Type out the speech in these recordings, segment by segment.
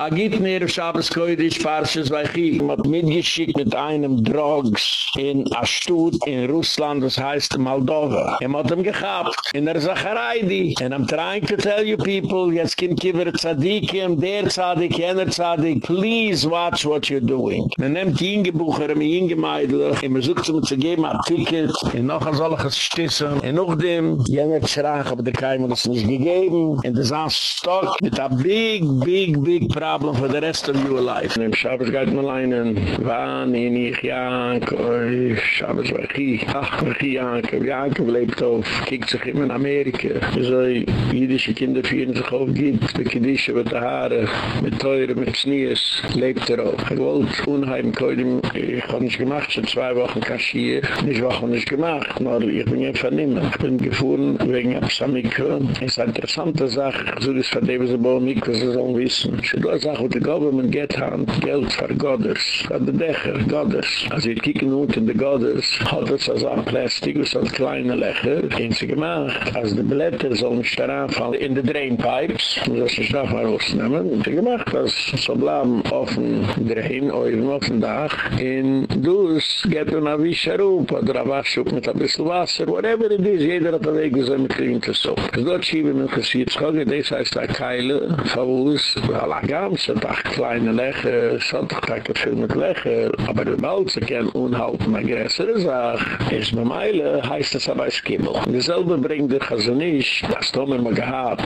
Agit nere Shabbos Koidish Parshas Vaychi hat mitgeschickt mit einem Drogs in Ashtut in Russland, was heißt Moldova. Er hat ihm gehabt in der Zachareidi. And I'm trying to tell you people, jetzt kim kiver Tzadikim, der Tzadik, jener Tzadik, please watch what you're doing. Man nimmt die Ingebucher, die Ingemeidler, und man sucht sie zu geben, ein Ticket, und noch ein solches Stissen, und noch dem, jener Tzadik, aber der hat es nicht gegeben, das ist ein Stock mit a big, big, big. Problem for the rest of your life. And Shabbos geht mal einen, wann in ich Janko, Shabbos war ich, ach, war ich Janko, Janko lebt auf, kiekt sich immer in Amerika. So, jüdische Kinder führen sich auf, gibt, mit Kiddische, mit der Haare, mit Teure, mit Znies, lebt er auf. Ich wollte unheim, ich habe nicht gemacht, schon zwei Wochen kaschier, nicht Wochen nicht gemacht, nur ich bin einfach nicht mehr. Ich bin gefahren, wegen Absamiko. Es ist eine interessante Sache, ich suche es von dem, was mich, was sie sollen wissen. Ich sag, wo die Government get hand Geld für Godders, für die Dächer, Godders. Als wir kicken ut in die Godders, hat es ein Plastik, was als kleine Lecher, in sie gemacht, als die Blätter sollen nicht daran fallen, in die Drainpipes, muss das nicht davon rausnehmen, in sie gemacht, als so bleiben offen Drain, oben auf dem Dach, in dus, get un a wischer up, oder a waschuk mit a bissl Wasser, whatever it is, jeder hat a weg, soll mit kriegen so. Dort schieben mit Chassid, schogge, des heißt a Keile, Favus, Halagam, so doch kleine Lecher, so doch kake viel mit Lecher, aber der Balze kann unhalten eine größere Sache. Es bei Meile heißt es aber ein Kimmel. Dasselbe bringt der Chazanisch, das Tom immer gehad,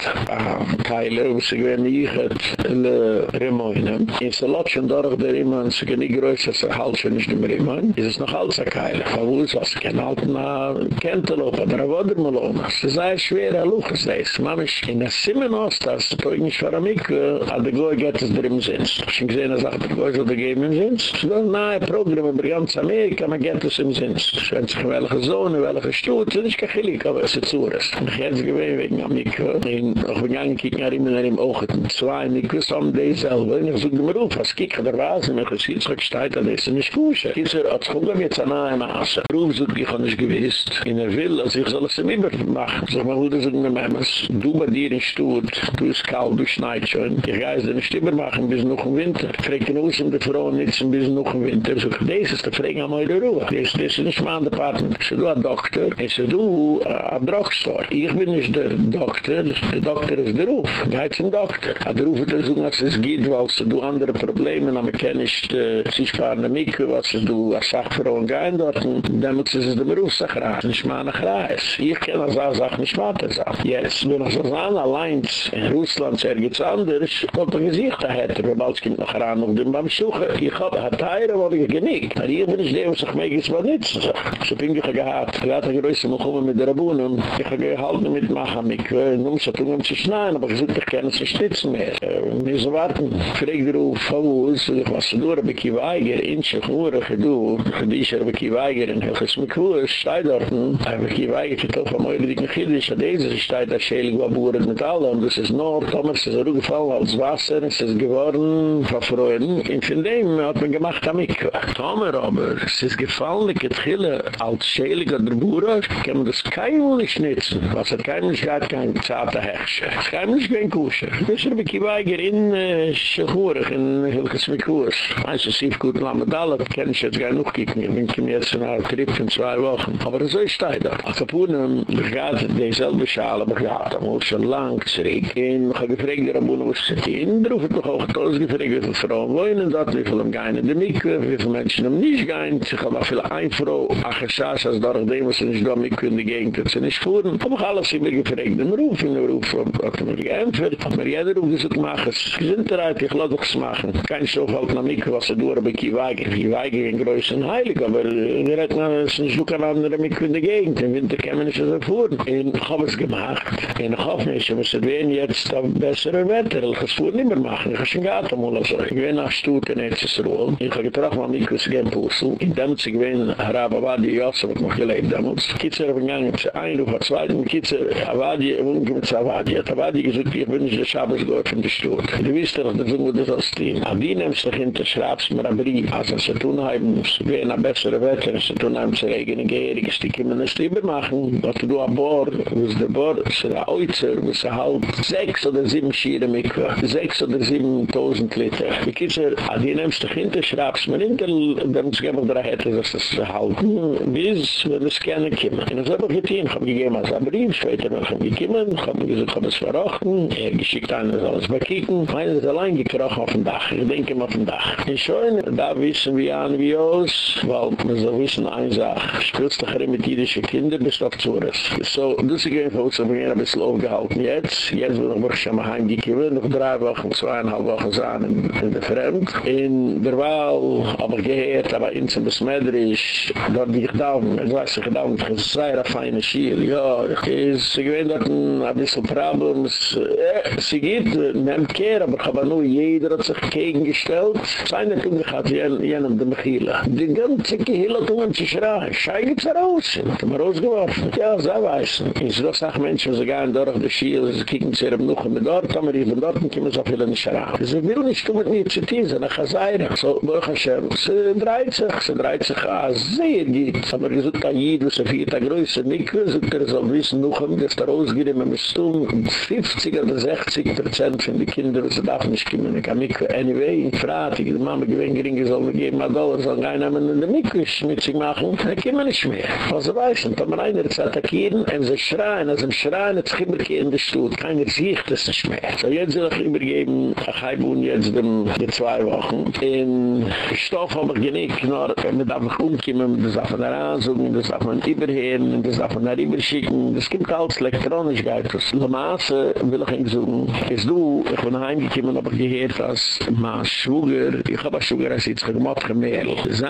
Keile, wo sie gewähne hat, in der Rimoinen. In so lot schon durch der Rimoinen, sie kann nicht größer, als er halt schon nicht im Rimoinen, ist es noch alles ein Keile. Aber wo ist was, kann halt na Kentelof, oder ein Wodermelon. Es ist sehr schwer, er luches das. Man ist in der Simenos, das ist doch nicht für mich, hat der Goy Plätze drin er sind. Ich habe schon gesehen, dass er ich ein Beutel begeben im Sins. Das ist ein neues Programm über ganz Amerika, man geht es im Sins. Ich weiß nicht, welche Zone, welche Stutze, das ist kein nicht, aber es ist zu. Er ich hab jetzt gewähnt wegen Amiko. Ich bin angekickt nach ihm in einem Auge. Zwei, ich wusste am Day selber. Ich suche dir mal auf, was kick an der Wasen, wenn ich es hier zurückgesteilt habe, ist es nicht kusche. Dieser hat es kommen jetzt an einer Masse. Warum such ich an es gewiss? In er will, als ich soll es ihm immer machen. Sag mal, wo du such mir mal, was du bei dir in Stutt, du ist kalt, du schneit schon. Ich geheiß dir nicht, immer machen bis noch im Winter. Fregt ihn um die Frau nützen bis noch im Winter. So, das ist der Frage am Eure Ruhe. Das, das ist nicht mein Departement. Ich du ein Doktor, ich sage, du, äh, ein Drugstore. Ich bin nicht der Doktor, der Doktor ist der Ruf. Er heißt ein Doktor. Er der Ruf hat er so, dass es geht, weil du andere Probleme, aber kenn ich, äh, sich fahren Mikro, was du als Sachfrau und gehen dort, dann muss es dem Ruf sich raten. Ich meine, Kreis. Ich kenne das auch, sag nicht weiter sagen. Jetzt, wenn ich so sagen, allein in Russland, er geht's anders, kommt ein nicht daheter, weil bald kommt noch ran auf den Bamsuche. Ich hab Hateire, weil ich genickt. Aber ich bin nicht der, was ich mich jetzt mal nicht zu. Ich hab ihn gehad. Ich hatte größer Mokummen mit der Rabunen. Ich hab gehalten mit Machamikwe. Äh, nun, so tun, um zu schneien, aber ich sollte ich keine zu schnitzen mehr. Äh, wir so warten. Fregt er auf, wo ist? Ich was du, Rebbe Kiweiger, in Schechmure, du, dich Rebbe Kiweiger, in Hilches Mikwur, steht dort. Hm? Rebbe Kiweiger, die Tofa Meure, die Kidisch, hat dieses, steht da Schelig, wo mit allem. Das ist noch, Thomas ist er gefallen als Wasser, Es ist geworden, verfreuen. Und von dem hat man gemacht am Ikwa. Tomer aber, es ist gefallen, ich hätte viele als Schälige der Bura, kann man das kein Wohl schnitzen. Was hat kein Mensch gehabt, kein Zata Hechsche. Es kann nicht gehen kuschen. Das ist ein Bekiweiger in äh, Schuchurig, in Hilkes Mikus. Also sie ist gut, Lamadala, da kann ich jetzt gar noch kicken. Ich bin jetzt in einer Trip in zwei Wochen. Aber so ist das da. Als Kapunen begaat dieselbe Schale, begaat, da muss schon lang zurück. Und ich habe gefragt, der Rabunen, was ist das? Und er ruft auch alles gefragt, wie viele Frauen wohnen dort, wie viele gehen in der Mikve, wie viele Menschen haben nicht gehen. Sie haben auch viele ein Frau, ach es als dort dem, was sie nicht da Mikve in die Gegend, dass sie nicht fuhren. Ich habe auch alles immer gefragt, den Ruf, in den Ruf, ob mir geämpft, ob mir jeder Ruf gesagt, mach es. Sie sind bereit, ich lasse doch es machen. Kein Stoffhalt nach Mikve, was sie durch, aber ich weige, ich weige in größeren Heilig, aber wir hätten es nicht so keine andere Mikve in die Gegend, im Winter kämen nicht so fuhren. Und ich habe es gemacht. Und ich hoffe nicht, wir müssen jetzt auf bessere Wetter, ich es fuhren immer machen. Ich habe schon gehabt, amul also. Ich bin nach Stutt in Erzsruel. Ich habe getroffen, man mich Genpussel. In dem sich bin, Harab Avadi Yosef, hat noch gelebt damals. Kitzer habe gegangen, zu ein, auf der zweiten Kitzer, Avadi, und ich bin zu Avadi. Hat Avadi gesagt, ich bin nicht der Schabesgott von der Stutt. Du weißt doch, das ist ein gutes Ostin. Aber die nimmst dich hinter, schreibst mir ein Brief. Also, sie tun haben, sie gehen nach bessere Wetter, sie tun haben, sie regen, gehörig, sie können nicht lieber machen. Was du an Bord, ist der Bord, ist der Oizer, wo ist halt sechs oder sieben Schiere mit, sechs oder 7000 Liter. Die Kitzer, die nehmst du hinter, schraubst mir hinter, dann muss ich einfach drei Hätte, dass das halten. Bis, wenn es gerne kommen. Und das habe ich getan, ich habe gegeben als ein Brief, später noch habe ich gekommen, ich habe gesagt, ich habe es verrochten, er geschickt einen, soll es bekicken. Meine ist allein gekrochen auf dem Dach, ich denke mal auf dem Dach. Und schon, da wissen wir an wie aus, weil wir so wissen, eine Sache, spielst doch mit jüdische Kinder, bist du auf Zures. So, das ist ein bisschen aufgehalten jetzt, jetzt will ich schon mal heimgekommen, noch drei Wochen, zweieinhalb Wochen sein in, in der Fremd. In der Wahl habe ich gehört, aber in zum Besmeidrisch, dort ich da, ich weiß nicht, da ist ein sehr feine Schiel. Ja, ich weiß, ich weiß, dort ein bisschen Problems. Ja, sie geht, nehmt kehr, aber ich habe nur jeder hat sich gegengestellt. Seine Tunge hat jenem de Mechila. Die ganze Gehila tun zu schreien. Schei geht's raus. Hat mir rausgeworfen. Ja, so weiß ich. Ich sage, sag Menschen, sie gehen durch die Schiele, sie kicken sie noch mit dort, aber ich von dort kommen so viele nicht rein. Sie will nicht tun mit mir zu tun, sie nach Hazaira. So, Baruch Hashem, sie dreht sich, sie dreht sich, ah, sehr gut. Aber ich sage, Jid, was er für die Größe nicht, sie er soll wissen, noch um, dass da rausgehen, wenn wir 50 oder 60 Prozent von den Kindern, sie darf nicht kommen, ich kann mich, anyway, ich frage, die Mama gewinnt gering, soll mir geben, ein Dollar, soll nicht in der Mikro schmutzig machen, dann können wir nicht mehr. Sie weiß, und man einer zu attackieren, und sie schreien, also Schreien, hat sich immer in der Stutt, keiner sieht das nicht mehr. So jetzt soll ich übergeben, ich habe nun jetzt die zwei Wochen, in Stoff habe ich genickt, nur, da noch umkommen, das darf man da ansuchen, das darf man überhören, das darf man da rüberschicken, das gibt alles elektronisch, geht das. Le Maße will ich suchen, ist du, ich bin heimgekommen, aber gehört, dass mein Schwuger, ich habe ein Schwuger, als ich gemacht.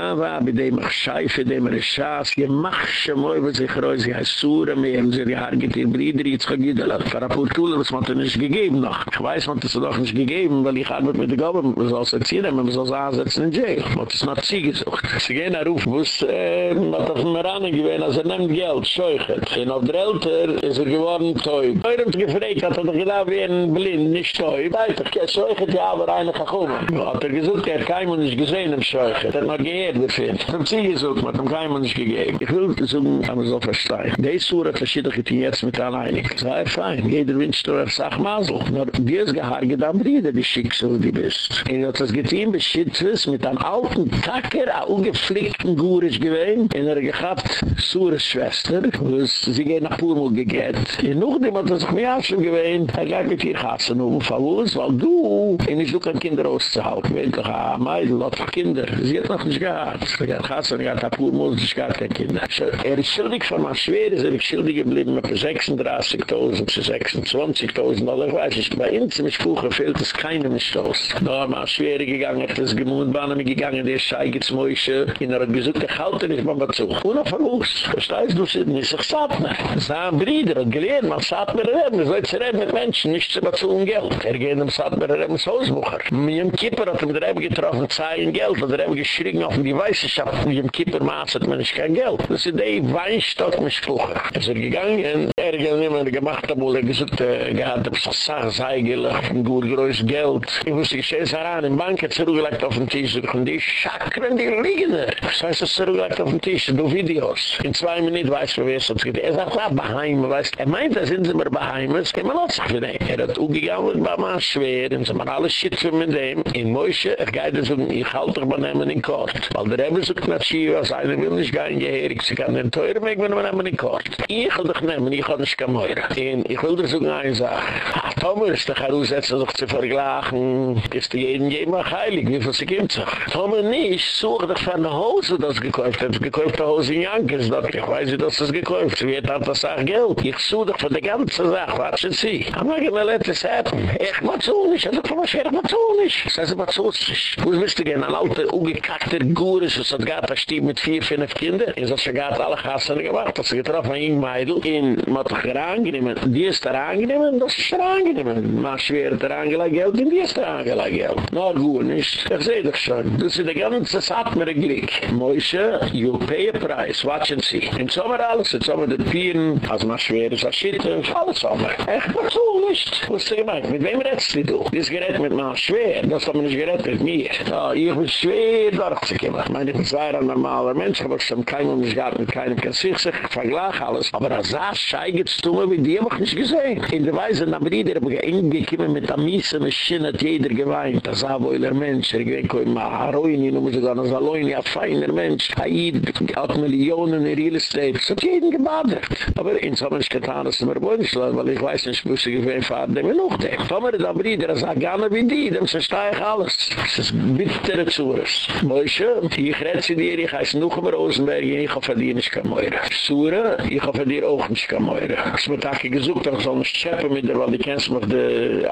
Zahn war, bei dem ich scheife, dem er schaß, je mach schon mal, was ich reus, ich heiss Sura, mir haben sie getein, Brieder, jetzt gegidelt. Für ein paar Tule, was man nicht gegeben noch. Ich weiß, man hat es doch nicht gegeben, weil ich arbeite mit der Gabe, man soll es erzählen, man soll es ansetzen in Jail. Man hat es nach Sie gesucht. Sie gehen nach Ruf, es, äh, man hat auf dem Rahmen gewähnt, also er nimmt Geld, scheuchert. Und auf der Älter ist er geworden, teub. Eurem gefragt, hat er doch gedacht, wie ein Blind, nicht teub. Weiter, scheuchert, ja, aber einer gekommen. Hat er gesucht, er hat keinem nicht gesehen im Scheuchert. Er hat noch gehört, wie viel. Ich habe sie gesucht, man hat ihm keinem nicht gegeben. Ich will suchen, aber so verstehen. Die Sura verschiedene ich jetzt mit allen einig. Das war fein. Jeder wünscht dir auf Sachmasel. Nur die ist gehargert am Brüder, die schick so die bist. Und hat das getein beschützt mit einem alten Tacker, einem ungeflickten Gurisch gewesen. Und er gehabt Suras Schwester, wo sie gehen nach Purmul gegett. Und noch dem hat er sich mehr schon gewesen, er geht mit ihr Kassen um, verwusst, weil du, und ich suche ein Kinder auszuhalten. Wenn doch ein Mädel hat Kinder, sie hat noch nicht gehabt. Sie hat Kassen, sie hat Purmul, sie hat keine Kinder. Er ist schuldig von meinem Schwer, ist er schuldig geblieben, mit 36.000 zu 26.000 Dollar. Ich weiß nicht, bei uns im Spuche fehlt es keinem nicht aus. Da war schwer gegangen, hat es gemund, war nämlich gegangen, der Schei gibt's Mäusche, in er hat gesagt, ich halte nicht mal zu. Und auf der Lust. Verstehst du, sie nicht sich satt mehr. Sein Bruder hat gelehrt, man satt mehr reden, es soll zu reden mit Menschen, nicht zu bezahlen Geld. Er geht im satt mehr reden, das Hausbucher. Mit dem Kipper hat er mit der Rebbe getroffen, zahlen Geld, hat der Rebbe geschrien auf die Weissenschaft, mit dem Kipper maßet man nicht kein Geld. Das ist die Weinstock mit Spuche. Es ist gegangen, er hat nicht mehr gemacht, aber er gesagt, er hat das Sachseigelig, ein gut größtes Geld. Ich wusste, ich sehe es heran, in Bank hat zurückgelegt auf den Tisch, und die Schakren, die liegen da. Das heißt, es zurückgelegt auf den Tisch, du Videos. In zwei Minuten weiß man, wie es geht. Er sagt, ah, Baheim, weißt Er meint, da sind sie mir Baheim, es noch sich für den. Er hat umgegangen, war mal schwer, und sie haben alles shit für mit dem. In Moishe, er geht es ich halte dich benehmen in Kort. Weil der Rebbe sucht nach Schiva, seine will nicht gehen, geherig, sie kann den Teuer mich benehmen in Kort. Ich will dich nehmen, ich kann nicht kein Meurer. Und ich will dir so eine Sache. Ah, Thomas, dich heraussetzen, sich zu vergleichen, ist jeden jemand heilig, wie viel sie gibt sich. Thomas nicht, such dich für eine Hose, das gekauft hat, gekauft eine Hose in Jankes, dort, ich weiß nicht, dass das gekauft sie wird hat das auch Geld. Ich such dich für die ganze Sache, sind sie? I'm not gonna let this happen. Ich mach nicht, ich mach so nicht, ich mach nicht. Das heißt, ich nicht. Wo ist du gehen, ein alter, ungekackter Gures, was hat gehad, das stieb mit vier, fünf Kinder, ist das schon gehad, alle Gassen gemacht, das getroffen, ein Meidl, in, man hat doch herangenehmen, die ist herangenehmen, das ist herangenehmen. Man schwert herangelegt Geld, in die ist herangelegt Geld. Na gut, nicht. Ich seh doch schon. Das ist die ganze Saat mir Glück. Moishe, you pay a price, watch and see. Im Sommer alles, im Sommer den Pieren, als man schwer ist, als Schitte, alles Sommer. Echt, was so nicht. Was ist gemeint? Mit wem redest du? Du bist gerett mit mir schwer. Das hat man nicht gerett mit mir. Ja, ich bin schwer durchzukommen. Ich meine, ich bin zwar ein normaler Mensch, aber ich habe keinen und ich habe mit keinem kein sich, ich vergleiche alles. Aber als das scheige zu tun, wie die habe ich nicht gesehen. In der Weise, nach Brieder habe ich ingekommen mit der Miese, mit Schien hat jeder geweint. Das war wohl ein Mensch. Ich bin kein Maharoini, nur muss ich sagen, das war ein feiner Mensch. Haid hat Millionen in Real Estate. Das hat jeden gebadert. Aber in so einem getan, dass wir wollen weil ich weiß nicht, wo sie gewähnt fahren, dem wir noch dem. Tomer, der Brieder, er sagt, gerne wie die, dem verstehe ich alles. Das ist bittere Zures. Moishe, ich rede sie dir, ich heiße noch immer Rosenberg, ich hoffe, die nicht kann meure. Sure, ich hoffe, die auch nicht kann meure. Ich habe mir gesucht, ich soll nicht schäppen mit der, weil die kennst mich, die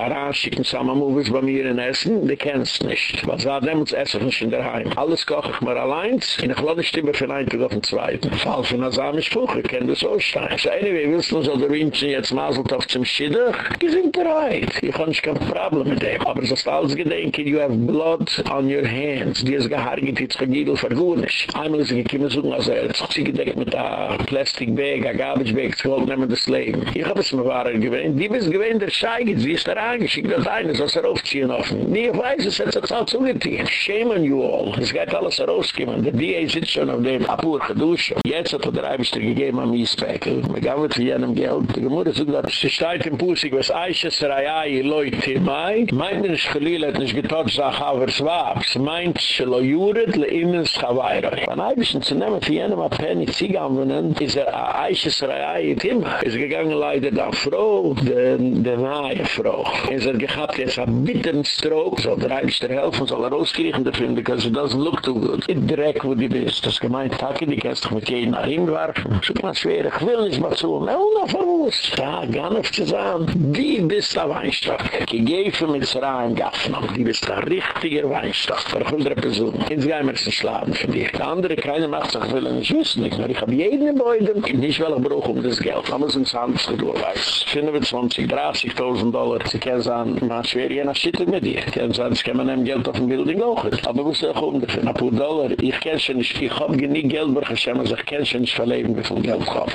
Aran-Schicken, Sama-Movies bei mir in Essen, die kennst nicht. Was war dem uns Essen nicht in der Heim? Alles koche ich mir allein, in der lade Stimme für einen Tag auf den Zweiten. Fall von Asami Spruch, ich kenne das Ausstein. So anyway, willst du so der Wünschen jetzt maselt auf zum Schiddach? Ich sind bereit. Ich habe nicht kein Problem mit dem. Aber so ist alles gedenken, you have blood on your hands. Die ist gehargit, die ist gegiedel vergunisch. Einmal ist er gekommen, so als er sich gedeckt mit a plastic bag, a garbage bag, zu holen, nehmen das Leben. Ich habe es mir wahrer gewähnt. Die bist gewähnt, der Scheigit, sie ist da reingeschickt, das so ist er aufziehen offen. Ich weiß, es hat sich auch zugetehen. Shame on you all. Es geht alles rausgekommen. Der DA sitzt schon auf dem Apur geduscht. Jetzt hat er der Eibischter gegeben am Miespäckl. Wir gaben für jenem Geld. Die Gemüse sagt, dass sie steht im Pusik, was Eiches Rayai Leute mei. Meint nicht Chalil hat nicht getotcht, sag aber es war. Es meint, Shelo Juret le Immens Chawaira. Wenn Eibischten zu nehmen für jenem Appenni Ziegamwenen, ist er Eiches Rayai Tima. Es ist gegangen leider da Frau, der nahe Frau. Es hat gehabt jetzt ein bitteren Stroke, so der Eibischter helfen, soll er rauskriegen dafür, because it doesn't look too good. Ich dreck, wo die bist. Das gemeint, Taki, die kannst doch mit jedem nach ihm werfen. So kann schwer, ich will nicht mal zu. Na, und auf was? Ja, gar nicht zu sagen. Die bist der Weinstock. Gehe mit Zerayim Gaffen, die bist der richtige Weinstock. Für hundert Personen. Jetzt gehen wir zum Schlafen für dich. Der andere, keine macht sich, will nicht wissen. Ich, habe jeden Beuden. Ich nicht will, ich brauche um das Geld. Aber es ein Zahn, du weißt. 25, 30.000 Dollar. Sie können sagen, schwer, je nach Schüttel mit dir. Es kann man nehmen Geld auf dem Bilding auch. Aber wo ist der Kunde für ein paar Dollar? Ich kenne schon nicht, ich habe nie Geld also ich kenne schon nicht verleben, wie viel Geld ich habe.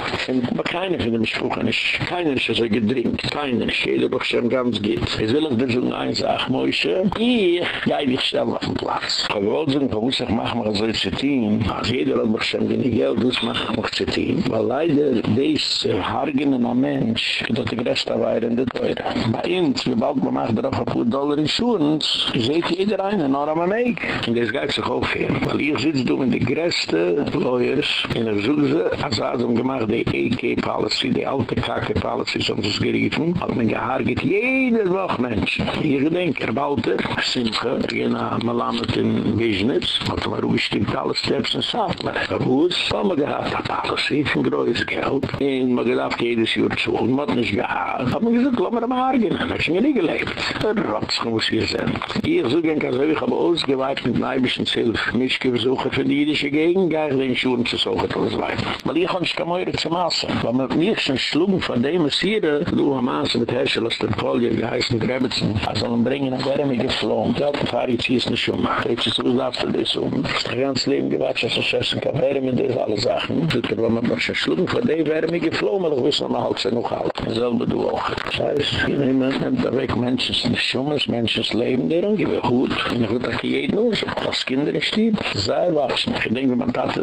Aber keiner von dem Spruch ist, keiner ist so gedrinkt, keiner ist, jeder bei Hashem ganz geht. Jetzt will ich dir so eine Sache, Moishe, ich gehe dich stellen auf den Platz. Ich wollte sagen, warum ich mache mir so ein Zettin, als jeder hat bei Hashem nie Geld, das mache ich mir Zettin. Weil leider, dies hargen ein Mensch, dass die Reste war in der Teure. Bei uns, wie bald man macht, drauf ein paar Dollar in Schuhen, seht jeder einen, nur am Weg. Und das geht sich auch hier. Weil ich sitze mit den größten Lawyers in der Suche, als er so gemacht, die AK-Policy, die alte Kake-Policy, so das geriefen, hat man gehargert jede Woche Mensch. Ich denke, er baute, Simche, jena Malamed in Wiesnitz, hat man ruhig alle Steps in Saatler. Aber wo ist, haben wir gehabt, die Policy, von größtes Geld, und man gedacht, jedes Jahr zu, und man hat nicht gehabt, hat man gesagt, lass mal hargen, dann hat nie gelebt. Er muss hier sein. Ich suche, ich habe ausgeweitet mit Neibischen Zilf, mich gesuche für die jüdische Gegend, gar nicht den Schuhen zu suchen und so weiter. Weil ich kann nicht mehr mehr zu maßen. Weil man mich schon schlug von dem es hier, du am Maßen mit Herschel aus dem Polje geheißen Grebetzen, also man bringen nach Wärme geflohen. Ja, da fahre ich zieh's nicht schon mal. Jetzt ist es auf das um. Das ganze Leben gewatscht, dass ich essen kann Wärme, das alle Sachen. Das man noch schon schlug von dem Wärme geflohen, aber ich weiß noch halt sie noch halt. Selbe du auch. Das heißt, ich nehme, nimmt da weg Menschen sind Schummes, Menschen leben, der ungefähr gut. Und ich würde auch jeden aus, was Kinder ist die, sehr wachsen. Ich denke, man hat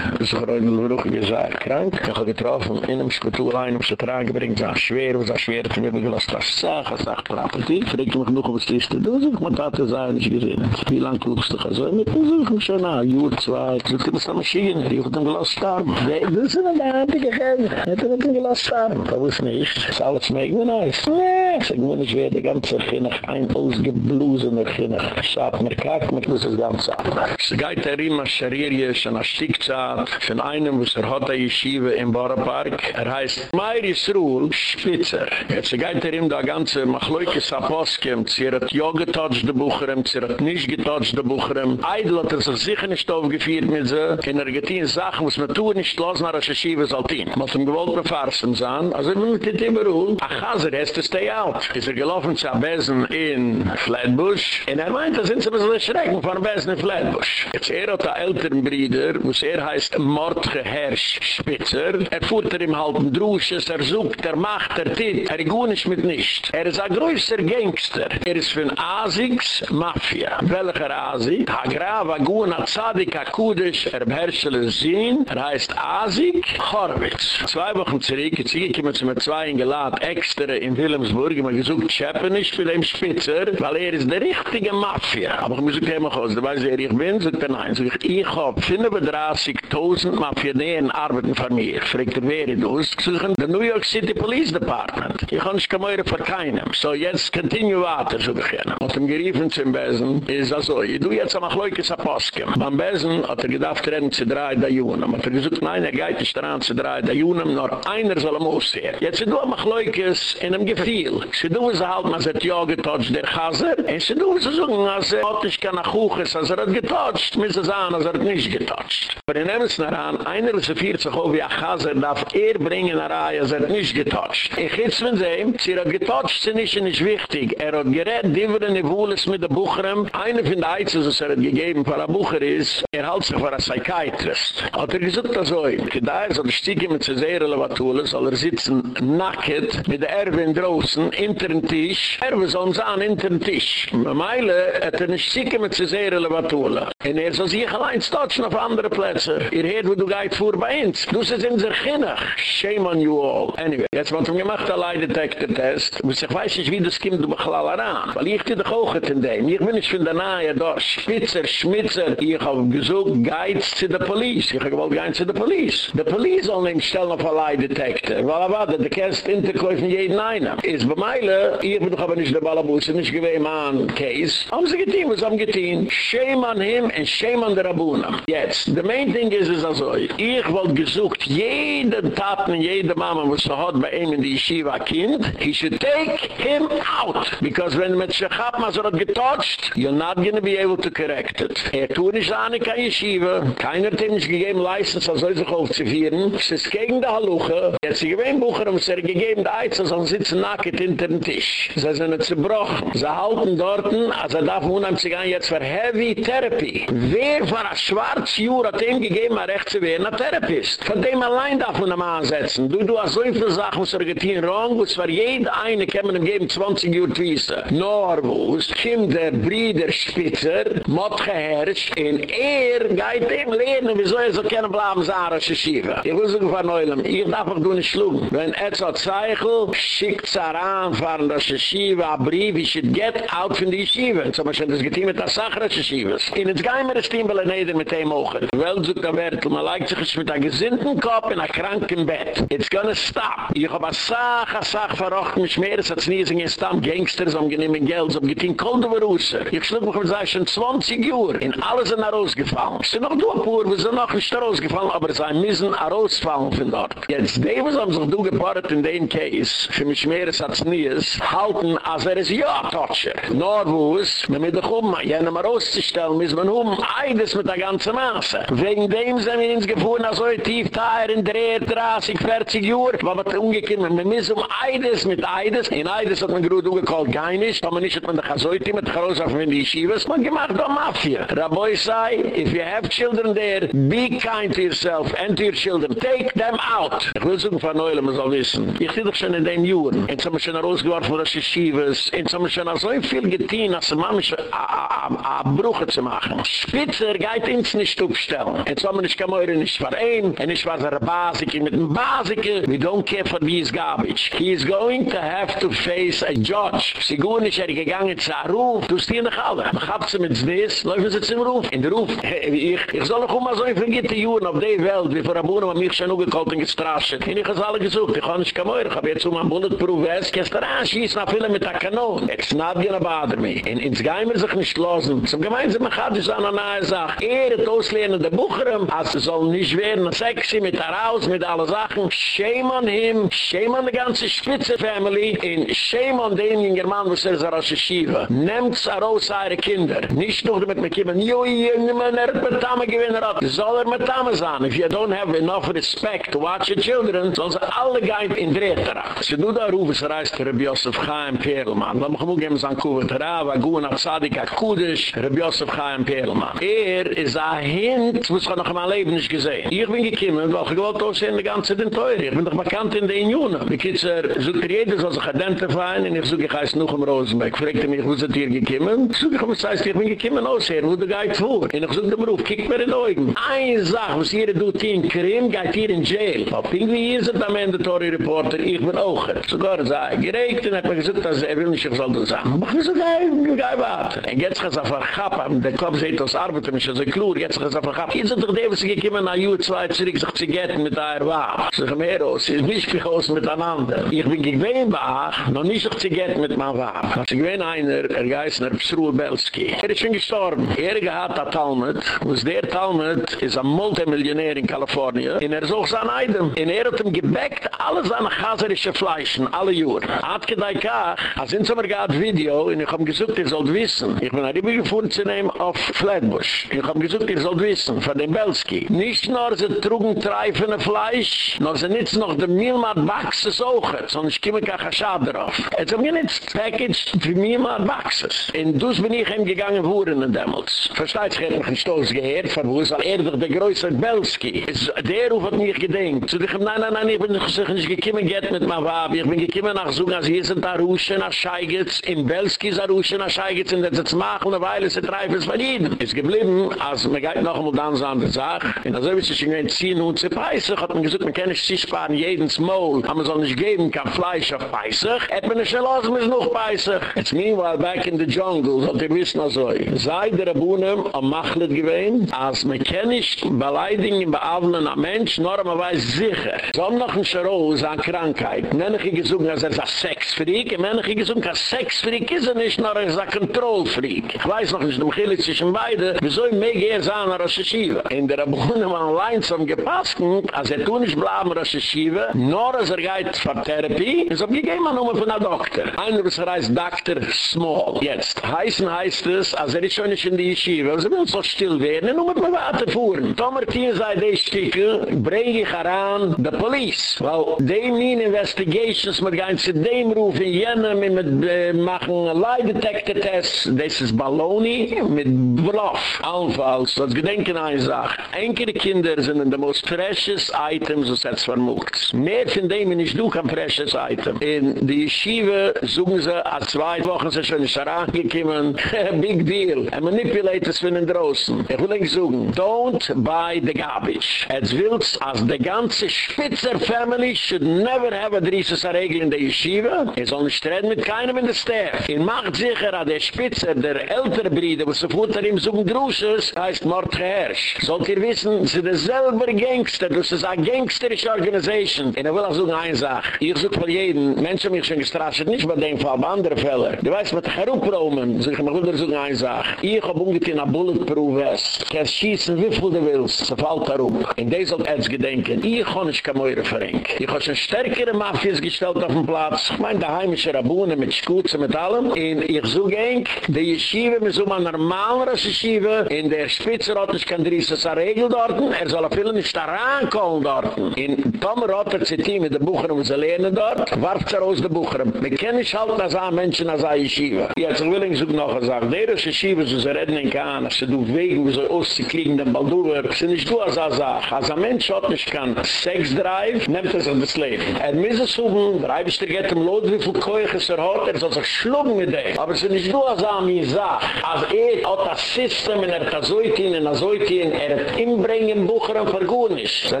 so ein Bruch gesagt, krank. Ich habe getroffen, in einem Spital ein, um sie tragen gebringt, es schwer, es war schwer, es war gelast, das sag, es sagt, Rappelti. Ich fragte mich noch, was das ist, du sagst, man hat das eigentlich gesehen. Wie lang guckst du das? Mit dem such mich schon nach, Jür, zwei, du kannst eine Maschine, ich habe den gelast sterben. Das ist eine Lande gegeben, ich habe den gelast sterben. Das ist nicht, das Ist alles mega nice. Nee, Ich sag, nicht ich die ganze Kinnig, ein ausgeblusener Kinnig. Schaap mir kack, mit muss das Ganze ab. Es geht der Rima Scherirje, schon ein Stiegzaad, von einem, was er hat, der Yeshiva im Bara-Park. Er heißt Meiris Ruhl, Spitzer. Es geht der Rima, der ganze Machloike Saposkem, sie hat ja getotcht de Bucherem, sie hat nicht getotcht de Bucherem. Eidl hat er sich sicher nicht aufgeführt mit sie. In er getehen Sachen, was man tun, nicht los nach der Yeshiva, Saltin. Man hat ihm gewollt befarsen sein, also er will mit dem ruhen. Ach, Chaser, hast du stay out. Is er gelaufen zu Besen in Flatbush. Und er meint, da sind sie ein bisschen erschrecken von Besen in Flatbush. Jetzt er hat der älteren Brüder, wo er heißt Mordge Herrsch Spitzer. Er fuhrt er im halben Drusches, er sucht, er macht, er tit. Er gut nicht mit nicht. Er ist ein größer Gangster. Er ist von Asigs Mafia. Welcher Asig? Hagrava Guna Tzadik Akudish, er beherrschele Zin. Er heißt Asig Horwitz. Zwei Wochen zurück, jetzt hier kommen sie mit zwei eingeladen, extra in Wilhelmsburg, immer gesucht, Scheppen nicht für den Spitzer, weil er ist der richtige Mafia. Aber ich muss auch immer kurz, da weiß er, ich bin, sagt er nein, sag ich, ich hab 35.000 Mafia-Nähen arbeiten von mir. Fragt er, wer ist das? Ich sag, der New York City Police Department. Ich kann nicht mehr für keinem. So, jetzt continue weiter, ich gerne. Und im Geriefen zum Besen ist also, ich tu jetzt am Achleukes Aposkem. Beim Besen hat er gedacht, rennen zu drei da Junem. Hat er gesagt, nein, er geht nicht daran zu drei da Junem, nur einer soll am Aussehen. Jetzt du am Achleukes in einem Gefühl. Sie du es halt, man sagt, ja, getotcht der Chaser. Und sie du es sagen, als er hat nicht keine Kuches, als er hat getotcht, müssen sie sagen, als er hat nicht getotcht. Aber in Emes Naran, einer ist er vier zu hoch wie ein Chaser, darf er bringen nach Reihe, als er hat nicht getotcht. Ich hitz von sie, sie hat getotcht, sie nicht, nicht wichtig. Er hat gerät, die die Wohles mit der Bucherem. Einer von der Eizes, was er hat gegeben, für ein Bucher ist, er hält sich für ein Psychiatrist. Hat er gesagt, er, da ist, er stieg mit zu sehr relevant, soll er sitzen, nackt, mit der Erwin draußen, hinter den Tisch. Erwin soll uns an, hinter den Tisch. Meile hat er nicht sicher mit sehr relevant. Und er soll sich allein stotchen auf andere Plätze. Ihr hört, wo du gehit vor bei uns. Du sie sind sehr kinnig. Shame on you all. Anyway, jetzt wird ihm gemacht, der Leidetector-Test. Und ich weiß nicht, wie das kommt, du bechlall heran. Weil ich dir doch auch in dem. Ich bin nicht von der Nähe da. Spitzer, Schmitzer. Ich habe gesucht, gehit zu der Police. Ich habe gewollt, gehit zu der Police. Der Police soll nicht stellen auf der Leidetector. Weil er war, der kannst hinterkäufen jeden einen. Ist bei Meile, ich bin doch aber nicht der Ballabusse, nicht gewähm an Case. Haben sie getein, was haben getein? Shame on him and shame on the Rabuna. Jetzt, the main thing is, is also, ich wollte gesucht, jede Taten, jede Mama, was er hat bei ihm in die Yeshiva Kind, he should take him out. Because when mit Shechab Masor hat getotcht, you're not gonna be able to correct it. Er tun an, ich kann Yeshiva, keiner hat ihm nicht gegeben, License, als er sich aufzuführen. Es ist gegen die Halluche. Jetzt, ich bin Bucher, um es er gegeben, die Eiz, als er sitzen nackt hinter dem Tisch. Sie sind zerbrochen. Sie halten dort, als er darf unheim sich an jetzt für Heavy Therapy. Wer für ein schwarz Jür hat ihm gegeben, ein Recht zu werden, ein Therapist. Von dem allein darf man ihm ansetzen. Du, du hast so viele Sachen, was er getan wrong, wo es für jede eine kann man ihm geben 20 Jür twiessen. Nor wo es kommt der Brüder Spitzer, Motke Herrsch, und er geht ihm lernen, wieso er so keine Blaben Sarah Sheshiva. Ich will sagen von Neulem, ich darf auch du nicht schlug. Wenn er so Zeichel, schickt Sarah anfahren, dass Sheshiva, ein Brief, ich should get out von die Yeshiva. So man schon das getein mit der Sachra Yeshivas. In ins Geimer ist die Imbele Neder mit dem Ochen. Wel sucht der Wertel, man leigt sich mit einem gesinnten Kopf in einem kranken Bett. It's gonna stop. Ich hab a Sach, a Sach verrocht mich mehr, es hat nie so ein Stamm Gangsters, um genehmen Geld, um getein Koldover Russer. Ich schlug mich mit schon 20 Uhr, in alles sind rausgefallen. Sie sind noch du pur, wir sind noch nicht rausgefallen, aber sie müssen rausfallen von dort. Jetzt, die, was haben sich du in den Case, für mich mehr, es hat nie ist, halten, als er ist ja, Totscher. Nor wo es, wenn wir doch um, jenen mal rauszustellen, müssen wir um, eides mit der ganzen Masse. Wegen dem sind wir ins Gefuhren, als heute tief Teier in der 30, 40 Uhr, wo wir umgekommen, wir müssen um eides mit eides, in eides hat man gerade umgekalt, kein ist, aber nicht hat man doch so mit der Groß auf die Yeshivas, man gemacht doch Mafia. Raboi sei, if you have children there, be kind to yourself and to your children, take them out. Ich will sagen von Neule, man soll wissen, ich sehe doch schon in dem Juren, jetzt haben wir schon rausgeworfen von der Yeshivas, jetzt haben wir schon so viel getan, als man mich a Brüche zu machen. Spitzer geht ins nicht aufstellen. Jetzt haben wir nicht kein Meure nicht für ihn, und ich war so eine mit einem Basike, we don't care for these garbage. He is going to have to face a judge. Sigur nicht, er gegangen zu einem Ruf, du stehst nicht alle. Man hat sie mit Znis, laufen sie zum Ruf. In der Ruf, ich, ich soll noch immer so ein vergitte Juren auf der Welt, wie vor Abunnen, man mich schon ungekalt in gestrascht. Und ich habe alle gesucht, ich habe nicht kein Meure, ich habe jetzt um ein Bulletproof Vest, gestern anschießen, nach vielen mit der Kanon. It's not gonna bother me. In ins Geimer sich nicht losen. Zum gemeinsamen Chadisch an einer neue Sache. Er hat auslehnen der Bucherem, als soll nicht werden sexy mit der Haus, mit allen Sachen. Shame on him, shame on the ganze Spitze-Family, in shame on den jungen Mann, was er aus der Schiefe. Nehmt er aus eure Kinder. Nicht nur damit man kommen, joi, jungen Mann, er hat mit Tame gewinnen hat. Soll er mit Tame sein. If you don't have enough respect to watch your children, sollen sie alle gehen in Drehterer. Sie du da rufen, sie heißt Rabbi Yosef Chaim Perlman. Lass mich mal geben, sein Kuvert Rav, Agun, Azadik, Akudish, Rabbi Yosef Chaim Perlman. Er ist ein Hint, was ich noch meinem Leben nicht gesehen. Ich bin gekommen, weil ich gewollt aussehen, die ganze den Teure. Ich bin doch bekannt in den Juni. Wie geht's er, sucht er jeder, soll sich identifizieren, und ich suche, ich heiße noch im Rosenberg. Fragt er mich, wo sind hier? Ich suche, ich heißt, ich bin gekommen aussehen, wo du gehst vor. Und ich suche den Beruf, kiek mir in die Augen. Eine Sache, was hier du in Krim, geht hier in Jail. Aber irgendwie ist es am Ende, Tory Reporter, ich bin auch. Sogar sei gereikt, und ich habe gesagt, dass er will nicht, ich soll das sagen. Aber wieso gehe ich, gehe warten? Und jetzt geht es auf der der Kopf sieht aus Arbeit, mich so klur, jetzt geht es auf der. Jetzt sind doch die, was ich gekommen, nach Juh 2, zurück, sich zu getten mit der Wahl. Ich sage mir, es ist nicht gekost miteinander. Ich bin gewähnt bei noch nicht sich zu getten mit meiner Wahl. Ich bin einer, er geist nach Psruhe Belski. Er ist schon gestorben. Er hat Talmud, was der Talmud ist ein Multimillionär in Kalifornien, und er ist auch sein Eidem. Und er hat ihm gebackt, alle seine chaserische Fleischen, alle Jür. Hat gedei kach, als in Sommer gehad Video, und ich hab gesagt, ihr sollt wissen, ich bin Riebe gefunden zu nehmen auf Flatbush. Ich hab gesagt, ihr sollt wissen, von dem Belski. Nicht nur sie trugen treifende Fleisch, noch sie nicht noch dem Mielmat Baxes auch, sondern ich komme kein Chashad drauf. Jetzt haben wir nicht packaged für Mielmat Baxes. Und dus bin ich ihm gegangen, wohren in Demmels. Versteht sich, ich hab mich stoß gehört, von wo es war er doch der größere Belski. Der Ruf hat mich gedenkt. So ich hab, nein, nein, nein, ich bin nicht gekommen, get mit ma vab ich bin gekimmer nach so as hier sind da rusche nach scheigitz. In belski sa rusche nach scheigitz. In dets machen eine weile se dreif es verdien is geblieben als mir geit noch mal dann sa der sag in der Service sich ein ziehen und se preise hat man gesagt man kenne ich sich sparen jedens mol haben soll nicht geben kein fleisch auf preise Et mir schon los mit noch preise It's meanwhile war back in the jungles hat der wissen so sei der bunem am machlet gewein als mir kenne ich beleidigen beavnen a mensch normalerweise sicher. Sondern noch ein schro Krankheit, nenne ich gesungen, als er sagt Sexfreak, und nenne ich gesungen, als Sexfreak ist er nicht, nur er sagt Kontrollfreak. Ich weiß noch nicht, um Chilit zwischen beide, wieso ich mehr gehe sagen, als Yeshiva. In der Abunem online zum Gepasken, als er tun nicht bleiben, als Yeshiva, nur als er geht für Therapie, so gegeben man nur von einer Doktor. Einer, was er heißt Dr. Small. Jetzt, heißen heißt es, als er ist schon nicht in die Yeshiva, also will so still werden, nur mit mir fuhren. Tomer Tien sei die Stücke, bringe ich heran, the police. Weil, die mean investigations, mit gehen zu dem Ruf in mit äh, machen lie detector tests, das ist Balloni, mit Bluff. Allenfalls, das gedenken eine Sache. Enkele Kinder sind in the most precious items, was jetzt vermogt. Mehr von dem, ich du kein precious item. In die Yeshiva, suchen sie, als zwei Wochen sind schon nicht herangekommen, big deal. And manipulators finden draußen. Ich will nicht suchen, don't buy the garbage. Jetzt willst, als die ganze Spitzer Family should never have a Drisses Regel in der Yeshiva. Er soll nicht reden mit keinem in der Staff. Er macht sicher, dass der Spitzer, der ältere Brüder, wo sie futter ihm suchen Drusches, heißt Mordge Herrsch. Sollt ihr wissen, sie ist selber Gangster, das ist eine gangsterische Organisation. Er will auch suchen eine Sache. Ich suche von jedem, Menschen mich schon gestrascht, nicht bei dem Fall, bei anderen Fällen. Du weißt, mit Herupromen, so ich will dir suchen eine Sache. Ich habe ungefähr eine Bulletproof West. Ich kann schießen, wie viel du willst, so fällt er um. In sollt jetzt gedenken, ich kann nicht kein Meure verrenken. Ich habe schon stärkere Mafias gestellt auf dem Platz. Ich meine, der heimische Rabuene mit Schuze, mit allem. Und ich suche eng, die Yeshiva, mit so einer normalen Yeshiva, in der Spitze hat es kein Drisses Regel dort, er soll auf vielen nicht da rankommen dort. In Tomer hat er zitiert mit den Buchern, wo sie lernen dort, warft er aus den Buchern. Wir kennen nicht halt als ein Menschen als ein Yeshiva. Jetzt will ich suche noch eine Sache. Der ist Yeshiva, so sie reden in Kahn, sie durch Wegen, wo sie auszukriegen, den Baldur, sie nicht du als eine Sache. Als ein Mensch hat nicht kann Sex drive, nimmt er sich das Leben. Er muss es suchen, der Eibischte geht im Lot, wie viel Keuches er hat, er soll sich schlucken mit dem. Aber sie nicht du als eine Sache. Als er hat das System, in er hat so in er so er hat inbringen, Bucher und Vergunisch. Da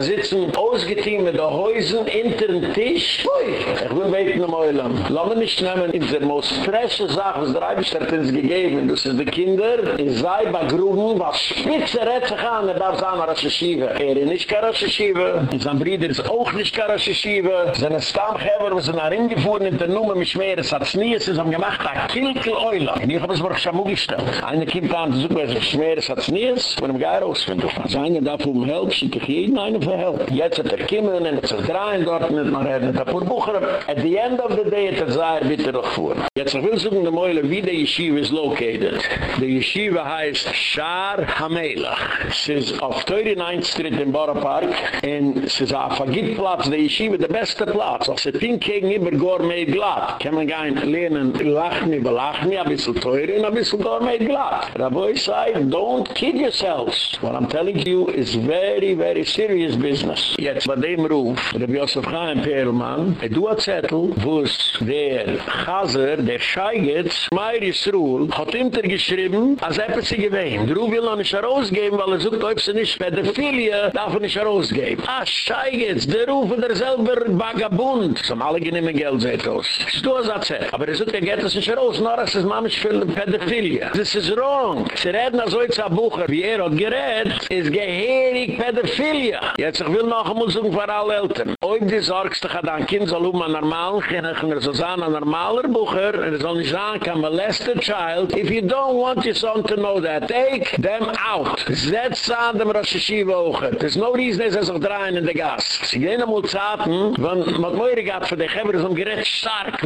sitzen ausgetein mit den Häusern, hinter dem Tisch. Ui, ich will beten am Eulam. Lass mich nehmen, in der most frische Sache, was der Eibischte hat uns gegeben, das ist die Kinder, in sei bei Gruben, was spitze rät sich an, er darf sagen, Rosh Hashiva. Er ist nicht in seinem Bruder ist auch nicht kein Rosh Hashiva. Seine Stammgeber, wir sind nach ihm gefahren, in der Nummer mit Schmier, es hat es nie, es ist am gemacht, ein Kilkel Eula. Und ich habe es mir schon mal gestellt. Einer kommt an, zu suchen, es Schmier, es hat es nie, es von einem Geir ausfinden. Also einer darf um Help, schicke ich jeden einen für Help. Jetzt hat er kommen, und es ist drei, dort mit mir reden, da pur Bucher. At the end of the day, hat er sei, bitte doch vor. Jetzt ich will suchen, der Meule, wie der Yeshiva ist located. Der Yeshiva heißt Shar Hamelach. Es ist auf 39th Street in Borough Park. Und es ist ein Vergittplatz, der Yeshiva, der beste Platz. Als er pink gegenüber gourmet glatt. Kann man gein lernen, lachen, überlachen, ein bisschen teuren, ein bisschen gourmet glatt. Rabeu sei, don't kid yourselves. What I'm telling you is very, very serious business. Jetzt bei dem Ruf, Rabbi Yosef Chaim Perlman, er du a Zettel, wo es der Chaser, der Scheigitz, Meiris Ruhl, hat hintergeschrieben, als er sie gewähnt. Der Ruf will noch nicht herausgeben, weil er sucht, ob sie nicht Pädophilie, darf er nicht herausgeben. Ah, Scheigitz, der Ruf der selber Vagabund. Zum alle geniemen Geld seht aus. Das du hast erzählt. Aber er sucht, er geht das nicht heraus, nur als es Mammisch für Pädophilie. This is wrong. Sie reden als heute ein Bucher, wie er hat gerät, ist geherig Pädophilie. Jetzt, ich will noch einmal suchen für alle Eltern. Ob die sorgst, dass dein Kind soll um ein normal, er soll sein ein normaler Bucher, er soll nicht sagen, kann molested child. If you don't want your son to know that, take them out. Setz an dem Rosh Hashiva auch. There's no reason, er soll sich drehen in der Gas. Sie gehen einmal zaten, man Meure gab für die Gebre, so ein Gerät stark.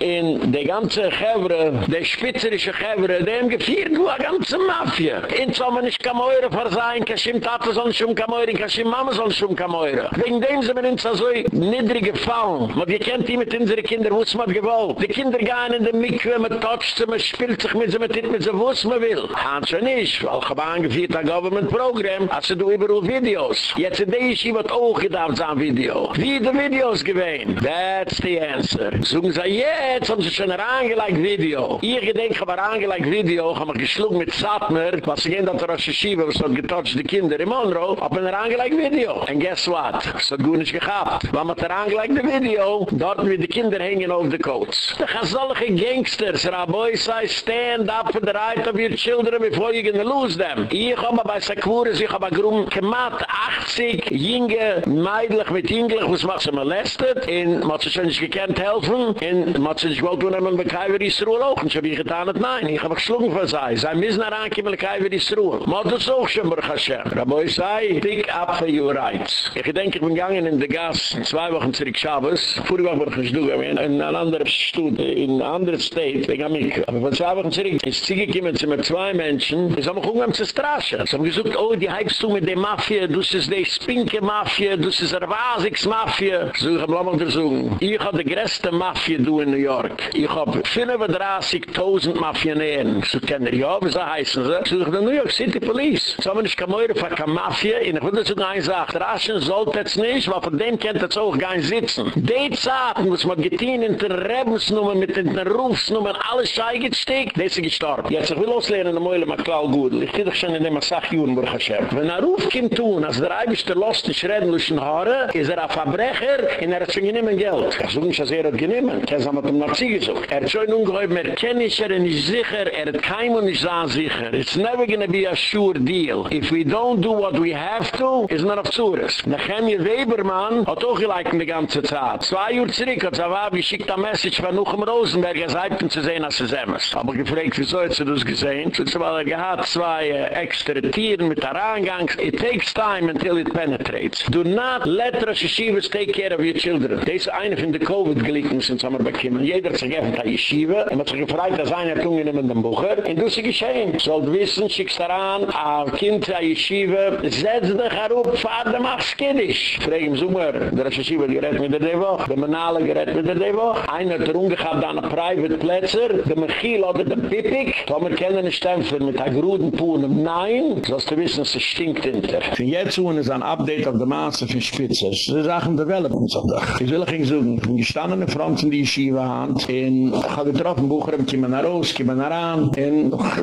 In die ganze Gebre, die spitzerische Gebre, dem gefiert du ganze Mafia. In so man nicht kann Meure verzeihen, kashim soll nicht um Meure, kashim Mama soll um Meure. Wegen dem sind wir uns so niedrig gefallen. Man gekennt die mit unseren Kindern, wo es man gewollt. Die Kinder gehen in Mikve, man toucht sie, man spielt sich mit mit sie, wo es man will. Hans schon nicht, weil ich habe angeführt ein Government-Programm, also du überall Videos. Jetzt in Yeshiva hat auch gedacht, so ein Video. Wie die Videos gewesen? That's the answer. Sogen sie, jetzt haben sie schon ein angelegt Video. Ich gedenke, aber angelegt Video, haben wir geschlungen mit Satmer, was sie gehen, dass er aus der Yeshiva, was hat getoucht die Kinder in Monroe, auf ein angelegt Video. And guess what? Es hat gut nicht gehabt. Wann man er angelegt Video, dort wie die Kinder hängen auf the coats. Da gaan solche Gangsters, Raboy say, stand up for the right of your children before you're gonna lose them. Ich habe bei Sakuris, ich habe grum kemat 80 jinge meidlich mit Englisch, was macht sie molestet, in macht sie schon nicht gekannt helfen, in macht sie nicht gewollt tun, haben wir Kaiwer Yisroel auch, und ich habe ich getan, nein, ich habe geschlungen für sie, sie müssen herankommen, Kaiwer Yisroel. Macht das auch schon, Baruch Hashem. Raboy say, pick up for your rights. Ich denke, ich bin gegangen in der Gas, zwei Wochen zurück Schabes, vorige Woche war ich in ein anderer Stutt, in ein anderer State, wegen Amik. Aber von zwei Wochen zurück, ist sie gekommen zu mir zwei Menschen, die haben gekommen zu straschen. Sie haben gesagt, oh, die heibst du mit der Mafia, du ist die Spinke Mafia, du ist der Vasiks Mafia. So, ich hab mal versuchen. Ich hab die größte Mafia, du in New York. Ich hab 35.000 Mafianären. So, kennen ja, wie sie heißen sie? So, ich New York City Police. So, wenn ich kann mehr von der Mafia, und ich würde so gar nicht sagen, raschen sollte es nicht, weil von dem kennt es auch gar nicht sitzen. Die Zeiten, was man getein in der Rebensnummer, mit den Rufsnummer, alles schei gesteckt, der ist gestorben. Jetzt, ich will auslernen, der Meule, mit Klau Gudel. Ich titte schon in dem Asach-Juren, Baruch Hashem. Wenn er Ruf kommt tun, als der Eibisch der Lost nicht reden, durch den Haare, ist er ein Verbrecher, und er hat schon geniemen Geld. Ich suche nicht, dass er hat geniemen. Ich habe ihm noch Ziege gesucht. Er hat schon ungeheuer, mehr kenne ich, er nicht sicher, er hat kein und nicht so sicher. It's never gonna be a sure deal. If we don't do what we have to, is not of Zures. Nachemje Webermann hat auch gleich die ganze Zeit. Zwei Uhr zurück hat Zawab geschickt eine Message von Nuchem Rosenberg, er sei zu sehen, als es ist. Aber gefragt, wieso hat sie das gesehen? So, weil er gehad zwei äh, extra Tieren mit der Angang. It takes time until it penetrates. Do not let Rosh Take care of your children. Das ist eine von den Covid-Geliebten, sind wir bekommen. Jeder hat sich geöffnet an Yeshiva. Er hat sich gefragt, dass einer tun in dem Bucher. Und das ist geschehen. Sollt wissen, schickst daran, ein Kind an Yeshiva, setz dich herup, Vater, mach's Kiddisch. Frag ihm, so mal, der Yeshiva gerät mit der Dewoch, der Menale gerät mit der Dewoch. Einer hat rumgehabt an einen private Plätzer, der Mechil oder der Pipik. Tomer kennen einen Stempfer mit der gruden Puhn. Nein, sollst du wissen, es stinkt hinter. Von jetzt an ist ein Update auf der Maße für Spitze. Das ist auch ein Development, so doch. Ich will euch sagen, ich bin gestanden in Franz in die Yeshiva-Hand, und ich habe getroffen, Bucher, ich komme nach raus, ich komme nach ran, und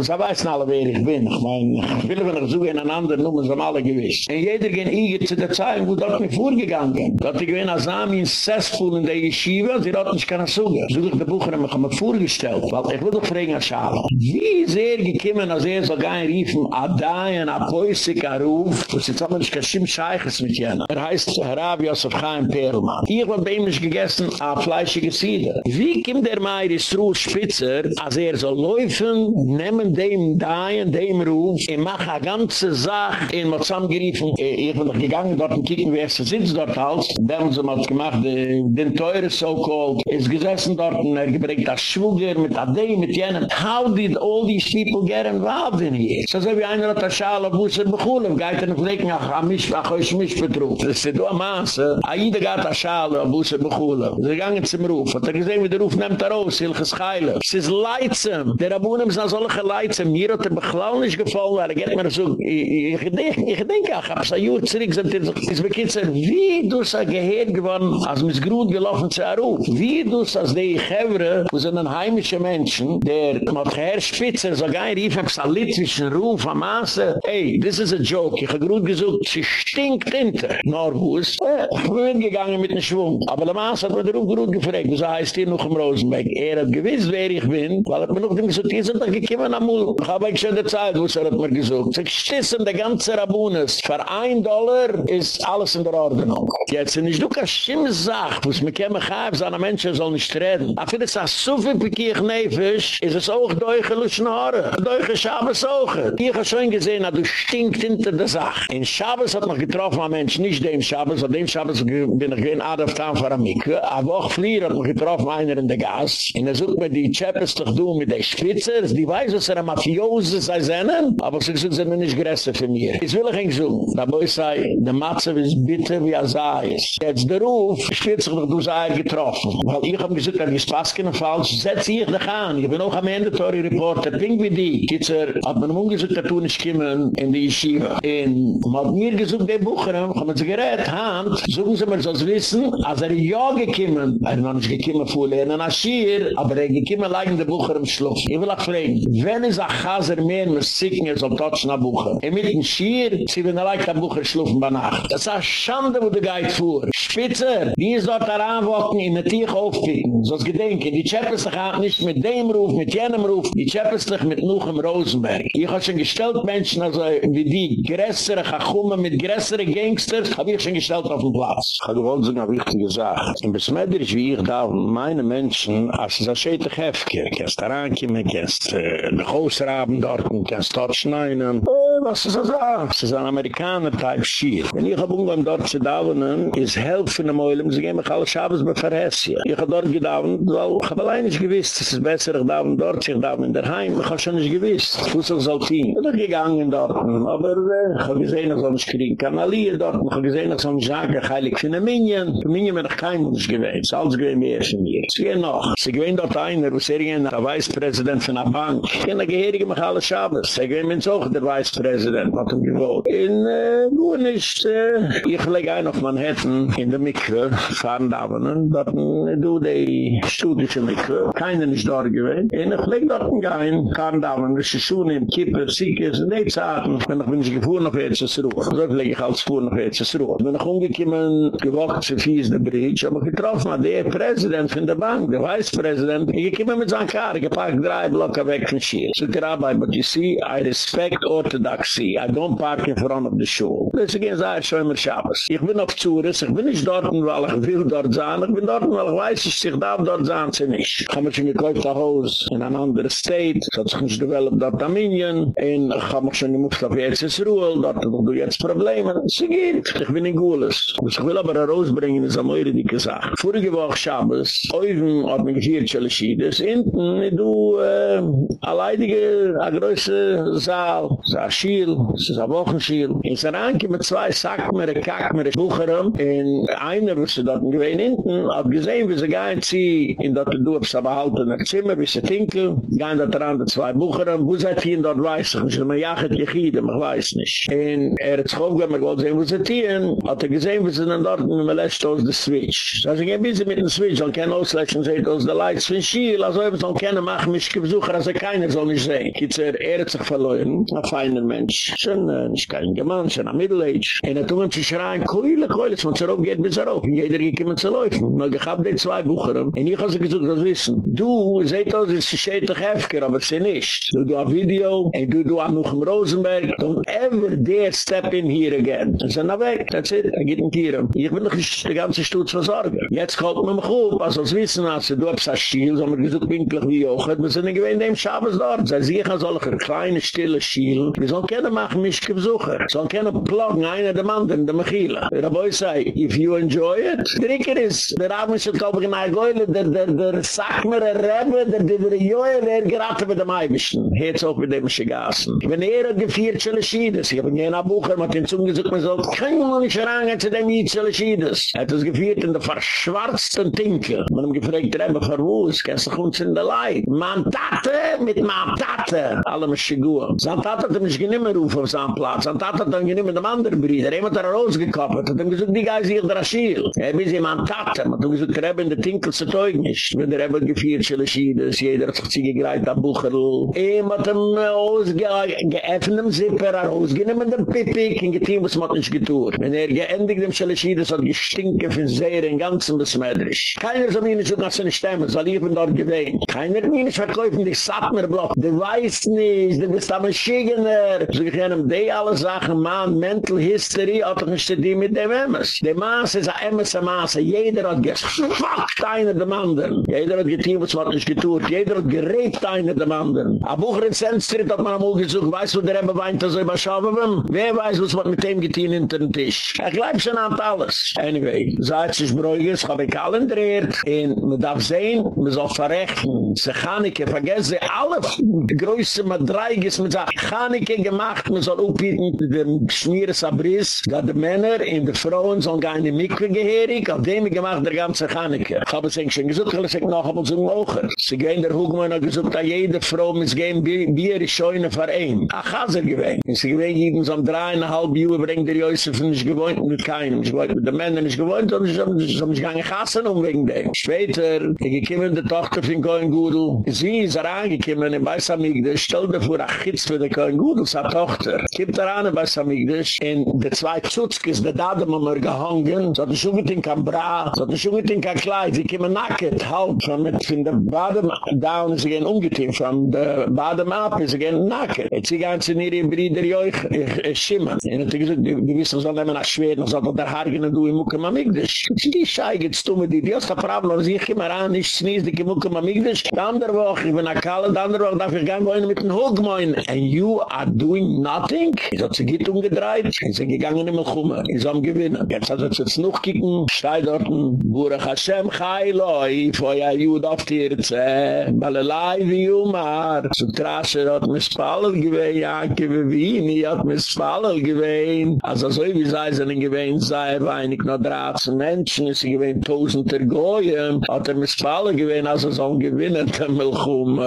sie weiß alle, wer ich bin. Ich meine, ich ich suche in einen anderen, nur sind alle gewiss. Und jeder geht hier zu der Zeit, wo dort nicht vorgegangen. Dort ich bin als Name in Sesspool in der Yeshiva, sie hat nicht keine Suche. So ich der Bucher, ich habe mir vorgestellt, weil ich will doch fragen, Schala, wie sehr gekommen, als er so gar riefen, Adayan, Apoisik, Aruf, wo sie zusammen nicht Kashim Scheiches mit jener. Er heißt Harabi Yosef Chaim Perlman. Ich habe bei ihm nicht gegessen, a fleischige Siede. Wie kommt der Meir Ruh Spitzer, als er so laufen, nehmen dem Dayan, dem Ruf, und machen eine ganze Sache, in Mozam geriefen, ich bin noch gegangen, dort und kicken, wie er sitzt dort als, dann sie mal gemacht, den teure so-called, ist gesessen dort, und er gebringt das Schwuger, mit Adei, mit jenen. How did all these people get involved in here? So so wie einer hat das Schal auf Busser begonnen, geht er noch legen, ach, ach, ach, ach, ach, ach, ach, ach, ach, ach, ach, Aida gait a Schale, a Busse Bechula. Sie gangen zum Ruf. Hat er gesehen, wie der Ruf nehmt er aus, hilches Keile. Es ist leidsam. Der Abunem ist nach solchen leidsam. Mir hat er bechlaunisch gefallen, er geht mir so, ich denke, ich denke, ich hab's a Jür zurück, sind die, ist bekitzer, wie du es a Gehirn gewonnen, als mis Grut gelaufen zu er Ruf. Wie du es, als die Chevre, wo sind ein heimische Menschen, der mit Herr Spitzer, so gein rief, hab's a litwischen Ruf, am Maße, ey, this is a joke, ich hab Grut gesucht, sie stinkt hinter. Norwus, äh, bin gegangen mit dem Schwung. Aber der Maas hat mir der Ruf Grut gefragt, wieso heißt hier noch im Rosenberg? Er hat gewiss, wer ich bin, weil er mir noch dem gesagt, hier sind doch gekommen am Mul. Ich habe eigentlich schon der Zeit, wo er hat mir gesagt. Sie stissen der ganze Rabunes. Für ein Dollar ist alles in der Ordnung. Jetzt sind ich, du kannst schimm sagt, wo es mir käme gaif, seine Menschen soll nicht reden. Aber für das so viel Pekir Nefisch, ist es auch Deuche Luschnare. Deuche Schabes auch. Ich habe schon gesehen, dass du stinkt hinter der Sache. In Schabes hat noch getroffen ein Mensch, nicht dem Schabes, aber dem Schabes bin ich gewinn Adolf-Tan für Amikwe. A Woche früher hat noch getroffen einer in der Gas. Und er sucht mir die Chappes doch du mit der Spitzer. Die weiß, dass er ein Mafiose sei seinen, aber sie sind sie nicht größer für mir. Jetzt will ich ihn so. Da ich sei, der Matze ist bitter wie er sei ist. Jetzt der Ruf, sich doch du sei getroffen. Weil ich hab gesagt, dass ich Spaß kennen falsch, setz ich dich an. Ich bin auch am Ende Tori Reporter, ping wie die. Kitzer hat man umgesucht, dass du nicht kommen in die Yeshiva. Und man hat mir gesucht, die Bucherin, haben sie gerät, Hand, suchen sie mir so wissen, als er ja gekommen, er noch nicht gekommen vor Lernen als Schier, aber er gekommen in der Bucher im Schluss. Ich will auch fragen, wenn es ein Chaser mehr muss sicken, er soll tatschen an Bucher. Er mit dem Schier, sie er lag der Bucher schlufen bei Nacht. Das ist eine Schande, wo der Geid fuhr. Spitzer, die ist dort daran wocken, in der Tiech aufpicken. So Gedenken, die Tschäppes sich auch nicht mit dem Ruf, mit jenem Ruf, die Tschäppes sich mit Nuchem Rosenberg. Ich habe schon gestellt Menschen, also wie die größere Chachumme mit größere Gangsters, habe ich schon gestellt auf dem Platz. Ich habe gewollt so eine wichtige Sache. In Besmeidrich, wie ich da, meine Menschen, als es ein schädig Hefke, kannst da rankommen, kannst äh, nach Hause haben dort, kannst dort schneiden. Äh, was ist das da? Es ist ein Amerikaner-Type Schiel. Wenn ich habe umgegangen dort zu dauern, ist helfen am Eulam, sie gehen mich alle Schabes bei Verhessia. Ich habe dort gedauert, weil ich habe allein nicht gewiss, es ist besser, ich dauern dort, ich dauern in der Heim, ich habe schon nicht gewiss. Fussel soll ziehen. Ich bin gegangen dort, aber äh, ich habe gesehen, ich soll nicht kriegen Kanalier dort, ich habe gesehen, ich nicht sagen, ich heilig für eine Minion. Für Minion bin ich kein Mensch gewesen, es ist alles gewesen für mir. Sie noch. Sie gehen dort einer, wo sie gehen, der Vice-Präsident von der Bank. Ich bin der Geherige mich alle Schabes. Sie gehen mir auch der Vice-Präsident, hat ihm gewohnt. In, äh, nur nicht, äh, ich lege ein auf Manhattan, in der Mikve, fahren da, und dort, äh, du, die studische Mikve, keiner ist dort gewesen. Und ich lege dort ein, fahren da, und das ist schon im Kippe, Siekes, in die Zeiten, wenn ich bin ich gefahren auf Erzsruhe. So lege ich als Fuhren auf Erzsruhe. Wenn ich umgekommen, gewogt zu fies der Bridge, aber getroffen hat der Präsident von der Bank, der Vice-Präsident, ich komme mit seiner Karte, gepackt drei Blocker weg von Schiel. So, Rabbi, but you see, I respect orthodoxy. I don't park in front of the show. Das ist again, sei schon Schabes. Ich bin auf Zures, ich bin nicht dort, weil ich will dort sein, ich bin dort, weil ich weiß, ich sich darf dort sein, sie nicht. Ich habe mich schon gekauft nach Hause in ein anderes State, so hat sich nicht developed dort am Minion, und ich habe mich schon gemusst auf Erzsruhe, dort du jetzt Probleme. Sie geht, ich bin in Gules. Ich will aber herausbringen, ist eine neue dicke Sache. Vorige Woche Schabes, Oven hat mich hier Chaleschides, hinten, du, äh, alleidige, a größe Saal, so a Schiel, so a Wochenschiel. In Saranki mit zwei Sackmere, Kackmere, Bucherem, in einer, wo sie dort gewesen hinten, hat gesehen, wie sie gehen, sie in dort du, ob sie behalten, nach Zimmer, wie sie tinkel, gehen dort ran, die zwei Bucherem, wo seid ihr dort weiß ich, ich jachet jechidem, ich weiß nicht. Und er hat sich aufgegeben, ich wollte sehen, wo sie tieren, hat er gesehen, wie sie dann dort, in der Lässt aus der Switch. Also ich bin mit dem Switch, soll kein Auslöschen sehen, aus der Lights von Schiel, also ich soll keine machen, mich besuchen, also keiner soll nicht sehen. Kitz er, er hat sich verloren, ein feiner Mensch. Schon, äh, nicht kein Gemann, schon ein Middle-Age. Er hat um zu schreien, keule, keule, es muss er aufgehen, bis er auf. Jeder gekommen zu laufen. Nur ich hab die zwei Bucheren, und ich hab sie gesagt, das wissen. Du, seht aus, es ist schädlich heftiger, aber sie nicht. Du, du, ein Video, und du, du, noch im Rosenberg, don't ever dare step in here again. Und sie sind weg, that's it, er geht in Tieren. Ich bin noch nicht die ganze Stutz versorgen. Jetzt kommt man mich auf, also es wissen, als du hast ein Schiel, so man gesagt, pinklich wie auch, wir sind nicht gewähnt, dem Schabes dort. Sie sehen, als solche kleine, stille Schiel, wir sollen können machen mich Besucher. Sollen können pluggen, einer dem anderen, der Mechila. Der Boy sei, if you enjoy it, Drinker ist, der Abend ist, glaube ich, in der Geule, der, der, der, sag mir, der Rebbe, der, der, der Joel, der geraten mit dem Eibischen. Hetz auch mit dem Schigassen. Wenn er hat gefiert, Schelle Schiedes, ich habe in jener Bucher, mit den Zungen gesagt, man soll, kann man nicht rangen zu dem Schelle Schiedes. Er hat es gefiert in der verschwarzten Tinke. Man hat gefragt, Rebbe, für wo du uns in der Leid? Man Tate mit man Tate. Alle mich Schigua. Sein Tate hat er nicht genümmer rufen auf seinem Platz. Sein Tate hat er genümmer dem anderen Brüder. Er hat er rausgekoppelt. Er hat gesagt, die Geist hier der Aschiel. Er ist wie man Tate. Man hat gesagt, der Rebbe in der Tinkel zu teugen nicht. Wenn der Rebbe gefiert, Schelle Schiedes, jeder hat sich ziegegreit am Bucherl. Er hat ihm ausgeöffnet Zipper, er ausgenommen dem Pipik, in getein, was man nicht getuert. Wenn er geendigt dem Schelle Schiedes, hat gestinken von sehr in ganzen Besmeidrisch. Keiner soll mir nicht so ganz in Stemmen, soll ich bin dort gewähnt. Keiner mir nicht verkäufen, die Satmerblock. Du weißt nicht, du bist am Schigener. So ich kann die alle Sachen, man, Mental History, hat doch nicht die mit dem Emmes. Der Maas ist ein Emmes am Maas. Jeder hat gefuckt einer dem anderen. Jeder hat getein, was man nicht getuert. Jeder hat gerebt einer dem anderen. A Bucher in Sandstreet hat man am gesucht, weißt du, der Ebbe weint, dass er überschaffen Wer weiß, was man mit dem getein hinter den Tisch. Er gleibt schon an alles. Anyway, seit sich Bräugis, hab ich allen dreht. Und man darf sehen, man soll verrechten. Se Chaneke, vergesse alle größe Madreiges mit der Chaneke gemacht, man soll aufbieten, den Schmieres Abriss, da die Männer der Frauen sollen gar nicht Mikve geherig, auf dem gemacht der ganze Chaneke. Ich habe es eigentlich schon gesagt, ich habe noch einmal so ein Ocher. Sie gehen der Hugmann und gesagt, dass jede Frau muss gehen, Bier ist schon ein Verein. Ach, hat er gewähnt. Sie gewähnt, jeden so um dreieinhalb Jahre bringt der Josef nicht gewohnt mit keinem. Ich wollte den Männern nicht gewohnt, sondern ich habe mich gar nicht gassen um wegen dem. Später, in der Tochter von Koen Gudel. Sie ist er angekommen in Beisamigdash, stell dir vor, ach, Chitz für die Koen Gudel, seine Tochter. Kommt er an in Beisamigdash, in der zwei Zutzkes, der Dadem wir gehangen, so er schon in kein Bra, so er schon in kein Kleid, sie kommen nackt, halt, von mit, von der Badem down, ist er gehen ungetein, von der Badem ab, ist er gehen nackt. Jetzt sie gehen zu ihre Brüder, joich, ich schimmen. Und er hat gesagt, die wissen, so nehmen nach Schweden, so er Haargen und du in Mukamamigdash. Die Schei geht's du mit dir, die hast kein Problem, ich immer an, ich snies, die Mukamamigdash. Die andere Woche, ich bin nach Kalle, die andere Woche darf ich gehen wollen mit dem Hoogmoin. And you are doing nothing? Ich hat sie geht umgedreht, ich sind gegangen in Melchume, ich soll gewinnen. Jetzt hat sie jetzt noch kicken, stei dort, Burech Hashem, Chai Loi, Foya Yud auf Tirze, Balalai wie Umar. So trashe hat mir Spallel gewehen, Janke wie Wien, hat mir Spallel gewehen. Also so wie sei sie denn gewehen, sei weinig noch 13 Menschen, sie gewehen tausender Goyen, hat er mir Spallel gewehen, also so gewinnen, der Melchum.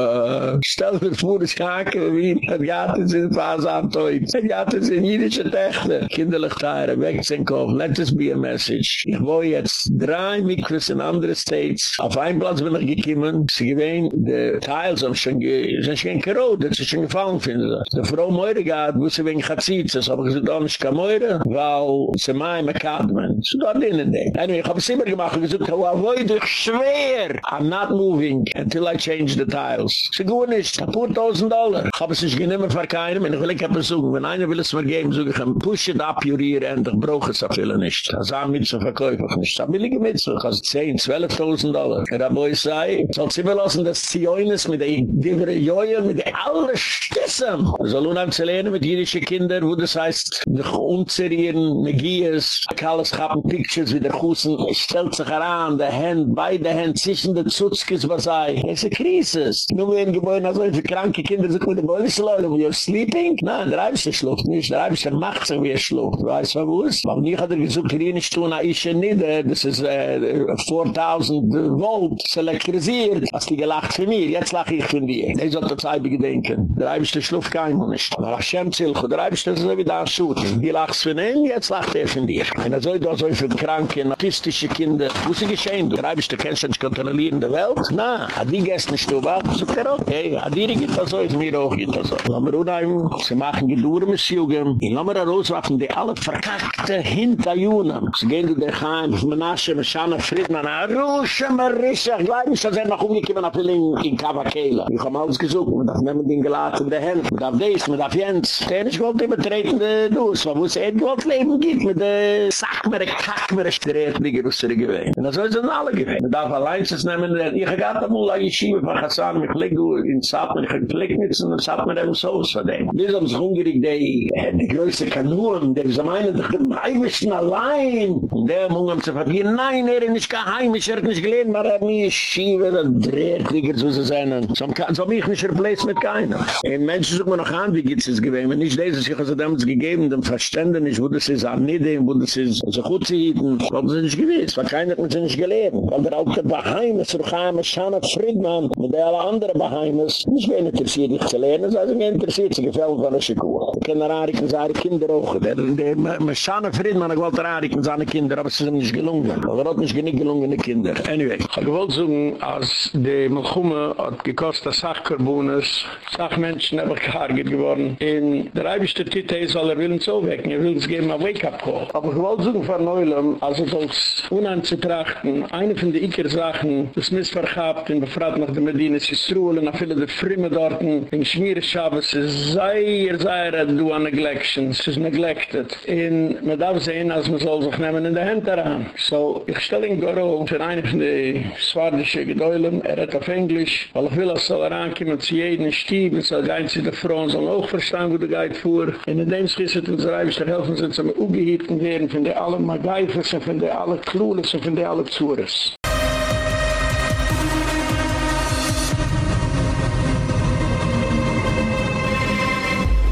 Stell dir vor, ich Janke wie Wien, hat gatt es in Fasantoid, hat gatt es in jüdische Techte. Kinderlich teire, weg zu Kopf, let this be a message. Ich wohne jetzt drei Mikros in andere States. Auf ein Platz bin ich gekommen, sie gewähnt, die Teils haben schon gerot, das ist schon gefallen, finde ich. Die Frau Meure gehad, wo sie wegen Chatzizes, aber ich gesagt, oh, ich kann Meure, weil sie mein Makadmen, so dort innen denk. Anyway, ich habe es immer gemacht, ich gesagt, wo ich dich schwer, I'm not moving until I change the tiles. Sie gut nicht, ein paar tausend Dollar. Ich habe es nicht genommen für keinem, und ich will ich habe es suchen. Wenn einer will es mir geben, so ich kann push it up your ear, und ich brauche es auch viele nicht. Das haben wir zu verkaufen nicht. Das will ich mit, so ich habe 10, 12.000 Dollar. Und da muss ich sagen, soll sie mir lassen, dass Zioines mit den Divere Joyen, mit den alle Stissen. Wir sollen unheim zu lernen mit jüdischen Kindern, wo das heißt, sich umzerieren, Negiers, alles haben Pictures, wie der Kussen stellt sich heran, der Hand, beide Hände, zwischen den Zutzkes, was sei. Es ist eine Krise. Nur wenn Gebäude, also für kranke Kinder, so gut, wollen sie leute, you're sleeping? Nein, der Eibischter schluft nicht, der Eibischter macht sich, wie er schluft. Weißt du, ist? Weil nicht hat er gesagt, hier nicht tun, ich nicht, das ist 4000 Volt, es elektrisiert. Hast du gelacht für mir, jetzt lache ich von dir. Das sollte das Eibige denken. Der Eibischter schluft kein Mann nicht. Aber Hashem Zilcho, der Eibischter ist so wie da schut. Die lachst von ihm, jetzt lacht er von dir. Und er soll da so für kranke, autistische Kinder. Wo ist sie geschehen? Der Eibischter kennst du nicht kontrollieren der Welt? Na, hat die gestern nicht du was? So, okay, hat die geht das so, ist mir auch geht das so. Lass mir unheim, sie machen gedurme Sjugend. Ich lass mir rauswaffen, die alle verkackte Hinterjunen. Sie gehen durch den Heim, auf Menashe, Meshana, Friedman, Arusha, Marisha, gleich ist das noch umgekommen, auf in Kavakela. Ich hab alles gesucht, man darf nehmen den gelaten in der Hand, man darf dies, man darf Jens. Ist gewollt immer treten, dus, man muss ein gewollt leben gibt, mit der Sackmere, Kackmere, Street, die Gerussere gewähnt. Und das soll sie alle. Man darf allein zu nehmen, ich hab gerade mal eine Yeshiva von Hassan, mich leg du in ich hab gepflegt mit, und Satmer eben so von dem. bis am Zungerig, die, die größte Kanuren, die sind meine, die heimischen allein. Der Mung haben sie vergehen, nein, er nicht geheimisch, er hat nicht gelehrt, aber er hat mich schiebe, der dreht, so zu sein. So haben mich nicht replace mit keiner. Ein Mensch sucht mir noch an, wie geht es gewesen, wenn ich habe es damals gegeben, dem Verständnis, wo das ist an Nidem, wo das ist so gut zu hieten, wo das nicht gewiss, weil keiner hat mich nicht gelehrt. Weil der alte Baheim ist, Rucham, Shana Friedman, mit der alle anderen Baheim ist, nicht mehr interessiert, dich zu lernen, sondern mehr interessiert, sie gefällt von der Schikuh. Ich kenne Ariken, seine Kinder auch, der, der, mit Shana Friedman, ich wollte Ariken, seine Kinder, aber es ist nicht gelungen. Aber er hat nicht genug gelungen, die Kinder. Anyway. Ich wollte sagen, als die Melchume hat gekostet, Sachkarbunas, Sachmenschen haben gehargert geworden. In der Eibischte Titte ist, weil er will uns so wecken, er will uns geben ein Wake-up-Call. Aber ich wollte sagen von Neulem, also das unanzutrachten, eine von den Iker-Sachen, das missvergabt, in befragt nach der Medina, es ist Ruhe, nach viele der Frimme dort, in Schmieres-Schabes, es ist sehr, sehr, du an Neglection, es ist neglected. In, man darf sehen, als man soll sich nehmen in der Hand daran. So, ich stelle ihn Goro, für eine von den Swardische Gedäulen, er hat auf Englisch, weil ich will, als soll er ankommen zu jedem Stieb, es soll gehen zu der Frauen, soll auch verstehen, wo der Geid fuhr. In dem Schiss hat uns Reibisch der Helfen, sind sie mir ugehitten werden, von der alle Magaifers, von der alle Klulis, von der alle Zures.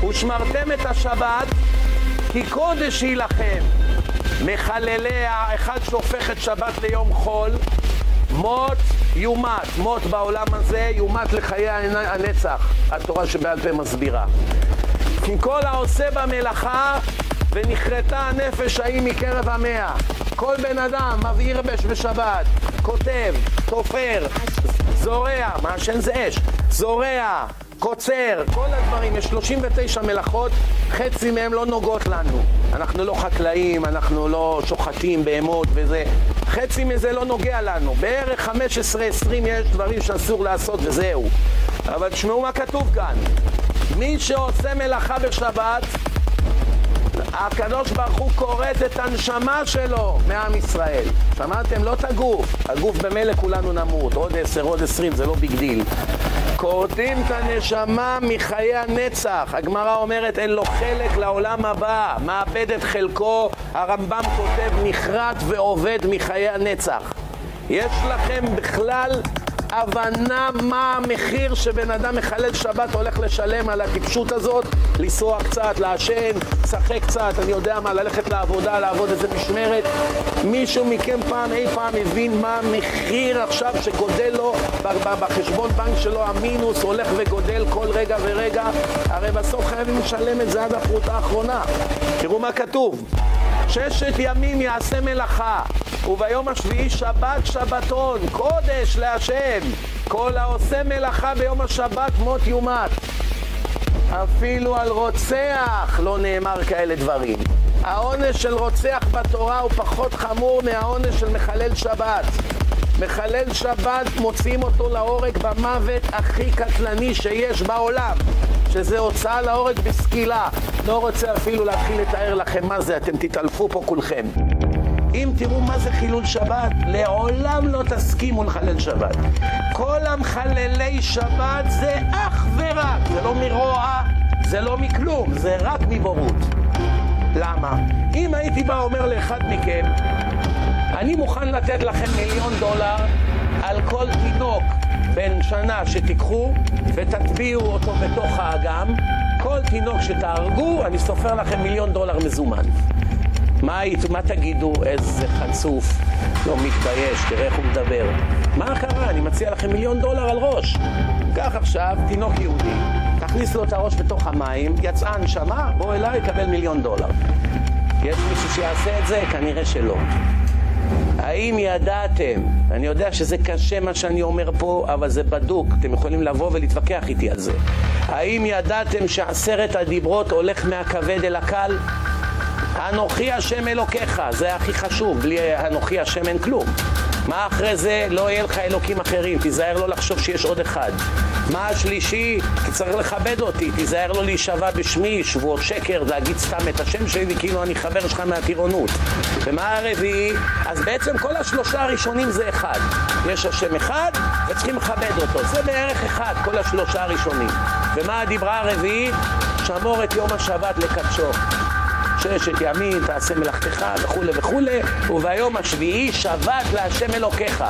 ושמרתם את השבת כי קודש היא לכם. מחלליה, אחד שהופך את שבת ליום חול, מות יומת, מות בעולם הזה, יומת לחיי הנצח, התורה שבעל פה מסבירה. כי כל העושה במלאכה ונכרתה הנפש ההיא מקרב המאה. כל בן אדם מבעיר בש בשבת, כותב, תופר, זורע, מעשן זה אש, זורע, קוצר, כל הדברים, יש 39 מלאכות, חצי מהם לא נוגעות לנו. אנחנו לא חקלאים, אנחנו לא שוחטים בהמות וזה, חצי מזה לא נוגע לנו. בערך 15-20 יש דברים שאסור לעשות וזהו. אבל תשמעו מה כתוב כאן. מי שעושה מלאכה בשבת, הקדוש ברוך הוא כורת את הנשמה שלו מעם ישראל. שמעתם? לא את הגוף. הגוף במילא כולנו נמות. עוד עשר, עוד עשרים, זה לא ביג דיל. כורתים את הנשמה מחיי הנצח. הגמרא אומרת אין לו חלק לעולם הבא. מאבד את חלקו, הרמב"ם כותב נכרת ועובד מחיי הנצח. יש לכם בכלל הבנה מה המחיר שבן אדם מחלל שבת הולך לשלם על הטיפשות הזאת, לנסוע קצת, לעשן, לשחק קצת, אני יודע מה, ללכת לעבודה, לעבוד איזה משמרת. מישהו מכם פעם, אי פעם הבין מה המחיר עכשיו שגודל לו בחשבון בנק שלו, המינוס הולך וגודל כל רגע ורגע, הרי בסוף חייבים לשלם את זה עד הפרוטה האחרונה. תראו מה כתוב. ששת ימים יעשה מלאכה, וביום השביעי שבת שבתון, קודש להשם. כל העושה מלאכה ביום השבת מות יומת. אפילו על רוצח לא נאמר כאלה דברים. העונש של רוצח בתורה הוא פחות חמור מהעונש של מחלל שבת. מחלל שבת מוציאים אותו להורג במוות הכי קטלני שיש בעולם, שזה הוצאה להורג בסקילה. לא רוצה אפילו להתחיל לתאר לכם מה זה, אתם תתעלפו פה כולכם. אם תראו מה זה חילול שבת, לעולם לא תסכימו לחלל שבת. כל המחללי שבת זה אך ורק, זה לא מרוע, זה לא מכלום, זה רק מבורות. למה? אם הייתי בא אומר לאחד מכם, אני מוכן לתת לכם מיליון דולר על כל תינוק בן שנה שתיקחו ותטביעו אותו בתוך האגם, כל תינוק שתהרגו, אני סופר לכם מיליון דולר מזומן. מה, מה תגידו? איזה חצוף, לא מתבייש, תראה איך הוא מדבר. מה קרה? אני מציע לכם מיליון דולר על ראש. קח עכשיו תינוק יהודי, תכניס לו את הראש בתוך המים, יצאה הנשמה, בוא אליי, יקבל מיליון דולר. יש מישהו שיעשה את זה? כנראה שלא. האם ידעתם, אני יודע שזה קשה מה שאני אומר פה, אבל זה בדוק, אתם יכולים לבוא ולהתווכח איתי על זה. האם ידעתם שעשרת הדיברות הולך מהכבד אל הקל? אנוכי השם אלוקיך, זה הכי חשוב, בלי אנוכי השם אין כלום. מה אחרי זה? לא יהיה לך אלוקים אחרים, תיזהר לא לחשוב שיש עוד אחד. מה השלישי? תצטרך לכבד אותי, תיזהר לא להישבע בשמי, שבועות שקר, להגיד סתם את השם שלי כאילו אני חבר שלך מהטירונות. ומה הרביעי? אז בעצם כל השלושה הראשונים זה אחד. יש השם אחד וצריכים לכבד אותו, זה בערך אחד, כל השלושה הראשונים. ומה הדיברה הרביעית? שמור את יום השבת לקדשו. ששת ימים תעשה מלאכתך וכולי וכולי וביום השביעי שבת להשם אלוקיך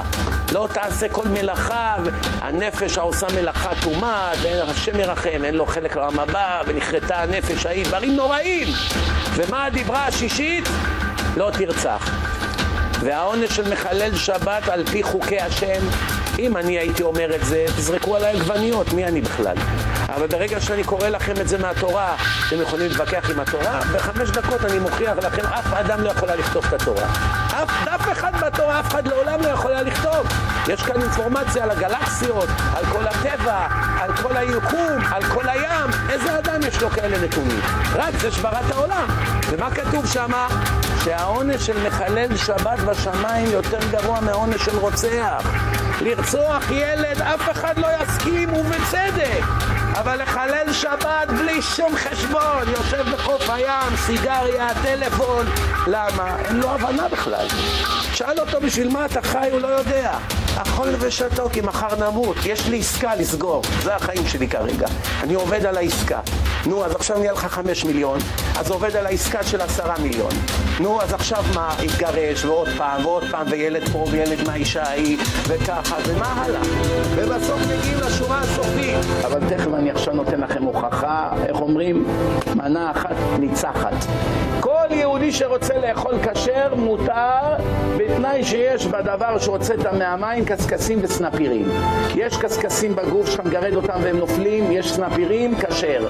לא תעשה כל מלאכה הנפש העושה מלאכה טומאה ואין השם ירחם אין לו חלק לעם הבא ונכרתה הנפש ההיא דברים נוראים ומה הדיברה השישית? לא תרצח והעונש של מחלל שבת על פי חוקי השם אם אני הייתי אומר את זה, תזרקו עליי עגבניות, מי אני בכלל? אבל ברגע שאני קורא לכם את זה מהתורה, אתם יכולים להתווכח עם התורה, בחמש דקות אני מוכיח לכם, אף אדם לא יכולה לכתוב את התורה. אף דף אחד בתורה, אף אחד לעולם לא יכולה לכתוב. יש כאן אינפורמציה על הגלקסיות, על כל הטבע, על כל היקום, על כל הים. איזה אדם יש לו כאלה נתונים? רק זה שברת העולם. ומה כתוב שם? שהעונש של מחלל שבת בשמיים יותר גרוע מעונש של רוצח. לרצוח ילד אף אחד לא יסכים ובצדק אבל לחלל שבת בלי שום חשבון יושב בחוף הים, סיגריה, טלפון. למה? אין לו הבנה בכלל. שאל אותו בשביל מה אתה חי? הוא לא יודע אכול ושתו כי מחר נמות. יש לי עסקה לסגור. זה החיים שלי כרגע. אני עובד על העסקה. נו אז עכשיו נהיה לך חמש מיליון. אז עובד על העסקה של עשרה מיליון. נו אז עכשיו מה? התגרש ועוד פעם ועוד פעם וילד פה וילד מהאישה ההיא וככה. ומה הלאה? ובסוף מגיעים לשורה הסופית. אבל תכף אני עכשיו נותן לכם הוכחה איך אומרים? מנה אחת ניצחת. כל יהודי שרוצה לאכול כשר מותר בתנאי שיש בדבר שהוצאת מהמים קשקשים וסנפירים. יש קשקשים בגוף שאתה מגרד אותם והם נופלים, יש סנפירים, כשר.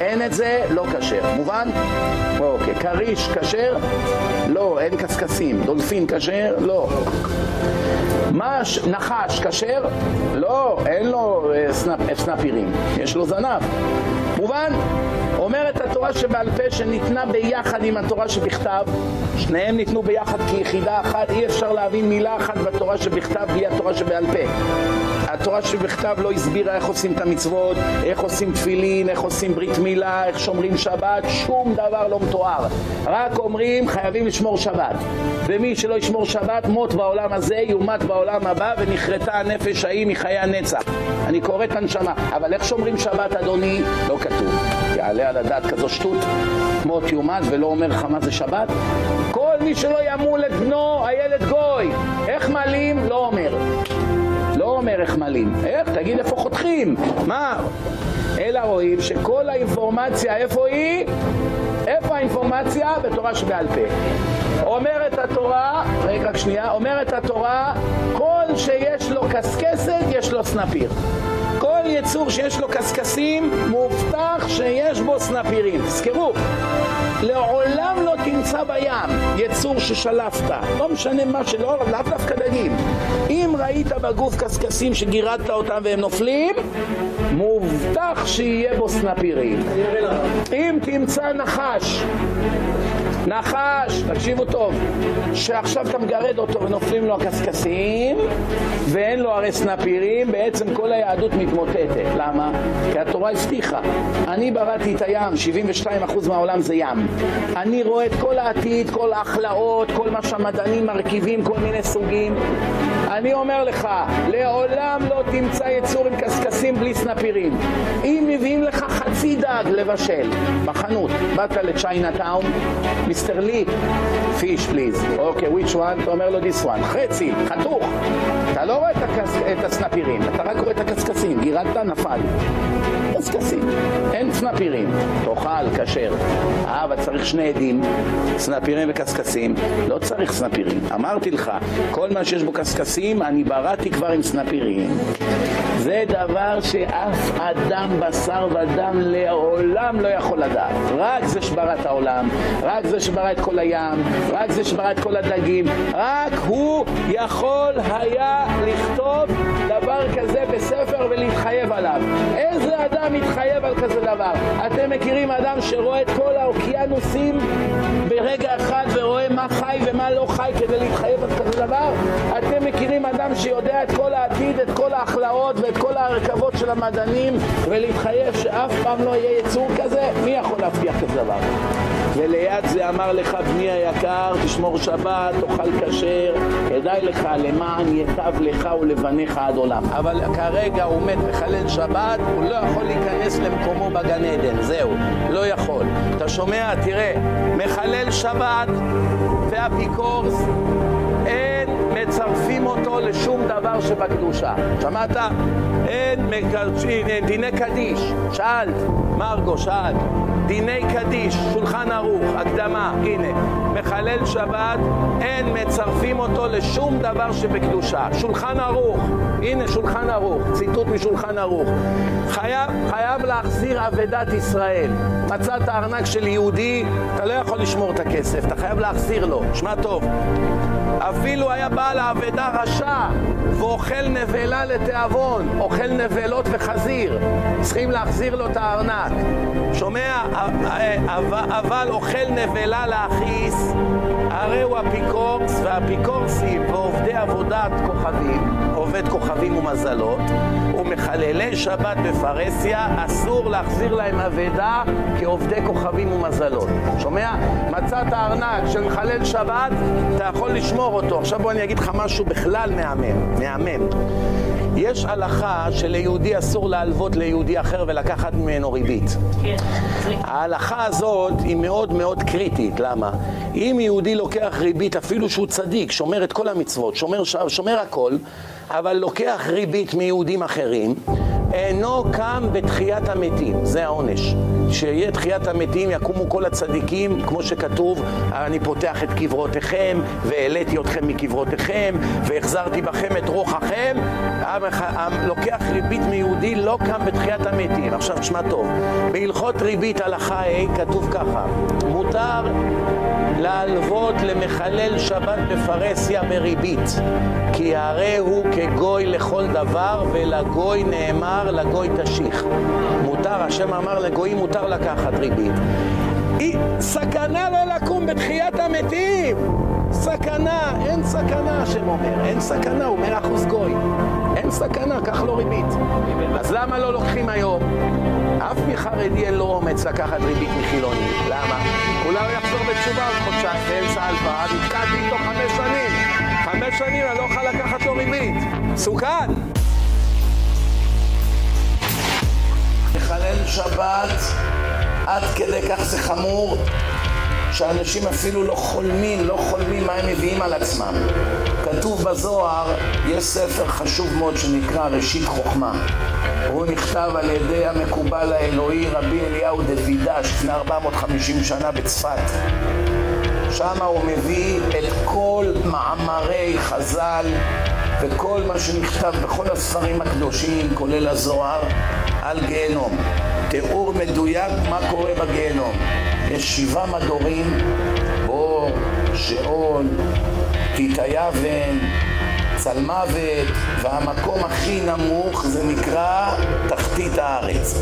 אין את זה, לא כשר. מובן? אוקיי. כריש, כשר? לא, אין קשקשים. דולפין, כשר? לא. מש, נחש, כשר? לא, אין לו אה, סנפ, סנפירים. יש לו זנב. מובן? אומרת התורה שבעל פה שניתנה ביחד עם התורה שבכתב, שניהם ניתנו ביחד כיחידה אחת, אי אפשר להבין מילה אחת בתורה שבכתב בלי התורה שבעל פה. התורה שבכתב לא הסבירה איך עושים את המצוות, איך עושים תפילין, איך עושים ברית מילה, איך שומרים שבת, שום דבר לא מתואר. רק אומרים חייבים לשמור שבת. ומי שלא ישמור שבת, מות בעולם הזה, יומת בעולם הבא, ונכרתה הנפש ההיא מחיי הנצח. אני קורא את הנשמה. אבל איך שומרים שבת, אדוני? לא כתוב. יעלה על הדעת כזו שטות, מות יומת ולא אומר לך מה זה שבת? כל מי שלא ימול את בנו, הילד גוי. איך מעלים? לא אומר. לא אומר איך מלאים. איך? תגיד איפה חותכים. מה? אלא רואים שכל האינפורמציה, איפה היא? איפה האינפורמציה? בתורה שבעל פה. אומרת התורה, רגע שנייה, אומרת התורה, כל שיש לו קסקסת יש לו סנפיר. כל יצור שיש לו קשקשים מובטח שיש בו סנפירים. תזכרו, לעולם לא תמצא בים יצור ששלפת, לא משנה מה שלא, לאו דווקא דגים. אם ראית בגוף קשקשים שגירדת אותם והם נופלים, מובטח שיהיה בו סנפירים. אם תמצא נחש נחש, תקשיבו טוב, שעכשיו אתה מגרד אותו ונופלים לו הקשקשים ואין לו הרי סנפירים, בעצם כל היהדות מתמוטטת. למה? כי התורה הבטיחה. אני בראתי את הים, 72% מהעולם זה ים. אני רואה את כל העתיד, כל ההכלאות, כל מה שהמדענים מרכיבים, כל מיני סוגים. אני אומר לך, לעולם לא תמצא יצור עם קשקשים בלי סנפירים. אם מביאים לך חצי דג לבשל בחנות, באת לצ'יינה טאון, מיסטר לי, פיש פליז. אוקיי, which one? אתה אומר לו this one. חצי, חתוך. אתה לא רואה את, הקס... את הסנפירים, אתה רק רואה את הקשקשים. גירדת, נפל. קשקשים. אין סנפירים. תאכל, כשר. אה, אבל צריך שני עדים, סנפירים וקשקשים. לא צריך סנפירים. אמרתי לך, כל מה שיש בו קשקשים, אני בראתי כבר עם סנפירים. זה דבר שאף אדם בשר ודם לעולם לא יכול לדעת. רק זה שברא את העולם, רק זה שברא את כל הים, רק זה שברא את כל הדגים, רק הוא יכול היה לכתוב דבר כזה בספר ולהתחייב עליו. איזה אדם מתחייב על כזה דבר? אתם מכירים אדם שרואה את כל האוקיינוסים ברגע אחד ורואה מה חי ומה לא חי כדי להתחייב על כזה דבר? אתם מכירים אדם שיודע את כל העתיד, את כל ההכלאות ואת כל ההרכבות של המדענים ולהתחייב שאף פעם לא יהיה יצור כזה? מי יכול להבטיח כזה דבר? וליד זה אמר לך בני היקר, תשמור שבת, תאכל כשר, כדאי לך למען יטב לך ולבניך עד עולם. אבל כרגע הוא מת מחלל שבת, הוא לא יכול להיכנס למקומו בגן עדן, זהו, לא יכול. אתה שומע? תראה, מחלל שבת ואפיקורס אין מצרפים אותו לשום דבר שבקדושה. שמעת? אין מקדשים, דיני קדיש. שאלת, מרגו, שאלת. דיני קדיש, שולחן ערוך, הקדמה, הנה. מחלל שבת, אין מצרפים אותו לשום דבר שבקדושה. שולחן ערוך, הנה שולחן ערוך, ציטוט משולחן ערוך. חייב, חייב להחזיר אבדת ישראל. מצאת ארנק של יהודי, אתה לא יכול לשמור את הכסף, אתה חייב להחזיר לו. שמע טוב. אפילו היה בעל האבדה רשע ואוכל נבלה לתיאבון, אוכל נבלות וחזיר. צריכים להחזיר לו את הארנק. שומע? אבל אוכל נבלה להכעיס, הרי הוא אפיקורס, והאפיקורסים ועובדי עבודת כוכבים, עובד כוכבים ומזלות, ומחללי שבת בפרהסיה, אסור להחזיר להם אבדה כעובדי כוכבים ומזלות. שומע? מצאת ארנק של מחלל שבת, אתה יכול לשמור אותו. עכשיו בוא אני אגיד לך משהו בכלל מהמם, מהמם. יש הלכה שליהודי אסור להלוות ליהודי אחר ולקחת ממנו ריבית. כן. ההלכה הזאת היא מאוד מאוד קריטית, למה? אם יהודי לוקח ריבית, אפילו שהוא צדיק, שומר את כל המצוות, שומר, שומר הכל, אבל לוקח ריבית מיהודים אחרים, אינו קם בתחיית המתים, זה העונש. שיהיה תחיית המתים, יקומו כל הצדיקים, כמו שכתוב, אני פותח את קברותיכם, והעליתי אתכם מקברותיכם, והחזרתי בכם את רוחכם. לוקח ריבית מיהודי, לא קם בתחיית המתים. עכשיו תשמע טוב, בהלכות ריבית הלכה ה' כתוב ככה, מותר להלוות למחלל שבת בפרהסיה בריבית, כי הרי הוא כגוי לכל דבר, ולגוי נאמר לגוי תשיך. מותר, השם אמר לגויים מותר לקחת ריבית. היא סכנה לא לקום בתחיית המתים. סכנה, אין סכנה, השם אומר, אין סכנה, הוא מאה אחוז גוי. אין סכנה, קח לו ריבית. אז למה לא לוקחים היום? אף מחרדי אין לו אומץ לקחת ריבית מחילוני. למה? אולי הוא יחזור בתשובה עוד חודשיים באמצע ההלוואה, נתקעתי איתו חמש שנים. חמש שנים אני לא אוכל לקחת לו ריבית. מסוכן. לחלל שבת, עד כדי כך זה חמור, שאנשים אפילו לא חולמים, לא חולמים מה הם מביאים על עצמם. כתוב בזוהר, יש ספר חשוב מאוד שנקרא ראשית חוכמה. הוא נכתב על ידי המקובל האלוהי רבי אליהו דוידש לפני 450 שנה בצפת. שם הוא מביא את כל מאמרי חז"ל וכל מה שנכתב בכל הספרים הקדושים, כולל הזוהר, על גיהנום. תיאור מדויק מה קורה בגיהנום. יש שבעה מדורים, בור, שאול, תיתיאבן, צלמוות, והמקום הכי נמוך זה נקרא תחתית הארץ.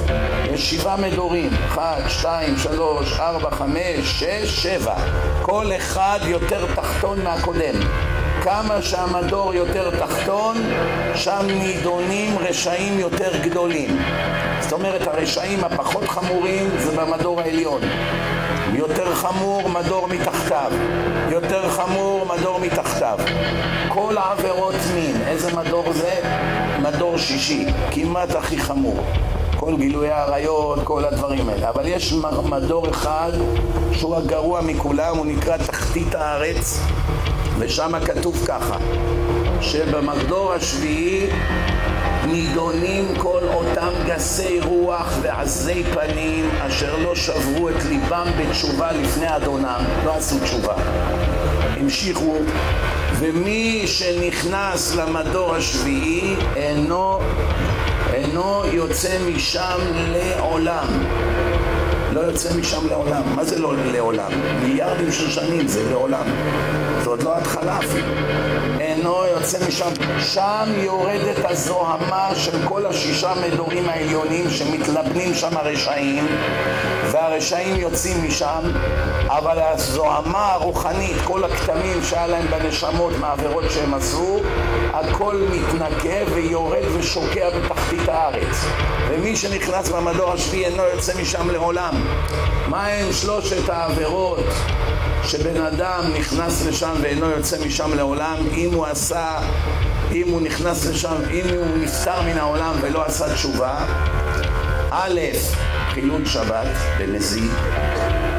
יש שבעה מדורים, אחד, שתיים, שלוש, ארבע, חמש, שש, שבע. כל אחד יותר תחתון מהקודם. כמה שהמדור יותר תחתון, שם נידונים רשעים יותר גדולים. זאת אומרת, הרשעים הפחות חמורים זה במדור העליון. יותר חמור, מדור מתחתיו. יותר חמור, מדור מתחתיו. כל העבירות מין, איזה מדור זה? מדור שישי, כמעט הכי חמור. כל גילויי העריות, כל הדברים האלה. אבל יש מדור אחד שהוא הגרוע מכולם, הוא נקרא תחתית הארץ, ושם כתוב ככה, שבמגדור השביעי נידונים כל אותם גסי רוח ועזי פנים אשר לא שברו את ליבם בתשובה לפני אדונם, לא עשו תשובה. המשיכו, ומי שנכנס למדור השביעי אינו, אינו יוצא משם לעולם. לא יוצא משם לעולם. מה זה לא לעולם? מיליארדים של שנים זה לעולם. עוד לא התחלה אפילו. אינו יוצא משם. שם יורדת הזוהמה של כל השישה מדורים העליונים שמתלבנים שם הרשעים, והרשעים יוצאים משם, אבל הזוהמה הרוחנית, כל הכתמים שהיה להם בנשמות מהעבירות שהם עשו, הכל מתנקה ויורד ושוקע בתחתית הארץ. ומי שנכנס במדור השביעי אינו יוצא משם לעולם. מה הם שלושת העבירות שבן אדם נכנס לשם ואינו יוצא משם לעולם אם הוא עשה, אם הוא נכנס לשם, אם הוא נפטר מן העולם ולא עשה תשובה א', חילול שבת במזיד,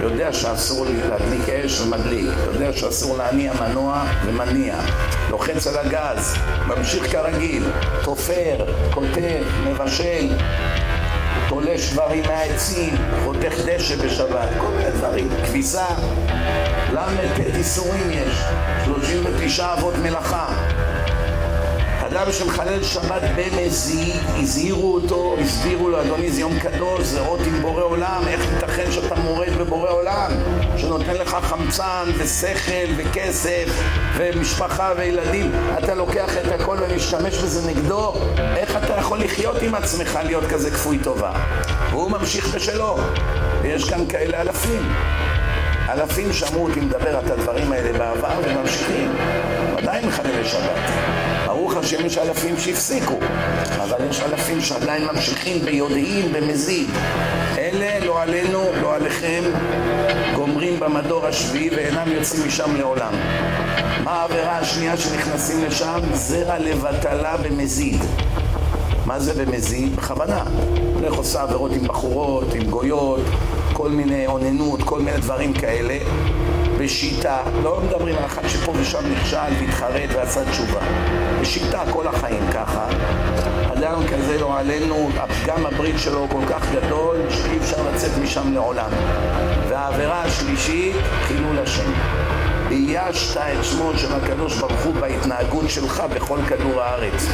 יודע שאסור להדליק אש ומדליק, יודע שאסור להניע מנוע ומניע, לוחץ על הגז, ממשיך כרגיל, תופר, כותב, מבשל, תולש דברים מהעצים, חותך דשא בשבת, כל מיני דברים, כביסה, ל"ט איסורים יש, 39 אבות מלאכה אדם שמחלל שבת במזיד, הזהירו אותו, הסבירו לו, אדוני זה יום קדוש, זה אות עם בורא עולם, איך ייתכן שאתה מורד בבורא עולם, שנותן לך חמצן ושכל וכסף ומשפחה וילדים, אתה לוקח את הכל ומשתמש בזה נגדו, איך אתה יכול לחיות עם עצמך להיות כזה כפוי טובה? והוא ממשיך בשלו, ויש כאן כאלה אלפים. אלפים שמעו אותי מדבר את הדברים האלה בעבר וממשיכים, עדיין מחללי שבת. ברוך השם יש אלפים שהפסיקו, אבל יש אלפים שעדיין ממשיכים ביודעים, במזיד. אלה לא עלינו, לא עליכם, גומרים במדור השביעי ואינם יוצאים משם לעולם. מה העבירה השנייה שנכנסים לשם? זרע לבטלה במזיד. מה זה במזיד? בכוונה. הולך עושה עבירות עם בחורות, עם גויות, כל מיני אוננות, כל מיני דברים כאלה. בשיטה, לא מדברים על אחד שפה ושם נכשל והתחרט ועשה תשובה. בשיטה כל החיים ככה. אדם כזה לא עלינו, הפגם הברית שלו כל כך גדול שאי אפשר לצאת משם לעולם. והעבירה השלישית, חילול השם. ביישת את שמו של הקדוש ברוך הוא בהתנהגות שלך בכל כדור הארץ.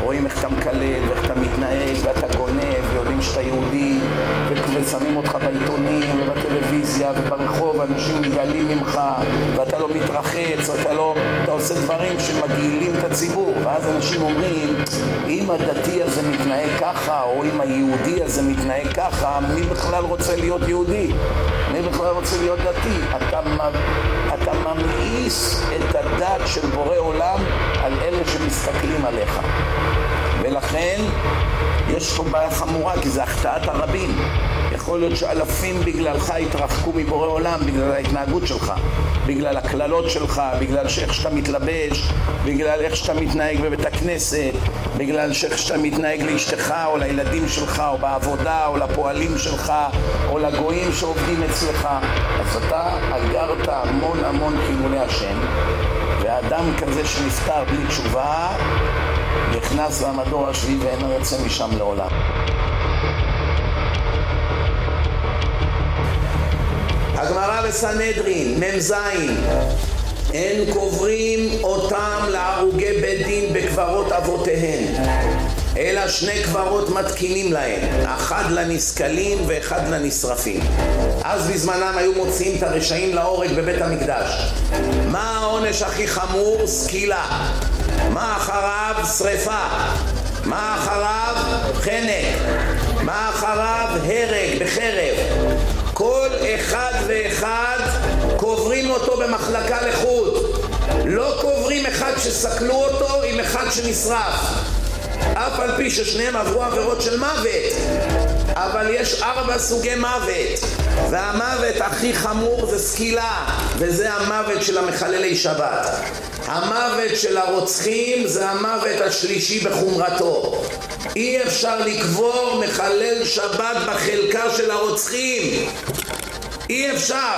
רואים איך אתה מקלל ואיך אתה מתנהג ואתה גונב ויודעים שאתה יהודי ושמים אותך בעיתונים ובטלוויזיה וברחוב אנשים מגלים ממך ואתה לא מתרחץ ואתה לא... אתה עושה דברים שמגעילים את הציבור ואז אנשים אומרים אם הדתי הזה מתנהג ככה או אם היהודי הזה מתנהג ככה מי בכלל רוצה להיות יהודי? מי בכלל רוצה להיות דתי? אתה, אתה ממאיס את הדת של בורא עולם על אלה שמסתכלים עליך. ולכן יש פה בעיה חמורה כי זה החטאת הרבים יכול להיות שאלפים בגללך התרחקו מבורא עולם בגלל ההתנהגות שלך בגלל הקללות שלך, בגלל שאיך שאתה מתלבש בגלל איך שאתה מתנהג בבית הכנסת בגלל שאיך שאתה מתנהג לאשתך או לילדים שלך או בעבודה או לפועלים שלך או לגויים שעובדים אצלך אז אתה אגרת המון המון חילולי השם ואדם כזה שנפטר בלי תשובה נכנס למדור השביעי ואינו יוצא משם לעולם. הגמרא בסנהדרין, מ"ז אין קוברים אותם להרוגי בית דין בקברות אבותיהם אלא שני קברות מתקינים להם, אחד לנסכלים ואחד לנשרפים. אז בזמנם היו מוציאים את הרשעים להורג בבית המקדש. מה העונש הכי חמור? סקילה. מה אחריו? שריפה. מה אחריו? חנק. מה אחריו? הרג בחרב. כל אחד ואחד קוברים אותו במחלקה לחוד. לא קוברים אחד שסקלו אותו עם אחד שנשרף. אף על פי ששניהם עברו עבירות של מוות אבל יש ארבע סוגי מוות והמוות הכי חמור זה סקילה וזה המוות של המחללי שבת. המוות של הרוצחים זה המוות השלישי בחומרתו. אי אפשר לקבור מחלל שבת בחלקה של הרוצחים. אי אפשר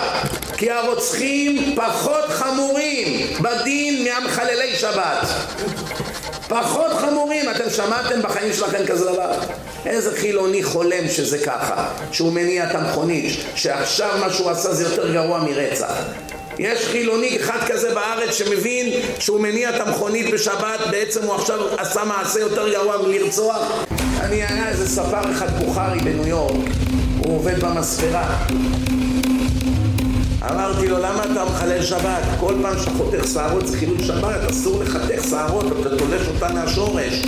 כי הרוצחים פחות חמורים בדין מהמחללי שבת פחות חמורים, אתם שמעתם בחיים שלכם כזה דבר? איזה חילוני חולם שזה ככה, שהוא מניע את המכונית, שעכשיו מה שהוא עשה זה יותר גרוע מרצח. יש חילוני אחד כזה בארץ שמבין שהוא מניע את המכונית בשבת, בעצם הוא עכשיו עשה מעשה יותר גרוע מלרצוח? אני היה איזה ספר אחד בוכרי בניו יורק, הוא עובד במספרה אמרתי לו, למה אתה מחלל שבת? כל פעם שאתה חותך שערות זה חילול שבת, אסור לחתך שערות, אתה תולש אותה מהשורש.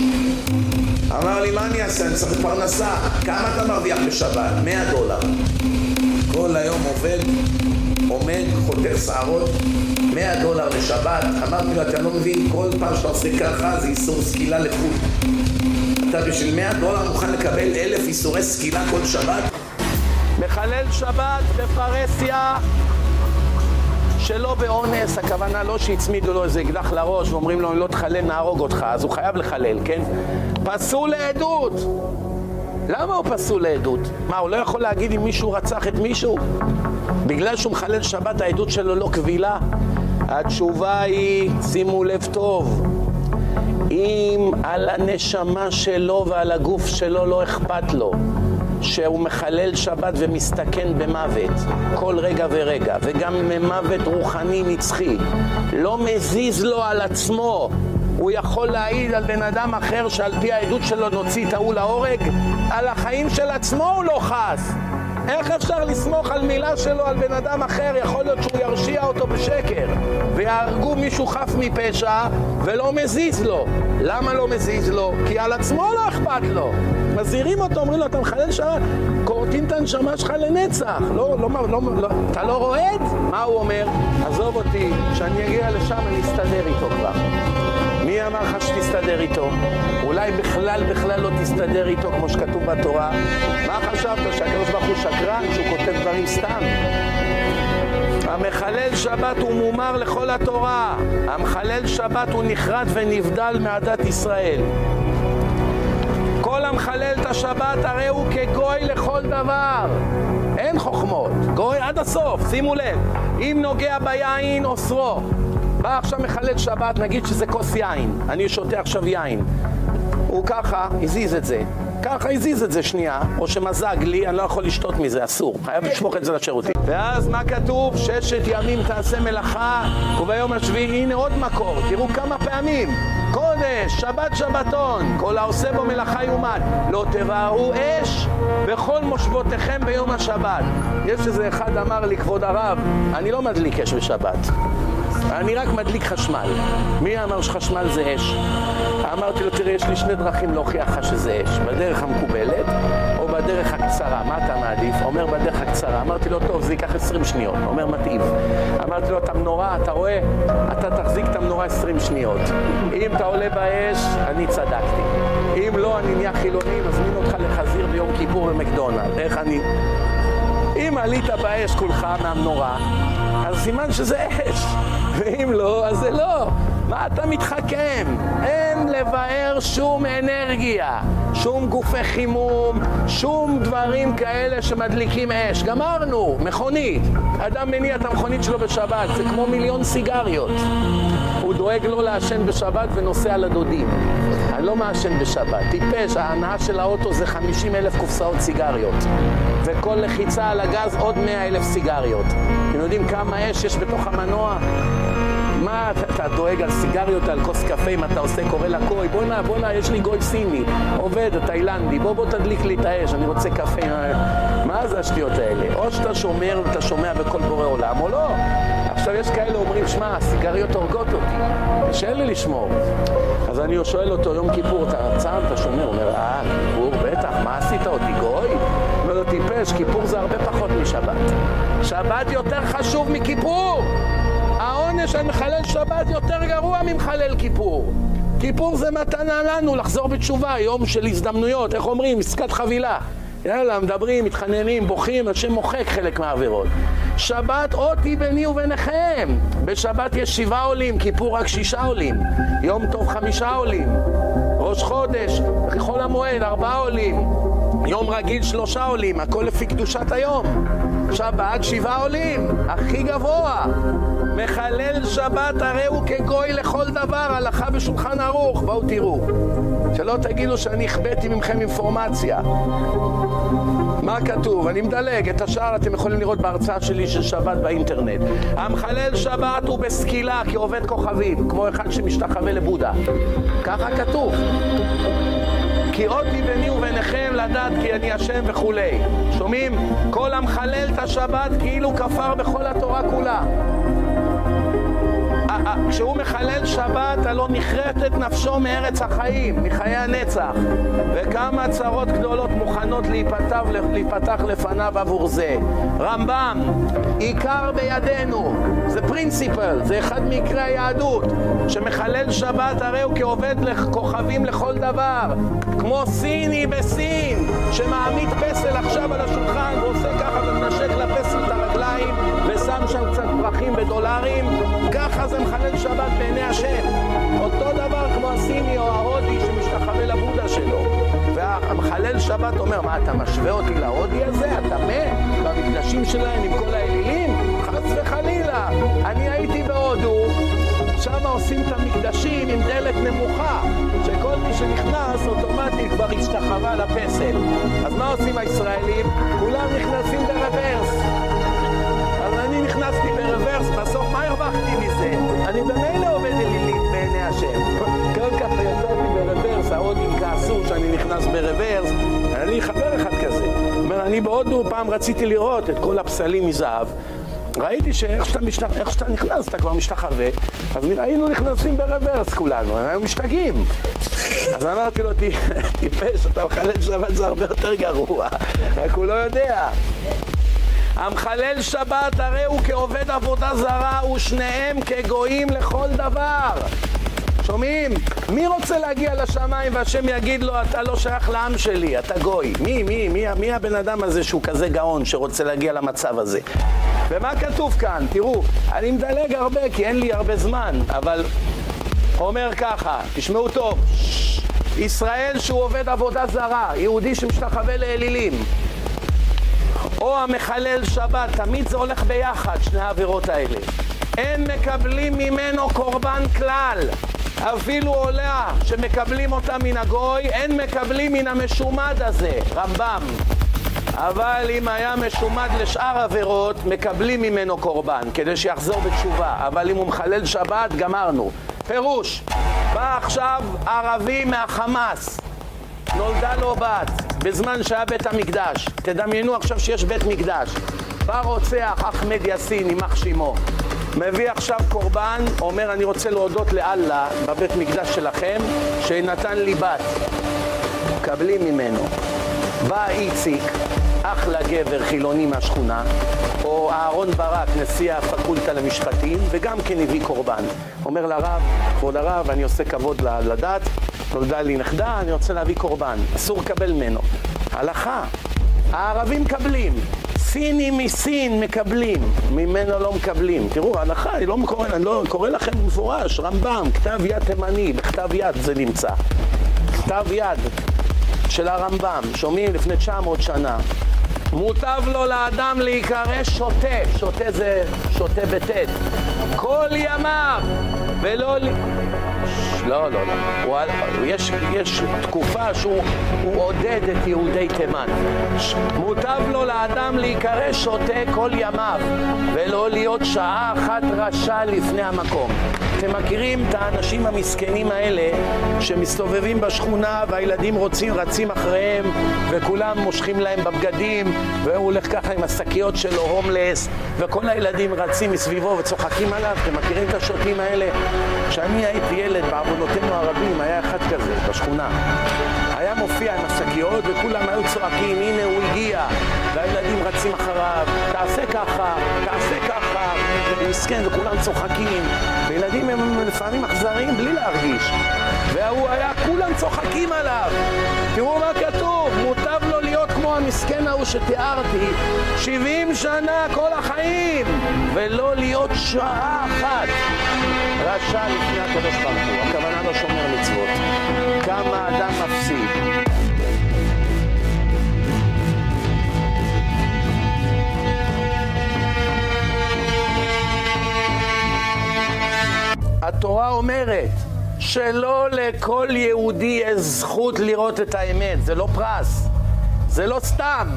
אמר לי, מה אני אעשה? אני צריך פרנסה. כמה אתה מרוויח בשבת? 100 דולר. כל היום עובד, עומד, חותך שערות, 100 דולר לשבת. אמרתי לו, אתה לא מבין, כל פעם שאתה עושה ככה זה איסור סקילה לחו"ל. אתה בשביל 100 דולר מוכן לקבל אלף איסורי סקילה כל שבת? מחלל שבת בפרהסיה שלא באונס, הכוונה לא שהצמידו לו איזה אקדח לראש ואומרים לו אם לא תחלל נהרוג אותך, אז הוא חייב לחלל, כן? פסול לעדות! למה הוא פסול לעדות? מה, הוא לא יכול להגיד אם מישהו רצח את מישהו? בגלל שהוא מחלל שבת העדות שלו לא קבילה? התשובה היא, שימו לב טוב, אם על הנשמה שלו ועל הגוף שלו לא אכפת לו שהוא מחלל שבת ומסתכן במוות כל רגע ורגע, וגם ממוות רוחני נצחי. לא מזיז לו על עצמו. הוא יכול להעיד על בן אדם אחר שעל פי העדות שלו נוציא את ההוא להורג? על החיים של עצמו הוא לא חס. איך אפשר לסמוך על מילה שלו על בן אדם אחר? יכול להיות שהוא ירשיע אותו בשקר ויהרגו מישהו חף מפשע ולא מזיז לו. למה לא מזיז לו? כי על עצמו לא אכפת לו. מזהירים אותו, אומרים לו, אתה מחלל שעה, כורתים את הנשמה שלך לנצח. לא, לא, לא, לא, אתה לא רועד? מה הוא אומר? עזוב אותי, כשאני אגיע לשם אני אסתדר איתו כבר. מי אמר לך שתסתדר איתו? אולי בכלל בכלל לא תסתדר איתו כמו שכתוב בתורה? מה חשבת, שהקדוש ברוך הוא שקרן, שהוא כותב דברים סתם? המחלל שבת הוא מומר לכל התורה. המחלל שבת הוא נחרד ונבדל מעדת ישראל. כל המחלל את השבת הרי הוא כגוי לכל דבר. אין חוכמות. גוי עד הסוף, שימו לב. אם נוגע ביין, אוסרו. בא עכשיו מחלל שבת, נגיד שזה כוס יין. אני שותה עכשיו יין. הוא ככה, הזיז את זה. ככה הזיז את זה שנייה, או שמזג לי, אני לא יכול לשתות מזה, אסור. חייב לשפוך את זה לשירותים. ואז מה כתוב? ששת ימים תעשה מלאכה, וביום השביעי, הנה עוד מקור. תראו כמה פעמים. קודש, שבת שבתון, כל העושה בו מלאכה יומת. לא תבערו אש בכל מושבותיכם ביום השבת. יש איזה אחד אמר לי, כבוד הרב, אני לא מדליק אש בשבת. אני רק מדליק חשמל. מי אמר שחשמל זה אש? אמרתי לו, תראה, יש לי שני דרכים להוכיח לך שזה אש. בדרך המקובלת בדרך הקצרה. מה אתה מעדיף? אומר בדרך הקצרה. אמרתי לו, טוב, זה ייקח 20 שניות. אומר, מתאים. אמרתי לו, את המנורה, אתה רואה? אתה תחזיק את המנורה 20 שניות. אם אתה עולה באש, אני צדקתי. אם לא, אני נהיה חילוני, מזמין אותך לחזיר ביום כיפור במקדונלד. איך אני... אם עלית באש כולך מהמנורה, אז סימן שזה אש. ואם לא, אז זה לא. מה אתה מתחכם? אין לבאר שום אנרגיה, שום גופי חימום, שום דברים כאלה שמדליקים אש. גמרנו, מכונית. אדם מניע את המכונית שלו בשבת, זה כמו מיליון סיגריות. הוא דואג לא לעשן בשבת ונוסע לדודים. אני לא מעשן בשבת. טיפש, ההנאה של האוטו זה 50 אלף קופסאות סיגריות. וכל לחיצה על הגז עוד 100 אלף סיגריות. אתם יודעים כמה אש יש בתוך המנוע? מה אתה, דואג על סיגריות, על כוס קפה אם אתה עושה, קורא לקוי, בואנה, בואנה, יש לי גוי סיני, עובד, תאילנדי, בוא בוא תדליק לי את האש, אני רוצה קפה. מה זה השטויות האלה? או שאתה שומר ואתה שומע בכל בורא עולם, או לא. עכשיו יש כאלה אומרים, שמע, הסיגריות הורגות אותי, קשה לי לשמור. אז אני שואל אותו, יום כיפור, אתה צם, אתה שומר? הוא אומר, אה, כיפור, בטח, מה עשית אותי, גוי? אומר לו, טיפש, כיפור זה הרבה פחות משבת. שבת יותר חשוב מכיפור! העונש על מחלל שבת יותר גרוע ממחלל כיפור. כיפור זה מתנה לנו לחזור בתשובה, יום של הזדמנויות, איך אומרים? עסקת חבילה. יאללה, מדברים, מתחננים, בוכים, השם מוחק חלק מהעבירות. שבת אותי ביני וביניכם. בשבת יש שבעה עולים, כיפור רק שישה עולים. יום טוב חמישה עולים. ראש חודש, חול המועד, ארבעה עולים. יום רגיל שלושה עולים, הכל לפי קדושת היום. שבת שבעה עולים, הכי גבוה. מחלל שבת הרי הוא כגוי לכל דבר, הלכה בשולחן ערוך. בואו תראו. שלא תגידו שאני החבאתי ממכם אינפורמציה. מה כתוב? אני מדלג, את השאר אתם יכולים לראות בהרצאה שלי של שבת באינטרנט. המחלל שבת הוא בסקילה כעובד כוכבים, כמו אחד שמשתחווה לבודה. ככה כתוב. כי אותי ביני וביניכם לדעת כי אני השם וכולי. שומעים? כל המחלל את השבת כאילו כפר בכל התורה כולה. כשהוא מחלל שבת, הלא נכרתת נפשו מארץ החיים, מחיי הנצח. וכמה צרות גדולות מוכנות להיפתח, להיפתח לפניו עבור זה. רמב"ם, עיקר בידינו, זה פרינסיפל, זה אחד מעיקרי היהדות, שמחלל שבת הרי הוא כעובד כוכבים לכל דבר, כמו סיני בסין, שמעמיד פסל עכשיו על השולחן ועושה ככה ומנשק לפסל את הרגליים ושם שם קצת פרחים ודולרים, ככה זה מחלל שבת בעיני השם. אותו דבר כמו הסיני או ההודי שמשתחווה לבודה שלו. והמחלל שבת אומר, מה, אתה משווה אותי להודי הזה? אתה מת? במקדשים שלהם עם כל האלילים? חס וחלילה. אני הייתי בהודו, שם עושים את המקדשים עם דלת נמוכה, שכל מי שנכנס אוטומטית כבר השתחווה לפסל. אז מה עושים הישראלים? כולם נכנסים ברוורס. ההודים כעסו שאני נכנס ברוורס, אני חבר אחד כזה. אומר, אני בהודו פעם רציתי לראות את כל הפסלים מזהב. ראיתי שאיך שאתה, משתח... שאתה נכנס, אתה כבר משתחווה, אז היינו נכנסים ברוורס כולנו, היינו משתגעים. אז אמרתי לו, טיפש, אתה מחלל שבת זה הרבה יותר גרוע, רק הוא לא יודע. המחלל שבת הרי הוא כעובד עבודה זרה ושניהם כגויים לכל דבר. שומעים? מי רוצה להגיע לשמיים והשם יגיד לו, אתה לא שייך לעם שלי, אתה גוי? מי, מי, מי, מי הבן אדם הזה שהוא כזה גאון שרוצה להגיע למצב הזה? ומה כתוב כאן? תראו, אני מדלג הרבה כי אין לי הרבה זמן, אבל אומר ככה, תשמעו טוב, ישראל שהוא עובד עבודה זרה, יהודי שמשתחווה לאלילים, או המחלל שבת, תמיד זה הולך ביחד, שני העבירות האלה. אין מקבלים ממנו קורבן כלל. אפילו עולה שמקבלים אותה מן הגוי, אין מקבלים מן המשומד הזה, רמב"ם. אבל אם היה משומד לשאר עבירות, מקבלים ממנו קורבן, כדי שיחזור בתשובה. אבל אם הוא מחלל שבת, גמרנו. פירוש, בא עכשיו ערבי מהחמאס, נולדה לו בת, בזמן שהיה בית המקדש. תדמיינו עכשיו שיש בית מקדש. בא רוצח אחמד יאסין, יימח שמו. מביא עכשיו קורבן, אומר אני רוצה להודות לאללה בבית מקדש שלכם שנתן לי בת. מקבלים ממנו. בא איציק, אחלה גבר חילוני מהשכונה, או אהרון ברק, נשיא הפקולטה למשפטים, וגם כן הביא קורבן. אומר לרב, כבוד הרב, אני עושה כבוד לדת, נולדה לי נכדה, אני רוצה להביא קורבן. אסור לקבל ממנו. הלכה. הערבים מקבלים. סינים מסין מקבלים, ממנו לא מקבלים. תראו, ההלכה, אני לא קורא, אני לא קורא לכם במפורש, רמב"ם, כתב יד תימני, בכתב יד זה נמצא. כתב יד של הרמב"ם, שומעים לפני 900 שנה. מוטב לו לאדם להיקרא שוטה, שוטה זה שוטה בטית, כל ימיו, ולא... לא, לא, לא. הוא, יש, יש תקופה שהוא עודד את יהודי תימן. מוטב לו לאדם להיקרא שוטה כל ימיו, ולא להיות שעה אחת רשע לפני המקום. אתם מכירים את האנשים המסכנים האלה שמסתובבים בשכונה והילדים רוצים, רצים אחריהם וכולם מושכים להם בבגדים והוא הולך ככה עם השקיות שלו, הומלס וכל הילדים רצים מסביבו וצוחקים עליו. אתם מכירים את השוטים האלה? כשאני הייתי ילד בעוונותינו הרבים היה אחד כזה בשכונה. היה מופיע עם השקיות וכולם היו צועקים, הנה הוא הגיע והילדים רצים אחריו, תעשה ככה, תעשה ככה, ומסכן וכולם צוחקים. וילדים הם לפעמים אכזריים בלי להרגיש. והוא היה, כולם צוחקים עליו. תראו מה כתוב, מוטב לו להיות כמו המסכן ההוא שתיארתי 70 שנה כל החיים ולא להיות שעה אחת. רשע לפני הקדוש ברוך הוא, הכוונה לא שומר מצוות. כמה אדם מפסיד התורה אומרת שלא לכל יהודי יש זכות לראות את האמת, זה לא פרס, זה לא סתם,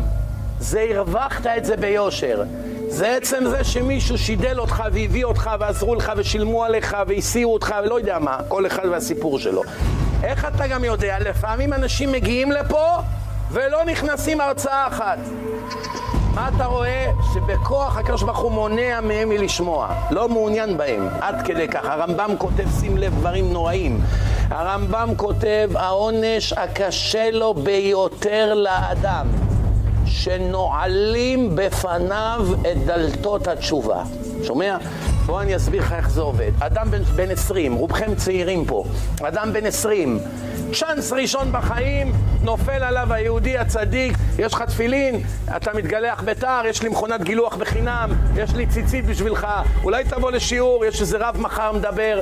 זה הרווחת את זה ביושר. זה עצם זה שמישהו שידל אותך והביא אותך ועזרו לך ושילמו עליך והסיעו אותך ולא יודע מה, כל אחד והסיפור שלו. איך אתה גם יודע? לפעמים אנשים מגיעים לפה ולא נכנסים הרצאה אחת. מה אתה רואה? שבכוח הקדוש ברוך הוא מונע מהם מלשמוע, לא מעוניין בהם, עד כדי כך. הרמב"ם כותב, שים לב, דברים נוראים. הרמב"ם כותב, העונש הקשה לו ביותר לאדם, שנועלים בפניו את דלתות התשובה. שומע? בוא אני אסביר לך איך זה עובד. אדם בן, בן 20, רובכם צעירים פה, אדם בן 20, צ'אנס ראשון בחיים, נופל עליו היהודי הצדיק, יש לך תפילין, אתה מתגלח בתר, יש לי מכונת גילוח בחינם, יש לי ציצית בשבילך, אולי תבוא לשיעור, יש איזה רב מחר מדבר,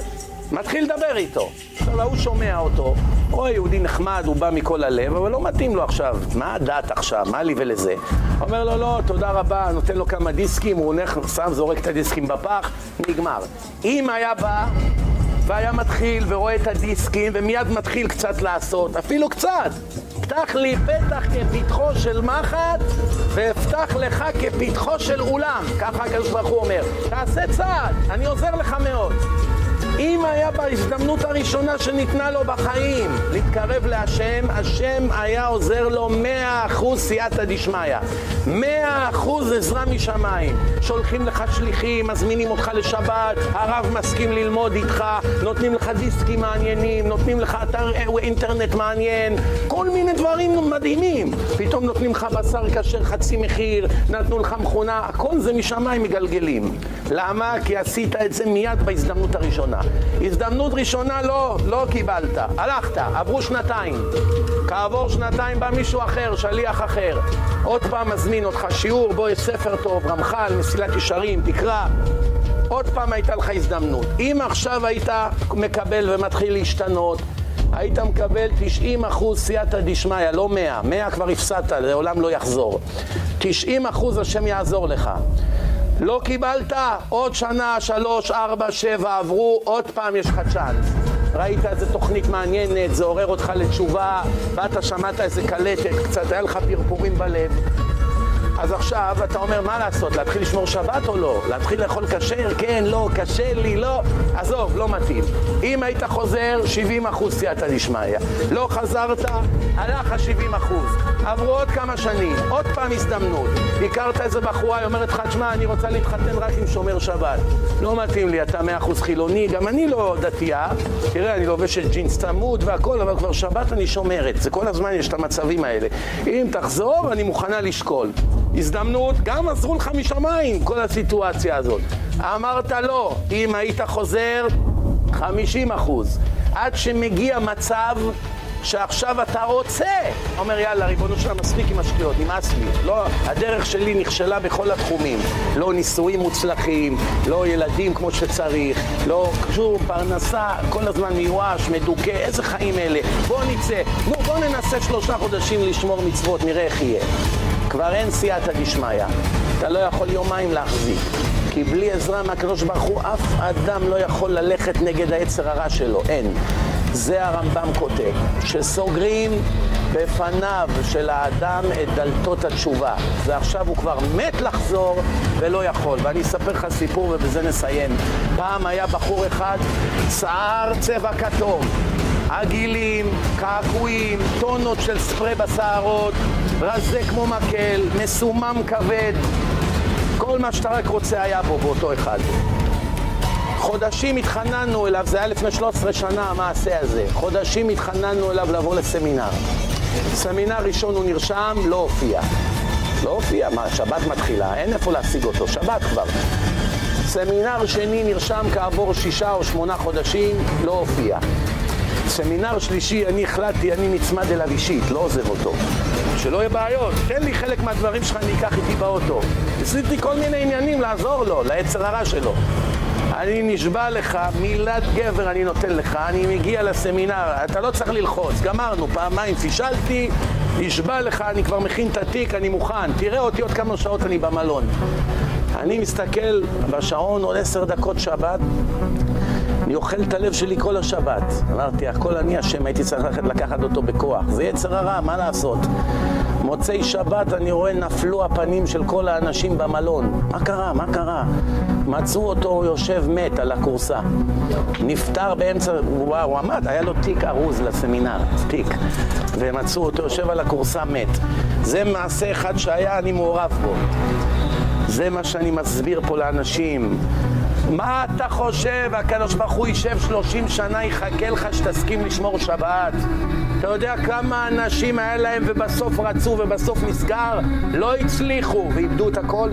מתחיל לדבר איתו. עכשיו ההוא שומע אותו, או יהודי נחמד, הוא בא מכל הלב, אבל לא מתאים לו עכשיו. מה הדת עכשיו? מה לי ולזה? אומר לו, לא, תודה רבה, נותן לו כמה דיסקים, הוא הולך, שם, זורק את הדיסקים בפח, נגמר. אם היה בא והיה מתחיל ורואה את הדיסקים ומיד מתחיל קצת לעשות, אפילו קצת. פתח לי פתח כפתחו של מחט ואפתח לך כפתחו של אולם. ככה הקדוש ברוך הוא אומר. תעשה צעד, אני עוזר לך מאוד. אם היה בהזדמנות הראשונה שניתנה לו בחיים להתקרב להשם, השם היה עוזר לו מאה אחוז סייעתא דשמיא. מאה אחוז עזרה משמיים. שולחים לך שליחים, מזמינים אותך לשבת, הרב מסכים ללמוד איתך, נותנים לך דיסקים מעניינים, נותנים לך אתר אינטרנט מעניין, כל מיני דברים מדהימים. פתאום נותנים לך בשר כשר חצי מחיר, נתנו לך מכונה, הכל זה משמיים מגלגלים. למה? כי עשית את זה מיד בהזדמנות הראשונה. הזדמנות ראשונה לא, לא קיבלת, הלכת, עברו שנתיים. כעבור שנתיים בא מישהו אחר, שליח אחר. עוד פעם מזמין אותך שיעור, בוא יש ספר טוב, רמח"ל, מסילת ישרים, תקרא. עוד פעם הייתה לך הזדמנות. אם עכשיו היית מקבל ומתחיל להשתנות, היית מקבל 90 אחוז סייעתא דשמיא, לא 100. 100 כבר הפסדת, לעולם לא יחזור. 90 אחוז השם יעזור לך. לא קיבלת, עוד שנה, שלוש, ארבע, שבע עברו, עוד פעם יש לך צ'אנס. ראית איזה תוכנית מעניינת, זה עורר אותך לתשובה, באת, שמעת איזה קלטת, קצת היה לך פרפורים בלב. אז עכשיו אתה אומר, מה לעשות, להתחיל לשמור שבת או לא? להתחיל לאכול כשר? כן, לא, קשה לי, לא. עזוב, לא מתאים. אם היית חוזר, 70 אחוז סייעתא דשמיא. לא חזרת, הלך ה-70 אחוז. עברו עוד כמה שנים, עוד פעם הזדמנות. הכרת איזה בחורה, היא אומרת לך, תשמע, אני רוצה להתחתן רק עם שומר שבת. לא מתאים לי, אתה 100 אחוז חילוני, גם אני לא דתייה. תראה, אני לובשת ג'ינס צמוד והכל, אבל כבר שבת אני שומרת. זה כל הזמן יש את המצבים האלה. אם תחזור, אני מוכנה לשקול. הזדמנות, גם עזרו לך משמיים כל הסיטואציה הזאת. אמרת לא, אם היית חוזר, 50 אחוז. עד שמגיע מצב שעכשיו אתה רוצה. אומר יאללה, ריבונו שלה, מספיק עם השטויות, נמאס לי. לא, הדרך שלי נכשלה בכל התחומים. לא נישואים מוצלחים, לא ילדים כמו שצריך, לא שום פרנסה, כל הזמן מיואש, מדוכא, איזה חיים אלה. בוא נצא, נו בוא ננסה שלושה חודשים לשמור מצוות, נראה איך יהיה. כבר אין סייעתא דשמיא. אתה לא יכול יומיים להחזיק. כי בלי עזרה מהקדוש ברוך הוא, אף אדם לא יכול ללכת נגד היצר הרע שלו, אין. זה הרמב"ם כותב, שסוגרים בפניו של האדם את דלתות התשובה, ועכשיו הוא כבר מת לחזור ולא יכול. ואני אספר לך סיפור ובזה נסיים. פעם היה בחור אחד, צער צבע כתום, עגילים, קעקועים, טונות של ספרי בשערות, רזה כמו מקל, מסומם כבד, כל מה שאתה רק רוצה היה בו באותו אחד. חודשים התחננו אליו, זה היה לפני 13 שנה המעשה הזה, חודשים התחננו אליו לבוא לסמינר. סמינר ראשון הוא נרשם, לא הופיע. לא הופיע, מה, שבת מתחילה, אין איפה להשיג אותו, שבת כבר. סמינר שני נרשם כעבור שישה או שמונה חודשים, לא הופיע. סמינר שלישי, אני החלטתי, אני נצמד אליו אישית, לא עוזב אותו. שלא יהיה בעיות, תן לי חלק מהדברים שלך, אני אקח איתי באוטו. עשיתי כל מיני עניינים לעזור לו, ליצר הרע שלו. אני נשבע לך, מילת גבר אני נותן לך, אני מגיע לסמינר, אתה לא צריך ללחוץ, גמרנו, פעמיים פישלתי, נשבע לך, אני כבר מכין את התיק, אני מוכן, תראה אותי עוד כמה שעות אני במלון. אני מסתכל בשעון, עוד עשר דקות שבת, אני אוכל את הלב שלי כל השבת. אמרתי, הכל אני אשם, הייתי צריך לקחת אותו בכוח. זה יצר הרע, מה לעשות? מוצאי שבת אני רואה נפלו הפנים של כל האנשים במלון. מה קרה? מה קרה? מצאו אותו יושב מת על הכורסה. נפטר באמצע, וואו, הוא עמד, היה לו תיק ארוז לסמינר, תיק. ומצאו אותו יושב על הכורסה מת. זה מעשה אחד שהיה, אני מעורב בו. זה מה שאני מסביר פה לאנשים. מה אתה חושב? הקדוש ברוך הוא יישב שלושים שנה, יחכה לך שתסכים לשמור שבת. אתה יודע כמה אנשים היה להם ובסוף רצו ובסוף נסגר? לא הצליחו ואיבדו את הכל?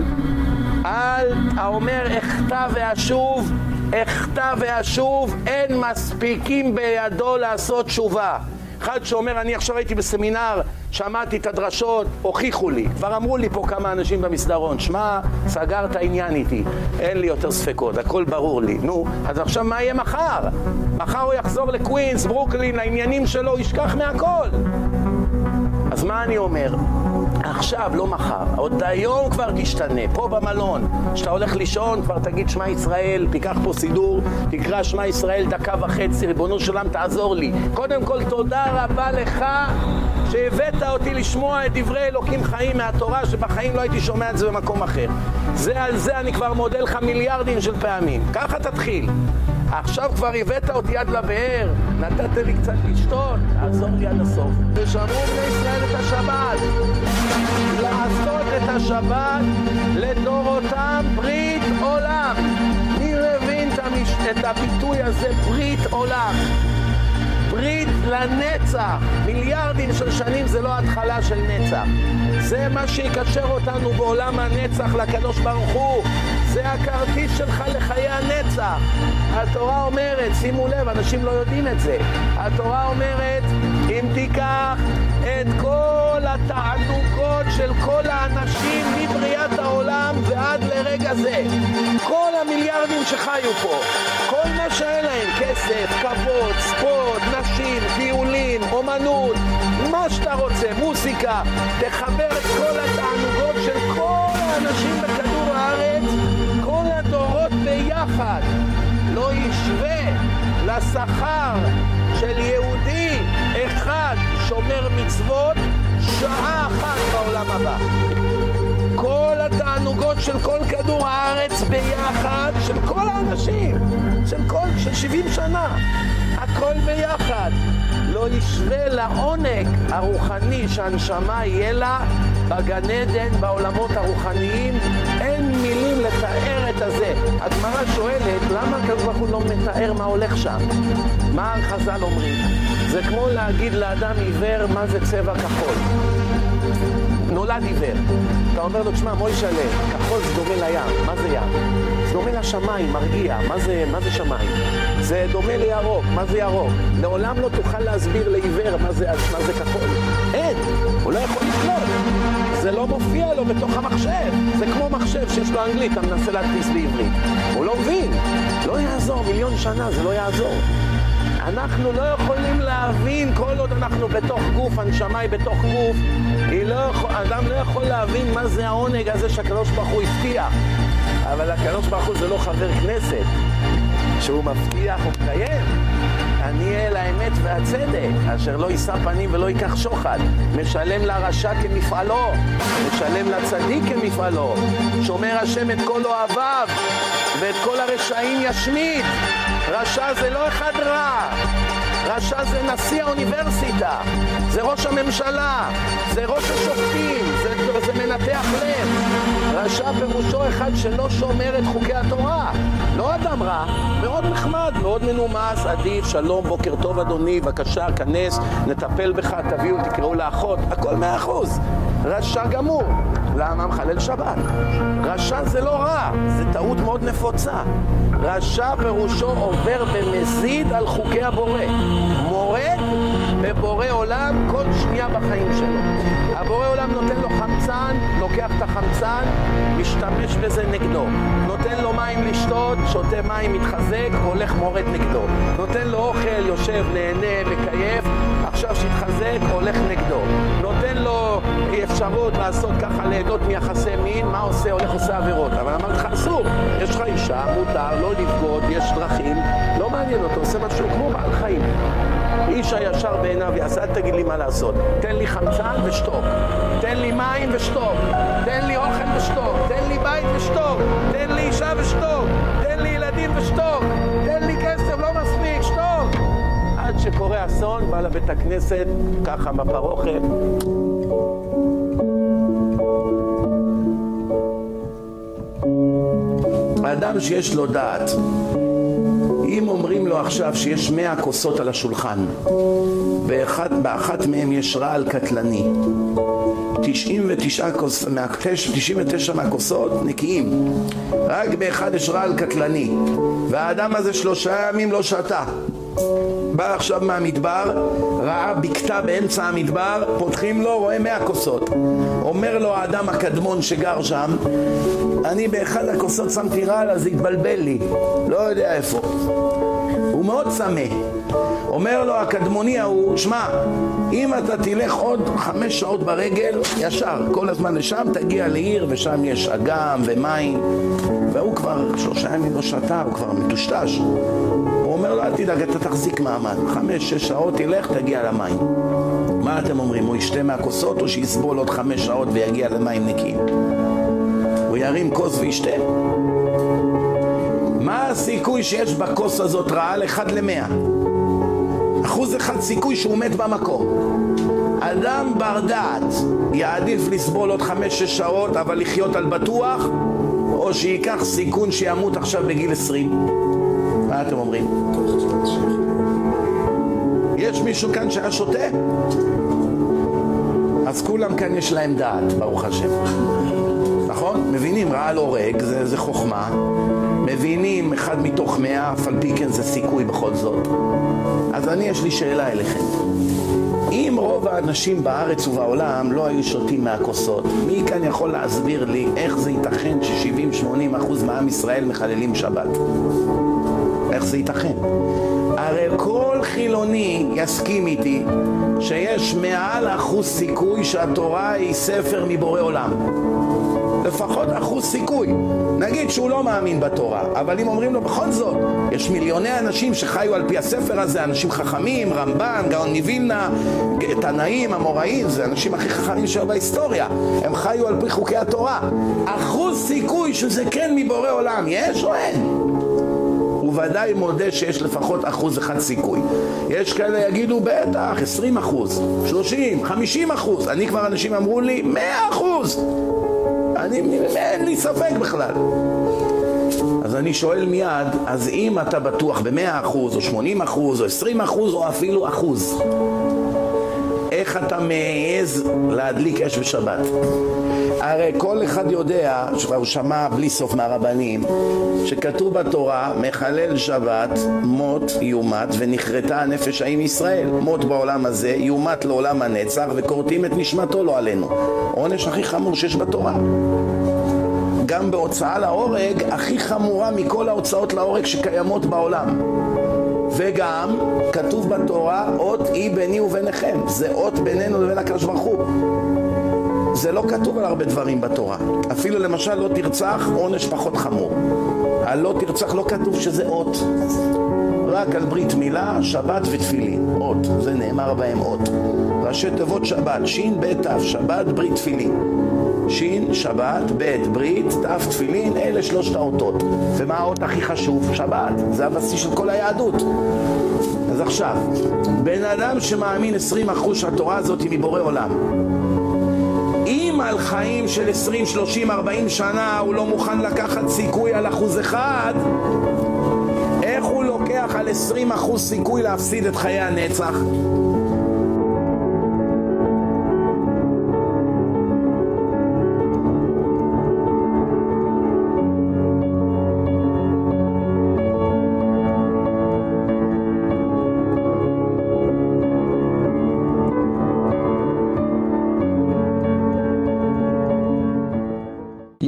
אל, האומר אחטא ואשוב, אחטא ואשוב, אין מספיקים בידו לעשות תשובה. אחד שאומר, אני עכשיו הייתי בסמינר, שמעתי את הדרשות, הוכיחו לי. כבר אמרו לי פה כמה אנשים במסדרון, שמע, סגרת עניין איתי, אין לי יותר ספקות, הכל ברור לי. נו, אז עכשיו מה יהיה מחר? מחר הוא יחזור לקווינס, ברוקלין, לעניינים שלו, ישכח מהכל. אז מה אני אומר? עכשיו, לא מחר, עוד היום כבר תשתנה, פה במלון. כשאתה הולך לישון, כבר תגיד שמע ישראל, תיקח פה סידור, תקרא שמע ישראל דקה וחצי, ריבונו של עולם תעזור לי. קודם כל, תודה רבה לך שהבאת אותי לשמוע את דברי אלוקים חיים מהתורה, שבחיים לא הייתי שומע את זה במקום אחר. זה על זה אני כבר מודה לך מיליארדים של פעמים. ככה תתחיל. עכשיו כבר הבאת אותי עד לבאר, נתת לי קצת לשתות, תעזור לי עד הסוף. ושמרו בני ישראל את השבת. לעשות את השבת לדורותם ברית עולם. מי מבין את הביטוי הזה, ברית עולם? ברית לנצח. מיליארדים של שנים זה לא התחלה של נצח. זה מה שיקשר אותנו בעולם הנצח לקדוש ברוך הוא. זה הכרטיס שלך לחיי הנצח. התורה אומרת, שימו לב, אנשים לא יודעים את זה. התורה אומרת, אם תיקח את כל התענוגות של כל האנשים מבריאת העולם ועד לרגע זה, כל המיליארדים שחיו פה, כל מה שהיה להם, כסף, כבוד, ספורט, נשים, טיולים, אומנות, מה שאתה רוצה, מוסיקה, תחבר את כל התענוגות של כל האנשים הדורות ביחד. לא ישווה לשכר של יהודי אחד שומר מצוות שעה אחת בעולם הבא. כל התענוגות של כל כדור הארץ ביחד, של כל האנשים, של כל, של 70 שנה, הכל ביחד. לא ישווה לעונג הרוחני שהנשמה יהיה לה בגן עדן, בעולמות הרוחניים. אין מילים לתאר הזה. הגמרא שואלת, למה הקדוש ברוך הוא לא מתאר מה הולך שם? מה חז"ל אומרים? זה כמו להגיד לאדם עיוור מה זה צבע כחול. נולד עיוור. אתה אומר לו, תשמע, מוישלה, כחול זה דומה לים. מה זה ים? זה דומה לשמיים, מרגיע. מה זה, מה זה שמיים? זה דומה לירוק. מה זה ירוק? לעולם לא תוכל להסביר לעיוור מה זה, מה זה כחול. אין, הוא לא יכול לקלוט. זה לא מופיע לו בתוך המחשב. זה כמו מחשב שיש לו אנגלית, אתה מנסה להדפיס בעברית. הוא לא מבין. לא יעזור, מיליון שנה זה לא יעזור. אנחנו לא יכולים להבין כל עוד אנחנו בתוך גוף, הנשמה היא בתוך גוף, לא יכול, אדם לא יכול להבין מה זה העונג הזה שהקדוש ברוך הוא הבטיח. אבל הקדוש ברוך הוא זה לא חבר כנסת, שהוא מבטיח ומקיים. אני אל האמת והצדק, אשר לא יישא פנים ולא ייקח שוחד. משלם לרשע כמפעלו, משלם לצדיק כמפעלו. שומר השם את כל אוהביו, ואת כל הרשעים ישמיד. רשע זה לא אחד רע, רשע זה נשיא האוניברסיטה, זה ראש הממשלה, זה ראש השופטים, זה, זה מנתח לב. רשע פירושו אחד שלא שומר את חוקי התורה. לא אדם רע, מאוד נחמד, מאוד מנומס, עדיף, שלום, בוקר טוב אדוני, בבקשה, כנס, נטפל בך, תביאו, תקראו לאחות, הכל מאה אחוז. רשע גמור. למה מחלל שבת? רשע זה לא רע, זה טעות מאוד נפוצה. רשע פירושו עובר במזיד על חוקי הבורא. מורד בבורא עולם כל שנייה בחיים שלו. הבורא עולם נותן לו חמצן, לוקח את החמצן, משתמש בזה נגדו. נותן לו מים לשתות, שותה מים, מתחזק, הולך מורד נגדו. נותן לו אוכל, יושב, נהנה, מקייף, עכשיו שיתחזק, הולך נגדו. נותן לו אפשרות לעשות ככה, ליהנות מיחסי מין, מה עושה? הולך עושה עבירות. אבל אמרתי לך, אסור. יש לך אישה, מותר, לא לבגוד, יש דרכים, לא מעניין אותו, עושה משהו כמו בעל חיים. איש הישר בעיניו יעשה, אל תגיד לי מה לעשות. תן לי חמצן ושתוק. תן לי מים ושתוק. תן לי אוכל ושתוק. תן לי בית ושתוק. תן לי אישה ושתוק. תן לי ילדים ושתוק. תן לי כסף, לא מספיק, שתוק. עד שקורה אסון, בא לבית הכנסת, ככה בפרוכת. אדם שיש לו דעת, אם אומרים לו עכשיו שיש מאה כוסות על השולחן באחת, באחת מהם יש רעל קטלני 99, כוס, 99 מהכוסות נקיים רק באחד יש רעל קטלני והאדם הזה שלושה ימים לא שתה בא עכשיו מהמדבר, ראה בקתה באמצע המדבר, פותחים לו, רואה מאה כוסות. אומר לו האדם הקדמון שגר שם, אני באחד הכוסות שמתי רעל אז התבלבל לי, לא יודע איפה. הוא מאוד צמא. אומר לו הקדמוני ההוא, שמע, אם אתה תלך עוד חמש שעות ברגל, ישר, כל הזמן לשם, תגיע לעיר ושם יש אגם ומים. והוא כבר שלושה ימים לא שתה, הוא כבר מטושטש. הוא אומר לו, אל תדאג, אתה תחזיק מעמד. חמש, שש שעות תלך, תגיע למים. מה אתם אומרים, הוא ישתה מהכוסות או שיסבול עוד חמש שעות ויגיע למים נקיים? הוא ירים כוס וישתה. מה הסיכוי שיש בכוס הזאת רעל? אחד למאה. אחוז אחד סיכוי שהוא מת במקום. אדם בר דעת יעדיף לסבול עוד חמש-שש שעות אבל לחיות על בטוח או שייקח סיכון שימות עכשיו בגיל עשרים? מה אתם אומרים? יש מישהו כאן שהיה שותה? אז כולם כאן יש להם דעת, ברוך השם. נכון? מבינים, רעל הורג, זה, זה חוכמה. מבינים אחד מתוך מאה, אף על פי כן זה סיכוי בכל זאת. אז אני, יש לי שאלה אליכם. אם רוב האנשים בארץ ובעולם לא היו שותים מהכוסות, מי כאן יכול להסביר לי איך זה ייתכן ש-70-80 אחוז מעם ישראל מחללים שבת? איך זה ייתכן? הרי כל חילוני יסכים איתי שיש מעל אחוז סיכוי שהתורה היא ספר מבורא עולם. לפחות אחוז סיכוי. נגיד שהוא לא מאמין בתורה, אבל אם אומרים לו בכל זאת, יש מיליוני אנשים שחיו על פי הספר הזה, אנשים חכמים, רמב"ן, גאון מווילנה, תנאים, אמוראים, זה האנשים הכי חכמים שהיו בהיסטוריה. הם חיו על פי חוקי התורה. אחוז סיכוי שזה כן מבורא עולם, יש או אין? הוא ודאי מודה שיש לפחות אחוז אחד סיכוי. יש כאלה יגידו בטח, 20 אחוז, 30, 50 אחוז. אני כבר אנשים אמרו לי 100 אחוז. אני, אין לי ספק בכלל. אז אני שואל מיד, אז אם אתה בטוח ב-100% או 80% או 20% או אפילו אחוז, איך אתה מעז להדליק אש בשבת? הרי כל אחד יודע, שהוא שמע בלי סוף מהרבנים, שכתוב בתורה, מחלל שבת, מות יומת ונכרתה הנפש האם ישראל. מות בעולם הזה, יומת לעולם הנצח, וכורתים את נשמתו לא עלינו. עונש הכי חמור שיש בתורה. גם בהוצאה להורג, הכי חמורה מכל ההוצאות להורג שקיימות בעולם. וגם כתוב בתורה אות היא ביני וביניכם זה אות בינינו לבין הקדוש ברוך הוא זה לא כתוב על הרבה דברים בתורה אפילו למשל לא תרצח עונש פחות חמור על לא תרצח לא כתוב שזה אות רק על ברית מילה, שבת ותפילין אות, זה נאמר בהם אות ראשי תיבות שבת, שין בית תף, שבת ברית תפילין שין, שבת, בית, ברית, תף, תפילין, אלה שלושת האותות. ומה האות הכי חשוב? שבת. זה הבסיס של כל היהדות. אז עכשיו, בן אדם שמאמין 20% שהתורה הזאת היא מבורא עולם, על חיים של 20, 30, 40 שנה הוא לא מוכן לקחת סיכוי על אחוז אחד, איך הוא לוקח על 20% סיכוי להפסיד את חיי הנצח?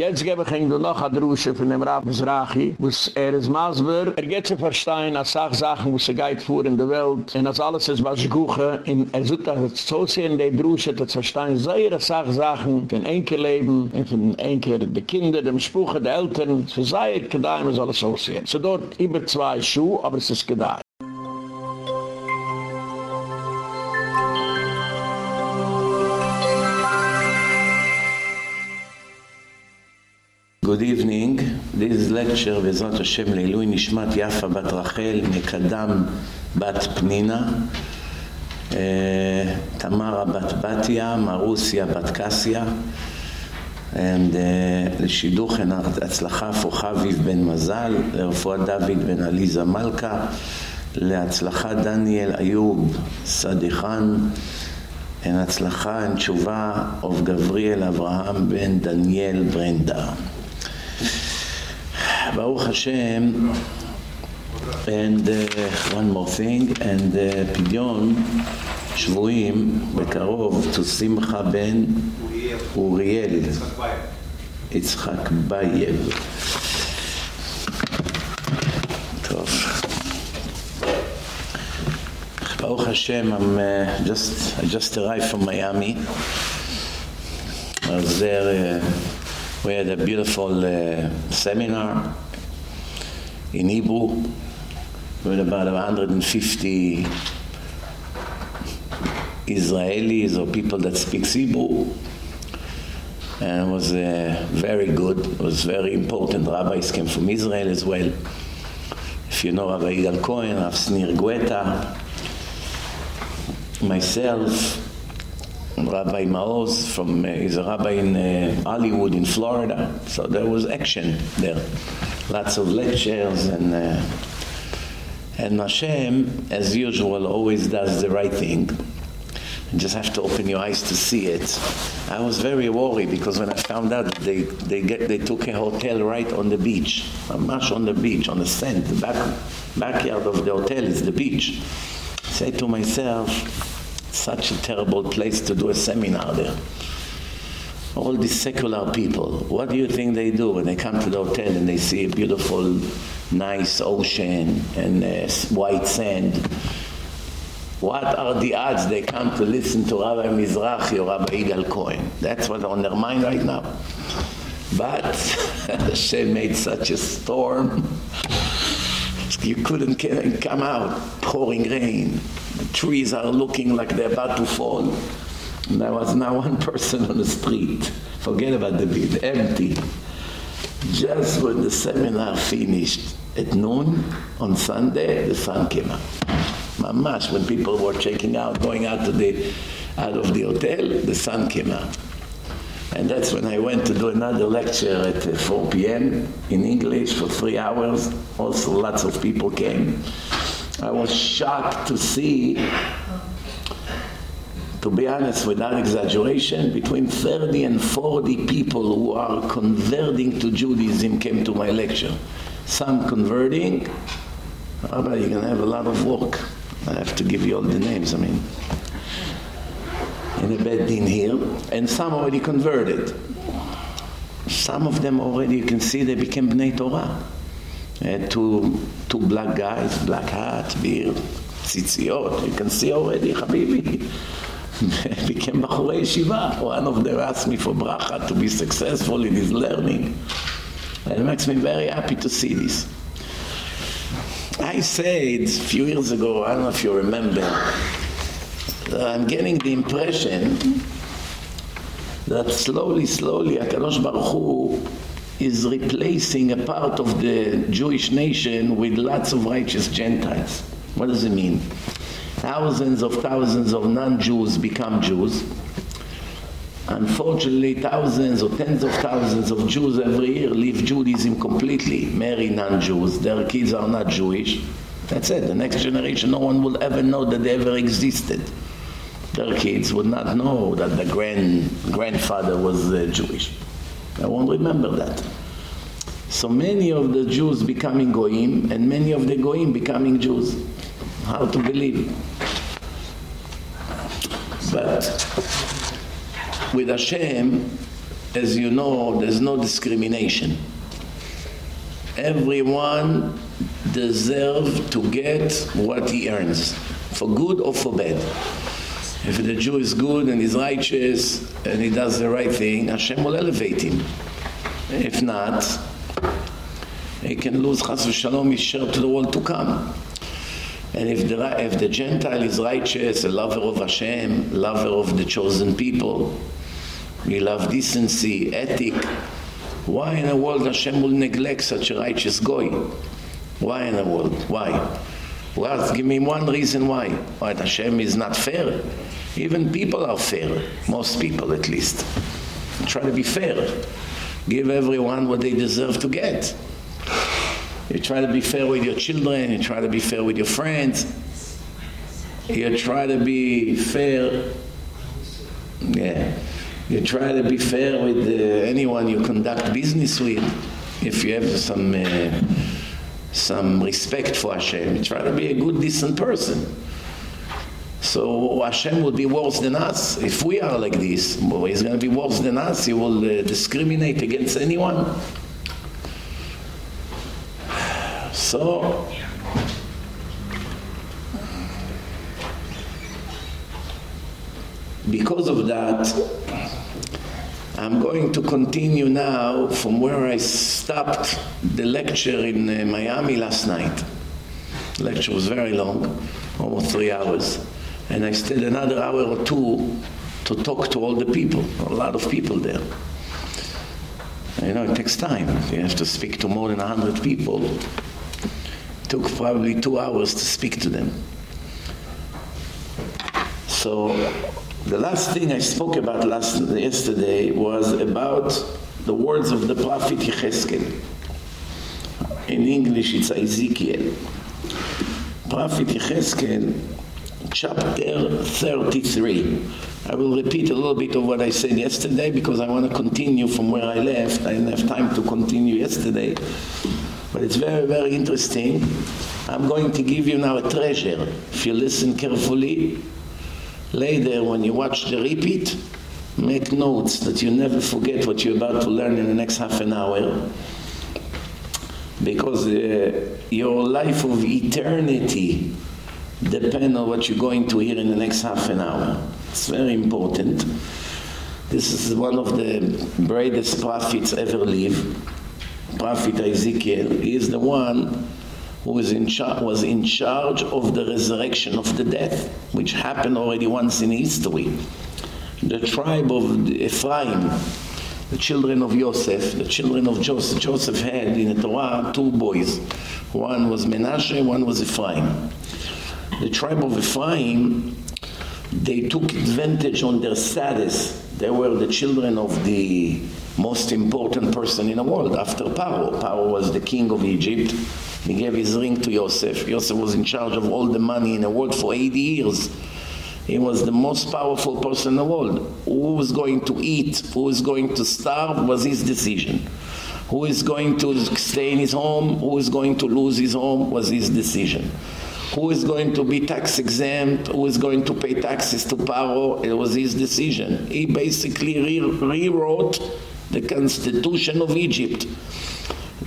Jetzt gebe ich Ihnen noch eine Drusche von dem Rav Mizrachi, wo es er ist Masber. Er geht zu verstehen, als auch Sachen, wo es geht vor in der Welt, und als alles ist, was ich gucke, und er sucht auch jetzt so sehen, die Drusche, das verstehen, sehr als auch Sachen von Enkelleben, und von Enkel, die Kinder, dem Spuche, die Eltern, so sei es gedei, man so sehen. So dort über zwei Schuhe, aber es ist gedei. Good evening. This lecture בעזרת השם לעילוי נשמת יפה בת רחל, מקדם בת פנינה, uh, תמרה בת בתיה, מרוסיה בת קסיה, and uh, לשידוך הצלחה פוחה אביב בן מזל, לרפואת דוד בן עליזה מלכה, להצלחה דניאל איוב סדיחן, and הצלחה and תשובה of גבריאל אברהם בן דניאל ברנדה. Baruch Hashem, and uh, one more thing, and uh, פדיון שבויים בקרוב to שמחה בן אוריאל, יצחק בייב. טוב. Baruch Hashem, I'm uh, just, I just arrived from Miami. I was there, uh, we had a beautiful uh, seminar in Hebrew with about 150 Israelis or people that speak Hebrew. And it was uh, very good. It was very important. Rabbis came from Israel as well. If you know Rabbi Yigal Cohen, Rav Snir Gweta, myself, Rabbi Maoz from uh, a rabbi in uh, Hollywood in Florida. So there was action there. Lots of lectures and uh, and Hashem as usual always does the right thing. You just have to open your eyes to see it. I was very worried because when I found out they they get they took a hotel right on the beach. Much on the beach on the sand, the back backyard of the hotel is the beach. I say to myself such a terrible place to do a seminar there. All these secular people, what do you think they do when they come to the hotel and they see a beautiful, nice ocean and uh, white sand? What are the odds they come to listen to Rabbi Mizrahi or Rabbi Yigal Cohen? That's what's on their mind right now. But Hashem made such a storm. You couldn't come out, pouring rain. The trees are looking like they're about to fall. And there was now one person on the street. Forget about the bed, empty. Just when the seminar finished at noon on Sunday, the sun came up. Mamash, when people were checking out, going out to the out of the hotel, the sun came out. And that's when I went to do another lecture at uh, 4 p.m. in English for three hours. Also, lots of people came. I was shocked to see, to be honest, without exaggeration, between 30 and 40 people who are converting to Judaism came to my lecture. Some converting, Rabbi, you're going to have a lot of work. I have to give you all the names, I mean, in a bed in here, and some already converted. Some of them already, you can see they became Bnei Torah. Uh, two, two black guys, black hat, beard, tzitziot. You can see already, Habibi. became Bachurei Yeshiva. One of them asked me for bracha to be successful in his learning. And it makes me very happy to see this. I said a few years ago, I don't know if you remember, I'm getting the impression that slowly, slowly, HaKadosh Baruch Hu is replacing a part of the Jewish nation with lots of righteous Gentiles. What does it mean? Thousands of thousands of non-Jews become Jews. Unfortunately, thousands or tens of thousands of Jews every year leave Judaism completely, marry non-Jews, their kids are not Jewish. That's it. The next generation, no one will ever know that they ever existed. Their kids would not know that the grand grandfather was uh, Jewish. I won't remember that. So many of the Jews becoming Goyim and many of the Goyim becoming Jews. How to believe? But with Hashem, as you know, there's no discrimination. Everyone deserves to get what he earns, for good or for bad. If the Jew is good and he's righteous and he does the right thing, Hashem will elevate him. If not, he can lose chas v'shalom his share to the world to come. And if the, if the Gentile is righteous, a lover of Hashem, lover of the chosen people, he love decency, ethic, Why in the world Hashem will neglect such a righteous goy? Why in the world? Why? Well, give me one reason why. Why Hashem is not fair? Even people are fair. Most people, at least. Try to be fair. Give everyone what they deserve to get. You try to be fair with your children. You try to be fair with your friends. You try to be fair. Yeah. You try to be fair with uh, anyone you conduct business with. If you have some... Uh, some respect for Hashem. Try to be a good, decent person. So Hashem will be worse than us. If we are like this, he's going to be worse than us. He will uh, discriminate against anyone. So because of that I'm going to continue now from where I stopped the lecture in uh, Miami last night. The lecture was very long, almost three hours. And I stayed another hour or two to talk to all the people, a lot of people there. You know, it takes time. You have to speak to more than 100 people. It took probably two hours to speak to them. So the last thing I spoke about last yesterday was about the words of the prophet Yecheskel. In English it's Ezekiel. Prophet Yecheskel, chapter 33. I will repeat a little bit of what I said yesterday because I want to continue from where I left. I didn't have time to continue yesterday. But it's very, very interesting. I'm going to give you now a treasure. If you listen carefully, Later, when you watch the repeat, make notes that you never forget what you're about to learn in the next half an hour. Because uh, your life of eternity depends on what you're going to hear in the next half an hour. It's very important. This is one of the greatest prophets ever lived. Prophet Ezekiel. He is the one who was in, was in charge of the resurrection of the dead, which happened already once in history. The tribe of Ephraim, the children of Joseph, the children of Joseph, Joseph had in the Torah two boys. One was Menashe, one was Ephraim. The tribe of Ephraim, they took advantage on their status. They were the children of the most important person in the world after Paro. Paro was the king of Egypt. He gave his ring to Yosef. Yosef was in charge of all the money in the world for 80 years. He was the most powerful person in the world. Who was going to eat, who was going to starve was his decision. Who is going to stay in his home, who is going to lose his home was his decision. Who is going to be tax exempt, who is going to pay taxes to Paro, it was his decision. He basically re rewrote the constitution of Egypt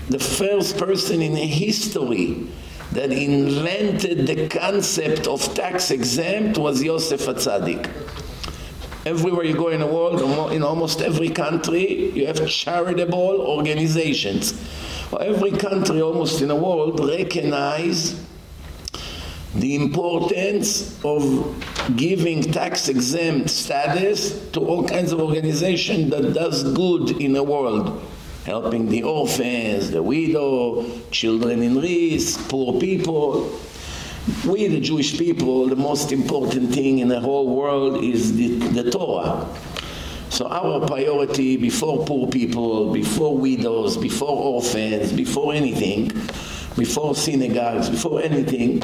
the first person in history that invented the concept of tax exempt was Yosef Atzadik. Everywhere you go in the world, in almost every country, you have charitable organizations. Every country almost in the world recognize the importance of giving tax exempt status to all kinds of organizations that does good in the world helping the orphans, the widow, children in risk, poor people. We, the Jewish people, the most important thing in the whole world is the, the Torah. So our priority before poor people, before widows, before orphans, before anything, before synagogues, before anything,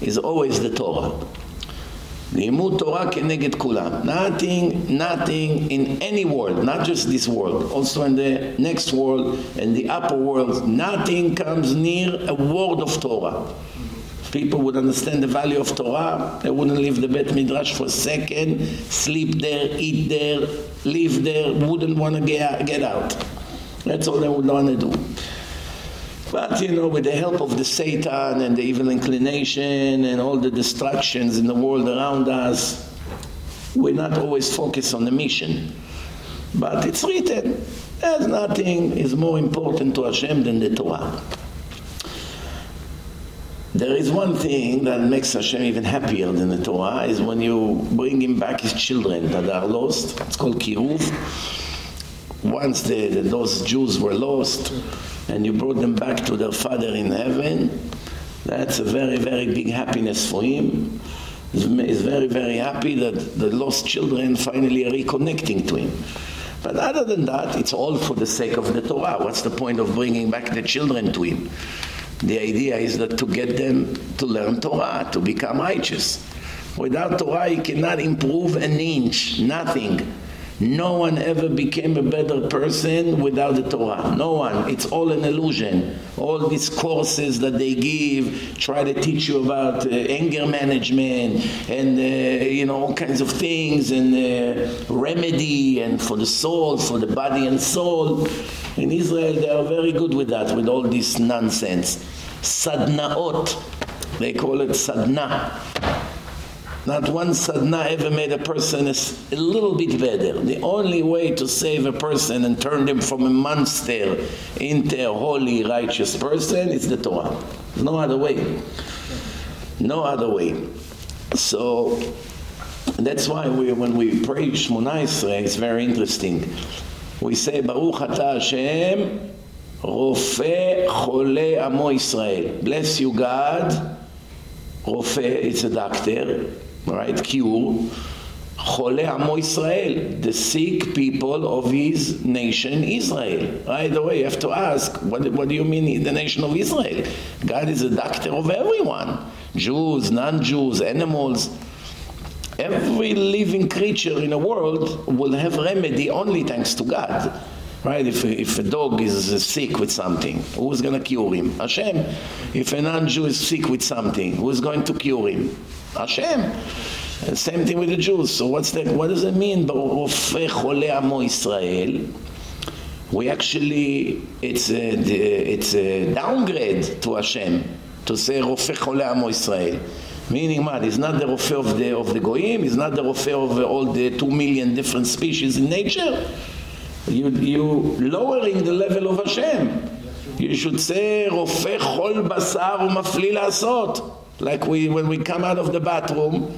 is always the Torah. לימוד תורה כנגד כולם. Nothing, nothing in any world, not just this world, also in the next world, in the upper world, nothing comes near a word of Torah. If people would understand the value of Torah, they wouldn't leave the Bet Midrash for a second, sleep there, eat there, live there, wouldn't want to get, get out. That's all they would want to do. But, you know, with the help of the Satan and the evil inclination and all the distractions in the world around us, we're not always focused on the mission. But it's written, as nothing is more important to Hashem than the Torah. There is one thing that makes Hashem even happier than the Torah is when you bring him back his children that are lost. It's called kiruv once the, the, those Jews were lost and you brought them back to their father in heaven, that's a very, very big happiness for him. He's very, very happy that the lost children finally are reconnecting to him. But other than that, it's all for the sake of the Torah. What's the point of bringing back the children to him? The idea is that to get them to learn Torah, to become righteous. Without Torah, you cannot improve an inch, nothing. No one ever became a better person without the Torah. No one. It's all an illusion. All these courses that they give try to teach you about uh, anger management and uh, you know all kinds of things and uh, remedy and for the soul, for the body and soul. In Israel they are very good with that with all this nonsense. Sadnaot. They call it sadna not one sadna ever made a person a, little bit better. The only way to save a person and turn them from a monster into a holy, righteous person is the Torah. No other way. No other way. So that's why we, when we pray Shmona Esrei, it's very interesting. We say, Baruch Ata Hashem, Rofe Chole Amo Israel. Bless you, God. Rofe, it's a doctor right cure Chole Amo Israel, the sick people of his nation Israel. Right away, you have to ask, what, what do you mean the nation of Israel? God is a doctor of everyone. Jews, non-Jews, animals. Every living creature in the world will have remedy only thanks to God. Right? If, if a dog is sick with something, who's going to cure him? Hashem. If a non-Jew is sick with something, who's going to cure him? Hashem. And same thing with the Jews. So what's that? What does it mean? We actually, it's a, it's a downgrade to Hashem to say Rofeh Chole Amo Israel. Meaning, man, he's not the Rofeh of the, of the Goyim, he's not the Rofeh of all the two million different species in nature. You, you lowering the level of Hashem. You should say Rofeh Chol Basar Umafli Lasot like we when we come out of the bathroom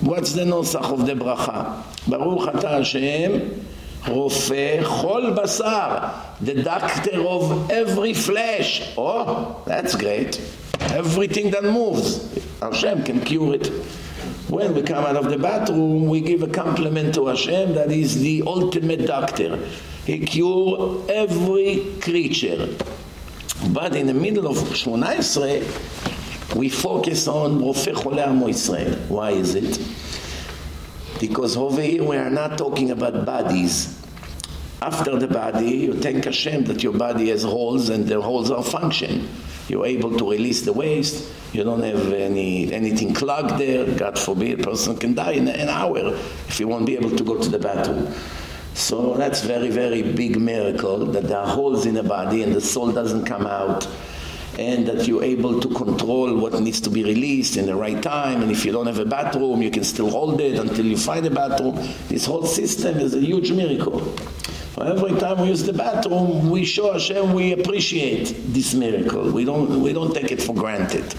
what's the nosach of the bracha? Baruch ata hashem rofe chol basar the doctor of every flesh. Oh that's great. Everything that moves hashem can cure it. When we come out of the bathroom we give a compliment to hashem that is the ultimate doctor. He cure every creature. But in the middle of Shmona we focus on Rofeh Chole. Why is it? Because over here we are not talking about bodies. After the body, you thank Hashem that your body has holes and the holes are function. You're able to release the waste. You don't have any anything clogged there. God forbid, a person can die in an hour if he won't be able to go to the bathroom. So that's very, very big miracle that there are holes in the body and the soul doesn't come out and that you're able to control what needs to be released in the right time. And if you don't have a bathroom you can still hold it until you find a bathroom. This whole system is a huge miracle. Every time we use the bathroom we show Hashem we appreciate this miracle. We don't we don't take it for granted.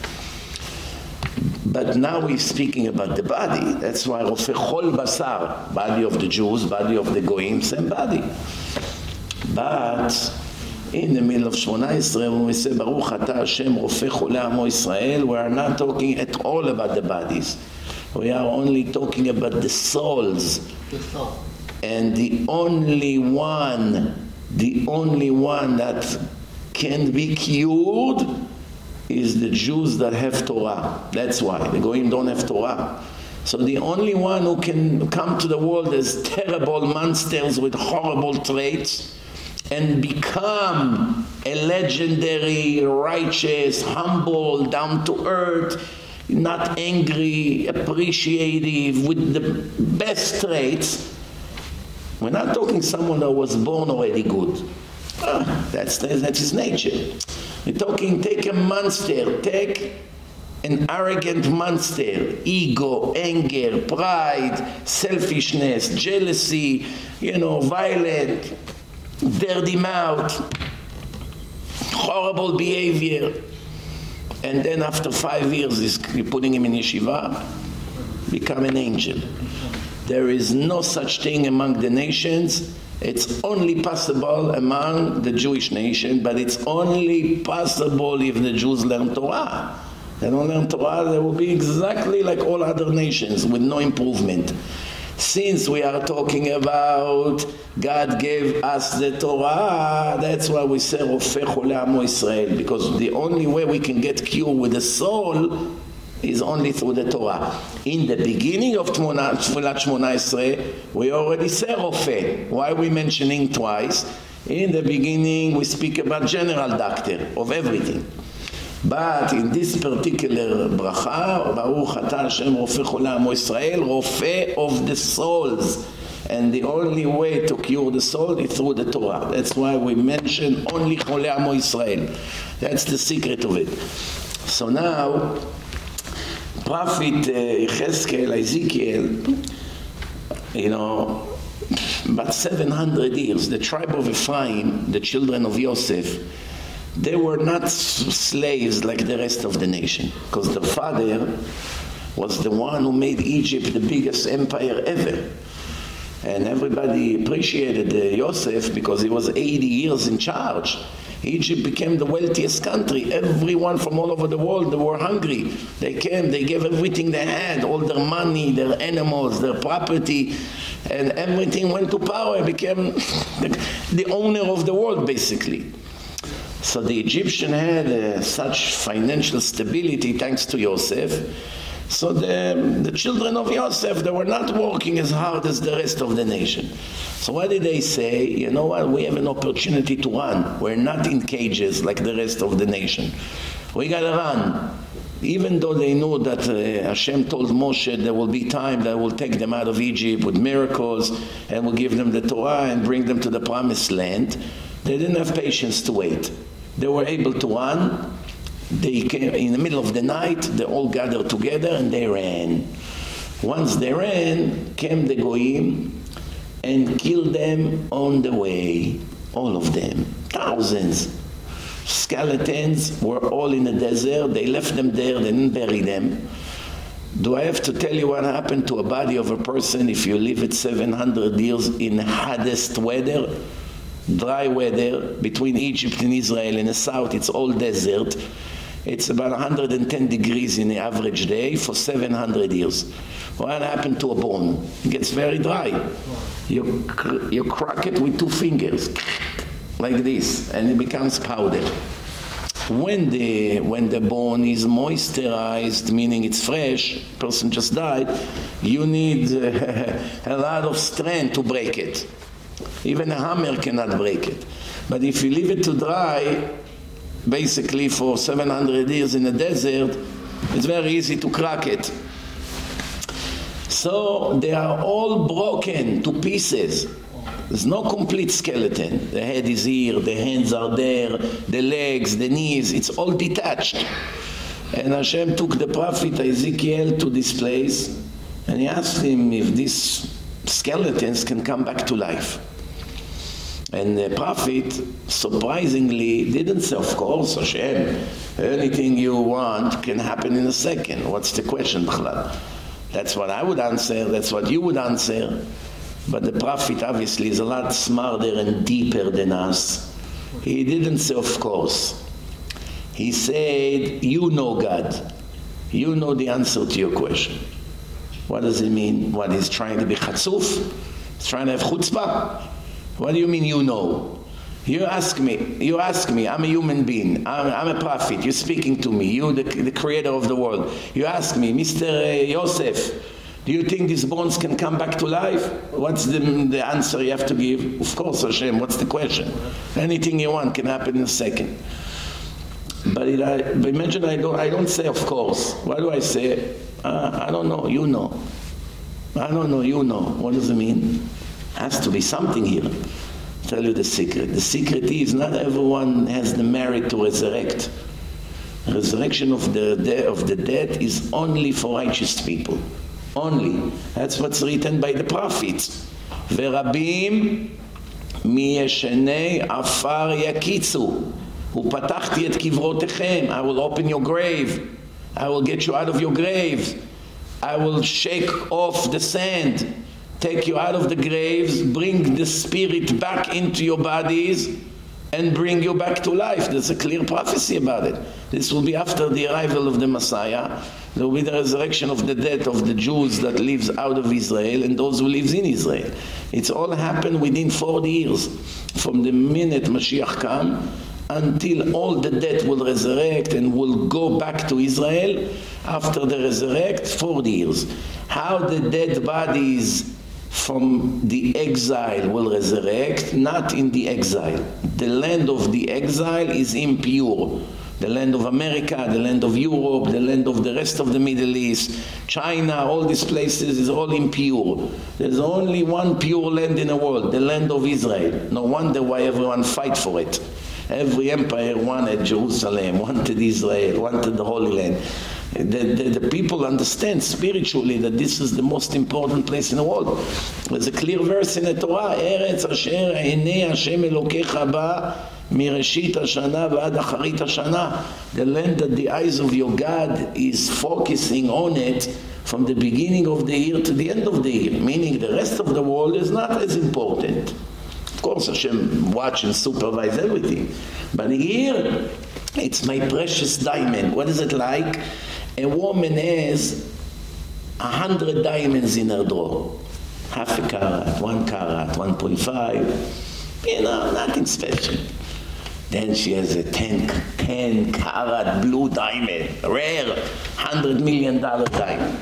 But now we're speaking about the body. That's why Rofe Chol Basar body of the Jews body of the Goyim same body. But in the middle of Shmona Yisrael, when we say Baruch Ata Hashem Rofeh Chole Amo Yisrael, we are not talking at all about the bodies. We are only talking about the souls. The soul. And the only one, the only one that can be cured is the Jews that have Torah. That's why. The Goyim don't have Torah. So the only one who can come to the world as terrible monsters with horrible traits and become a legendary, righteous, humble, down to earth, not angry, appreciative, with the best traits. We're not talking someone that was born already good. Ah, that's, that's his nature. We're talking take a monster, take an arrogant monster, ego, anger, pride, selfishness, jealousy, you know, violent, dirty mouth, horrible behavior. And then after five years, you're putting him in yeshiva, become an angel. There is no such thing among the nations It's only possible among the Jewish nation, but it's only possible if the Jews learn Torah. They don't learn Torah, they will be exactly like all other nations with no improvement. Since we are talking about God gave us the Torah, that's why we say Rofeh Chole Israel, because the only way we can get cure with the soul is only through the Torah. In the beginning of Tfilat Shmona Esrei, we already say Rofeh. Why are we mentioning twice? In the beginning, we speak about general doctor of everything. But in this particular bracha, Baruch Atah Hashem Rofeh Chole Amo Israel, Rofeh of the souls. And the only way to cure the soul is through the Torah. That's why we mention only Chole Amo Israel. That's the secret of it. So now, prophet uh, Ezekiel, you know, about 700 years, the tribe of Ephraim, the children of Yosef, they were not slaves like the rest of the nation, because the father was the one who made Egypt the biggest empire ever. And everybody appreciated uh, Yosef because he was 80 years in charge. Egypt became the wealthiest country. Everyone from all over the world, they were hungry. They came, they gave everything they had, all their money, their animals, their property, and everything went to Paro, became the owner of the world, basically. So the Egyptian had uh, such financial stability thanks to Yosef. So the, the children of Yosef, they were not working as hard as the rest of the nation. So what did they say? You know what? We have an opportunity to run. We're not in cages like the rest of the nation. We got to run. Even though they knew that uh, Hashem told Moshe there will be time that will take them out of Egypt with miracles and will give them the Torah and bring them to the promised land, they didn't have patience to wait. They were able to run. They came in the middle of the night, they all gathered together and they ran. Once they ran, came the Goyim and killed them on the way. All of them. Thousands. Skeletons were all in the desert. They left them there, they didn't bury them. Do I have to tell you what happened to a body of a person if you live it 700 years in hottest weather? Dry weather between Egypt and Israel in the south, it's all desert. It's about 110 degrees in the average day for 700 years. What happened to a bone? It gets very dry. You, you crack it with two fingers, like this, and it becomes powder. When the, when the bone is moisturized, meaning it's fresh, person just died, you need uh, a lot of strength to break it. Even a hammer cannot break it. But if you leave it to dry, basically for 700 years in the desert, it's very easy to crack it. So they are all broken to pieces. There's no complete skeleton. The head is here, the hands are there, the legs, the knees, it's all detached. And Hashem took the prophet Ezekiel to this place and he asked him if these skeletons can come back to life. And the prophet surprisingly didn't say, of course, Hashem, anything you want can happen in a second. What's the question, That's what I would answer, that's what you would answer. But the prophet obviously is a lot smarter and deeper than us. He didn't say, of course. He said, you know God. You know the answer to your question. What does it mean? What, he's trying to be chatzuf? He's trying to have chutzpah? What do you mean you know? You ask me, you ask me, I'm a human being, I'm, I'm a prophet, you're speaking to me, you the, the creator of the world. You ask me, Mr. Yosef, do you think these bones can come back to life? What's the, the answer you have to give? Of course, Hashem, what's the question? Anything you want can happen in a second. But, it, I, imagine I don't, I don't say of course. What do I say? Uh, I don't know, you know. I don't know, you know. What does it mean? has to be something here. I'll tell you the secret. The secret is not everyone has the merit to resurrect. Resurrection of the, de of the dead is only for righteous people. Only. That's what's written by the prophets. ורבים מישני עפר יקיצו ופתחתי את קברותיכם I will open your grave I will get you out of your grave I will shake off the sand take you out of the graves, bring the spirit back into your bodies, and bring you back to life. There's a clear prophecy about it. This will be after the arrival of the Messiah. There will be the resurrection of the dead of the Jews that lives out of Israel and those who lives in Israel. It's all happened within 40 years from the minute Mashiach come until all the dead will resurrect and will go back to Israel after the resurrect 40 years. How the dead bodies from the exile will resurrect, not in the exile. The land of the exile is impure. The land of America, the land of Europe, the land of the rest of the Middle East, China, all these places is all impure. There's only one pure land in the world, the land of Israel. No wonder why everyone fight for it. Every empire wanted Jerusalem, wanted Israel, wanted the Holy Land The, the, the, people understand spiritually that this is the most important place in the world. There's a clear verse in the Torah, Eretz asher עיני השם אלוקיך בה מראשית השנה ועד אחרית השנה. The land that the eyes of your God is focusing on it from the beginning of the year to the end of the year, meaning the rest of the world is not as important. Of course, Hashem watch and supervise everything. But here, it's my precious diamond. What is it like? A woman has a hundred diamonds in her drawer. Half a carat, one carat, 1.5. You know, nothing special. Then she has a 10, 10 carat blue diamond, rare, $100 million diamond.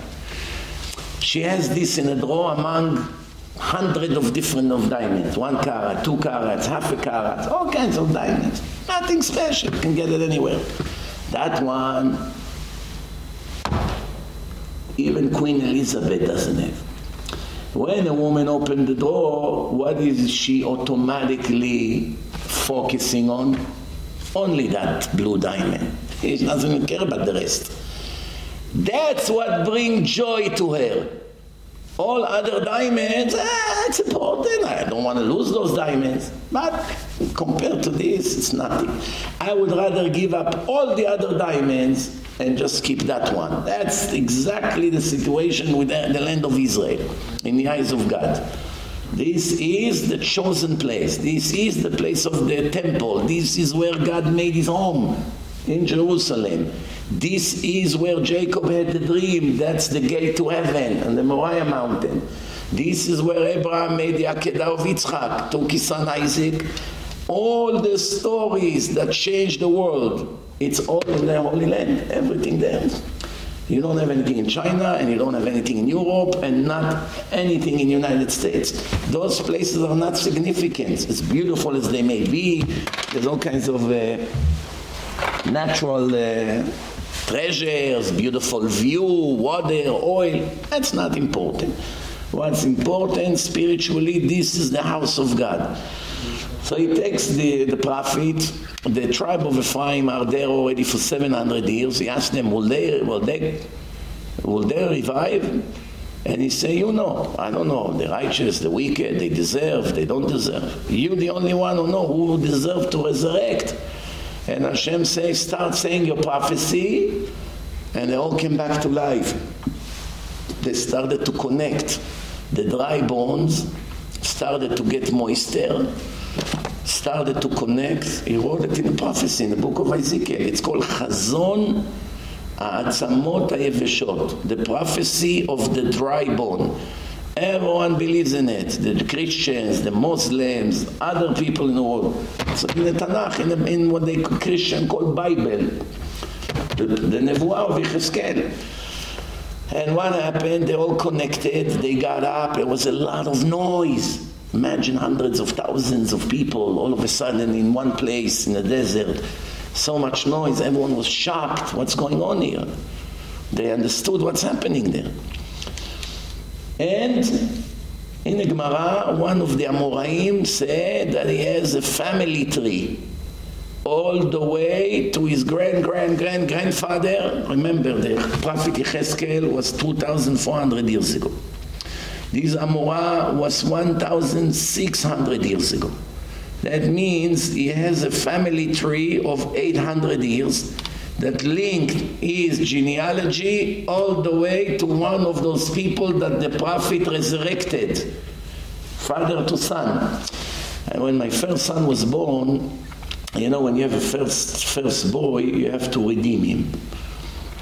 She has this in a drawer among hundred of different of diamonds. One carat, two carats, half a carat, all kinds of diamonds. Nothing special, you can get it anywhere. That one even Queen Elizabeth doesn't have. When a woman opens the door, what is she automatically focusing on? Only that blue diamond. She doesn't care about the rest. That's what brings joy to her. All other diamonds, ah, it's important. I don't want to lose those diamonds. But compared to this, it's nothing. I would rather give up all the other diamonds and just keep that one. That's exactly the situation with the land of Israel in the eyes of God. This is the chosen place. This is the place of the temple. This is where God made his home in Jerusalem. This is where Jacob had the dream. That's the gate to heaven on the Moriah mountain. This is where Abraham made the Akedah of Yitzchak, took his son Isaac. All the stories that changed the world it's all in the Holy Land, everything there. You don't have anything in China, and you don't have anything in Europe, and not anything in the United States. Those places are not significant. As beautiful as they may be, there's all kinds of uh, natural uh, treasures, beautiful view, water, oil. That's not important. What's important spiritually, this is the house of God. So he takes the, the prophet, the tribe of Ephraim are there already for 700 years. He asks them, will they, will they, will they revive? And he say, you know, I don't know, the righteous, the wicked, they deserve, they don't deserve. You the only one who know who deserve to resurrect. And Hashem says, start saying your prophecy, and they all came back to life. They started to connect. The dry bones started to get moister, started to connect. He wrote it in the prophecy, in the book of Ezekiel. It's called Chazon העצמות היבשות, the prophecy of the dry bone. Everyone believes in it. The Christians, the Muslims, other people in the world. So in the Tanakh, in, the, in what they Christian call Bible, the, the Nevuah of Yechezkel. And what happened? They all connected. They got up. It was a lot of noise. Imagine hundreds of thousands of people all of a sudden in one place in the desert. So much noise. Everyone was shocked. What's going on here? They understood what's happening there. And in the Gemara, one of the Amoraim said that he has a family tree all the way to his grand grand grand grandfather remember the prophet Yechezkel was 2400 years ago this Amorah was 1,600 years ago. That means he has a family tree of 800 years. That linked his genealogy all the way to one of those people that the prophet resurrected, father to son. And when my first son was born, you know, when you have a first, first boy, you have to redeem him.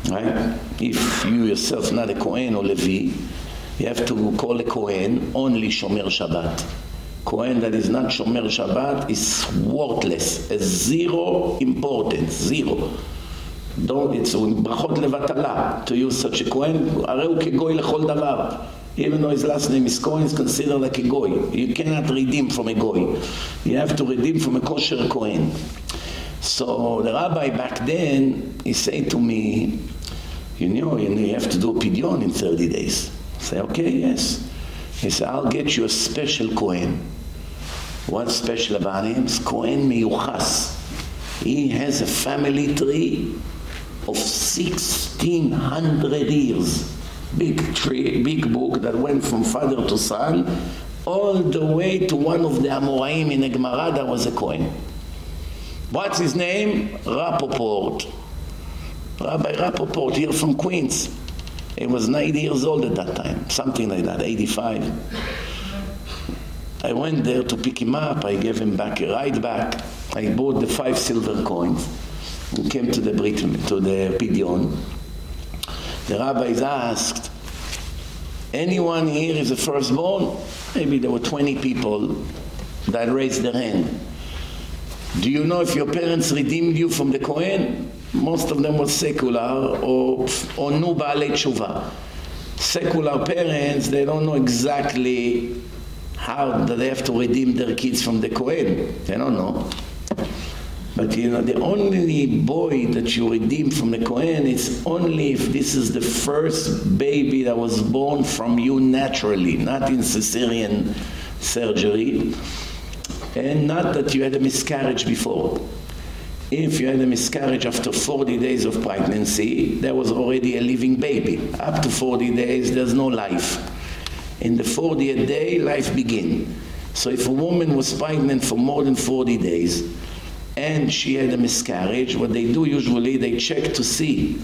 Right? If you yourself not a Kohen or Levi, you have to call a Kohen only Shomer Shabbat. Kohen that is not Shomer Shabbat is worthless, has zero importance, zero. Don't, it's ברכות levatala to use such a Kohen, הרי הוא כגוי לכל Even though his last name is Cohen is considered like a goy. You cannot redeem from a goy. You have to redeem from a kosher Kohen. So the rabbi back then, he said to me, you know, you, know, you have to do pidyon in 30 days. I say, okay, yes. He said, I'll get you a special Kohen. What's special about him? It's Kohen Miyuchas. He has a family tree of 1600 years. Big tree, big book that went from father to son, all the way to one of the Amoraim in Gemara that was a Kohen. What's his name? Rapoport. Rabbi Rapoport here from Queens. He was 90 years old at that time, something like that, 85. I went there to pick him up. I gave him back a ride back. I bought the five silver coins and came to the Brit, to the Pidyon. The rabbis asked, anyone here is a firstborn? Maybe there were 20 people that raised their hand. Do you know if your parents redeemed you from the Kohen? Most of them were secular or, or nu Baalei Tshuva. Secular parents, they don't know exactly how they have to redeem their kids from the Kohen. They don't know. But you know, the only boy that you redeem from the Kohen is only if this is the first baby that was born from you naturally, not in cesarean surgery, and not that you had a miscarriage before. If you had a miscarriage after 40 days of pregnancy, there was already a living baby. Up to 40 days, there's no life. In the 40th day, life begins. So if a woman was pregnant for more than 40 days, and she had a miscarriage, what they do usually, they check to see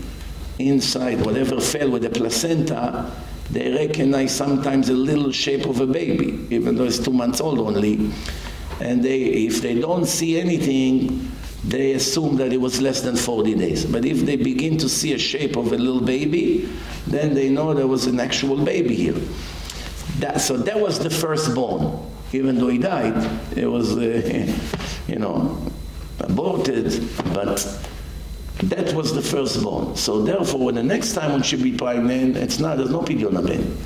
inside whatever fell with the placenta, they recognize sometimes a little shape of a baby, even though it's two months old only. And they, if they don't see anything, they assume that it was less than 40 days. But if they begin to see a shape of a little baby, then they know there was an actual baby here. That, so that was the firstborn. Even though he died, it was, uh, you know, aborted, but that was the first firstborn. So therefore, when the next time when she be pregnant, it's not, there's no pidyon aben.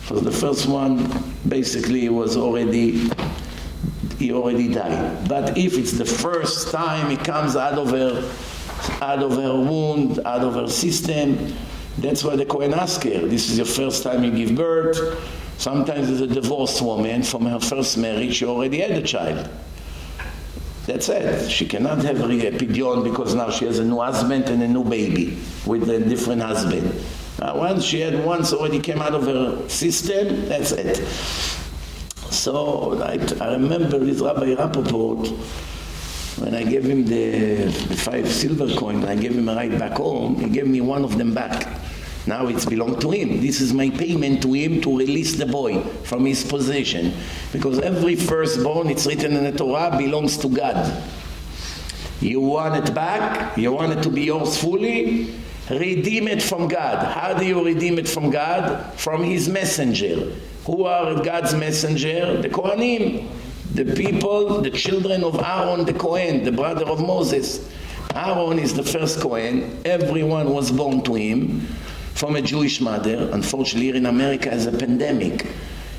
Because the first one basically was already he already died. But if it's the first time he comes out of her out of her wound, out of her system, that's why the Kohen ask her, this is your first time you give birth. Sometimes there's a divorced woman from her first marriage, she already had a child. That's it. She cannot have a pidyon because now she has a new husband and a new baby with a different husband. Uh, once she had once already came out of her system, that's it. So I, I remember this Rabbi Rapoport, when I gave him the, the five silver coins, I gave him a ride back home, he gave me one of them back. Now it's belong to him. This is my payment to him to release the boy from his possession. Because every firstborn, it's written in the Torah, belongs to God. You want it back? You want it to be yours fully? Redeem it from God. How do you redeem it from God? From his messenger. Who are God's messenger? The Kohanim. The people, the children of Aaron the Kohen, the brother of Moses. Aaron is the first Kohen. Everyone was born to him from a Jewish mother. Unfortunately, here in America is a pandemic.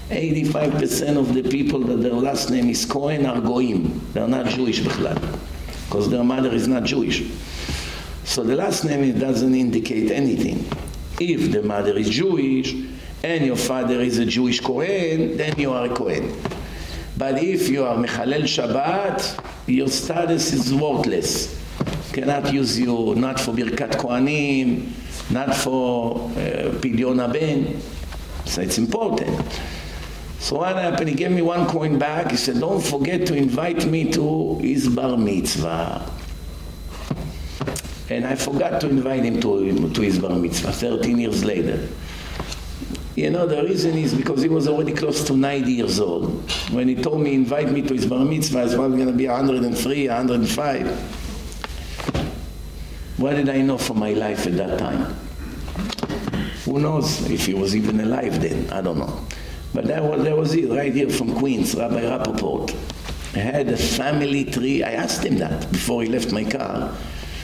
85% of the people that their last name is Cohen are Goim. They're not Jewish because their mother is not Jewish. So the last name doesn't indicate anything. If the mother is Jewish, and your father is a Jewish Kohen, then you are a Kohen. But if you are Mechalel Shabbat, your status is worthless. Cannot use you, not for Birkat Kohanim, not for uh, Pidyon Aben. So it's important. So what happened? He gave me one coin back. He said, don't forget to invite me to his bar mitzvah. And I forgot to invite him to, to his bar mitzvah 13 years later. You know, the reason is because he was already close to 90 years old. When he told me, invite me to his bar mitzvah, I was going to be 103, 105. What did I know for my life at that time? Who knows if he was even alive then? I don't know. But that was, was it, right here from Queens, Rabbi Rappaport. I had a family tree. I asked him that before he left my car.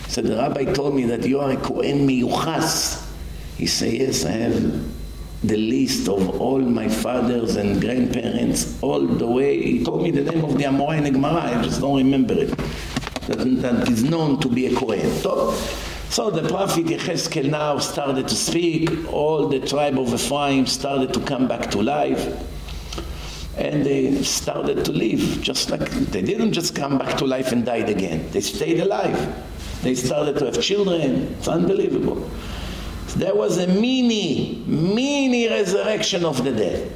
So the rabbi told me that you are a Kohen Miyuchas. He said, yes, I have the list of all my fathers and grandparents all the way. He told me the name of the Amorai in Gemara. I just don't remember it. That, that is known to be a Kohen. So, so the prophet Yecheskel now started to speak. All the tribe of Ephraim started to come back to life. And they started to live just like they didn't just come back to life and died again. They stayed alive. They started to have children. It's unbelievable. There was a mini, mini resurrection of the dead.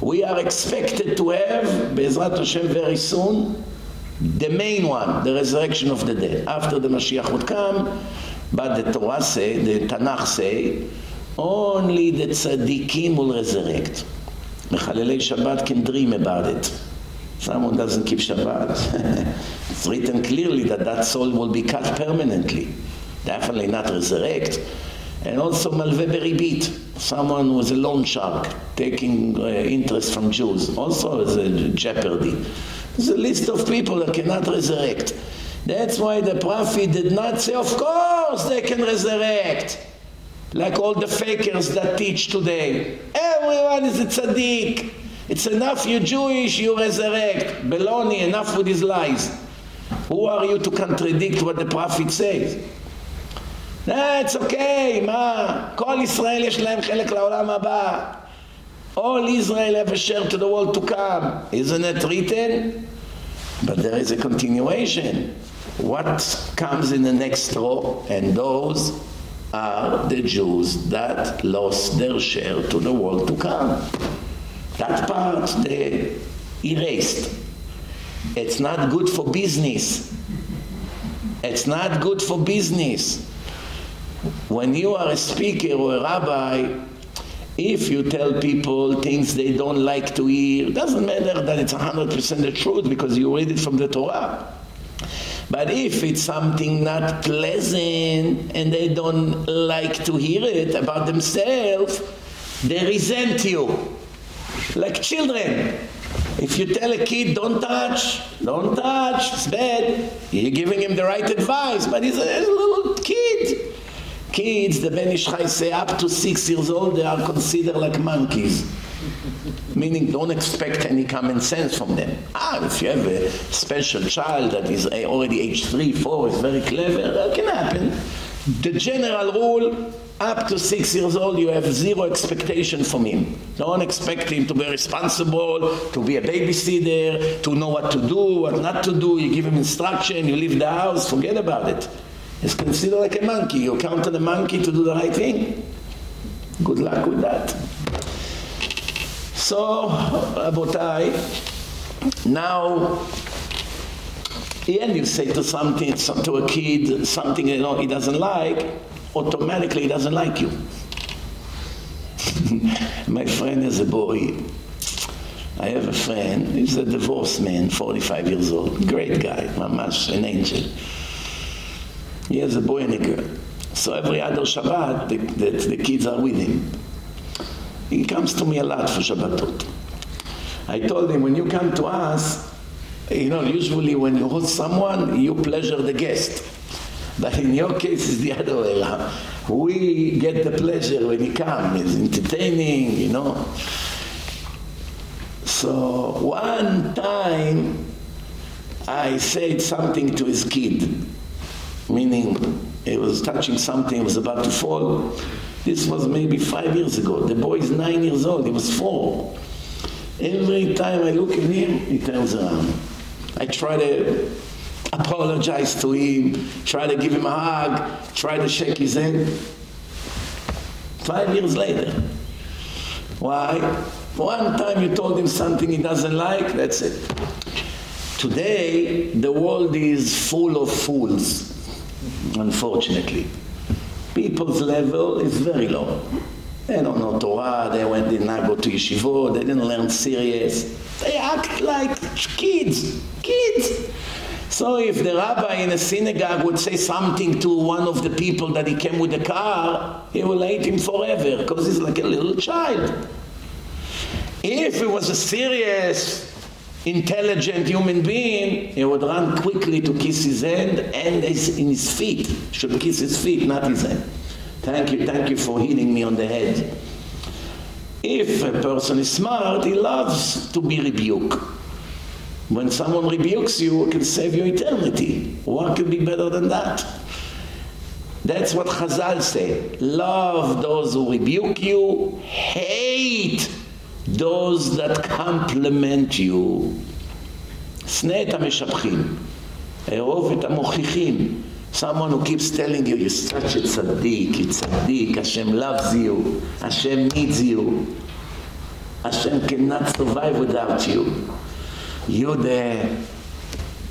We are expected to have, Bezrat Hashem, very soon, the main one, the resurrection of the dead. After the Mashiach would come, but the Torah say, the Tanakh say, only the tzaddikim will resurrect. Mechalelei Shabbat can dream about it. Someone doesn't keep Shabbat. it's written clearly that that soul will be cut permanently. Definitely not resurrect. And also Malve Beribit, someone who was a loan shark, taking uh, interest from Jews. Also is a jeopardy. There's a list of people that cannot resurrect. That's why the prophet did not say, of course they can resurrect. Like all the fakers that teach today. Everyone is a tzaddik. It's enough you're Jewish, you resurrect. Beloni, enough with his lies. Who are you to contradict what the prophet says? That's okay, מה? כל ישראל יש להם חלק לעולם הבא. All Israel have a share to the world to come. Isn't it written? But there is a continuation. What comes in the next row? And those are the Jews that lost their share to the world to come. That part they erased. It's not good for business. It's not good for business. When you are a speaker or a rabbi, if you tell people things they don't like to hear, doesn't matter that it's 100% the truth because you read it from the Torah. But if it's something not pleasant and they don't like to hear it about themselves, they resent you. Like children. If you tell a kid, don't touch, don't touch, it's bad, you're giving him the right advice, but he's a little kid. Kids, the Ben Ish Chai say, up to six years old, they are considered like monkeys. Meaning, don't expect any common sense from them. Ah, if you have a special child that is already age three, four, is very clever, that can happen. The general rule, up to six years old, you have zero expectation from him. Don't expect him to be responsible, to be a babysitter, to know what to do, what not to do. You give him instruction, you leave the house, forget about it. It's considered like a monkey. You count on a monkey to do the right thing. Good luck with that. So, Rabotai, now, and you say to something, to a kid, something you know he doesn't like, automatically he doesn't like you. My friend is a boy. I have a friend, he's a divorced man, 45 years old, great guy, mamash, an angel. He has a boy and a girl. So every other Shabbat, the, the, the kids are with him. He comes to me a lot for Shabbatot. I told him, when you come to us, you know, usually when you host someone, you pleasure the guest. But in your case, it's the other way around. We get the pleasure when he comes. He's entertaining, you know. So one time, I said something to his kid meaning it was touching something, it was about to fall. This was maybe five years ago. The boy is nine years old, he was four. Every time I look at him, he turns around. Um, I try to apologize to him, try to give him a hug, try to shake his hand. Five years later. Why? One time you told him something he doesn't like, that's it. Today, the world is full of fools. Unfortunately. People's level is very low. They don't know Torah, they went, did not go to yeshiva, they didn't learn serious. They act like kids, kids. So if the rabbi in a synagogue would say something to one of the people that he came with the car, he will hate him forever because he's like a little child. If it was a serious, intelligent human being, he would run quickly to kiss his hand and in his feet. Should kiss his feet, not his hand. Thank you, thank you for hitting me on the head. If a person is smart, he loves to be rebuked. When someone rebukes you, it can save your eternity. What could be better than that? That's what Chazal say. Love those who rebuke you, hate those that compliment you. שנא את המשבחים, אהוב את המוכיחים, Someone who keeps telling you, you're such a tzaddik, you're tzaddik, Hashem loves you, Hashem needs you, Hashem cannot survive without you. You're the,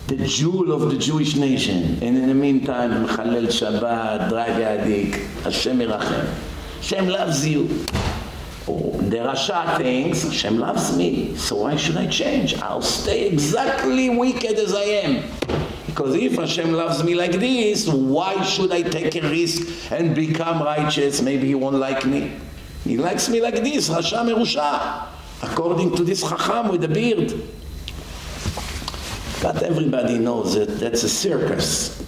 the jewel of the Jewish nation. And in the meantime, Mechalel Shabbat, drug addict, Hashem irachem. Hashem loves you. Oh, the Rasha thinks, Hashem loves me, so why should I change? I'll stay exactly wicked as I am. Because if Hashem loves me like this, why should I take a risk and become righteous? Maybe he won't like me. He likes me like this, Rasha Merusha, according to this Chacham with the beard. But everybody knows that that's a circus.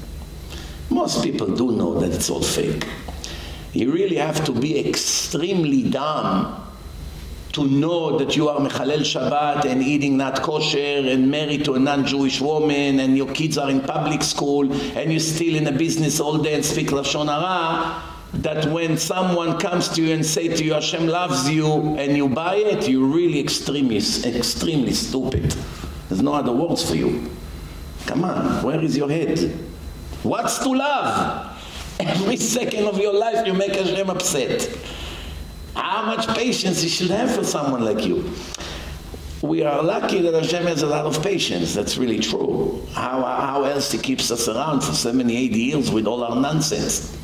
Most people do know that it's all fake. You really have to be extremely dumb to know that you are Mechalel Shabbat and eating not kosher and married to a non-Jewish woman and your kids are in public school and you're still in a business all day and speak Lashon Hara, that when someone comes to you and say to you Hashem loves you and you buy it, you're really extremely, extremely stupid. There's no other words for you. Come on, where is your head? What's to love? Every second of your life you make Hashem upset. How much patience you should have for someone like you. We are lucky that Hashem has a lot of patience. That's really true. How, how else he keeps us around for 70, 80 years with all our nonsense?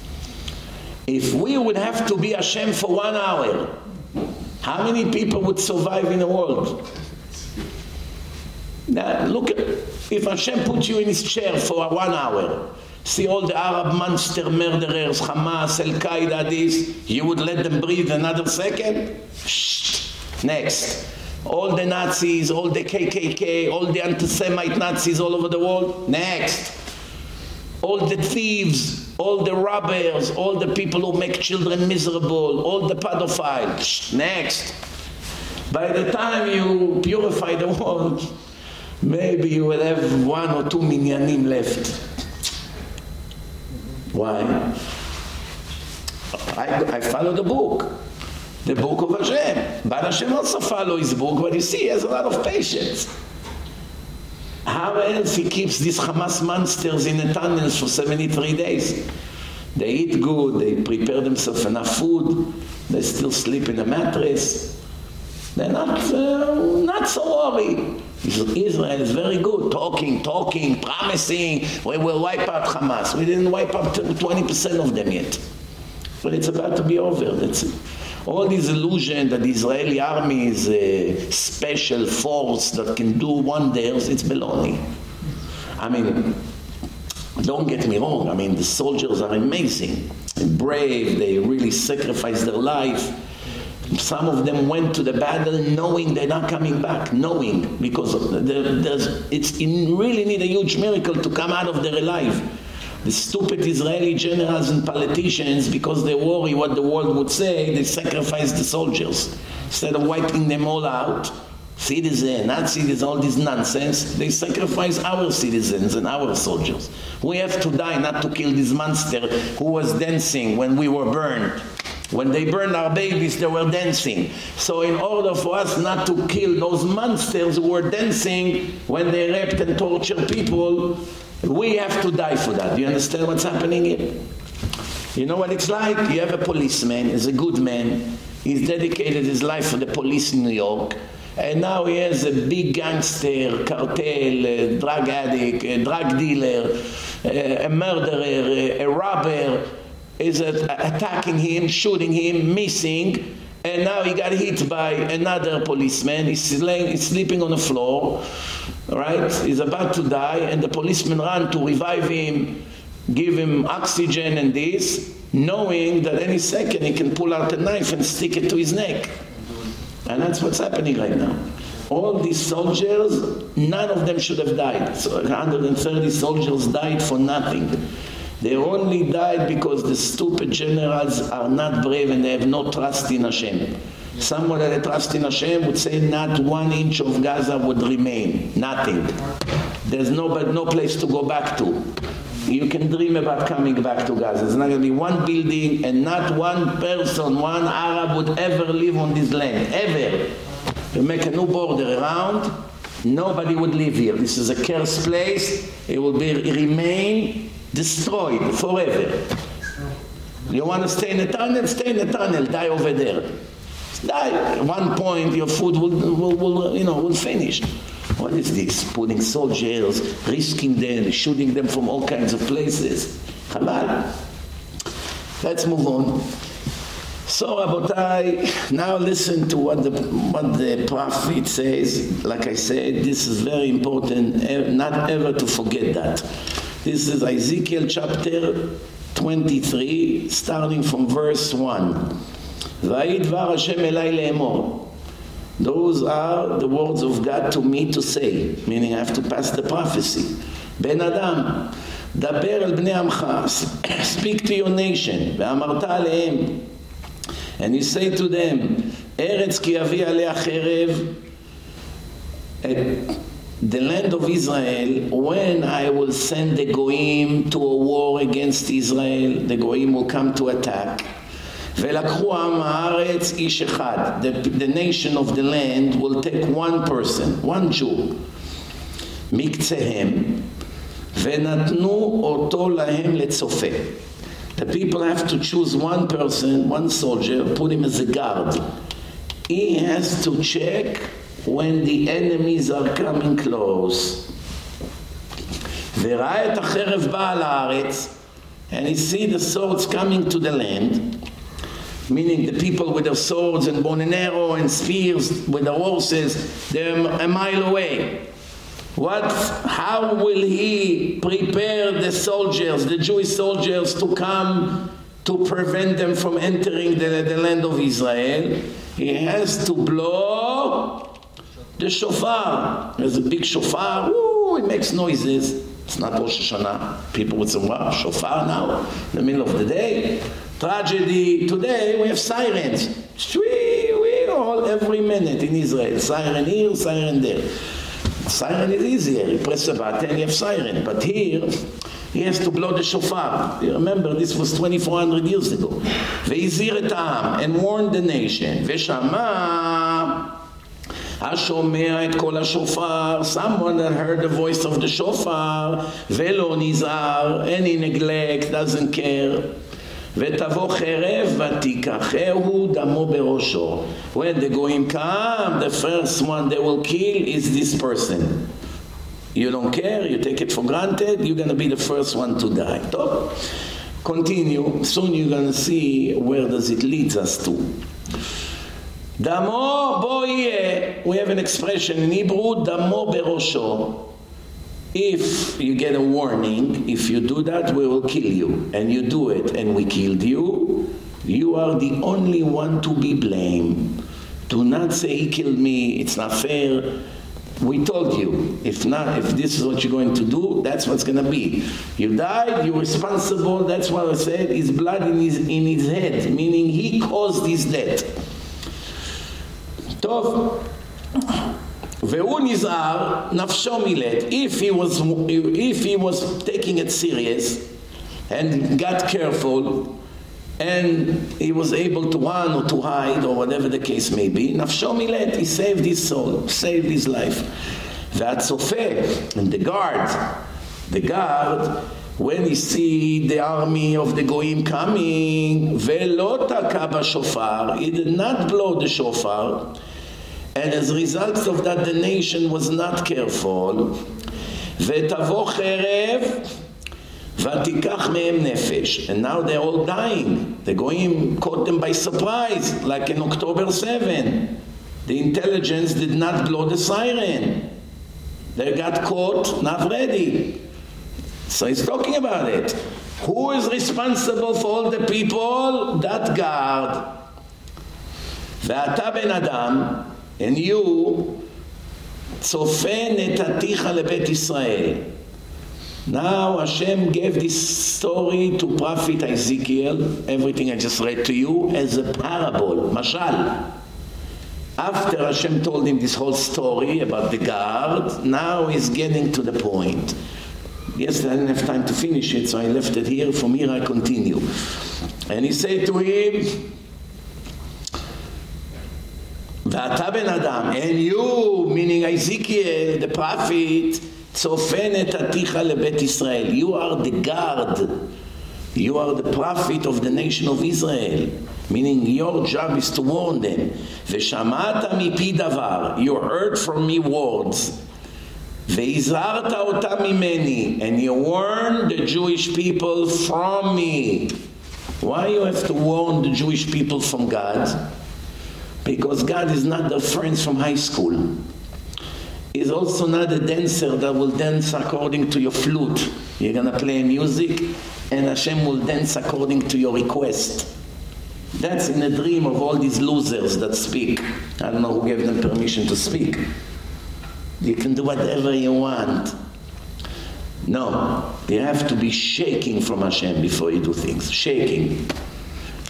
If we would have to be Hashem for one hour, how many people would survive in the world? Now, look, if Hashem put you in his chair for one hour, See all the Arab monster murderers, Hamas, Al-Qaeda, this, you would let them breathe another second? Shh. Next. All the Nazis, all the KKK, all the anti-Semite Nazis all over the world? Next. All the thieves, all the robbers, all the people who make children miserable, all the pedophiles? Next. By the time you purify the world, maybe you will have one or two minyanim left. Why? I, I follow the book. The book of Hashem. But Hashem also follow his book, but you see, he has a lot of patience. How else he keeps these Hamas monsters in the tunnels for 73 days? They eat good, they prepare themselves enough food, they still sleep in a mattress. They're not, uh, not so worried. Israel is very good, talking, talking, promising, we will wipe out Hamas. We didn't wipe out 20% of them yet. But it's about to be over. That's it. All this illusion that the Israeli army is a special force that can do wonders, it's baloney. I mean, don't get me wrong, I mean, the soldiers are amazing, brave, they really sacrifice their life some of them went to the battle knowing they're not coming back, knowing, because it's in really need a huge miracle to come out of there alive. The stupid Israeli generals and politicians, because they worry what the world would say, they sacrifice the soldiers. Instead of wiping them all out, citizens, not citizens, all this nonsense, they sacrifice our citizens and our soldiers. We have to die not to kill this monster who was dancing when we were burned. When they burned our babies, they were dancing. So in order for us not to kill those monsters who were dancing when they raped and tortured people, we have to die for that. Do you understand what's happening here? You know what it's like? You have a policeman, he's a good man. He's dedicated his life for the police in New York. And now he has a big gangster, cartel, drug addict, drug dealer, a murderer, a robber is attacking him, shooting him, missing, and now he got hit by another policeman. He's laying, he's sleeping on the floor, right? He's about to die, and the policeman ran to revive him, give him oxygen and this, knowing that any second he can pull out a knife and stick it to his neck. And that's what's happening right now. All these soldiers, none of them should have died. So 130 soldiers died for nothing. They only died because the stupid generals are not brave and they have no trust in Hashem. Someone that had trust in Hashem would say not one inch of Gaza would remain. Nothing. There's no, but no place to go back to. You can dream about coming back to Gaza. There's not going to be one building and not one person, one Arab would ever live on this land. Ever. You make a new border around, nobody would live here. This is a cursed place. It will be remain destroyed forever. You want to stay in a tunnel? Stay in a tunnel. Die over there. Die. At one point, your food will, will, will, you know, will finish. What is this? Putting soldiers, risking them, shooting them from all kinds of places. Chabal. Let's move on. So Rabotai, now listen to what the what the prophet says. Like I said, this is very important, not ever to forget that. This is Ezekiel chapter 23, starting from verse 1. Vayidvar Hashem elai le'emor. Those are the words of God to me to say, meaning I have to pass the prophecy. Ben Adam, דבר אל בני עמך, speak to your nation, ואמרת עליהם, and you say to them, ארץ כי אביא עליה חרב, the land of Israel, when I will send the Goyim to a war against Israel, the Goyim will come to attack. ולקחו עם הארץ איש אחד. The, the nation of the land will take one person, one Jew, מקצהם, ונתנו אותו להם לצופה. The people have to choose one person, one soldier, put him as a guard. He has to check when the enemies are coming close. וראה את החרב באה לארץ, and he see the swords coming to the land, meaning the people with their swords and bow and arrow and spears with their horses, they're a mile away. What, how will he prepare the soldiers, the Jewish soldiers to come to prevent them from entering the, the land of Israel? He has to blow the shofar. There's a big shofar. Woo, it makes noises. It's not Rosh Hashanah. People would say, wow, shofar now, in the middle of the day. Tragedy. Today, we have sirens. Shwee, wee, all every minute in Israel. Siren here, siren there. Siren is easier. You press a button, you have siren. But here, he has to blow the shofar. You remember, this was 2,400 years ago. והזהיר את העם, and warned the nation. ושמע... השומע את קול השופר, someone that heard the voice of the shofar, ולא נזהר, any neglect, doesn't care. ותבוא חרב ותיקחהו דמו בראשו. When the goyim come, the first one they will kill is this person. You don't care, you take it for granted, you're going to be the first one to die. טוב, continue, soon you're going to see where does it leads us to. Damo boye. We have an expression in Hebrew, damo berosho. If you get a warning, if you do that, we will kill you. And you do it, and we killed you. You are the only one to be blamed. Do not say, he killed me, it's not fair. We told you. If not, if this is what you're going to do, that's what's going to be. You died, you're responsible. That's what I said his blood in his, in his head, meaning he caused his death. טוב, והוא נזהר, נפשו מילט. If he was, if he was taking it serious and got careful and he was able to run or to hide or whatever the case may be, נפשו מילט, he saved his soul, saved his life. והצופה, and the guard, the guard, when he see the army of the goyim coming, ולא תקע בשופר, he did not blow the shofar, and as a result of that the nation was not careful ותבוא חרב ותיקח מהם נפש. And now they're all dying. The goyim caught them by surprise, like in October 7. The intelligence did not blow the siren. They got caught, not ready. So he's talking about it. Who is responsible for all the people? That guard. ואתה בן אדם, and you, צופה נתתיך לבית ישראל. Now Hashem gave this story to Prophet Ezekiel, everything I just read to you, as a parable, mashal. After Hashem told him this whole story about the guard, now he's getting to the point. Yesterday I didn't have time to finish it, so I left it here. From here I continue. And he said to him, ואתה בן אדם, and you, meaning Ezekiel, the prophet, צופן את עתיך לבית ישראל. You are the guard. You are the prophet of the nation of Israel. Meaning your job is to warn them. ושמעת מפי דבר. You heard from me words. והזהרת אותם ממני. And you warned the Jewish people from me. Why you have to warn the Jewish people from God? Because God is not the friends from high school. He's also not a dancer that will dance according to your flute. You're going to play music and Hashem will dance according to your request. That's in a dream of all these losers that speak. I don't know who gave them permission to speak. You can do whatever you want. No, you have to be shaking from Hashem before you do things. Shaking.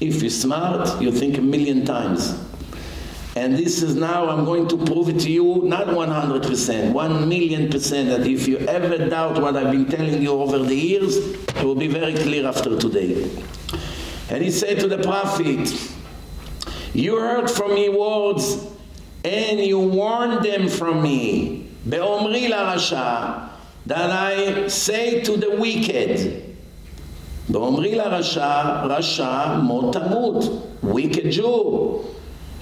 If you're smart, you think a million times. And this is now, I'm going to prove it to you, not 100%, 1 million percent, that if you ever doubt what I've been telling you over the years, it will be very clear after today. And he said to the prophet, You heard from me words, and you warned them from me. Be'omri la that I say to the wicked, Be'omri la rasha, rasha motamut, wicked Jew.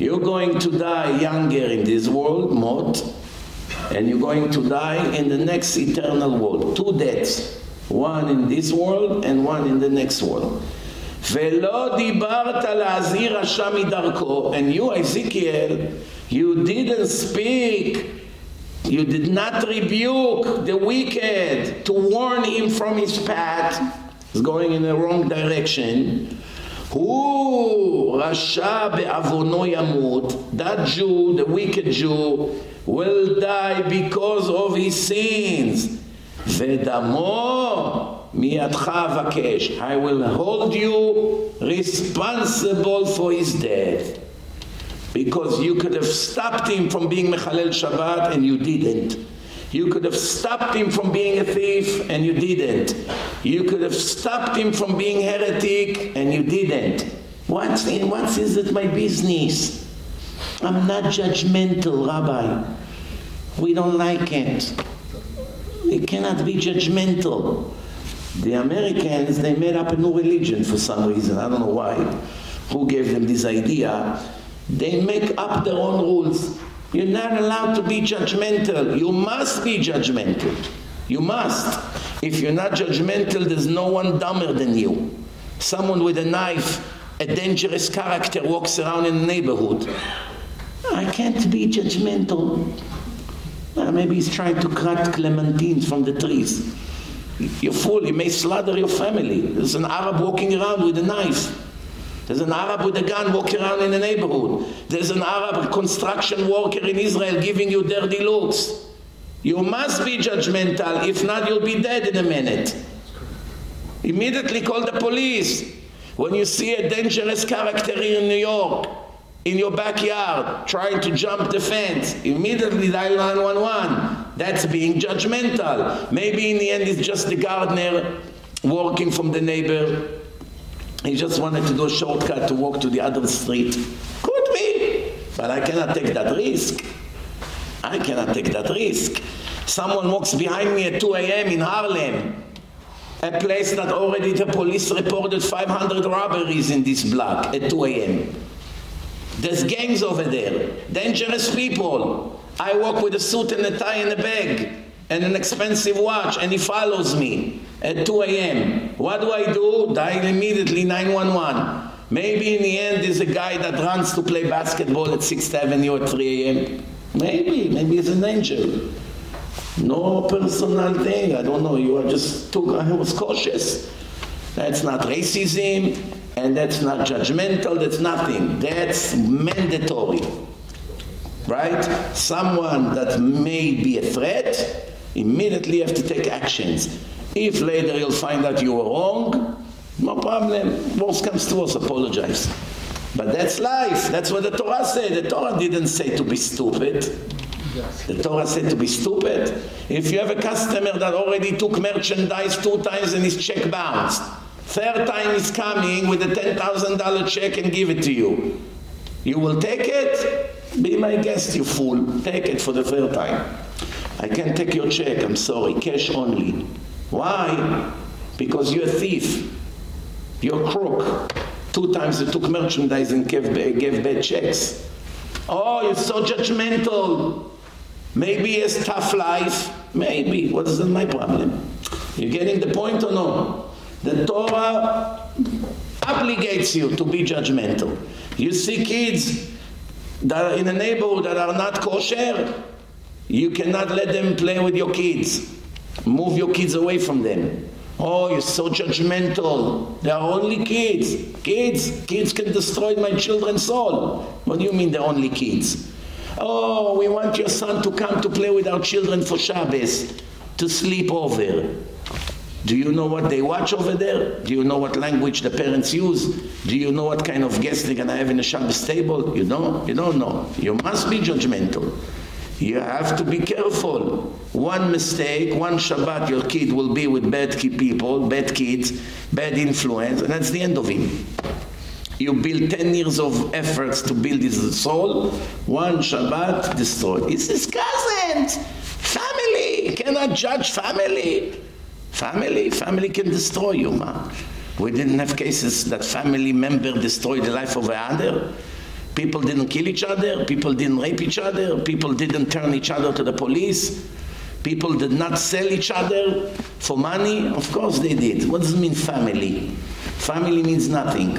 You're going to die younger in this world, mot, and you're going to die in the next eternal world. Two deaths, one in this world and one in the next world. ולא דיברת להזהיר רשע מדרכו, and you, Ezekiel, you didn't speak, you did not rebuke the wicked to warn him from his path, he's going in the wrong direction. Who Rasha be'avono yamut, that Jew, the wicked Jew, will die because of his sins. Vedamo miyadcha vakesh, I will hold you responsible for his death. Because you could have stopped him from being Mechalel Shabbat and you didn't. You could have stopped him from being a thief and you didn't. You could have stopped him from being heretic and you didn't. What's in what is it my business? I'm not judgmental, Rabbi. We don't like it. We cannot be judgmental. The Americans, they made up a new religion for some reason. I don't know why. Who gave them this idea? They make up their own rules. You're not allowed to be judgmental. You must be judgmental. You must. If you're not judgmental, there's no one dumber than you. Someone with a knife, a dangerous character walks around in the neighborhood. I can't be judgmental. Well, maybe he's trying to cut clementines from the trees. You're fool, you may slaughter your family. There's an Arab walking around with a knife. There's an Arab with a gun walking around in the neighborhood. There's an Arab construction worker in Israel giving you dirty looks. You must be judgmental. If not, you'll be dead in a minute. Immediately call the police. When you see a dangerous character in New York, in your backyard, trying to jump the fence, immediately dial 911. That's being judgmental. Maybe in the end it's just the gardener walking from the neighbor he just wanted to do a shortcut to walk to the other street. Could be, but I cannot take that risk. I cannot take that risk. Someone walks behind me at 2 a.m. in Harlem, a place that already the police reported 500 robberies in this block at 2 a.m. There's gangs over there, dangerous people. I walk with a suit and a tie and a bag and an expensive watch and he follows me. at 2 a.m. What do I do? Dial immediately 911. Maybe in the end there's a guy that runs to play basketball at 6th Avenue at 3 a.m. Maybe, maybe he's an angel. No personal thing, I don't know, you are just too, I was cautious. That's not racism, and that's not judgmental, that's nothing. That's mandatory. Right? Someone that may be a threat, immediately have to take actions. If later you'll find out you were wrong, no problem. Worst comes to us, apologize. But that's life. That's what the Torah said. The Torah didn't say to be stupid. The Torah said to be stupid. If you have a customer that already took merchandise two times and his check bounced, third time is coming with a $10,000 check and give it to you. You will take it? Be my guest, you fool. Take it for the third time. I can't take your check, I'm sorry. Cash only. Why? Because you're a thief. You're a crook. Two times you took merchandise and gave, gave bad checks. Oh, you're so judgmental. Maybe it's tough life. Maybe. What is my problem? You getting the point or no? The Torah obligates you to be judgmental. You see kids that are in a neighborhood that are not kosher, you cannot let them play with your kids. Move your kids away from them. Oh, you're so judgmental. They are only kids. Kids, kids can destroy my children's soul. What do you mean they're only kids? Oh, we want your son to come to play with our children for Shabbos, to sleep over. Do you know what they watch over there? Do you know what language the parents use? Do you know what kind of guests they're going to have in the Shabbos table? You don't? You don't know. You must be judgmental. You have to be careful. One mistake, one Shabbat, your kid will be with bad people, bad kids, bad influence, and that's the end of him. You build 10 years of efforts to build his soul, one Shabbat destroyed. It's his cousins, family. Cannot judge family. Family, family can destroy you, man. We didn't have cases that family member destroyed the life of another. People didn't kill each other, people didn't rape each other, people didn't turn each other to the police. People did not sell each other for money. Of course they did. What does it mean family? Family means nothing.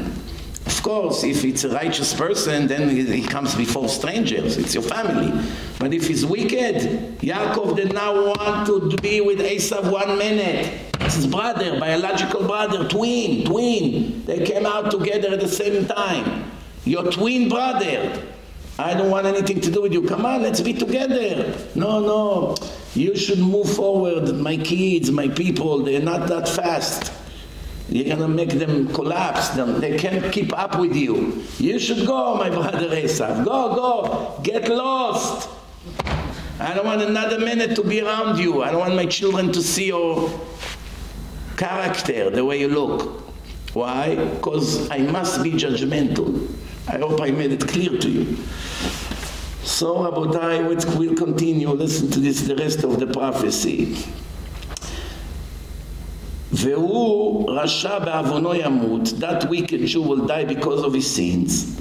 Of course, if it's a righteous person, then he comes before strangers. It's your family. But if he's wicked, Yaakov did not want to be with Esav one minute. It's his brother, biological brother, twin, twin. They came out together at the same time. Your twin brother. I don't want anything to do with you. Come on, let's be together. No, no. You should move forward. My kids, my people, they're not that fast. You're going to make them collapse. Them. They can't keep up with you. You should go, my brother Esav. Go, go. Get lost. I don't want another minute to be around you. I don't want my children to see your character, the way you look. Why? Because I must be judgmental. I hope I made it clear to you. So Rabotai will continue, listen to this, the rest of the prophecy. that wicked Jew will die because of his sins.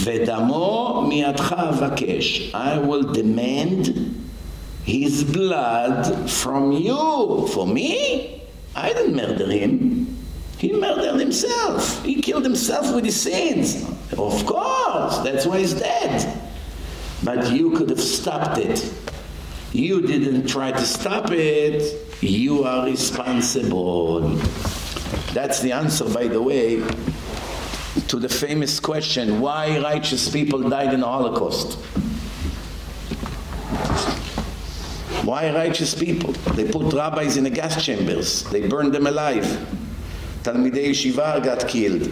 ודמו מידך avakesh I will demand his blood from you. For me? I didn't murder him. He murdered himself. He killed himself with his sins. Of course, that's why he's dead. But you could have stopped it. You didn't try to stop it. You are responsible. That's the answer, by the way, to the famous question, why righteous people died in the Holocaust? Why righteous people? They put rabbis in the gas chambers. They burned them alive. Talmidei Yeshiva got killed.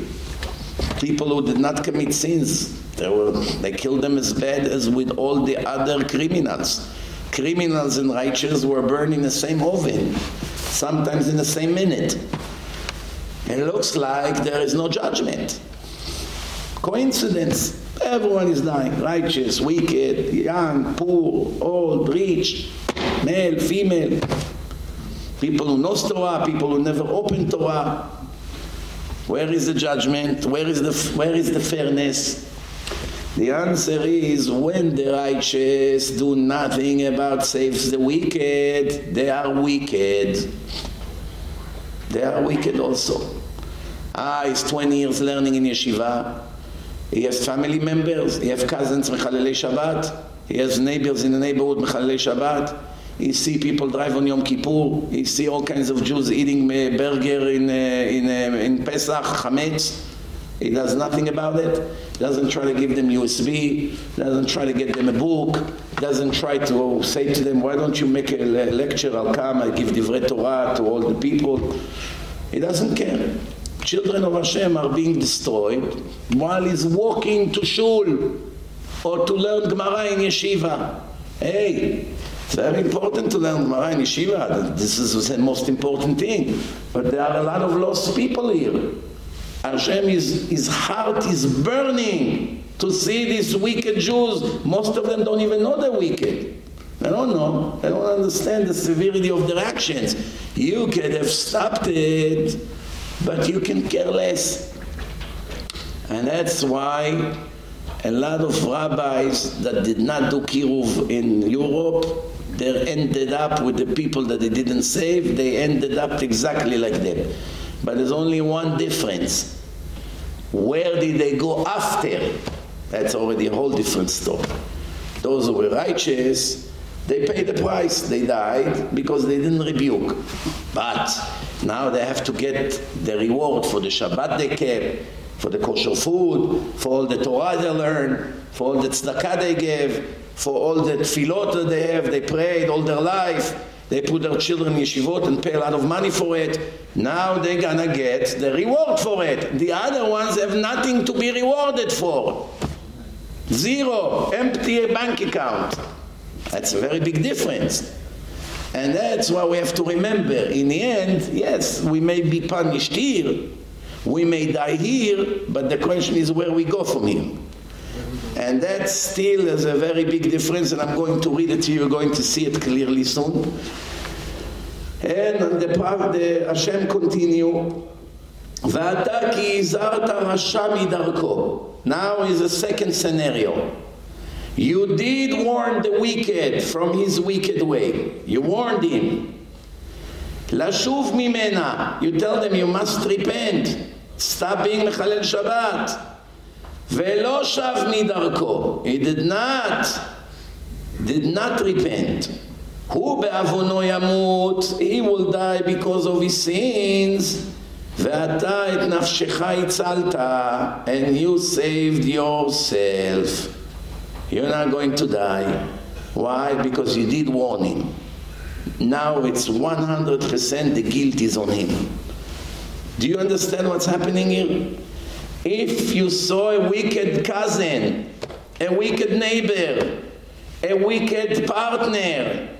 People who did not commit sins, they, were, they killed them as bad as with all the other criminals. Criminals and righteous were burned in the same oven, sometimes in the same minute. It looks like there is no judgment. Coincidence. Everyone is dying. Righteous, wicked, young, poor, old, rich, male, female. People who know Torah, people who never open Torah. Where is the judgment? Where is the where is the fairness? The answer is when the righteous do nothing about saves the wicked, they are wicked. They are wicked also. Ah, he's 20 years learning in yeshiva. He has family members. He has cousins mechalelei Shabbat. He has neighbors in the neighborhood mechalelei Shabbat. He see people drive on Yom Kippur. He see all kinds of Jews eating uh, burger in uh, in uh, in Pesach, chametz. He does nothing about it. Doesn't try to give them USB. Doesn't try to get them a book. Doesn't try to say to them, why don't you make a lecture? I'll come. I'll give divrei Torah to all the people. He doesn't care. Children of Hashem are being destroyed while he's walking to shul or to learn Gemara in yeshiva. Hey, it's very important to learn Gemara yeshiva. This is the most important thing. But there are a lot of lost people here. Hashem is, his heart is burning to see these wicked Jews. Most of them don't even know they're wicked. They don't know. They don't understand the severity of their actions. You could have stopped it, but you can care less. And that's why a lot of rabbis that did not do kiruv in Europe, they ended up with the people that they didn't save, they ended up exactly like them. But there's only one difference. Where did they go after? That's already a whole different story. Those who were righteous, they paid the price. They died because they didn't rebuke. But now they have to get the reward for the Shabbat they kept, for the kosher food, for all the Torah they learned, for all the tzedakah they gave, for all the tefillot that they have, they prayed all their life. They put their children in yeshivot and pay a lot of money for it. Now they're gonna get the reward for it. The other ones have nothing to be rewarded for. Zero, empty bank account. That's a very big difference. And that's why we have to remember, in the end, yes, we may be punished here, we may die here, but the question is where we go from here. And that still is a very big difference, and I'm going to read it to you, you're going to see it clearly soon. And the part, the Hashem continue, ואתה כי הזהרת רשע מדרכו. Now is a second scenario. You did warn the wicked from his wicked way. You warned him. לשוב ממנה. You tell them you must repent. Stop being מחלל שבת. ולא שב מדרכו. He did not, did not repent. הוא בעוונו ימות, he will die because of his sins. ואתה את נפשך הצלת, and you saved yourself. You're not going to die. Why? Because you did warn him. Now it's 100% the guilt is on him. Do you understand what's happening here? If you saw a wicked cousin, a wicked neighbor, a wicked partner,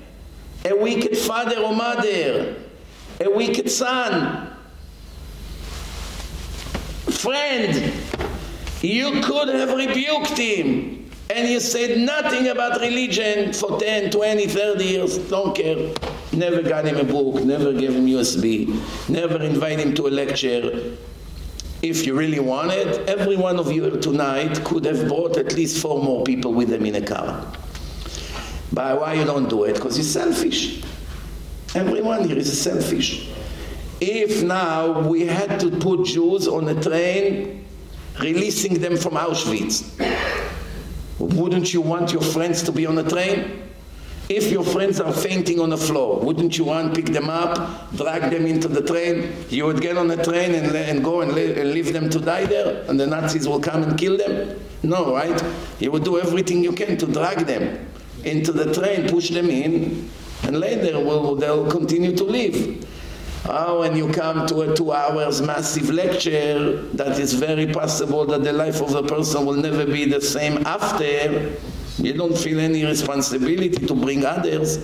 a wicked father or mother, a wicked son, friend, you could have rebuked him. And you said nothing about religion for 10, 20, 30 years, don't care. Never got him a book, never gave him USB, never invite him to a lecture, if you really wanted, every one of you tonight could have brought at least four more people with them in a car. But why you don't do it? Because you're selfish. Everyone here is selfish. If now we had to put Jews on a train, releasing them from Auschwitz, wouldn't you want your friends to be on a train? If your friends are fainting on the floor, wouldn't you want pick them up, drag them into the train? You would get on the train and, and go and, and leave them to die there, and the Nazis will come and kill them? No, right? You would do everything you can to drag them into the train, push them in, and later will, they'll continue to live. Oh, when you come to a two hours massive lecture, that is very possible that the life of the person will never be the same after you don't feel any responsibility to bring others.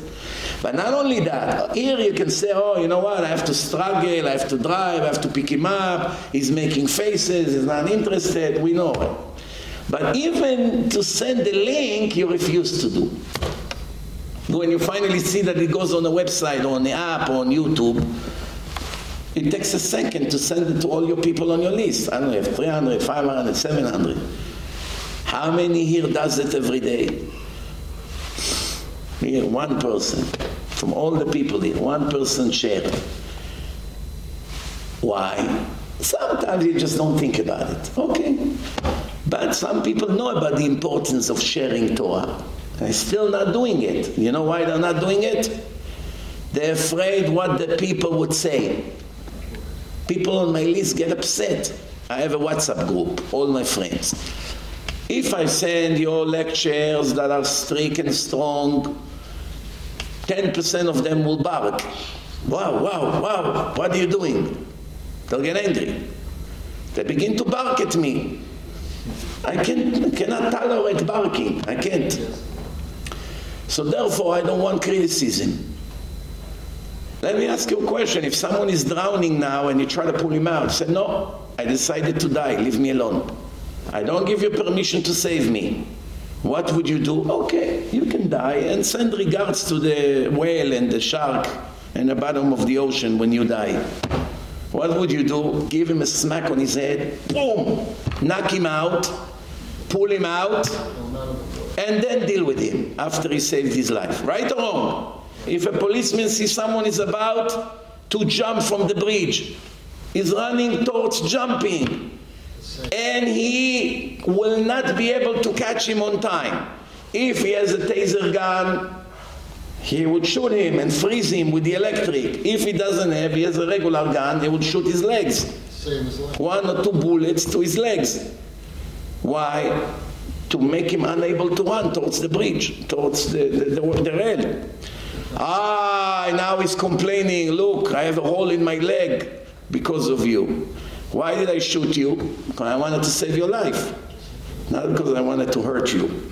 But not only that, here you can say, oh, you know what, I have to struggle, I have to drive, I have to pick him up, he's making faces, he's not interested, we know it. But even to send the link, you refuse to do. When you finally see that it goes on the website on the app on YouTube, it takes a second to send it to all your people on your list. I don't know, 300, 500, 700. How many here does it every day? Here, one person. From all the people here, one person share. Why? Sometimes you just don't think about it. Okay. But some people know about the importance of sharing Torah. They're still not doing it. You know why they're not doing it? They're afraid what the people would say. People on my list get upset. I have a WhatsApp group, all my friends. If I send your lectures that are strict and strong, 10% of them will bark. Wow, wow, wow, what are you doing? They'll get angry. They begin to bark at me. I, can, cannot tolerate barking. I can't. So therefore, I don't want criticism. Let me ask you a question. If someone is drowning now and you try to pull him out, say, no, I decided to die. Leave me alone. I don't give you permission to save me. What would you do? Okay, you can die and send regards to the whale and the shark in the bottom of the ocean when you die. What would you do? Give him a smack on his head, boom, knock him out, pull him out, and then deal with him after he saved his life. Right or wrong? If a policeman sees someone is about to jump from the bridge, is running towards jumping, and he will not be able to catch him on time. If he has a taser gun, he would shoot him and freeze him with the electric. If he doesn't have, he has a regular gun, he would shoot his legs. One or two bullets to his legs. Why? To make him unable to run towards the bridge, towards the, the, the, the rail. Ah, now he's complaining, look, I have a hole in my leg because of you. Why did I shoot you? Because I wanted to save your life. Not because I wanted to hurt you.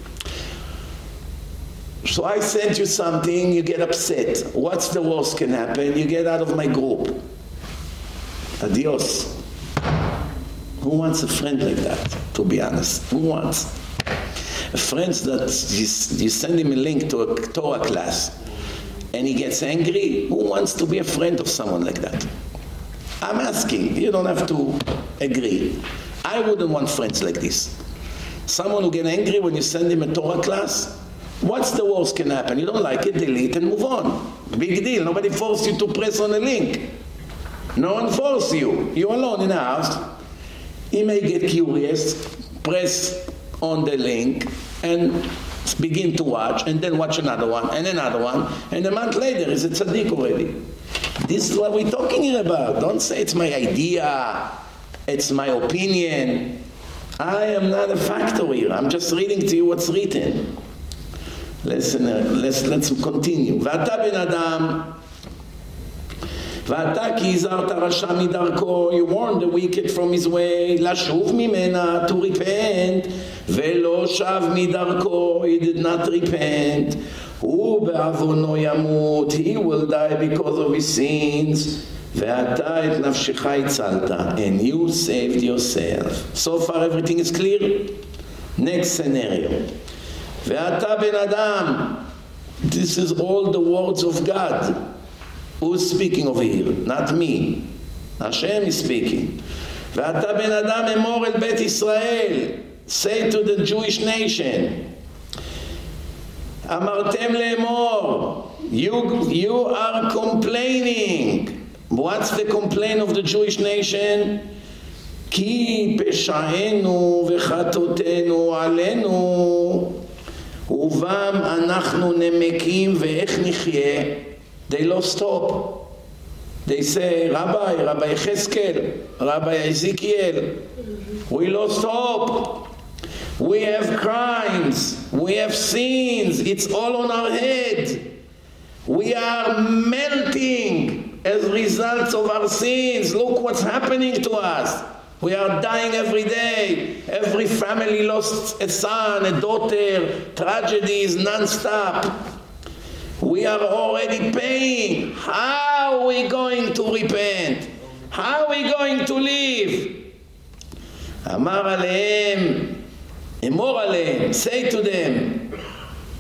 So I sent you something, you get upset. What's the worst can happen? You get out of my group. Adios. Who wants a friend like that, to be honest? Who wants? A friend that you, you send him a link to a Torah class and he gets angry, who wants to be a friend of someone like that? I'm asking, you don't have to agree. I wouldn't want friends like this. Someone who get angry when you send him a Torah class, what's the worst can happen? You don't like it, delete and move on. Big deal. Nobody forced you to press on a link. No one forced you. You're alone in the house. He may get curious, press on the link and begin to watch and then watch another one and another one and a month later is a tzaddik already. This is what we're talking here about. Don't say it's my idea, it's my opinion. I am not a factor here. I'm just reading to you what's written. Listen, uh, let's, let's continue. ואתה בן אדם, ואתה כי הזהרת רשע מדרכו, you warned the wicked from his way, לשוב ממנה, to repent, ולא שב מדרכו, he did not repent. הוא בעוונו ימות, he will die because of his sins. ואתה את נפשך הצלת, and you saved yourself. So far everything is clear? Next scenario. ואתה בן אדם, this is all the words of God. Who's speaking over here? Not me. Hashem is speaking. ואתה בן אדם אמור אל בית ישראל. Say to the Jewish nation. אמרתם לאמור. You, you are complaining. What's the complaint of the Jewish nation? כי פשענו וחטאותינו עלינו ובם אנחנו נמקים ואיך נחיה? They lost stop. They say, Rabbi, Rabbi Cheskel, Rabbi Ezekiel, we lost hope. We have crimes. We have sins. It's all on our head. We are melting as results of our sins. Look what's happening to us. We are dying every day. Every family lost a son, a daughter. Tragedies non-stop. We are already paying. How are we going to repent? How are we going to live? אמר עליהם, Immorale, say to them.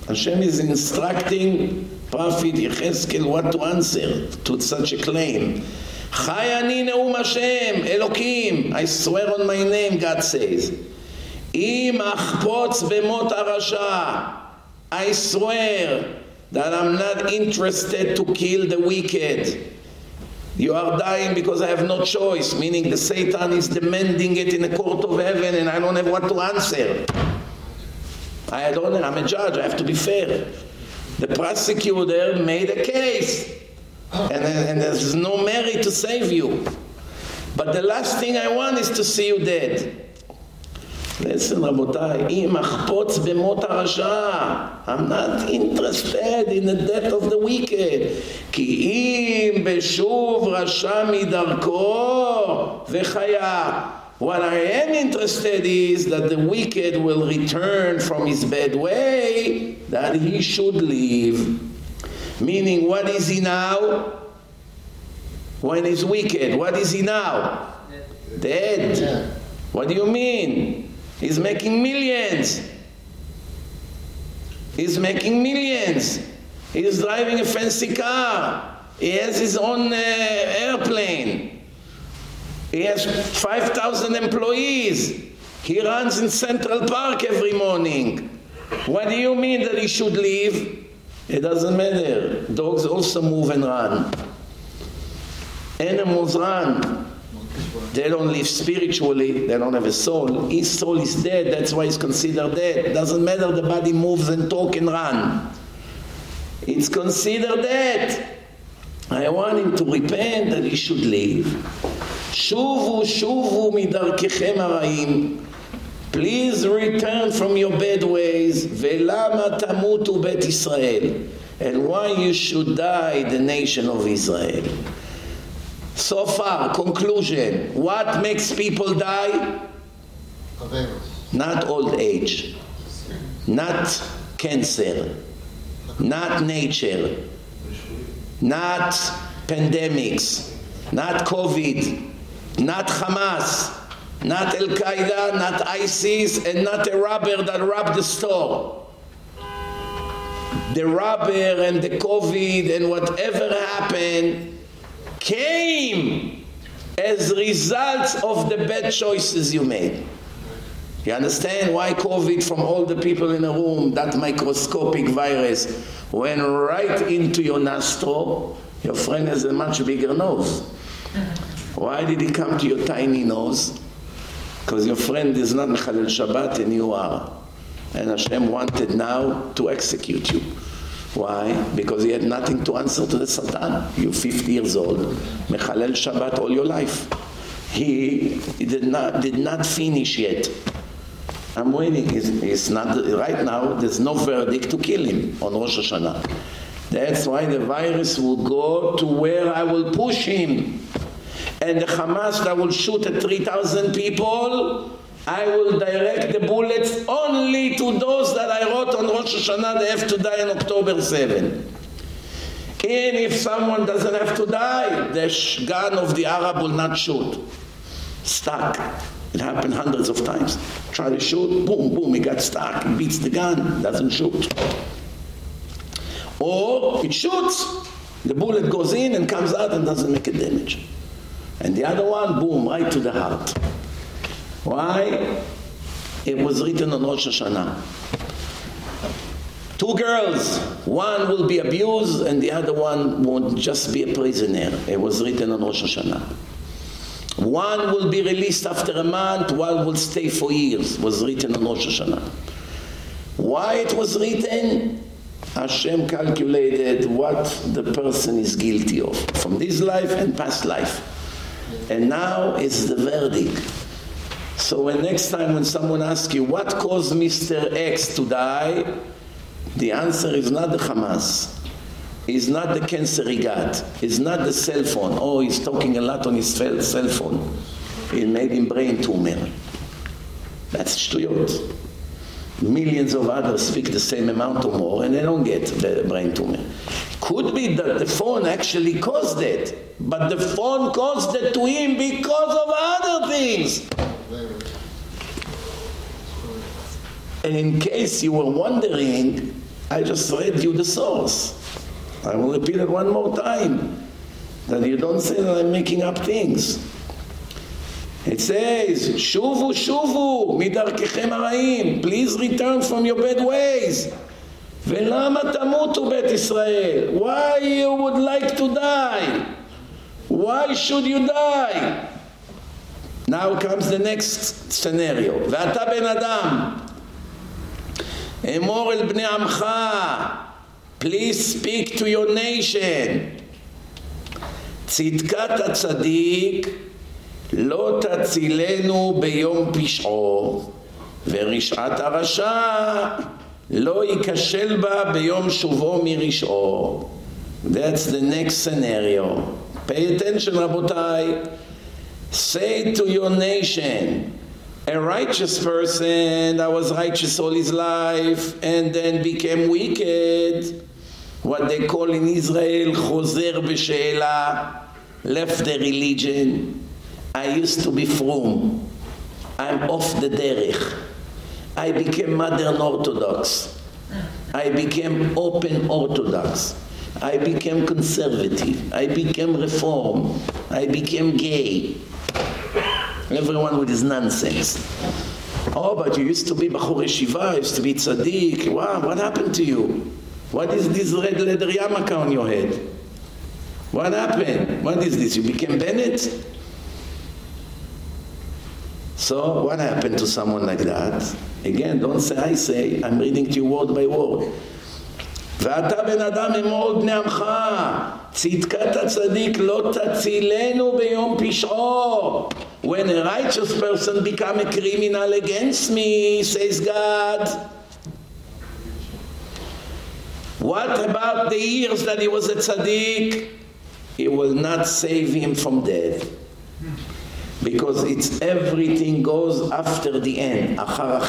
Hashem is instructing Prophet Yechezkel what to answer to such a claim. Chai ani neum Hashem, Elokim, I swear on my name, God says. Im achpots bemot arasha, I swear that I'm not interested to kill the wicked. You are dying because I have no choice, meaning the Satan is demanding it in the court of heaven and I don't have what to answer. I don't I'm a judge, I have to be fair. The prosecutor made a case and, and there's no merit to save you. But the last thing I want is to see you dead. Listen, רבותיי, אם אחפוץ במות הרשע, I'm not interested in the death of the wicked. כי אם בשוב רשע מדרכו וחיה, What I am interested is that the wicked will return from his bad way, that he should leave. Meaning, what is he now? When he's wicked, what is he now? Dead. Dead. What do you mean? He's making millions. He's making millions. He's driving a fancy car. He has his own uh, airplane. He has 5,000 employees. He runs in Central Park every morning. What do you mean that he should leave? It doesn't matter. Dogs also move and run. Animals run. They don't live spiritually, they don't have a soul. His soul is dead, that's why he's considered dead. Doesn't matter the body moves and talk and run. It's considered dead. I want him to repent that he should live. Shuvu, shuvu midarkechem ara'im. Please return from your bad ways. Velama tamutu bet Israel. And why you should die the nation of Israel. So far, conclusion. What makes people die? Not old age. Not cancer. Not nature. Not pandemics. Not COVID. Not Hamas. Not Al Qaeda, not ISIS, and not a robber that robbed the store. The robber and the COVID and whatever happened came as results of the bad choices you made. You understand why COVID from all the people in the room, that microscopic virus, went right into your nostril? Your friend has a much bigger nose. Why did it come to your tiny nose? Because your friend is not Mechalel Shabbat and you are. And Hashem wanted now to execute you. Why? Because he had nothing to answer to the Satan. You're 50 years old, Mechalel Shabbat all your life. He, he did not did not finish yet. I'm waiting. It's, it's not right now. There's no verdict to kill him on Rosh Hashanah. That's why the virus will go to where I will push him. And the Hamas that will shoot at 3,000 people I will direct the bullets only to those that I wrote on Rosh Hashanah they have to die on October 7. And if someone doesn't have to die, the gun of the Arab will not shoot. Stuck. It happened hundreds of times. Try to shoot, boom, boom, he got stuck. Beats the gun, doesn't shoot. Or it shoots, the bullet goes in and comes out and doesn't make a damage. And the other one, boom, right to the heart. Why? It was written on Rosh Hashanah. Two girls, one will be abused and the other one won't just be a prisoner. It was written on Rosh Hashanah. One will be released after a month, one will stay for years. was written on Rosh Hashanah. Why it was written? Hashem calculated what the person is guilty of from this life and past life. And now is the verdict. So when next time when someone asks you what caused Mr. X to die, the answer is not the Hamas. It's not the cancer he got. It's not the cell phone. Oh, he's talking a lot on his cell phone. It made him brain tumor. That's shtuyot. Millions of others speak the same amount or more and they don't get the brain tumor. Could be that the phone actually caused it, but the phone caused it to him because of other things. And in case you were wondering, I just read you the source. I will repeat it one more time, that you don't say that I'm making up things. It says, Shuvu, Shuvu, midarkechem הרעים, please return from your bad ways. ולמה תמותו בית ישראל? Why you would like to die? Why should you die? Now comes the next scenario. ואתה בן אדם, אמור אל בני עמך, please speak to your nation. צדקת הצדיק לא תצילנו ביום פשעו, ורשעת הרשע לא ייכשל בה ביום שובו מרשעו. That's the next scenario. Pay attention, רבותיי. Say to your nation, a righteous person that was righteous all his life and then became wicked. What they call in Israel chozer b'she'ela left the religion. I used to be from. I'm off the derech. I became modern orthodox. I became open orthodox. I became conservative. I became reform. I became gay. Everyone with his nonsense. Oh, but you used to be Bachur Yeshiva, used to be Tzaddik. Wow, what happened to you? What is this red leather yarmulke on your head? What happened? What is this? You became Bennett? So what happened to someone like that? Again, don't say I say, I'm reading to you word by word. ואתה בן אדם אמור בני עמך, צדקת הצדיק לא תצילנו ביום פשעו. When a righteous person become a criminal against me, says God, what about the years that he was a tzaddik? He will not save him from death. Because it's everything goes after the end, achar.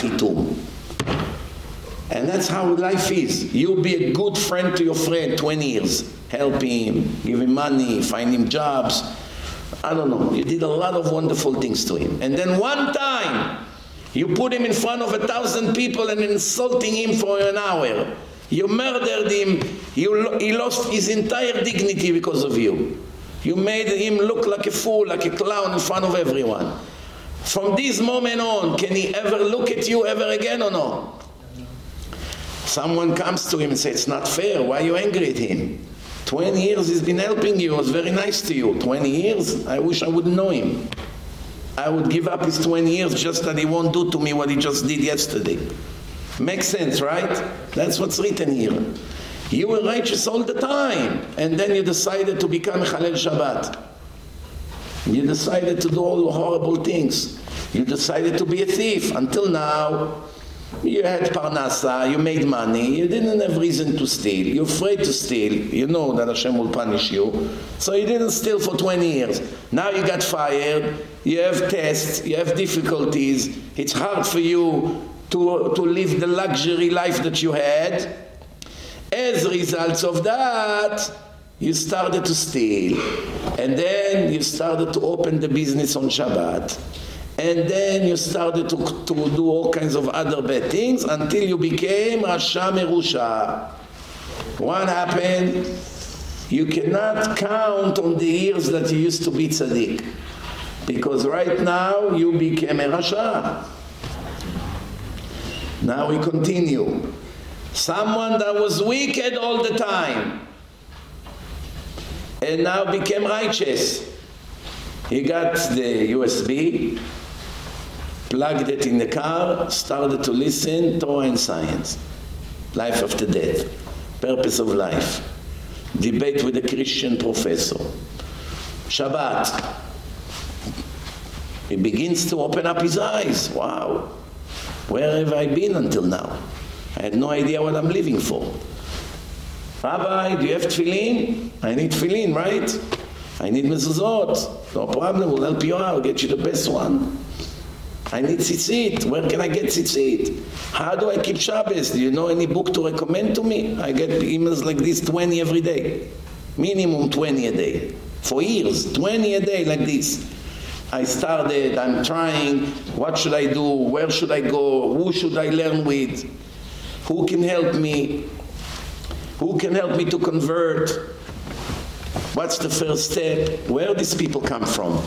And that's how life is. You be a good friend to your friend 20 years. Help him, give him money, find him jobs, i don't know you did a lot of wonderful things to him and then one time you put him in front of a thousand people and insulting him for an hour you murdered him you, he lost his entire dignity because of you You made him look like a fool, like a clown in front of everyone. From this moment on, can he ever look at you ever again or no? Someone comes to him and says, it's not fair. Why are you angry at him? 20 years he's been helping you. Was very nice to you. 20 years? I wish I wouldn't know him. I would give up his 20 years just that he won't do to me what he just did yesterday. Makes sense, right? That's what's written here. You were righteous all the time. And then you decided to become a Chalel Shabbat. You decided to do all the horrible things. You decided to be a thief. Until now, you had parnasa, you made money, you didn't have reason to steal. You're afraid to steal. You know that Hashem will punish you. So you didn't steal for 20 years. Now you got fired, you have tests, you have difficulties. It's hard for you to, to live the luxury life that you had. As a result of that, you started to steal. And then you started to open the business on Shabbat. And then you started to, to do all kinds of other bad things until you became Rasha Merusha. What happened? You cannot count on the years that you used to be tzaddik. Because right now you became a Rasha. Now we continue. Someone that was wicked all the time and now became righteous. He got the USB, plugged it in the car, started to listen Torah and science. Life after death, purpose of life. Debate with a Christian professor. Shabbat. He begins to open up his eyes. Wow. Where have I been until now? I had no idea what I'm living for. Rabbi, do you have tefillin? I need tefillin, right? I need mezuzot. No problem, we'll help you out, get you the best one. I need tzitzit. Where can I get tzitzit? How do I keep Shabbos? Do you know any book to recommend to me? I get emails like this 20 every day. Minimum 20 a day. For years, 20 a day like this. I started, I'm trying, what should I do? Where should I go? Who should I learn with? Who can help me? Who can help me to convert? What's the first step? Where these people come from?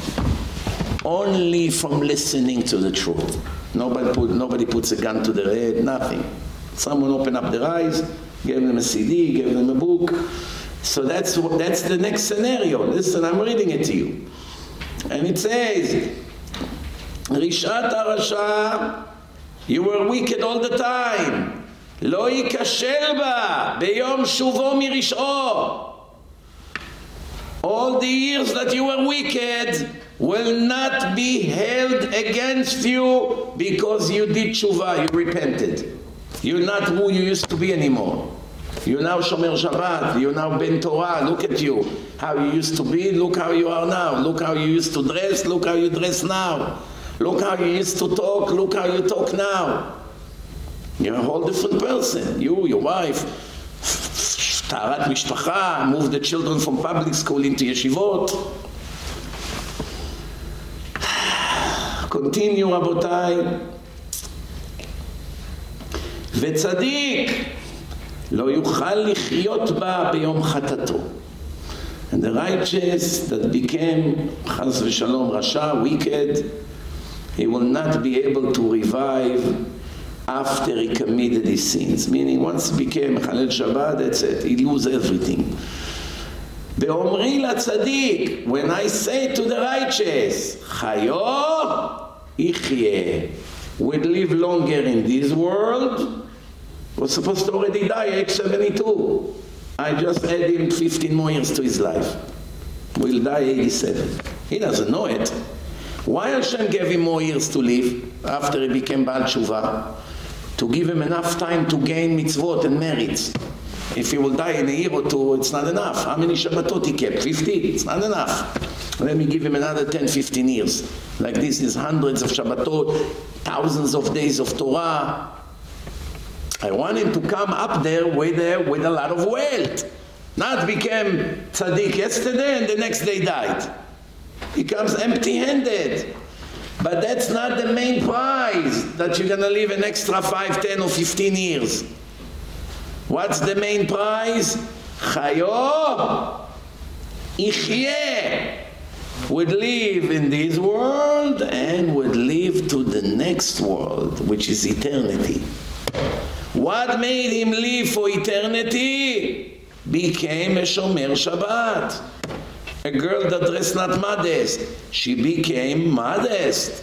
only from listening to the truth. Nobody, put, nobody puts a gun to their head, nothing. Someone opened up their eyes, gave them a CD, gave them a book. So that's, that's the next scenario. Listen, I'm reading it to you. And it says, Rishat Arasha, you were wicked all the time. לא ייכשל בה ביום שובו מרשעו. all the years that you were wicked will not be held against you because you did tshuva, you repented. You're not who you used to be anymore. You're now Shomer Shabbat, you're now Ben Torah, look at you. How you used to be, look how you are now. Look how you used to dress, look how you dress now. Look how you used to talk, look how you talk now. You're a whole different person. You, your wife, Tarat Mishpacha, move the children from public school into yeshivot. Continue, רבותיי. וצדיק לא יוכל לחיות בה ביום חטאתו. And the righteous that became, chas v'shalom, rasha, wicked, he will not be able to revive after he committed his sins. Meaning once he became Chalel Shabbat, that's it. He loses everything. ואומרי לצדיק, when I say to the righteous, חיו יחיה, would live longer in this world, was supposed to already die age 72. I just add him 15 more years to his life. Will die 87. He doesn't know it. Why Hashem gave him more years to live after he became Baal Tshuva? To give him enough time to gain mitzvot and merits. If he will die in a year or two, it's not enough. How many Shabbatot he kept? 50? It's not enough. Let me give him another 10, 15 years. Like this is hundreds of Shabbatot, thousands of days of Torah. I want him to come up there with a, with a lot of wealth. Not became tzaddik yesterday and the next day died. He comes empty-handed. But that's not the main prize that you're going to live an extra 5, 10 or 15 years. What's the main prize? Chayo Ichye would live in this world and would live to the next world, which is eternity. What made him live for eternity? Became a Shomer Shabbat. A girl that dressed not modest. She became modest.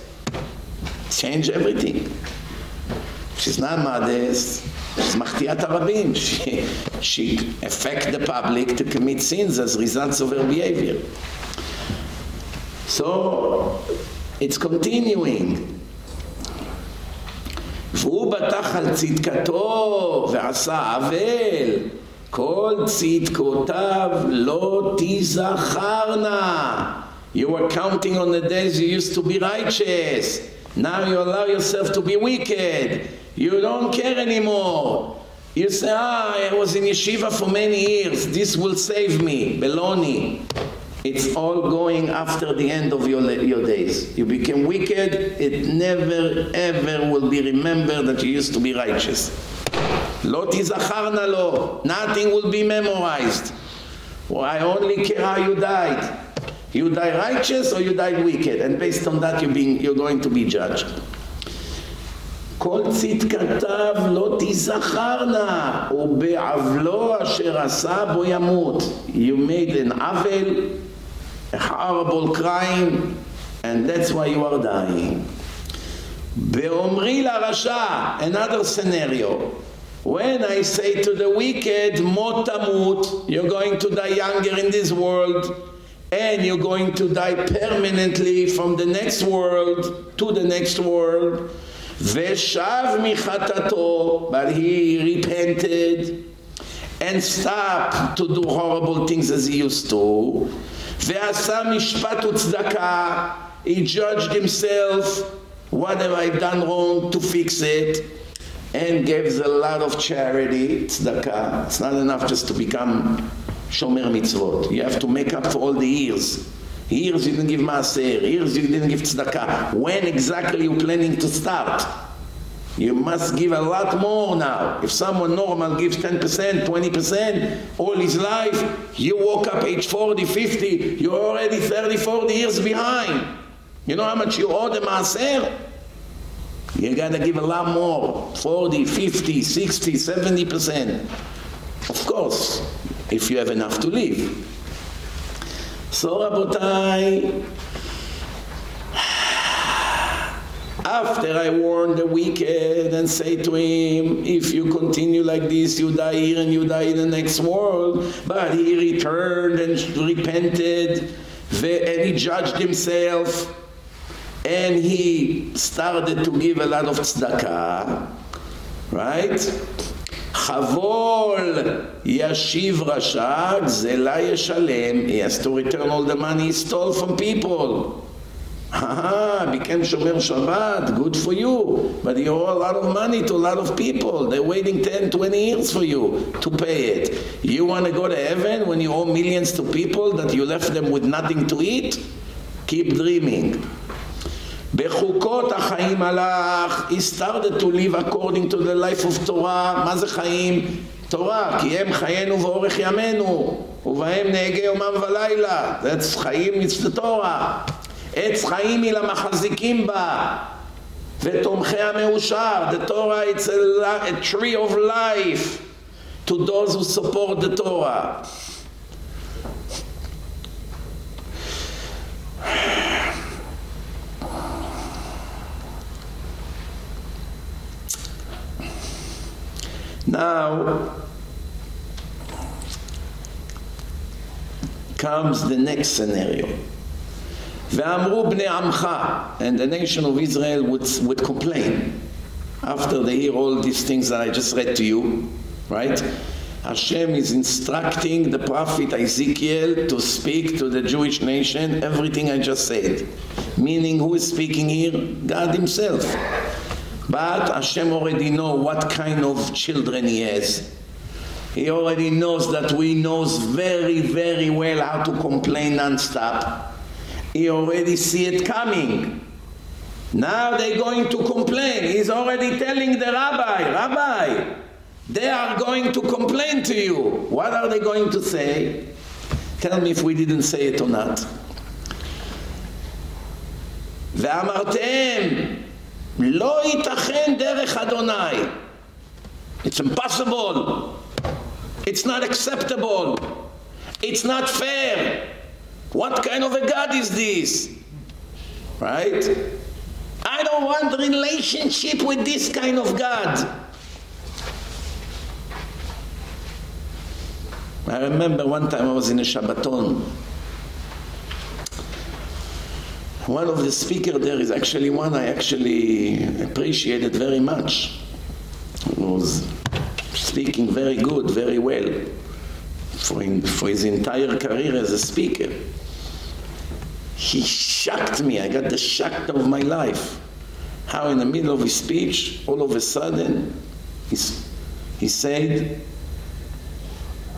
Change everything. She's not modest. It's Machtiat Arabim. She, she affect the public to commit sins as results of her behavior. So, it's continuing. והוא בטח על צדקתו ועשה עוול, כל צדקותיו לא תזכרנה. You were counting on the days you used to be righteous. Now you allow yourself to be wicked. You don't care anymore. You say, ah, I was in yeshiva for many years. This will save me. Beloni. It's all going after the end of your, your days. You became wicked, it never ever will be remembered that you used to be righteous. לא תזכרנה לו, nothing will be memorized. Well, I only care how you died. You die righteous or you died wicked, and based on that you're, being, you're going to be judged. כל צדקתיו לא תזכרנה, ובעוולו אשר עשה בו ימות. You made an עוול, a horrible crime, and that's why you are dying. באומרי לרשע, another scenario. when I say to the wicked, Motamut, you're going to die younger in this world, and you're going to die permanently from the next world to the next world. Veshav michatato, but he repented and stopped to do horrible things as he used to. Ve'asa mishpat u'tzedakah, he judged himself, what have I done wrong to fix it? And gives a lot of charity, tzedakah. Uh, it's not enough just to become shomer mitzvot. You have to make up for all the years. Years you didn't give maaser, years you didn't give tzedakah. When exactly you planning to start? You must give a lot more now. If someone normal gives 10%, 20% all his life, you woke up age 40, 50, you're already 30, 40 years behind. You know how much you owe the Maaser? You got to give a lot more, 40, 50, 60, 70%. Of course, if you have enough to live. So, Rabotai, after I warn the wicked and say to him, if you continue like this, you die here and you die in the next world. But he returned and repented and he judged himself and he started to give a lot of tzedakah, right? Chavol yashiv rashag zela yeshalem. He has to return all the money he stole from people. Haha, became Shomer Shabbat, good for you. But you owe a lot of money to a lot of people. They're waiting 10, 20 years for you to pay it. You want to go to heaven when you owe millions to people that you left them with nothing to eat? Keep dreaming. בחוקות החיים הלך, he started to live according to the life of Torah, מה זה חיים? תורה, כי הם חיינו ואורך ימינו, ובהם נהגי יומם ולילה, עץ חיים מצד תורה, עץ חיים היא למחזיקים בה, ותומכי המאושר, the Torah is a, a tree of life to those who support the Torah. Now comes the next scenario. ואמרו בני עמך, and the nation of Israel would, would complain after they hear all these things that I just read to you, right? Hashem is instructing the prophet Ezekiel to speak to the Jewish nation everything I just said. Meaning who is speaking here? God himself. But Hashem already know what kind of children he has. He already knows that we knows very, very well how to complain non-stop. He already see it coming. Now they're going to complain. He's already telling the rabbi, Rabbi, they are going to complain to you. What are they going to say? Tell me if we didn't say it or not. ואמרתם לא ייתכן דרך אדוני. It's impossible. It's not acceptable. It's not fair. What kind of a God is this? Right? I don't want relationship with this kind of God. I remember one time I was in a Shabbaton. one of the speaker there is actually one I actually appreciated very much. He was speaking very good, very well for, in, for his entire career as a speaker. He shocked me. I got the shock of my life. How in the middle of his speech, all of a sudden, he's, he said,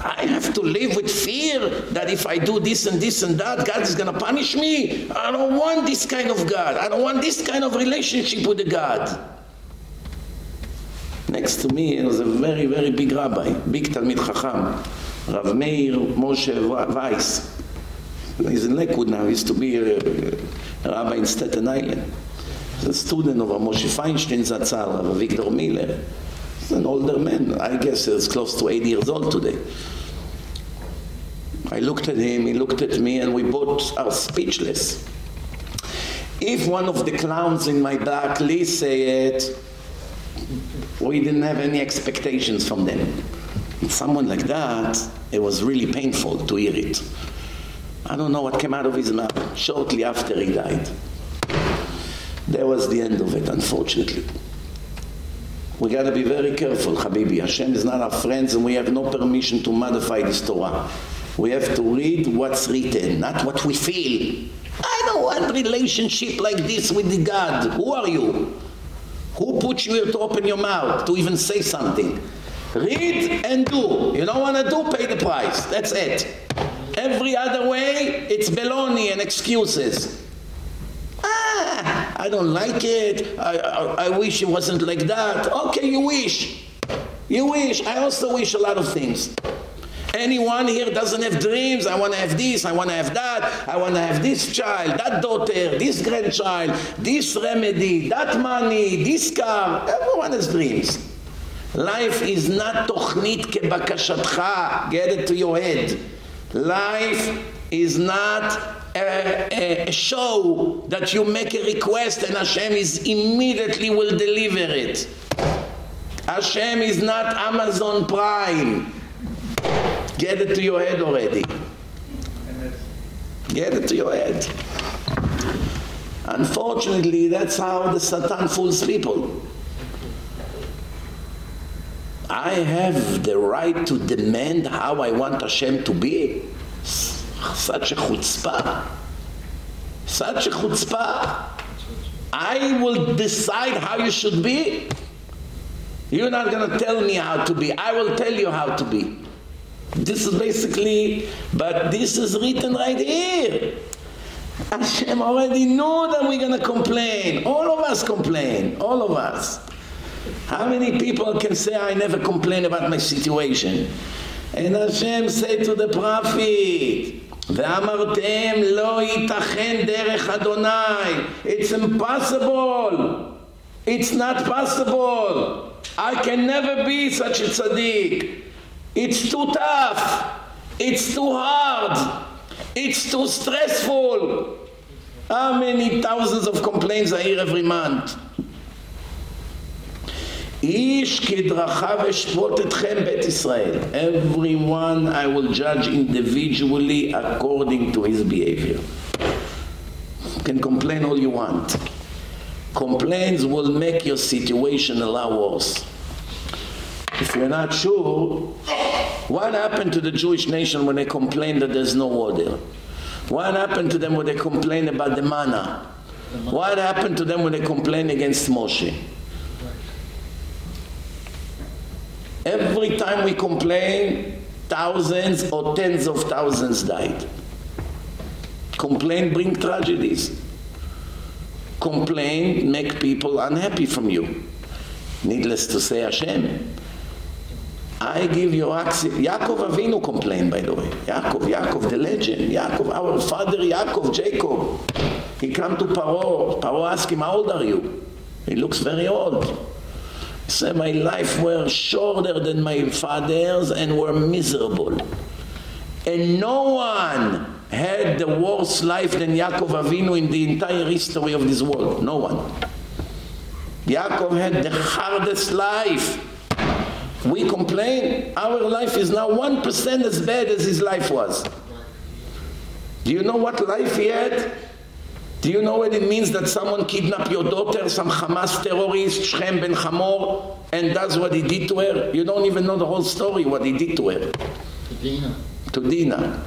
I have to live with fear that if I do this and this and that, God is going to punish me. I don't want this kind of God. I don't want this kind of relationship with the God. Next to me was a very, very big rabbi, big Talmid Chacham, Rav Meir Moshe Weiss. He's in Lakewood now. He used to be a, a rabbi in Staten Island. He's a student of Moshe Feinstein Zatzal, Rav Avigdor Miller. He's an older man. I guess he's close to 80 years old today. I looked at him, he looked at me, and we both are speechless. If one of the clowns in my back, Lee say it, we didn't have any expectations from them. Someone like that, it was really painful to hear it. I don't know what came out of his mouth shortly after he died. That was the end of it, unfortunately. We got to be very careful, Habibi. Hashem is not our friends and we have no permission to modify this Torah. We have to read what's written, not what we feel. I don't want relationship like this with the God. Who are you? Who put you here to open your mouth, to even say something? Read and do. You don't want to do, pay the price. That's it. Every other way, it's baloney and excuses. Ah, I don't like it. I, I, I wish it wasn't like that. Okay, you wish. You wish. I also wish a lot of things. Anyone here doesn't have dreams? I want to have this, I want to have that, I want to have this child, that daughter, this grandchild, this remedy, that money, this car. Everyone has dreams. Life is not תוכנית כבקשתך. Get it to your head. Life is not a, a, show that you make a request and Hashem is immediately will deliver it. Hashem is not Amazon Prime. Get it to your head already. Get it to your head. Unfortunately, that's how the Satan fools people. I have the right to demand how I want Hashem to be. Such a chutzpah. Such a chutzpah. I will decide how you should be. You're not going to tell me how to be. I will tell you how to be. This is basically, but this is written right here. Hashem already knew that we're going to complain. All of us complain. All of us. How many people can say, I never complain about my situation? And Hashem said to the prophet, ואמרתם לא ייתכן דרך אדוני. It's impossible. It's not possible. I can never be such a tzaddik. It's too tough. It's too hard. It's too stressful. How many thousands of complaints I hear every month? Ish kedracha veshvot etchem bet Israel. Everyone I will judge individually according to his behavior. You can complain all you want. Complaints will make your situation a lot worse. If you're not sure, what happened to the Jewish nation when they complained that there's no water? What happened to them when they complained about the manna? What happened to them when they complained against Moshe? Every time we complain, thousands or tens of thousands died. Complain bring tragedies. Complain make people unhappy from you. Needless to say, Hashem I give you access. Yaakov Avinu complained, by the way. Yaakov, Yaakov, the legend. Yaakov, our father Yaakov, Jacob. He come to Paro. Paro asked him, how old are you? He looks very old. Said, my life were shorter than my father's and were miserable. And no one had the worst life than Yaakov Avinu in the entire history of this world. No one. Yaakov had the hardest life. We complain, our life is now 1% as bad as his life was. Do you know what life he had? Do you know what it means that someone kidnapped your daughter, some Hamas terrorist, Shem ben Hamor, and does what he did to her? You don't even know the whole story, what he did to her. To Dina. To Dina.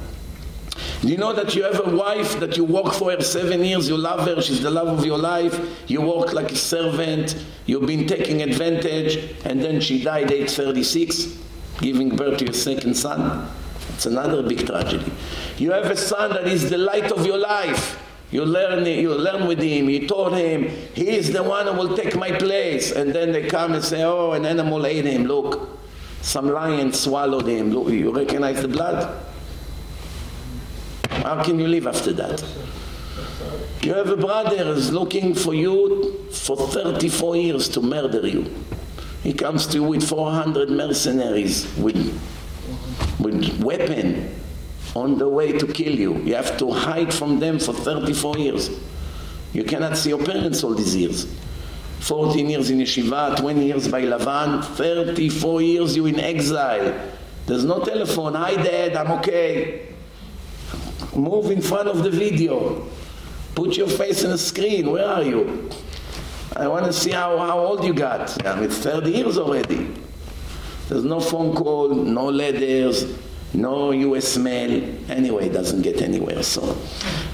Do you know that you have a wife that you work for her seven years, you love her, she's the love of your life, you work like a servant, you've been taking advantage, and then she died age 36, giving birth to your second son? It's another big tragedy. You have a son that is the light of your life. You learn you learn with him, you taught him, he is the one who will take my place. And then they come and say, oh, an animal ate him, look. Some lion swallowed him. Look, you recognize the blood? How can you live after that? You have a brother who's looking for you for 34 years to murder you. He comes to you with 400 mercenaries with, with weapon on the way to kill you. You have to hide from them for 34 years. You cannot see your parents all these years. 14 years in yeshiva, 20 years by Lavan, 34 years you in exile. There's no telephone. Hi dad, I'm okay. Move in front of the video. Put your face in the screen. Where are you? I want to see how, how old you got. I it's 30 years already. There's no phone call, no letters, no US mail. Anyway, doesn't get anywhere. So,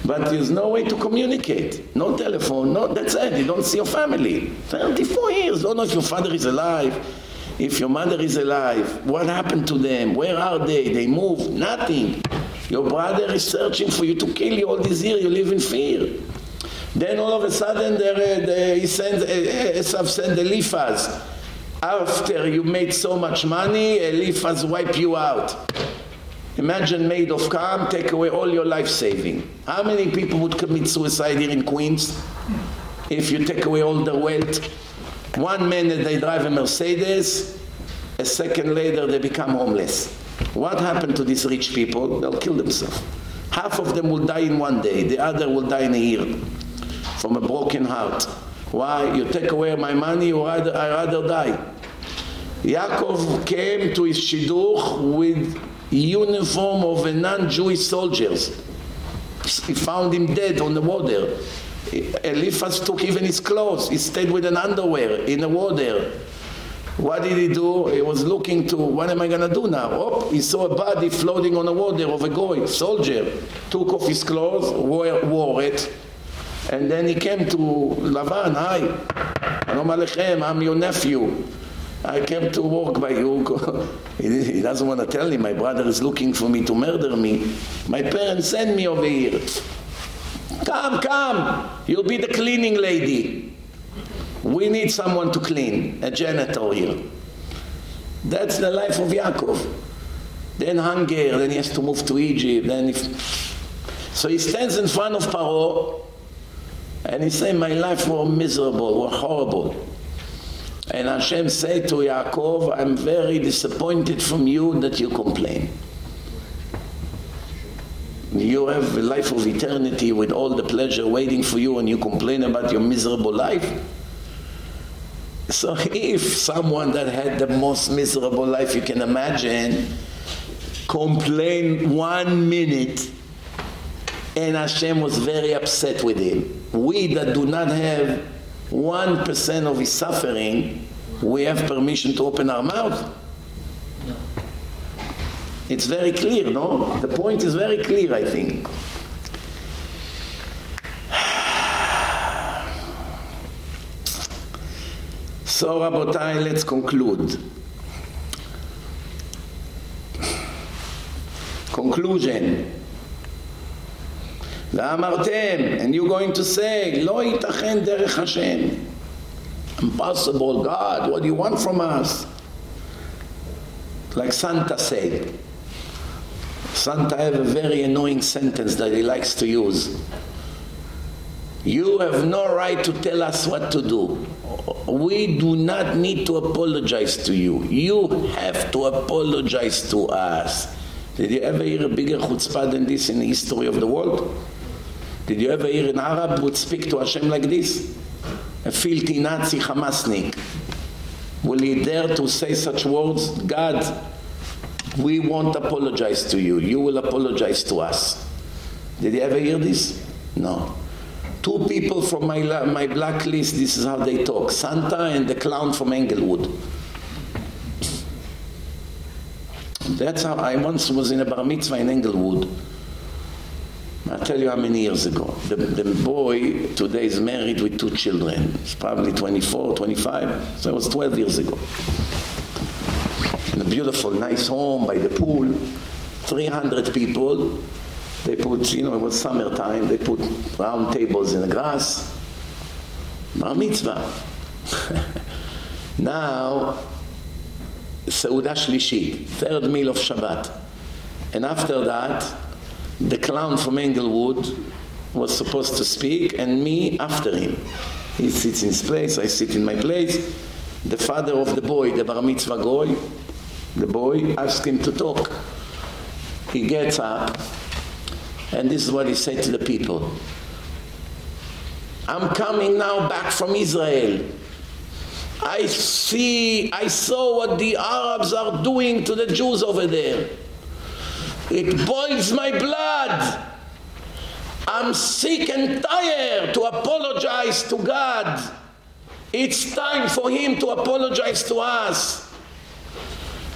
But there's no way to communicate. No telephone. No, that's it. You don't see your family. 34 years. Oh, don't know if your father is alive. If your mother is alive. What happened to them? Where are they? They moved. Nothing. Your brother is searching for you to kill you all these years. You live in fear. Then all of a sudden there, uh, he sends, uh, uh, sent Eliphaz. After you made so much money, Eliphaz wipe you out. Imagine maid of calm, take away all your life saving. How many people would commit suicide here in Queens if you take away all their wealth? One minute they drive a Mercedes, a second later they become homeless. What happened to these rich people? They'll kill themselves. Half of them will die in one day, the other will die in a year from a broken heart. Why? You take away my money, or I rather die. Yaakov came to his shidduch with uniform of a non-Jewish soldiers. He found him dead on the water. Eliphaz took even his clothes. He stayed with an underwear in the water. What did he do? He was looking to, what am I going to do now? Oh, he saw a body floating on the water of a goy, soldier. Took off his clothes, wore, wore it. And then he came to Lavan, hi, Shalom Aleichem, I'm your nephew. I came to work by you. he doesn't want to tell him, my brother is looking for me to murder me. My parents sent me over here. Come, come, you'll be the cleaning lady. We need someone to clean, a janitor here. That's the life of Yaakov. Then hunger, then he has to move to Egypt. Then if... So he stands in front of Paro and he says, my life was miserable, was horrible. And Hashem said to Yaakov, I'm very disappointed from you that you complain. You have a life of eternity with all the pleasure waiting for you and you complain about your miserable life. So if someone that had the most miserable life you can imagine complain one minute and Hashem was very upset with him. We that do not have 1% of his suffering, we have permission to open our mouth? It's very clear, no? The point is very clear, I think. So, Rabotai, let's conclude. Conclusion. ואמרתם, and you're going to say, לא ייתכן דרך השם. Impossible, God, what do you want from us? Like Santa said. Santa have a very annoying sentence that he likes to use. You have no right to tell us what to do. We do not need to apologize to you. You have to apologize to us. Did you ever hear a bigger chutzpah than this in the history of the world? Did you ever hear an Arab would speak to Hashem like this? A filthy Nazi Hamasnik. Will he dare to say such words? God, we won't apologize to you. You will apologize to us. Did you ever hear this? No. Two people from my, my blacklist, this is how they talk. Santa and the clown from Englewood. That's how I once was in a bar mitzvah in Englewood. I'll tell you how many years ago. The, the boy today is married with two children. He's probably 24, 25. So it was 12 years ago. In a beautiful, nice home by the pool. 300 people. They put, you know, it was summertime. They put round tables in the grass. Bar mitzvah. now, Seudah Shlishi, third meal of Shabbat. And after that, the clown from Englewood was supposed to speak and me after him. He sits in his place, I sit in my place. The father of the boy, the bar mitzvah goy, the boy asked him to talk. He gets up and this is what he said to the people. I'm coming now back from Israel. I see, I saw what the Arabs are doing to the Jews over there. It boils my blood. I'm sick and tired to apologize to God. It's time for him to apologize to us.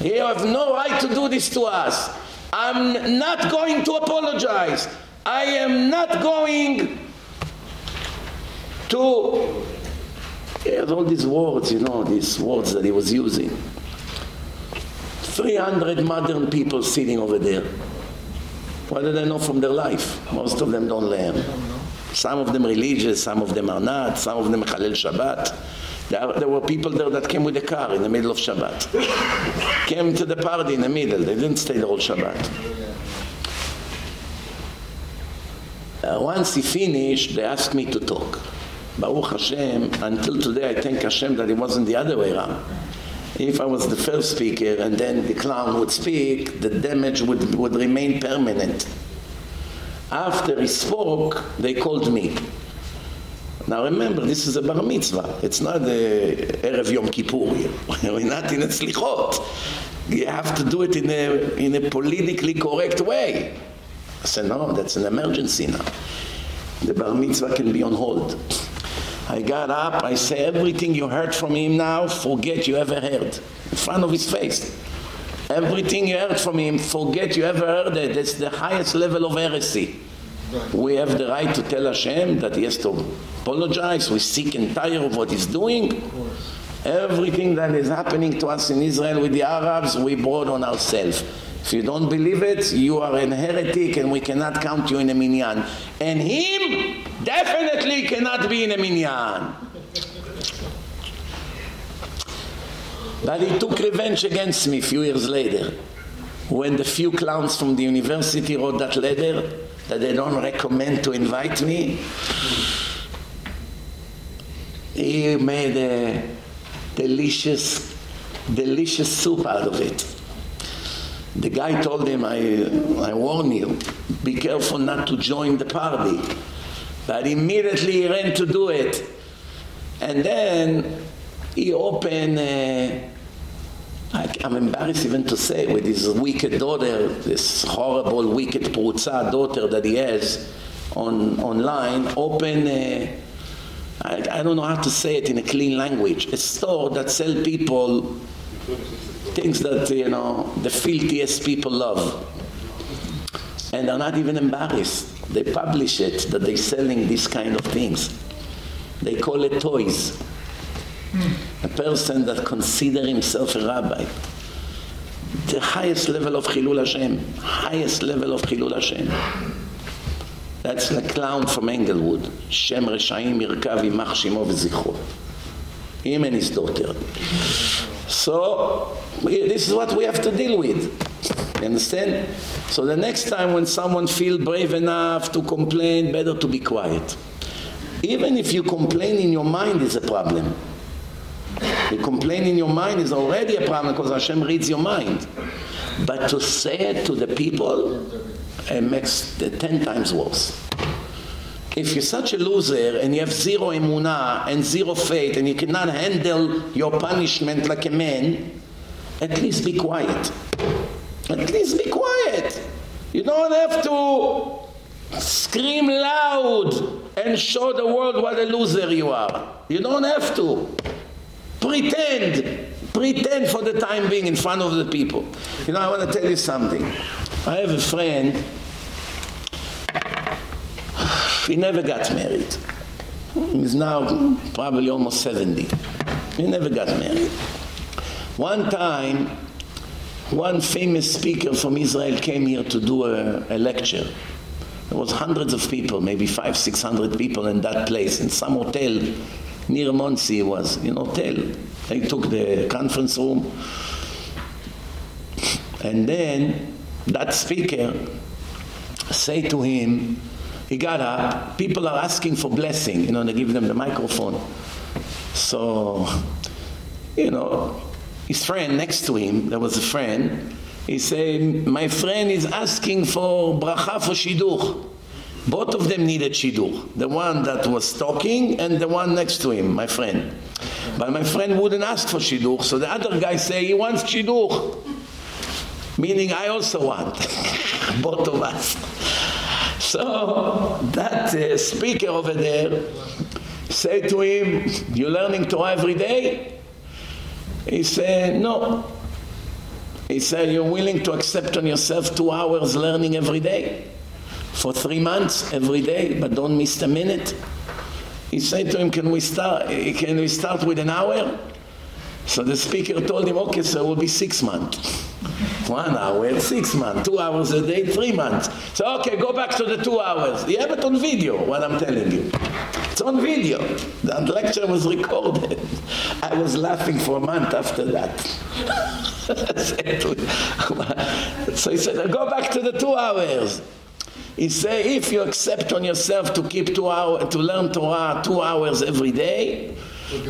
You have no right to do this to us. I'm not going to apologize. I am not going to... All these words, you know, these words that he was using. 300 modern people sitting over there. What do they know from their life? Most of them don't learn. Some of them religious, some of them are not, some of them Chalel Shabbat. There, are, there, were people there that came with a car in the middle of Shabbat. came to the party in the middle, they didn't stay the whole Shabbat. Uh, once he finished, they asked me to talk. Baruch Hashem, until today I thank Hashem that it wasn't the other way around. If I was the first speaker and then the clown would speak, the damage would, would remain permanent. After he spoke, they called me. Now remember, this is a bar mitzvah. It's not a Erev Yom Kippur. We're not in a slichot. You have to do it in a, in a politically correct way. I said, no, that's an emergency now. The bar mitzvah can be on hold. I got up, I say, everything you heard from him now, forget you ever heard. In front of his face. Everything you heard from him, forget you ever heard it. It's the highest level of heresy. We have the right to tell Hashem that he has to apologize. We're sick and tired of what he's doing. Everything that is happening to us in Israel with the Arabs, we brought on ourselves. If you don't believe it, you are an heretic and we cannot count you in a minyan. And him definitely cannot be in a minyan. But he took revenge against me a few years later. When the few clowns from the university wrote that letter that they don't recommend to invite me, he made a delicious, delicious soup out of it. The guy told him, I, I warn you, be careful not to join the party. But immediately he ran to do it. And then he opened, uh, I, I'm embarrassed even to say, with his wicked daughter, this horrible, wicked Prutza daughter that he has on online, open, uh, I, I don't know how to say it in a clean language, a store that sell people things that you know the filthiest people love and they're not even embarrassed. They publish it that they're selling these kind of things. They call it toys. A person that consider himself a rabbi. The highest level of chilul hashem. Highest level of chilul hashem. That's the clown from Englewood. Shem Reshaim Yirkav Yimach Shimo V'zichro him and his daughter so this is what we have to deal with. You understand? So the next time when someone feel brave enough to complain, better to be quiet. Even if you complain in your mind is a problem. You complain in your mind is already a problem because Hashem reads your mind. But to say it to the people, it makes it 10 times worse. If you're such a loser and you have zero emunah and zero faith and you cannot handle your punishment like a man, at least be quiet. At least be quiet. You don't have to scream loud and show the world what a loser you are. You don't have to. Pretend. Pretend for the time being in front of the people. You know, I want to tell you something. I have a friend he never got married. He's now probably almost 70. He never got married. One time, one famous speaker from Israel came here to do a, a lecture. There was hundreds of people, maybe five, six hundred people in that place, in some hotel near Monsey was, in hotel. They took the conference room. And then that speaker say to him, he got up. People are asking for blessing. You know, they give them the microphone. So, you know, his friend next to him, there was a friend, he said, my friend is asking for bracha for shidduch. Both of them needed shidduch. The one that was talking and the one next to him, my friend. But my friend wouldn't ask for shidduch, so the other guy say he wants shidduch. Meaning I also want. Both of us. So that uh, speaker over there said to him, you're learning Torah every day? He said, no. He said, you're willing to accept on yourself two hours learning every day? For three months, every day, but don't miss a minute? He said to him, can we start, can we start with an hour? So the speaker told him, okay, so it will be six months. One hour, six months, two hours a day, three months. So, okay, go back to the two hours. You have it on video, what I'm telling you. It's on video. That lecture was recorded. I was laughing for a month after that. so he said, go back to the two hours. He say, if you accept on yourself to keep two hours, to learn Torah two hours every day,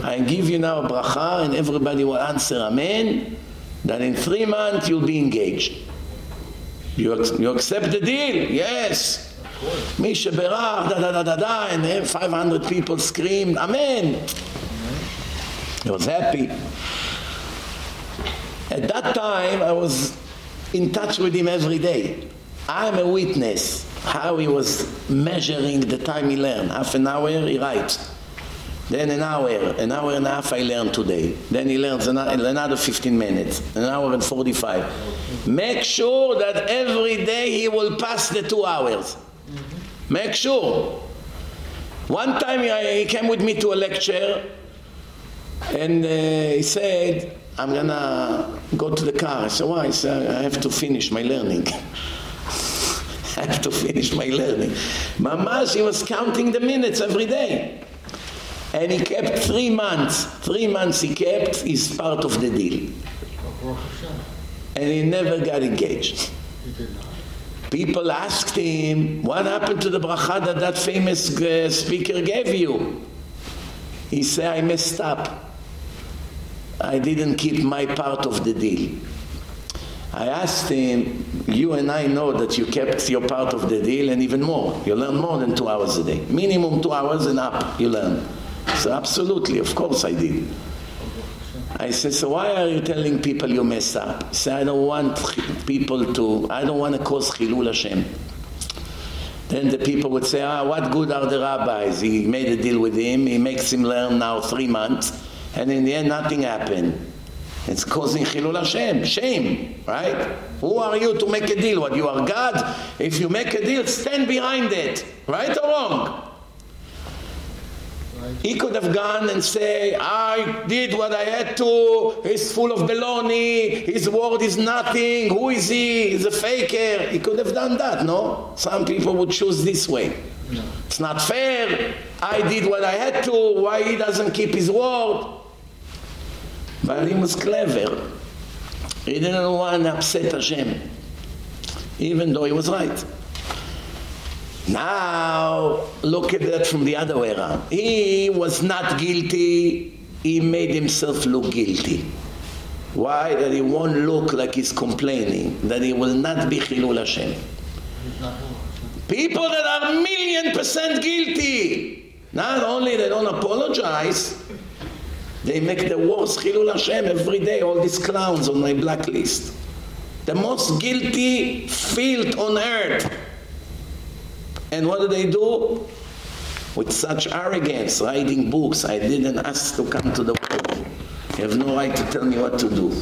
I give you now a bracha and everybody will answer amen, then in three months you'll be engaged. You, you accept the deal? Yes. מי שבירך, da da da da da, and 500 people screamed, amen. He was happy. At that time, I was in touch with him every day. I'm a witness how he was measuring the time he learned. Half an hour, he writes. Then an hour, an hour and a half I learned today. Then he learns another 15 minutes, an hour and 45. Make sure that every day he will pass the two hours. Make sure. One time he came with me to a lecture and uh, he said, I'm gonna go to the car. I said, why? I have to finish my learning. I have to finish my learning. Mamash, he was counting the minutes every day. And he kept three months. Three months he kept, he's part of the deal. And he never got engaged. People asked him, what happened to the bracha that that famous uh, speaker gave you? He said, I messed up. I didn't keep my part of the deal. I asked him, you and I know that you kept your part of the deal and even more. You learn more than two hours a day. Minimum two hours and up you learn. So absolutely, of course I did. I said, so why are you telling people you mess up? He said, I don't want people to, I don't want to cause Chilul Hashem. Then the people would say, ah, what good are the rabbis? He made a deal with him, he makes him learn now three months, and in the end nothing happened. It's causing Chilul Hashem, shame, right? Who are you to make a deal? What, you are God? If you make a deal, stand behind it, right or wrong? He could have gone and say, I did what I had to, he's full of baloney, his word is nothing, who is he, he's a faker. He could have done that, no? Some people would choose this way. No. It's not fair, I did what I had to, why he doesn't keep his word? But he was clever. He didn't want to upset Hashem, even though he was right. Now, look at that from the other way around. He was not guilty, he made himself look guilty. Why? That he won't look like he's complaining, that he will not be Chilul Hashem. People that are million percent guilty, not only they don't apologize, they make the worst Chilul Hashem every day, all these clowns on my blacklist. The most guilty field on earth and what do they do? With such arrogance, writing books, I didn't ask to come to the world. You have no right to tell me what to do.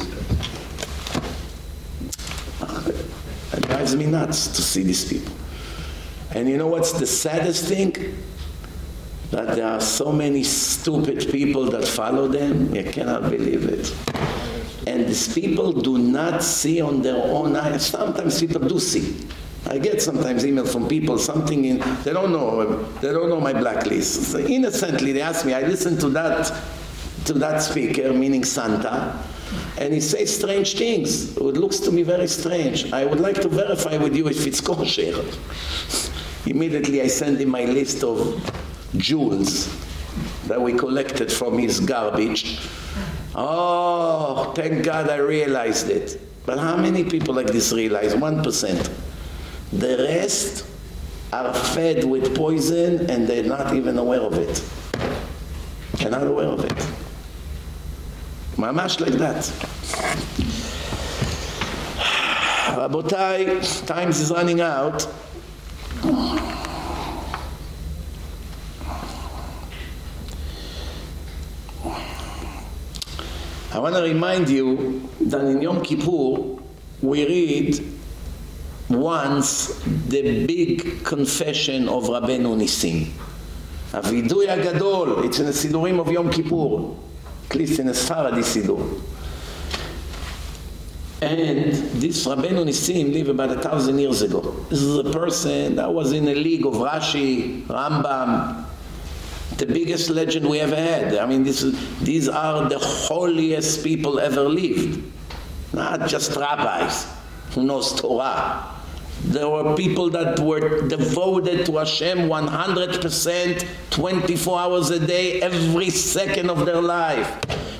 Ah, it drives me nuts to see these people. And you know what's the saddest thing? That there are so many stupid people that follow them, you cannot believe it. And these people do not see on their own eyes. Sometimes people do see. I get sometimes emails from people something in they don't know they don't know my blacklist. So innocently they ask me I listen to that to that speaker meaning Santa and he says strange things. It looks to me very strange. I would like to verify with you if it's kosher. Immediately I send him my list of jewels that we collected from his garbage. Oh, thank God I realized it. But how many people like this realize? 1%. The rest are fed with poison and they're not even aware of it. They're not aware of it. Mamash like that. Rabotai, time is running out. I want to remind you that in Yom Kippur we read once the big confession of Rabbeinu Nissim. הווידוי הגדול, it's in the סידורים of Yom Kippur, at least in the Sfaradi Sidur. And this Rabbeinu Nissim lived about a thousand years ago. This is a person that was in a league of Rashi, Rambam, the biggest legend we ever had. I mean, this is, these are the holiest people ever lived. Not just rabbis who knows Torah There were people that were devoted to Hashem 100%, 24 hours a day, every second of their life.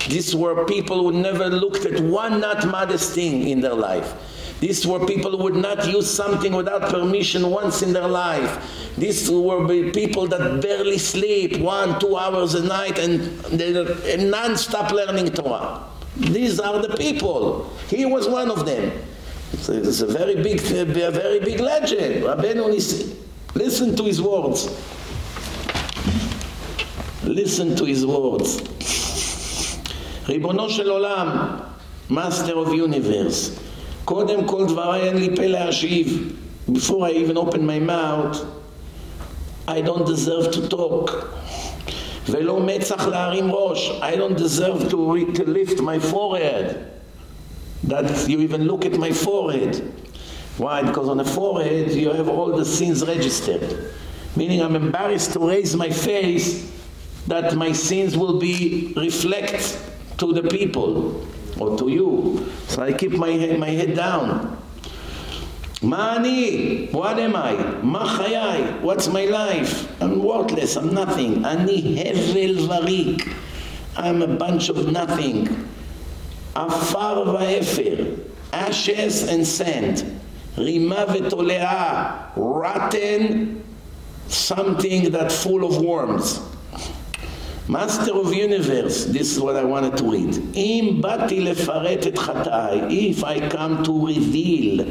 These were people who never looked at one not modest thing in their life. These were people who would not use something without permission once in their life. These were people that barely sleep one, two hours a night and they're non-stop learning Torah. These are the people. He was one of them. So it's a very big, a very big legend. Rabbeinu Nissim. Listen to his words. Listen to his words. ריבונו של עולם, Master of Universe, קודם כל דבריי אין לי פה להשיב. Before I even open my mouth, I don't deserve to talk. ולא מצח להרים ראש. I don't deserve to, to lift my forehead. That you even look at my forehead. Why? Because on the forehead you have all the sins registered. Meaning I'm embarrassed to raise my face that my sins will be reflect to the people or to you. So I keep my head, my head down. מה אני? What am I? מה חיי? What's my life? I'm worthless, I'm nothing. אני הבל וריק. I'm a bunch of nothing. עפר ואפר. ashes and sand. רימה ותולעה. rotten, something that full of worms. Master of Universe, this is what I wanted to read. אם באתי לפרט את חטאי, if I come to reveal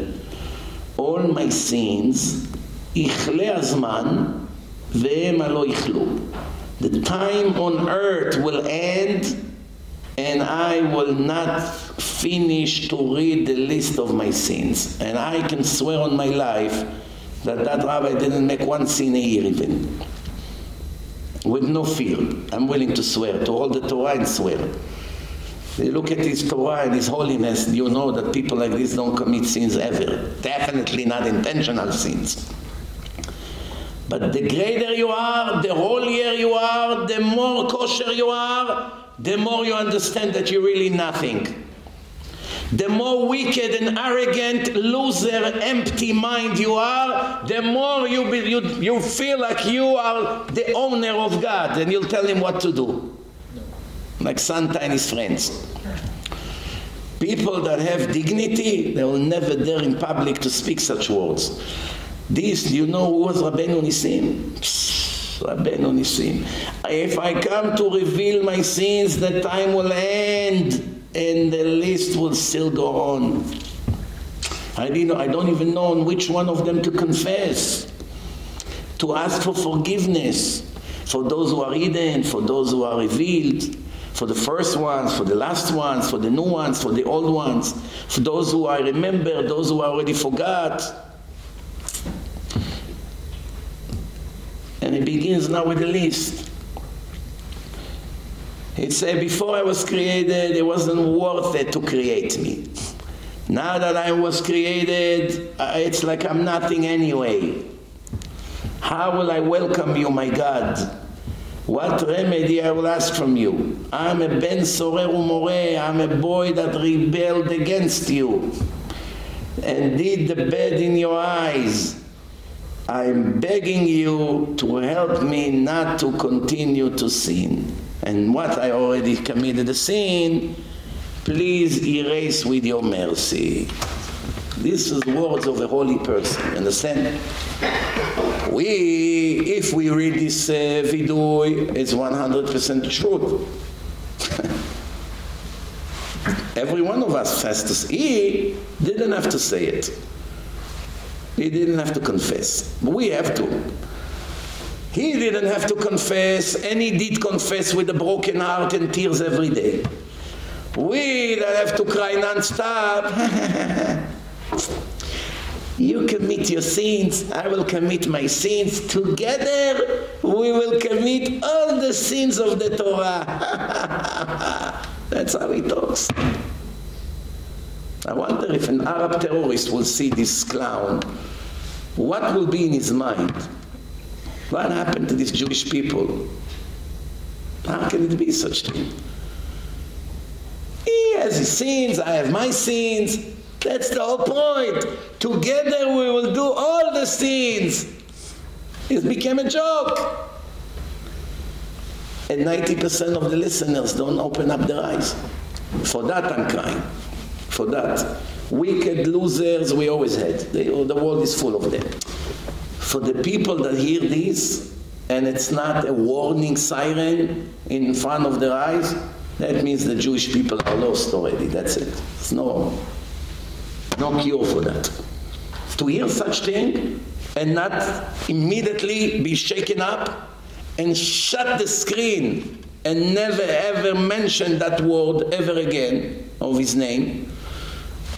all my sins, יכלה הזמן, והמה לא יכלו. The time on earth will end, and I will not finish to read the list of my sins. And I can swear on my life that that rabbi didn't make one sin a year even with no fear. I'm willing to swear, to hold the Torah and swear. You look at his Torah and his holiness, you know that people like this don't commit sins ever. Definitely not intentional sins. But the greater you are, the holier you are, the more kosher you are, the more you understand that you're really nothing the more wicked and arrogant, loser, empty mind you are, the more you, be, you, you feel like you are the owner of God and you'll tell him what to do. Like Santa and his friends. People that have dignity, they will never dare in public to speak such words. This, you know who was Rabbeinu Nissim? Rabbeinu Nissim. If I come to reveal my sins, the time will end and the list will still go on. I, didn't, I don't even know on which one of them to confess, to ask for forgiveness for those who are hidden, for those who are revealed, for the first ones, for the last ones, for the new ones, for the old ones, for those who I remember, those who I already forgot. And it begins now with the list. It said, before I was created, it wasn't worth it to create me. Now that I was created, uh, it's like I'm nothing anyway. How will I welcome you, my God? What remedy I will ask from you? I'm a ben sorer umore, I'm a boy that rebelled against you and did the bad in your eyes. I'm begging you to help me not to continue to sin and what I already committed a sin, please erase with your mercy. This is the words of a holy person, understand? We, if we read this uh, vidui, it's 100% true. Every one of us has to say, he didn't have to say it. He didn't have to confess. We have to. He didn't have to confess, and he did confess with a broken heart and tears every day. We that have to cry non-stop, you commit your sins, I will commit my sins. Together, we will commit all the sins of the Torah. That's how he talks. I wonder if an Arab terrorist will see this clown, what will be in his mind? What happened to these Jewish people? How can it be such thing? He has his sins, I have my sins. That's the whole point. Together we will do all the sins. It became a joke. And 90% of the listeners don't open up their eyes. For that I'm crying. For that. Wicked losers we always had. They, oh, the world is full of them. For the people that hear this, and it's not a warning siren in front of their eyes, that means the Jewish people are lost already. That's it. There's no, no cure for that. To hear such thing and not immediately be shaken up and shut the screen and never ever mention that word ever again of his name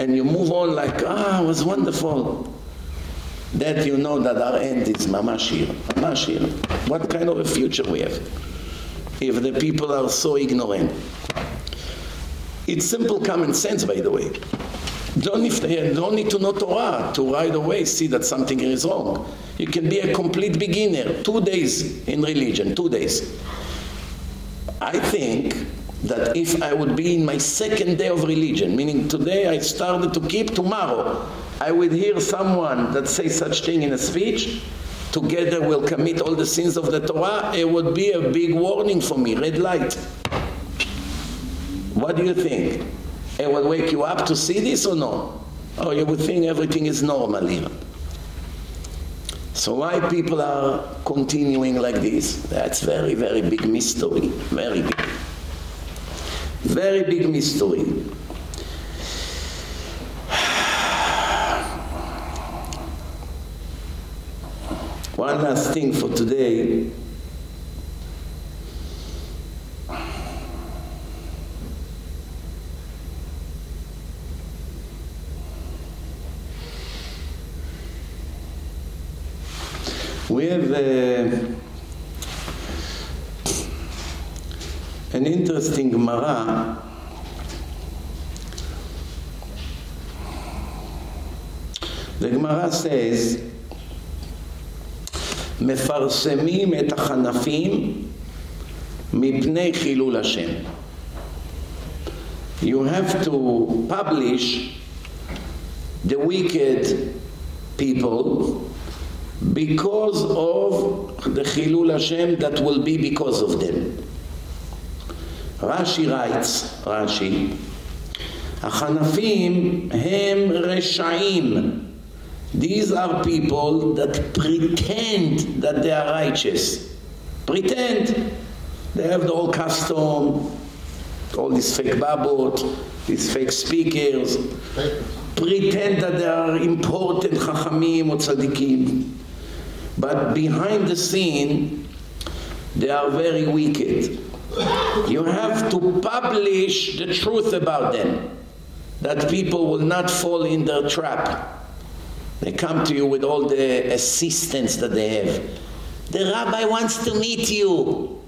and you move on like ah it was wonderful that you know that our end is mamashir mamashir what kind of a future we have if the people are so ignorant it's simple common sense by the way don't, if they don't need to know Torah to right away see that something is wrong. You can be a complete beginner, two days in religion, two days. I think that if I would be in my second day of religion, meaning today I started to keep, tomorrow I would hear someone that say such thing in a speech, together we'll commit all the sins of the Torah, it would be a big warning for me, red light. What do you think? It will wake you up to see this or no? Or you would think everything is normal? So why people are continuing like this? That's very, very big mystery. Very big. Very big mystery. One last thing for today. We have uh, an interesting Gemara The Gemara says מפרסמים את החנפים מפני חילול השם. You have to publish the wicked people because of the Chilul Hashem that will be because of them. Rashi writes, Rashi, החנפים הם רשעים. These are people that pretend that they are righteous. Pretend. They have the whole custom, all these fake babot, these fake speakers. Pretend that they are important chachamim or tzaddikim. But behind the scene, they are very wicked. You have to publish the truth about them, that people will not fall in their trap. They come to you with all the assistance that they have. The rabbi wants to meet you.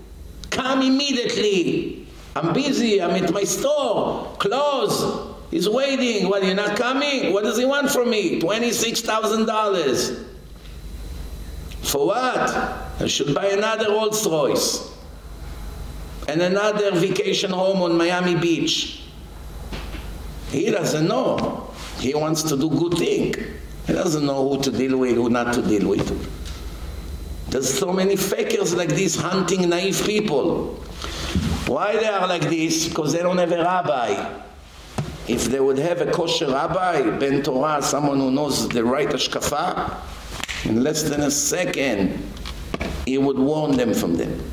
Come immediately. I'm busy. I'm at my store. Close. He's waiting. What, you're not coming? What does he want from me? $26,000. For what? I should buy another Rolls Royce and another vacation home on Miami Beach. He doesn't know. He wants to do good thing. He doesn't know who to deal with, who not to deal with. There's so many fakers like this hunting naive people. Why they are like this? Because they don't have a rabbi. If they would have a kosher rabbi, Ben Torah, someone who knows the right ashkafa, in less than a second he would warn them from them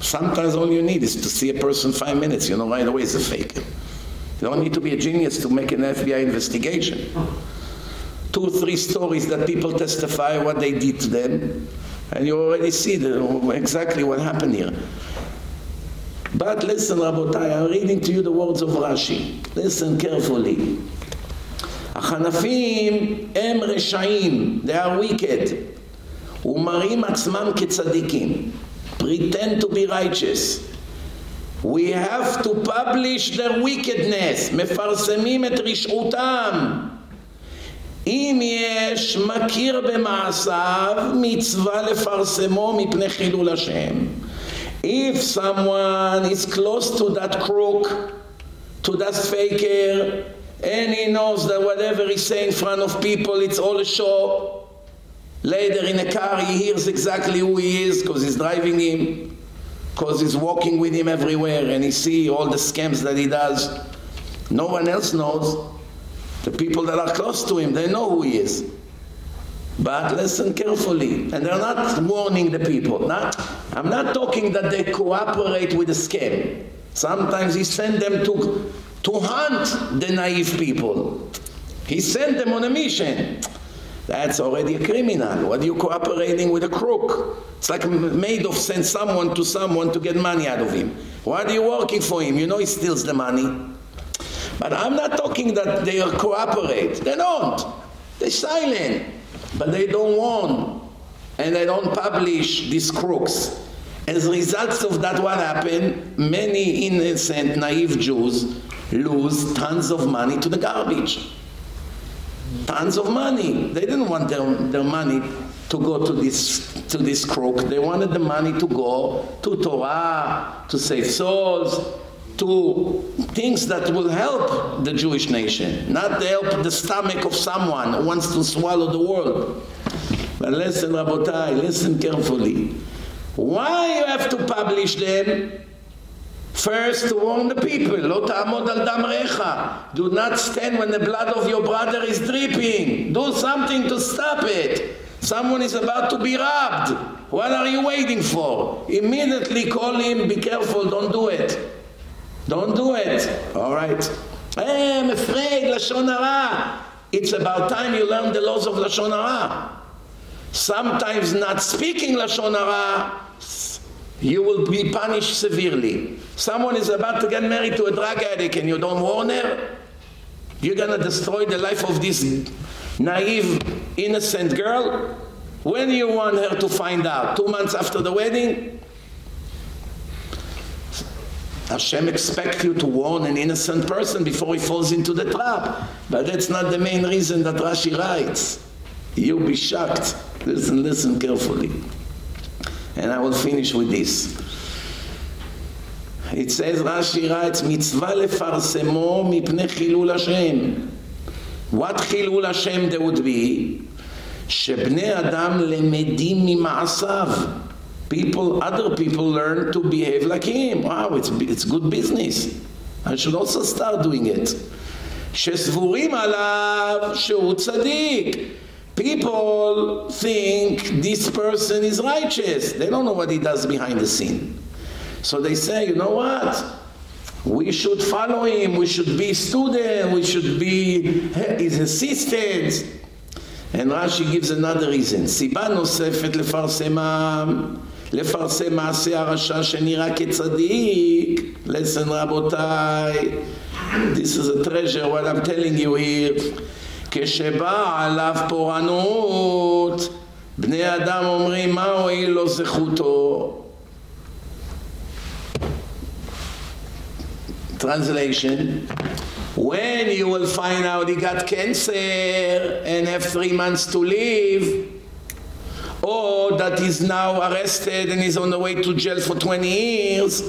sometimes all you need is to see a person five minutes you know right away is a fake you don't need to be a genius to make an FBI investigation two three stories that people testify what they did to them and you already see the, exactly what happened here but listen Rabotai I'm reading to you the words of Rashi listen carefully החנפים הם רשעים, they are wicked, ומראים עצמם כצדיקים, pretend to be righteous. We have to publish their wickedness, מפרסמים את רשעותם. אם יש מכיר במעשיו, מצווה לפרסמו מפני חילול השם. If someone is close to that crook, to das faker and he knows that whatever he say in front of people it's all a show later in a car he hears exactly who he is because he's driving him because he's walking with him everywhere and he see all the scams that he does no one else knows the people that are close to him they know who he is but listen carefully and they're not warning the people not i'm not talking that they cooperate with the scam sometimes he send them to to hunt the naive people. He sent them on a mission. That's already a criminal. What are you cooperating with a crook? It's like made of send someone to someone to get money out of him. Why are you working for him? You know he steals the money. But I'm not talking that they cooperate. They don't. They're silent. But they don't want. And they don't publish these crooks. As a result of that, what happened? Many innocent, naive Jews lose tons of money to the garbage. Tons of money. They didn't want their, their money to go to this to this crook. They wanted the money to go to Torah, to save souls, to things that will help the Jewish nation, not to help the stomach of someone who wants to swallow the world. But listen, Rabotai, listen carefully. Why you have to publish them? First, to warn the people, lo ta'amod al dam recha. Do not stand when the blood of your brother is dripping. Do something to stop it. Someone is about to be robbed. What are you waiting for? Immediately call him, be careful, don't do it. Don't do it. All right. Hey, I'm afraid, Lashon Hara. It's about time you learn the laws of Lashon Hara. Sometimes not speaking Lashon Hara you will be punished severely. Someone is about to get married to a drug addict and you don't warn her, you're going to destroy the life of this naive, innocent girl. When you want her to find out? Two months after the wedding? Hashem expects you to warn an innocent person before he falls into the trap. But that's not the main reason that Rashi writes. You'll be shocked. Listen, listen carefully. And I will finish with this. It says Rashi writes mitzvah lefarsemo mipne chilul Hashem. What chilul Hashem there would be? שבני אדם למדים ממעשיו. People, other people learn to behave like him. Wow, it's, it's good business. I should also start doing it. שסבורים עליו שהוא צדיק. people think this person is righteous. They don't know what he does behind the scene. So they say, you know what? We should follow him. We should be student. We should be his assistants. And Rashi gives another reason. סיבה נוספת לפרסמם, לפרסם מעשה הרשע שנראה כצדיק. Listen רבותיי, this is a treasure what I'm telling you here. כשבא עליו פורענות, בני אדם אומרים, מה הועיל לו זכותו? Translation When you will find out he got cancer and have three months to live, or that he's now arrested and is on the way to jail for 20 years,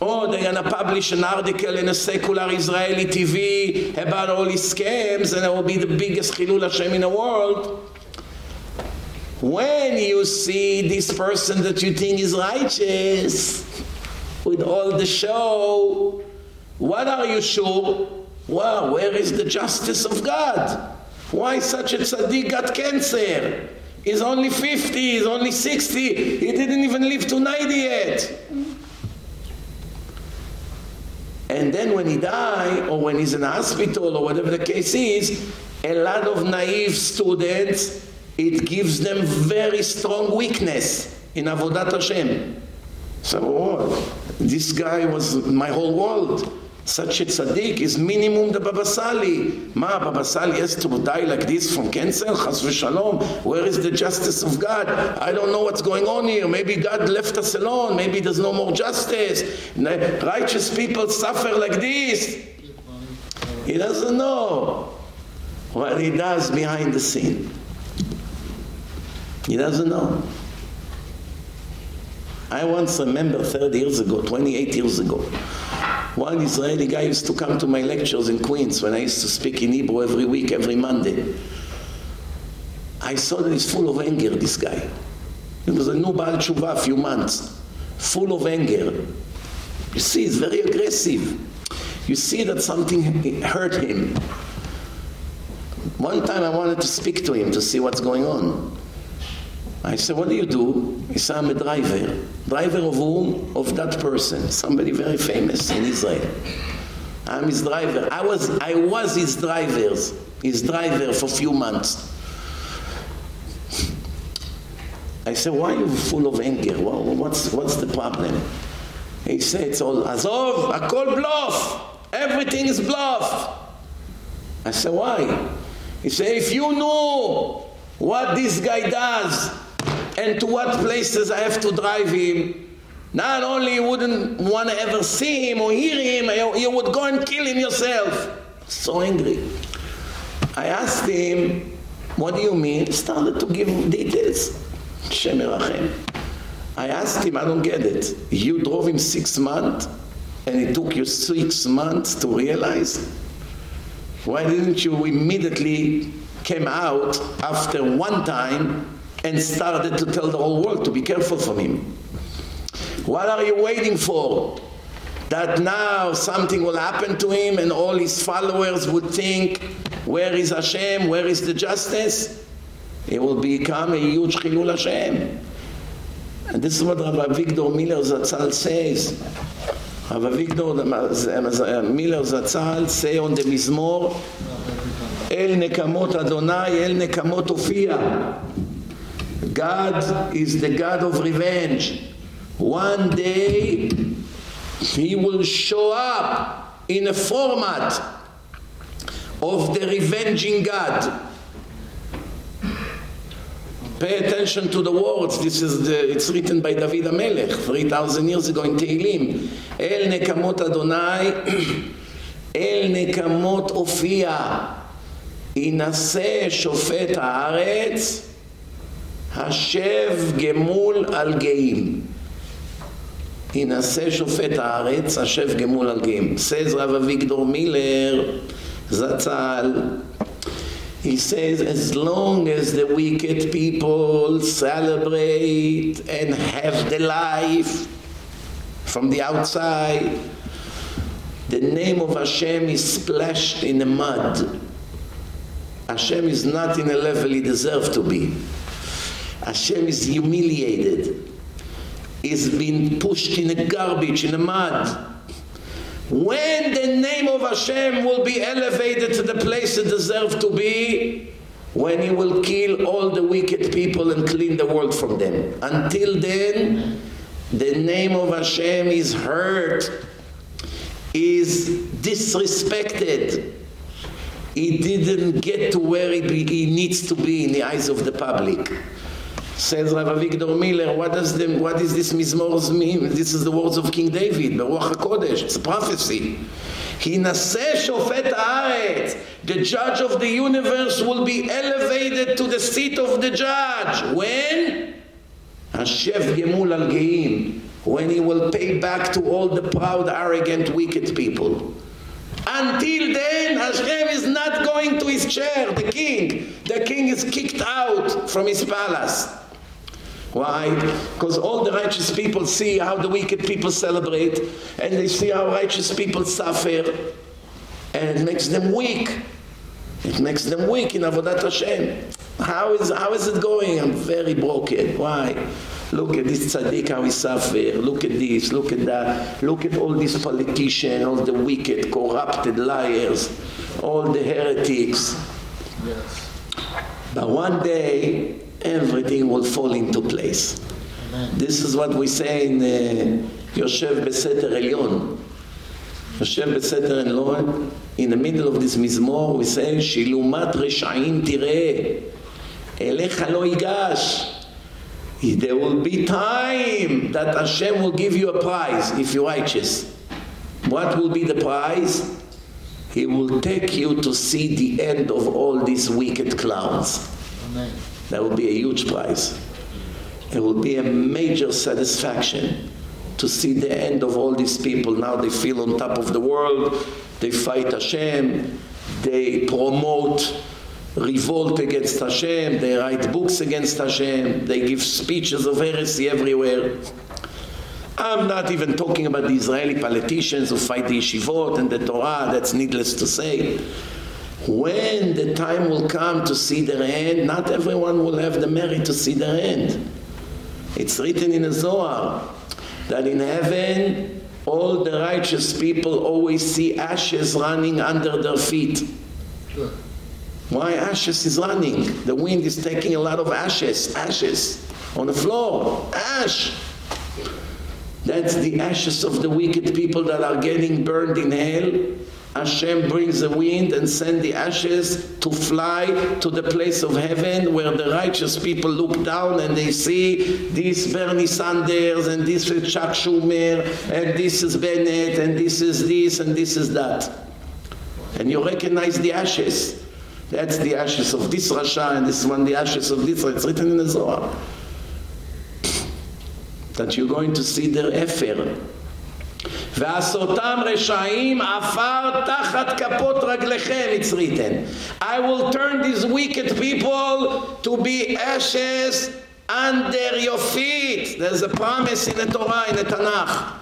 Oh, they're to publish an article in a secular Israeli TV about all these scams and it will be the biggest Chilul Hashem in the world. When you see this person that you think is righteous with all the show, what are you sure? Wow, where is the justice of God? Why such a tzaddik got cancer? He's only 50, he's only 60, he didn't even live to 90 yet. And then when he die or when he's in hospital or whatever the case is, a lot of naive students, it gives them very strong weakness in Avodat Hashem. So, oh, this guy was my whole world. Such a tzaddik is minimum the Baba Sali. Ma, Baba Sali has to die like this from cancer? Chas v'shalom. Where is the justice of God? I don't know what's going on here. Maybe God left us alone. Maybe there's no more justice. Righteous people suffer like this. He doesn't know what he does behind the scene. He doesn't know. I once remember 30 years ago, 28 years ago, One Israeli guy used to come to my lectures in Queens when I used to speak in Hebrew every week, every Monday. I saw that he's full of anger, this guy. He was a new Baal Tshuva a few months, full of anger. You see, he's very aggressive. You see that something hurt him. One time I wanted to speak to him to see what's going on. I said, what do you do? He said, I'm a driver. Driver of whom? Of that person. Somebody very famous in Israel. I'm his driver. I was, I was his driver, his driver for a few months. I said, why are you full of anger? What's, what's the problem? He said, it's all, Azov, a call bluff. Everything is bluff. I said, why? He said, if you know what this guy does, and to what places I have to drive him. Not only you wouldn't want to ever see him or hear him, you would go and kill him yourself. So angry. I asked him, what do you mean? He started to give details. Shem I asked him, I don't get it. You drove him six months and it took you six months to realize? Why didn't you immediately came out after one time and started to tell the whole world to be careful from him. What are you waiting for? That now something will happen to him and all his followers would think, where is Hashem, where is the justice? It will become a huge Chilul Hashem. And this is what Rabbi Avigdor Miller Zatzal says. Rabbi Avigdor Miller Zatzal say on the Mizmor, El nekamot Adonai, El nekamot Ophia. God is the God of revenge. One day he will show up in a format of the revenging God. Pay attention to the words. This is the it's written by David HaMelech 3000 years ago in Tehillim. El nekamot Adonai El nekamot ofia. Inase shofet haaretz. השב גמול על גאים. ינסה שופט הארץ, השב גמול על גאים. says Rav Avigdor Miller, Zatzal, he says as long as the wicked people celebrate and have the life from the outside, the name of Hashem is splashed in the mud. Hashem is not in a level he deserves to be. Hashem is humiliated. He's been pushed in the garbage, in the mud. When the name of Hashem will be elevated to the place it deserves to be, when he will kill all the wicked people and clean the world from them. Until then, the name of Hashem is hurt, is disrespected. He didn't get to where he, he needs to be in the eyes of the public. Says Rav Avigdor Miller, what does the, what is this Mizmor's mean? This is the words of King David, Baruch HaKodesh, it's a prophecy. Hinaseh shofet haaretz, the judge of the universe will be elevated to the seat of the judge. When? Hashev gemul al geim, when he will pay back to all the proud, arrogant, wicked people. Until then, Hashem is not going to his chair, the king. The king is kicked out from his palace. Why? Because all the righteous people see how the wicked people celebrate and they see how righteous people suffer and it makes them weak. It makes them weak in Avodat Hashem. How is, how is it going? I'm very broken. Why? Look at this tzaddik how he suffer. Look at this, look at that. Look at all these politicians, all the wicked, corrupted liars, all the heretics. Yes. But one day, everything will fall into place. Amen. This is what we say in uh, Yoshev Beseter Elyon. Yoshev Beseter Elyon, in the middle of this mizmor, we say, Shilumat Resha'im Tireh, Elecha lo yigash. There will be time that Hashem will give you a prize if you're righteous. What will be the prize? He will take you to see the end of all these wicked clowns. Amen. That will be a huge prize. It will be a major satisfaction to see the end of all these people. Now they feel on top of the world. They fight Hashem. They promote revolt against Hashem. They write books against Hashem. They give speeches of heresy everywhere. I'm not even talking about the Israeli politicians who fight the yeshivot and the Torah. That's needless to say. When the time will come to see their end, not everyone will have the merit to see their end. It's written in the Zohar that in heaven all the righteous people always see ashes running under their feet. Why ashes is running? The wind is taking a lot of ashes, ashes on the floor, ash. That's the ashes of the wicked people that are getting burned in hell Hashem brings the wind and send the ashes to fly to the place of heaven where the righteous people look down and they see this Bernie Sanders and this is Chuck Schumer and this is Bennett and this is this and this is that. And you recognize the ashes. That's the ashes of this Rasha and this one the ashes of this. It's written in the Zohar. That you're going to see their effort. ועשותם רשעים עפר תחת כפות רגליכם, it's written. I will turn these wicked people to be ashes under your feet. There's a promise in the Torah, in the Tanakh.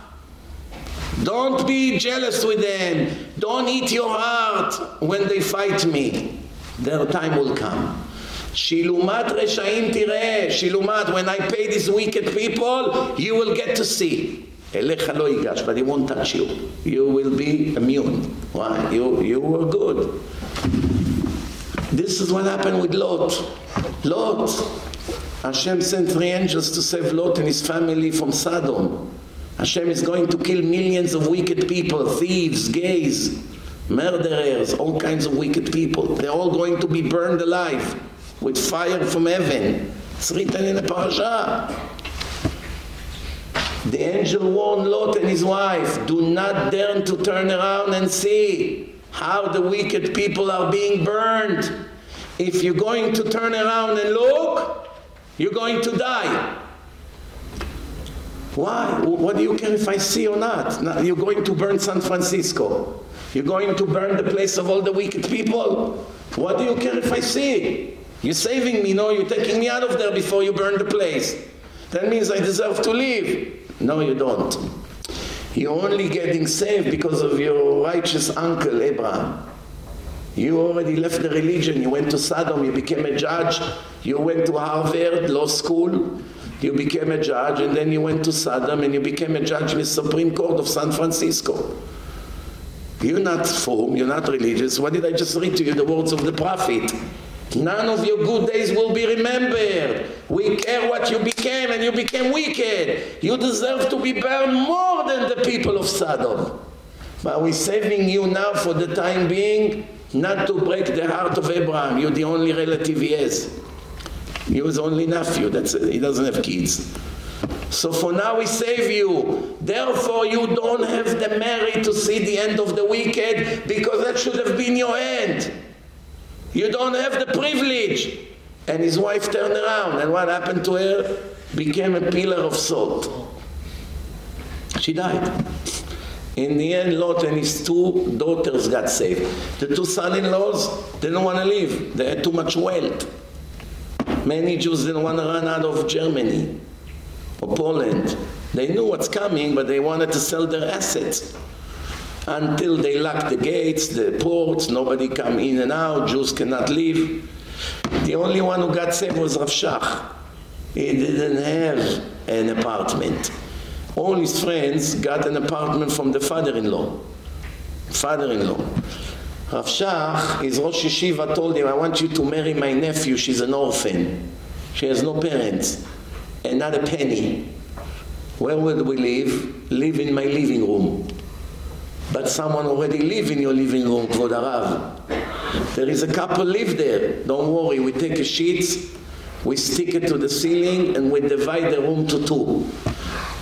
Don't be jealous with them. Don't eat your heart when they fight me. Their time will come. שילומת רשעים תראה, שילומת, when I pay these wicked people, you will get to see. Elecha lo yigash, but he won't touch you. You will be immune. Why? You, you were good. This is what happened with Lot. Lot. Hashem sent three angels to save Lot and his family from Sodom. Hashem is going to kill millions of wicked people, thieves, gays, murderers, all kinds of wicked people. They're all going to be burned alive with fire from heaven. It's written in the parasha. The angel warned Lot and his wife, do not dare to turn around and see how the wicked people are being burned. If you're going to turn around and look, you're going to die. Why? What do you care if I see or not? You're going to burn San Francisco. You're going to burn the place of all the wicked people. What do you care if I see? You're saving me, no? You're taking me out of there before you burn the place. That means I deserve to live. No, you don't. You're only getting saved because of your righteous uncle, Abraham. You already left the religion. You went to Sodom. You became a judge. You went to Harvard Law School. You became a judge. And then you went to Sodom and you became a judge in the Supreme Court of San Francisco. You're not firm. You're not religious. What did I just read to you? The words of the prophet. None of your good days will be remembered. We care what you became and you became wicked. You deserve to be burned more than the people of Sodom. But we're saving you now for the time being not to break the heart of Abraham. You're the only relative he has. He was only nephew. That's it. He doesn't have kids. So for now we save you. Therefore you don't have the merit to see the end of the wicked because that should have been your end. You don't have the privilege. And his wife turned around and what happened to her? Became a pillar of salt. She died. In the end, Lot and his two daughters got saved. The two son-in-laws didn't want to leave. They had too much wealth. Many Jews didn't want to run out of Germany or Poland. They knew what's coming, but they wanted to sell their assets until they lock the gates, the ports, nobody come in and out, Jews cannot leave. The only one who got saved was Rav Shach. He didn't have an apartment. All his friends got an apartment from the father-in-law. Father-in-law. Rav Shach, his Rosh Yeshiva told him, I want you to marry my nephew, she's an orphan. She has no parents and not a penny. Where would we live? Live in my living room but someone already live in your living room, Kvod. There is a couple live there. Don't worry, we take a sheet, we stick it to the ceiling, and we divide the room to two.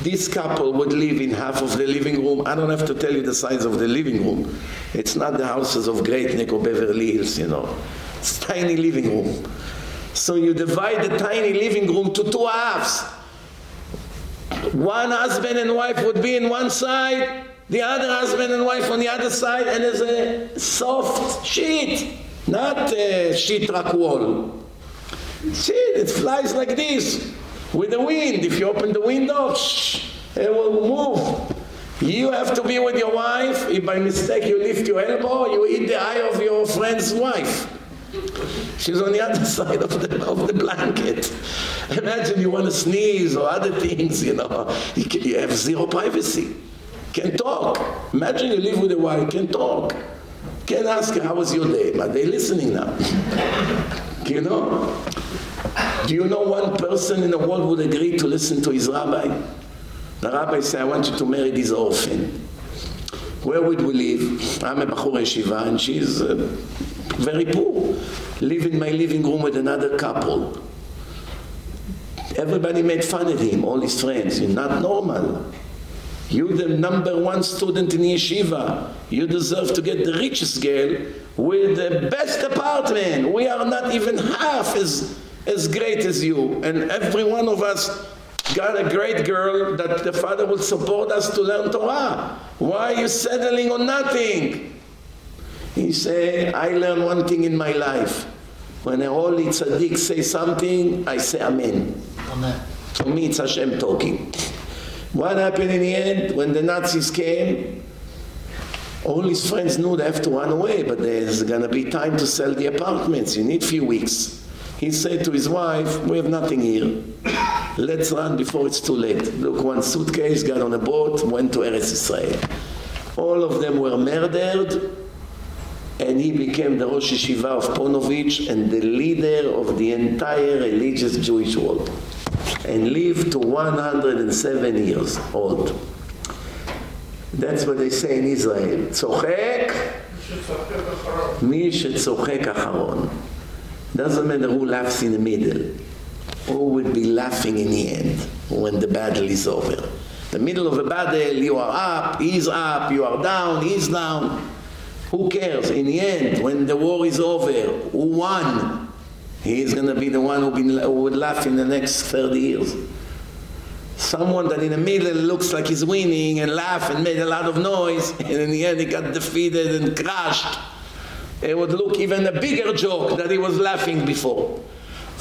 This couple would live in half of the living room. I don't have to tell you the size of the living room. It's not the houses of Great Neck or Beverly Hills, you know. It's tiny living room. So you divide the tiny living room to two halves. One husband and wife would be in one side, the other husband and wife on the other side, and there's a soft sheet, not a sheet rock wall. See, it flies like this with the wind. If you open the window, it will move. You have to be with your wife. If by mistake you lift your elbow, you hit the eye of your friend's wife. She's on the other side of the, of the blanket. Imagine you want to sneeze or other things, you know. You, you have zero privacy. Can't talk. Imagine you live with a wife, can't talk. Can't ask her, how was your day? But they're listening now. you know? Do you know one person in the world would agree to listen to his rabbi? The rabbi said, I want you to marry this orphan. Where would we live? I'm a Bachur Yeshiva and she's uh, very poor. Live in my living room with another couple. Everybody made fun of him, all his friends. You're not normal. You're the number one student in yeshiva. You deserve to get the richest girl with the best apartment. We are not even half as, as great as you. And every one of us got a great girl that the father will support us to learn Torah. Why are you settling on nothing? He said, I learned one thing in my life. When a holy tzaddik say something, I say amen. Amen. To me, it's Hashem talking. What happened in the end? When the Nazis came, all his friends knew they have to run away, but there's going to be time to sell the apartments. You need a few weeks. He said to his wife, we have nothing here. Let's run before it's too late. Look, one suitcase, got on a boat, went to Eretz Israel. All of them were murdered, and he became the Rosh Yeshiva of Ponevezh and the leader of the entire religious Jewish world And lived to 107 years old. That's what they say in Israel. צוחק מי שצוחק אחרון. Doesn't matter who laughs in the middle. Who will be laughing in the end when the battle is over. The middle of a battle, you are up, he's up, you are down, he's down. Who cares? In the end, when the war is over, who won? He's going to be the one who, been, who would laugh in the next 30 years. Someone that in the middle looks like he's winning and laugh and made a lot of noise, and in the end he got defeated and crushed it would look even a bigger joke that he was laughing before.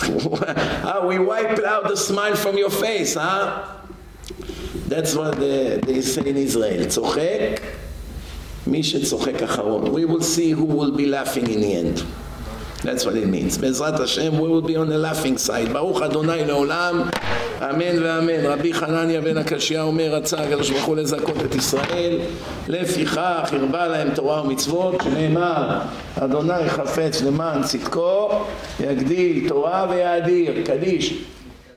uh, we wiped out the smile from your face, huh? That's what they, they say in Israel. צוחק, מי שצוחק אחרון. We will see who will be laughing in the end. That's what it means. בעזרת השם, we will be on the laughing side. ברוך אדוני לעולם, אמן ואמן. רבי חנניה בן הקשיא אומר, רצה הקדוש ברוך הוא לזכות את ישראל, לפיכך הרבה להם תורה ומצוות, שנאמר, אדוני חפץ למען צדקו, יגדיל תורה ויאדיר. קדיש.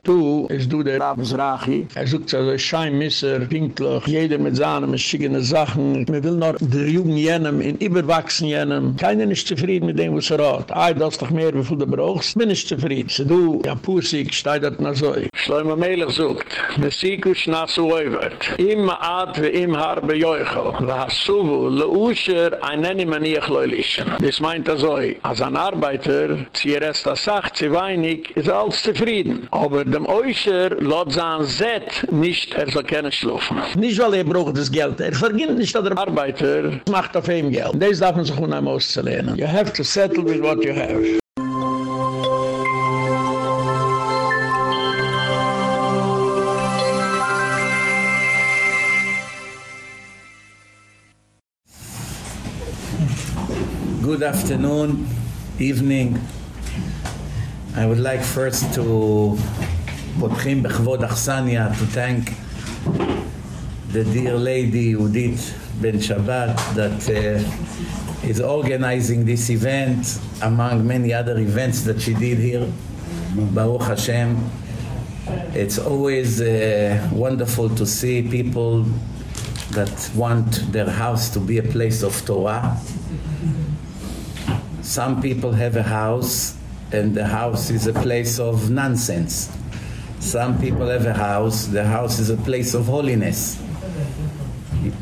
Du, es du der Mizrachi. Er sucht so ein Scheinmisser, pinklich, jeder mit seinen verschiedenen Sachen. Man will noch der Jugend jenem, in überwachsen jenem. Keiner ist zufrieden mit dem, was er hat. Ah, du hast doch mehr, wie viel du brauchst. Bin ich zufrieden. Se du, ja, Pusik, steht das so. Schleume Melech sucht. Mesikus nasu oivert. Im Ad, wie im Harbe Joichel. La Hasuvu, le Usher, ein nenni man ich leulichen. Das meint er so. Als ein Arbeiter, zieh er es das sagt, sie weinig, ist alles zufrieden. Aber dem Oischer lot zan zet nicht er soll keine schlufen. Nicht weil er braucht das Geld, er verginnt nicht, dass der Arbeiter macht auf ihm Geld. Das darf man sich unheim auszulehnen. You have to settle with what you have. Good afternoon, evening. I would like first to פותחים בכבוד אכסניה to thank the dear lady יהודית בן שבת that uh, is organizing this event among many other events that she did here. Baruch Hashem. It's always uh, wonderful to see people that want their house to be a place of Torah. Some people have a house and the house is a place of nonsense. Some people have a house, the house is a place of holiness.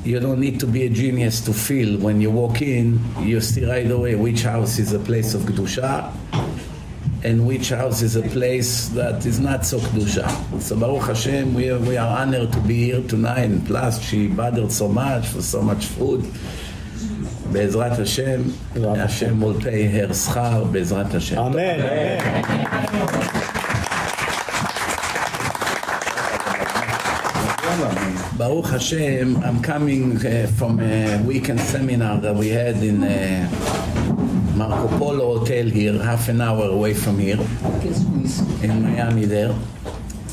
You don't need to be a genius to feel when you walk in, you see right away which house is a place of Kedusha and which house is a place that is not so kedusha. So Baruch Hashem, we are, we are honored to be here tonight, and plus she bothered so much for so much food. בעזרת השם, השם will pay her schar בעזרת השם. אמן. Baruch Hashem, I'm coming uh, from a weekend seminar that we had in uh, Marco Polo Hotel here, half an hour away from here, in Miami there.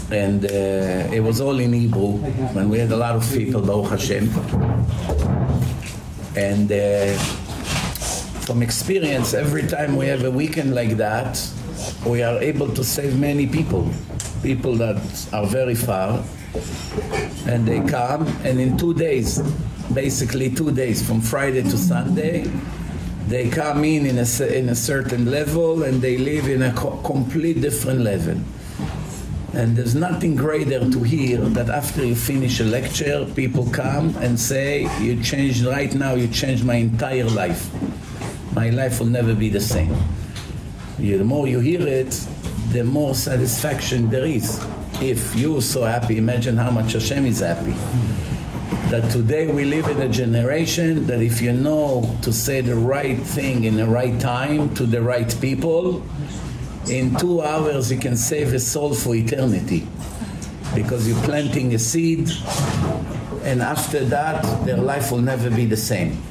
And uh, it was all in Hebrew, and we had a lot of people, Baruch Hashem. And uh, from experience, every time we have a weekend like that, we are able to save many people, people that are very far, and they come and in two days basically two days from Friday to Sunday they come in in a, in a certain level and they live in a co complete different level. And there's nothing greater to hear that after you finish a lecture people come and say you changed right now you changed my entire life. My life will never be the same. The more you hear it the more satisfaction there is if you're so happy, imagine how much Hashem is happy. That today we live in a generation that if you know to say the right thing in the right time to the right people, in two hours you can save a soul for eternity. Because you're planting a seed, and after that, their life will never be the same.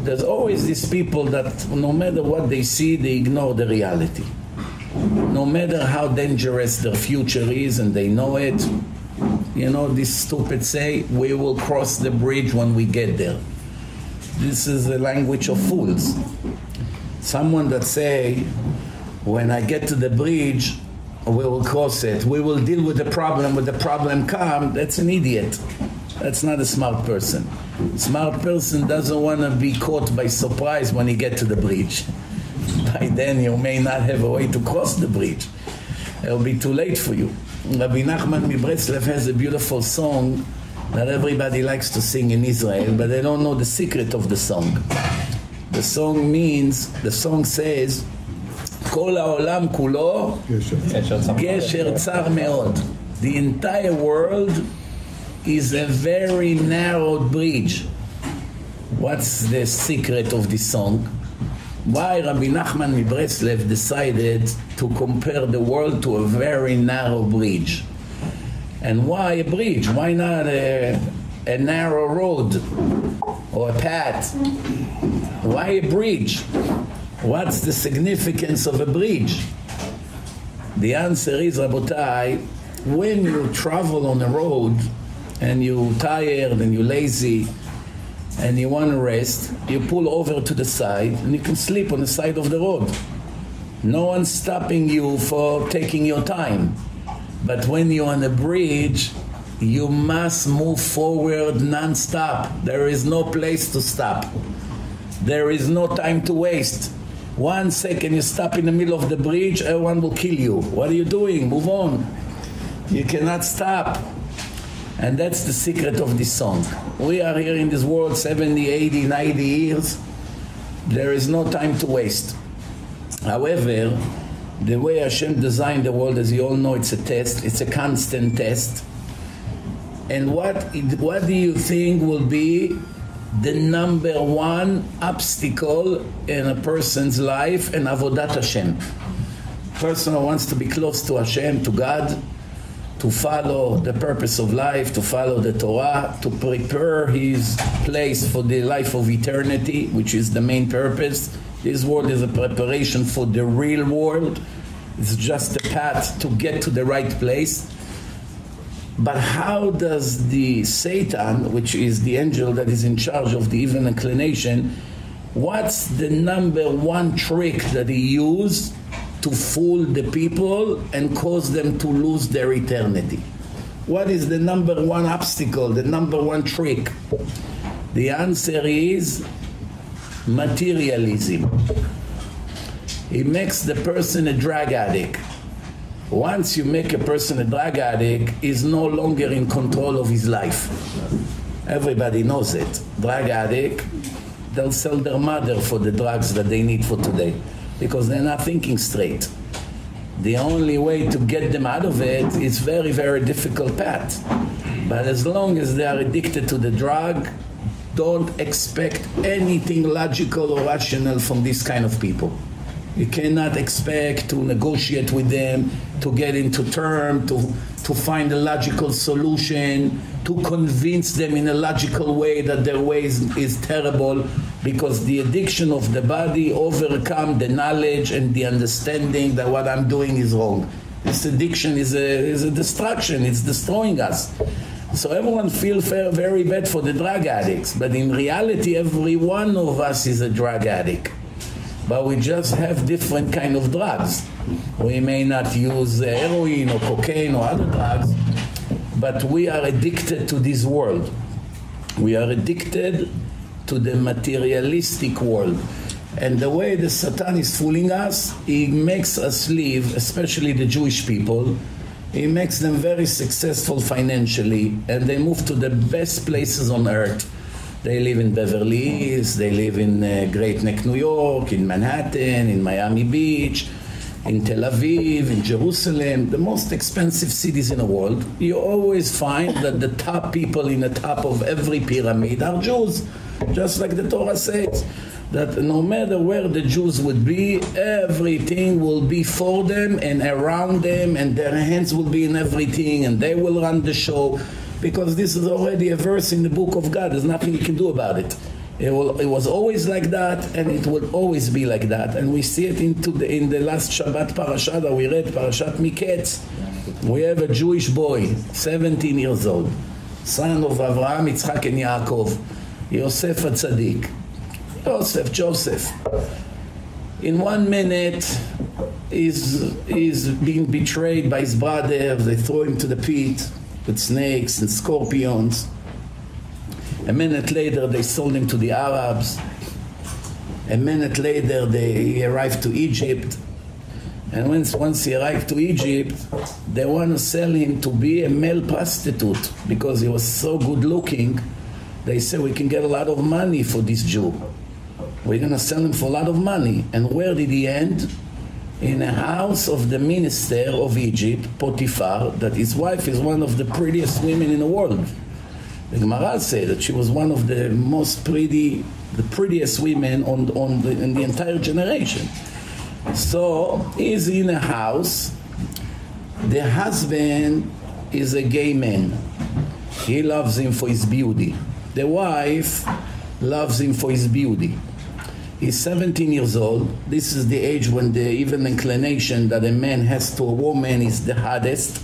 There's always these people that no matter what they see, they ignore the reality no matter how dangerous their future is and they know it you know this stupid say we will cross the bridge when we get there. This is the language of fools. Someone that say when i get to the bridge we will cross it. We will deal with the problem when the problem come. That's an idiot. That's not a smart person. Smart person doesn't want to be caught by surprise when he get to the bridge by then you may not have a way to cross the bridge. It'll be too late for you. Rabbi Nachman Mibretzlev has a beautiful song that everybody likes to sing in Israel, but they don't know the secret of the song. The song means, the song says, כל העולם כולו גשר צר מאוד. The entire world is a very narrow bridge. What's the secret of this song? Why Rabbi Nachman Mibreslev decided to compare the world to a very narrow bridge. And why a bridge? Why not a, a narrow road or a path? Why a bridge? What's the significance of a bridge? The answer is, Rabotai, when you travel on a road and you're tired and you're lazy, and you want to rest, you pull over to the side and you can sleep on the side of the road. No one's stopping you for taking your time. But when you're on a bridge, you must move forward non-stop. There is no place to stop. There is no time to waste. One second you stop in the middle of the bridge, everyone will kill you. What are you doing? Move on. You cannot stop. And that's the secret of this song. We are here in this world 70, 80, 90 years. There is no time to waste. However, the way Hashem designed the world, as you all know, it's a test. It's a constant test. And what, what do you think will be the number one obstacle in a person's life and avodat Hashem? Person who wants to be close to Hashem, to God, to follow the purpose of life, to follow the Torah, to prepare his place for the life of eternity, which is the main purpose. This world is a preparation for the real world. It's just a path to get to the right place. But how does the Satan, which is the angel that is in charge of the evil inclination, what's the number one trick that he used to fool the people and cause them to lose their eternity. What is the number one obstacle, the number one trick? The answer is materialism. It makes the person a drug addict. Once you make a person a drug addict, he's no longer in control of his life. Everybody knows it. Drug addict, they'll sell their mother for the drugs that they need for today because they're not thinking straight. The only way to get them out of it is very, very difficult path. But as long as they are addicted to the drug, don't expect anything logical or rational from this kind of people. You cannot expect to negotiate with them, to get into term, to, to find a logical solution, to convince them in a logical way that their way is, is terrible because the addiction of the body overcome the knowledge and the understanding that what I'm doing is wrong. This addiction is a, is a destruction, it's destroying us. So everyone feels very bad for the drug addicts, but in reality every one of us is a drug addict but we just have different kind of drugs. We may not use heroin or cocaine or other drugs, but we are addicted to this world. We are addicted to the materialistic world. And the way the Satan is fooling us, he makes us live, especially the Jewish people, he makes them very successful financially, and they move to the best places on earth they live in Beverly Hills, they live in uh, Great Neck, New York, in Manhattan, in Miami Beach, in Tel Aviv, in Jerusalem, the most expensive cities in the world. You always find that the top people in the top of every pyramid are Jews, just like the Torah says that no matter where the Jews would be, everything will be for them and around them and their hands will be in everything and they will run the show because this is already a verse in the book of God. There's nothing you can do about it. It, will, it was always like that, and it will always be like that. And we see it into the, in the last Shabbat parasha that we read, Parashat Miketz. We have a Jewish boy, 17 years old, son of Avraham, Yitzchak, and Yaakov, Yosef HaTzadik. Joseph, Joseph. In one minute, he's, he's being betrayed by his brother. They throw him to the pit with snakes and scorpions. A minute later, they sold him to the Arabs. A minute later, they arrived to Egypt. And once, once he arrived to Egypt, they want to sell him to be a male prostitute because he was so good looking. They say we can get a lot of money for this Jew. We're going to sell him for a lot of money. And where did he end? in a house of the minister of Egypt, Potiphar, that his wife is one of the prettiest women in the world. The Gemara said that she was one of the most pretty, the prettiest women on, on the, in the entire generation. So he's in a house. The husband is a gay man. He loves him for his beauty. The wife loves him for his beauty. He's 17 years old. This is the age when the even inclination that a man has to a woman is the hardest,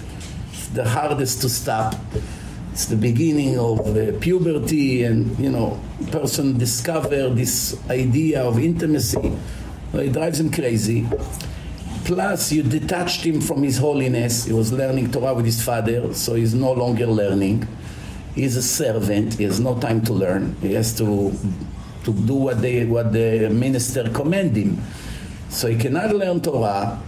the hardest to stop. It's the beginning of uh, puberty and, you know, person discover this idea of intimacy. it drives him crazy. Plus, you detached him from his holiness. He was learning Torah with his father, so he's no longer learning. He's a servant. He has no time to learn. He has to to do what they what the minister command him. So he cannot learn torah.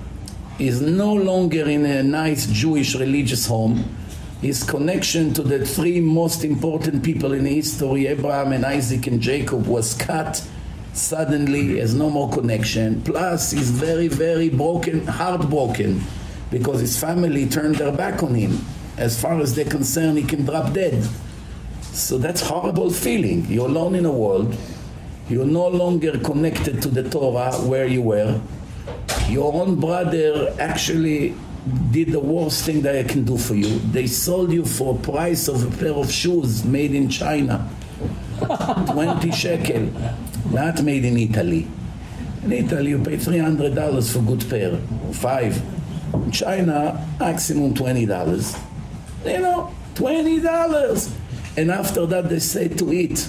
Is no longer in a nice jewish religious home. His connection to the three most important people in history abraham and isaac and jacob was cut suddenly. Has no more connection. Plus he's very very broken heartbroken because his family turned their back on him as far as they're concerned he can drop dead so that's horrible feeling you're alone in a world you're no longer connected to the Torah where you were. Your own brother actually did the worst thing that I can do for you. They sold you for a price of a pair of shoes made in China. 20 shekel, not made in Italy. In Italy you pay $300 for good pair, or five. In China, maximum $20. You know, $20. And after that they say to eat.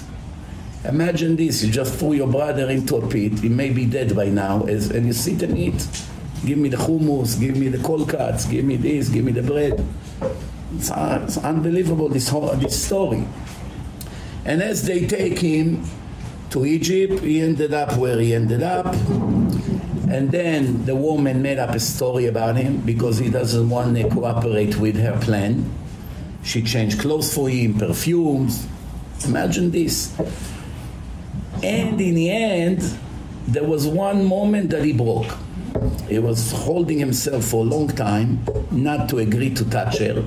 Imagine this, you just threw your brother into a pit, he may be dead by now, as, and you sit and eat. Give me the hummus, give me the cold cuts, give me this, give me the bread. It's, uh, it's unbelievable, this, whole, this story. And as they take him to Egypt, he ended up where he ended up. And then the woman made up a story about him because he doesn't want to cooperate with her plan. She changed clothes for him, perfumes. Imagine this. And in the end, there was one moment that he broke. He was holding himself for a long time not to agree to touch her.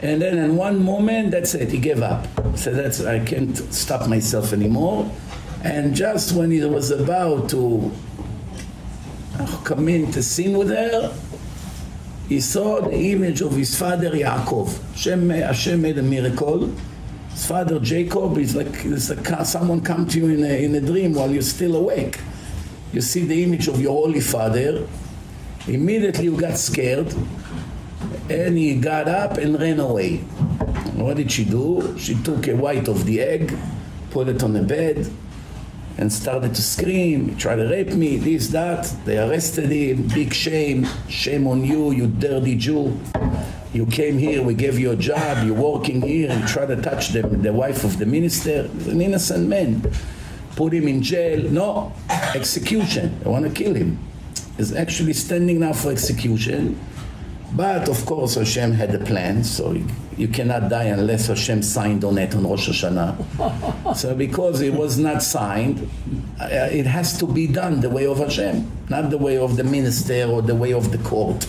And then in one moment, that's it, he gave up. So that's, I can't stop myself anymore. And just when he was about to come in to sin with her, he saw the image of his father Yaakov. Hashem, uh, Hashem made a miracle. His father Jacob is like, it's like someone come to you in a, in a dream while you're still awake. You see the image of your holy father. Immediately you got scared and he got up and ran away. What did she do? She took a white of the egg, put it on the bed, and started to scream, he tried to rape me, this, that. They arrested him, big shame, shame on you, you dirty Jew. You came here, we gave you a job, you're working here, and try to touch the, the wife of the minister, an innocent man. Put him in jail. No, execution. They want to kill him. He's actually standing now for execution. But of course Hashem had a plan, so you, you cannot die unless Hashem signed on it on Rosh Hashanah. so because it was not signed, uh, it has to be done the way of Hashem, not the way of the minister or the way of the court.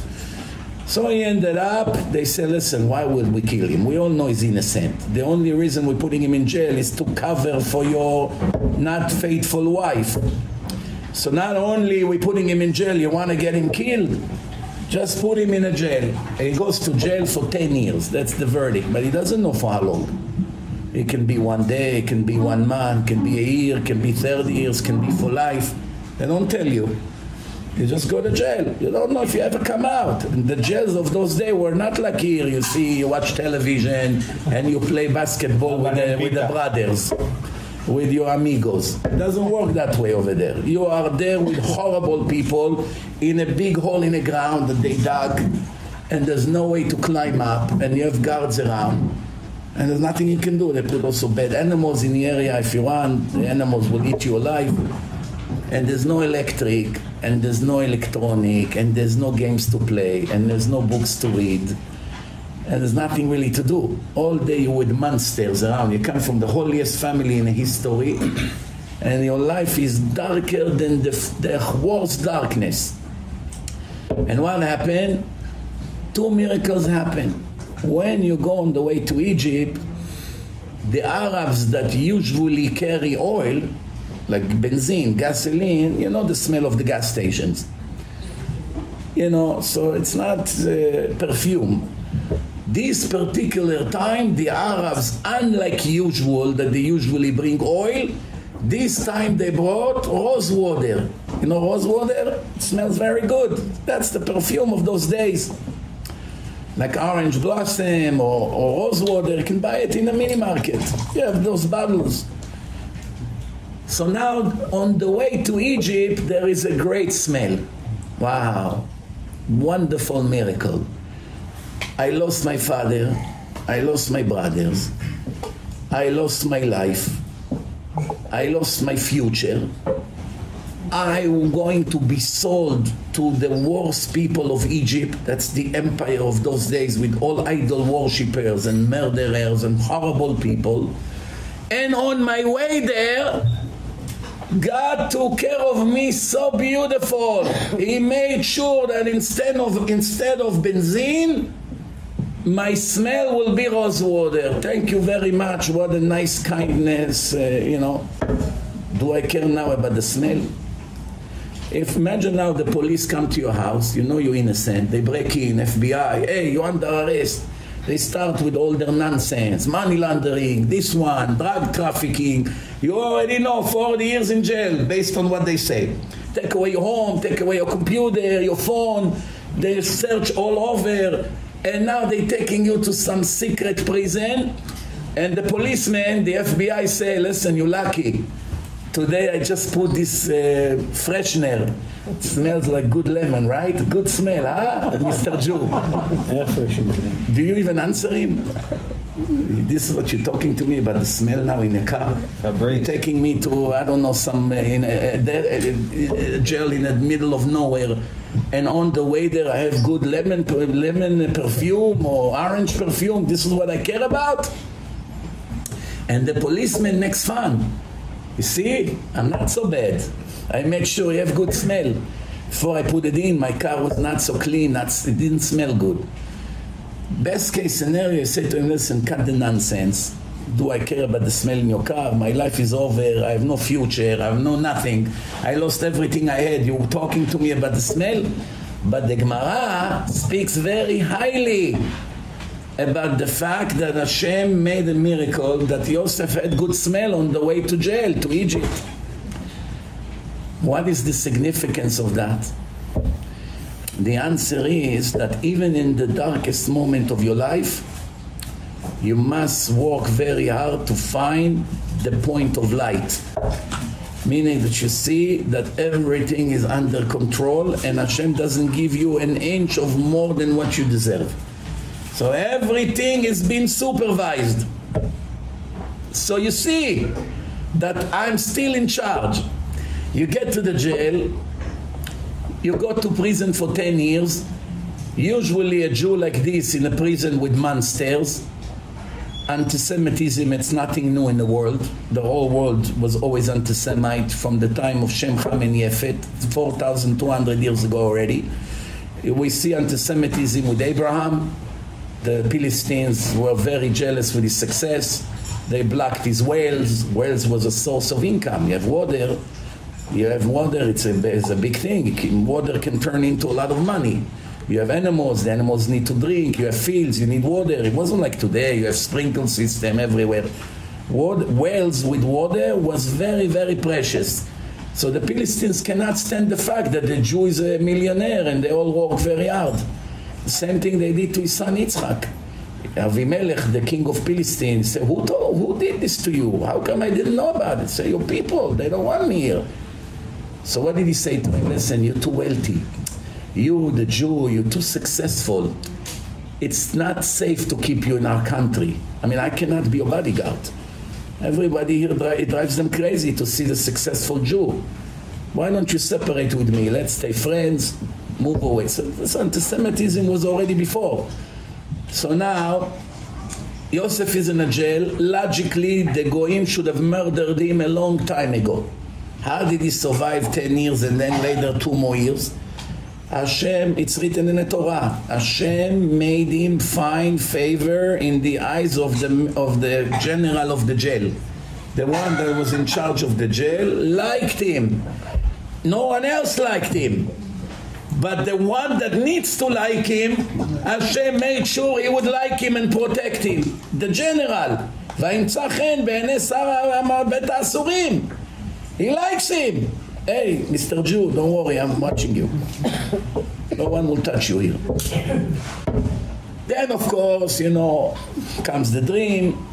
So he ended up, they said, listen, why would we kill him? We all know he's innocent. The only reason we're putting him in jail is to cover for your not faithful wife. So not only we're putting him in jail, you want to get him killed? Just put him in a jail. And He goes to jail for 10 years. That's the verdict. But he doesn't know for how long. It can be one day, it can be one month, can be a year, can be 30 years, can be for life. They don't tell you. You just go to jail. You don't know if you ever come out. And the jails of those days were not like here. You see, you watch television and you play basketball with the, with the brothers with your amigos. It doesn't work that way over there. You are there with horrible people in a big hole in the ground that they dug and there's no way to climb up and you have guards around and there's nothing you can do. They put also bad animals in the area if you want. The animals will eat you alive. And there's no electric and there's no electronic and there's no games to play and there's no books to read and there's nothing really to do. All day You with monsters around. You come from the holiest family in history, and your life is darker than the, the worst darkness. And what happened? Two miracles happen. When you go on the way to Egypt, the Arabs that usually carry oil, like benzene, gasoline, you know the smell of the gas stations. You know, so it's not uh, perfume this particular time the Arabs unlike usual that they usually bring oil this time they brought rose water. You know rose water? It smells very good. That's the perfume of those days. Like orange blossom or, or rose water you can buy it in a mini market. You have those bottles so now on the way to Egypt there is a great smell. Wow. Wonderful miracle I lost my father, I lost my brothers, I lost my life, I lost my future. I'm going to be sold to the worst people of Egypt. That's the empire of those days with all idol worshippers and murderers and horrible people. And on my way there, God took care of me so beautiful. He made sure that instead of instead of benzene, my smell will be rose water. Thank you very much. What a nice kindness, uh, you know. Do I care now about the smell? If imagine now the police come to your house, you know you're innocent. They break in, FBI, hey, you're under arrest. They start with all their nonsense, money laundering, this one, drug trafficking. You already know 40 years in jail based on what they say. Take away your home, take away your computer, your phone. They search all over and now they taking you to some secret prison. And the policeman the FBI say listen you lucky. Today I just put this uh, freshener it smells like good lemon right? Good smell huh Mr. Jew? Do you even answer him this is what you're talking to me about the smell now in the car. You're taking me to I don't know some uh, in a, a, a, jail in the middle of nowhere. And on the way there I have good lemon lemon perfume or orange perfume. This is what I care about. And the policeman makes fun you see I'm not so bad. I made sure you have good smell. Before I put it in, my car was not so clean, not, it didn't smell good. Best case scenario, say to him, listen, cut the nonsense. Do I care about the smell in your car? My life is over. I have no future. I have no nothing. I lost everything I had. You talking to me about the smell? But the Gemara speaks very highly about the fact that Hashem made a miracle that Yosef had good smell on the way to jail, to Egypt. What is the significance of that? The answer is that even in the darkest moment of your life, you must work very hard to find the point of light. Meaning that you see that everything is under control and Hashem doesn't give you an inch of more than what you deserve. So everything is being supervised. So you see that I'm still in charge. You get to the jail, you go to prison for 10 years, usually a Jew like this in a prison with monsters, anti-Semitism, it's nothing new in the world. The whole world was always anti-Semite from the time of Shem Ham and Yefet, 4,200 years ago already. We see anti-Semitism with Abraham, the Philistines were very jealous with his success. They blocked his wells. Wells was a source of income. You have water. You have water. It's a, it's a big thing. Water can turn into a lot of money. You have animals. The animals need to drink. You have fields. You need water. It wasn't like today. You have sprinkle system everywhere. Water, wells with water was very, very precious. So the Philistines cannot stand the fact that the Jew is a millionaire and they all work very hard. Same thing they did to his son Yitzchak. Avimelech, the king of Philistine, said, who, told, who did this to you? How come I didn't know about it? Say, your people, they don't want me here. So what did he say to him? Listen, you're too wealthy. You, the Jew, you're too successful. It's not safe to keep you in our country. I mean, I cannot be your bodyguard. Everybody here, it drives them crazy to see the successful Jew. Why don't you separate with me? Let's stay friends move away. So, so anti-Semitism was already before. So now, Yosef is in a jail. Logically, the Goyim should have murdered him a long time ago. How did he survive 10 years and then later two more years? Hashem, it's written in the Torah, Hashem made him find favor in the eyes of the, of the general of the jail. The one that was in charge of the jail liked him. No one else liked him. But the one that needs to like him, Hashem made sure he would like him and protect him. The general. וימצא חן בעיני שר בית האסורים. He likes him. Hey, Mr. Jew, don't worry, I'm watching you. no one will touch you here. Then, of course, you know, comes the dream.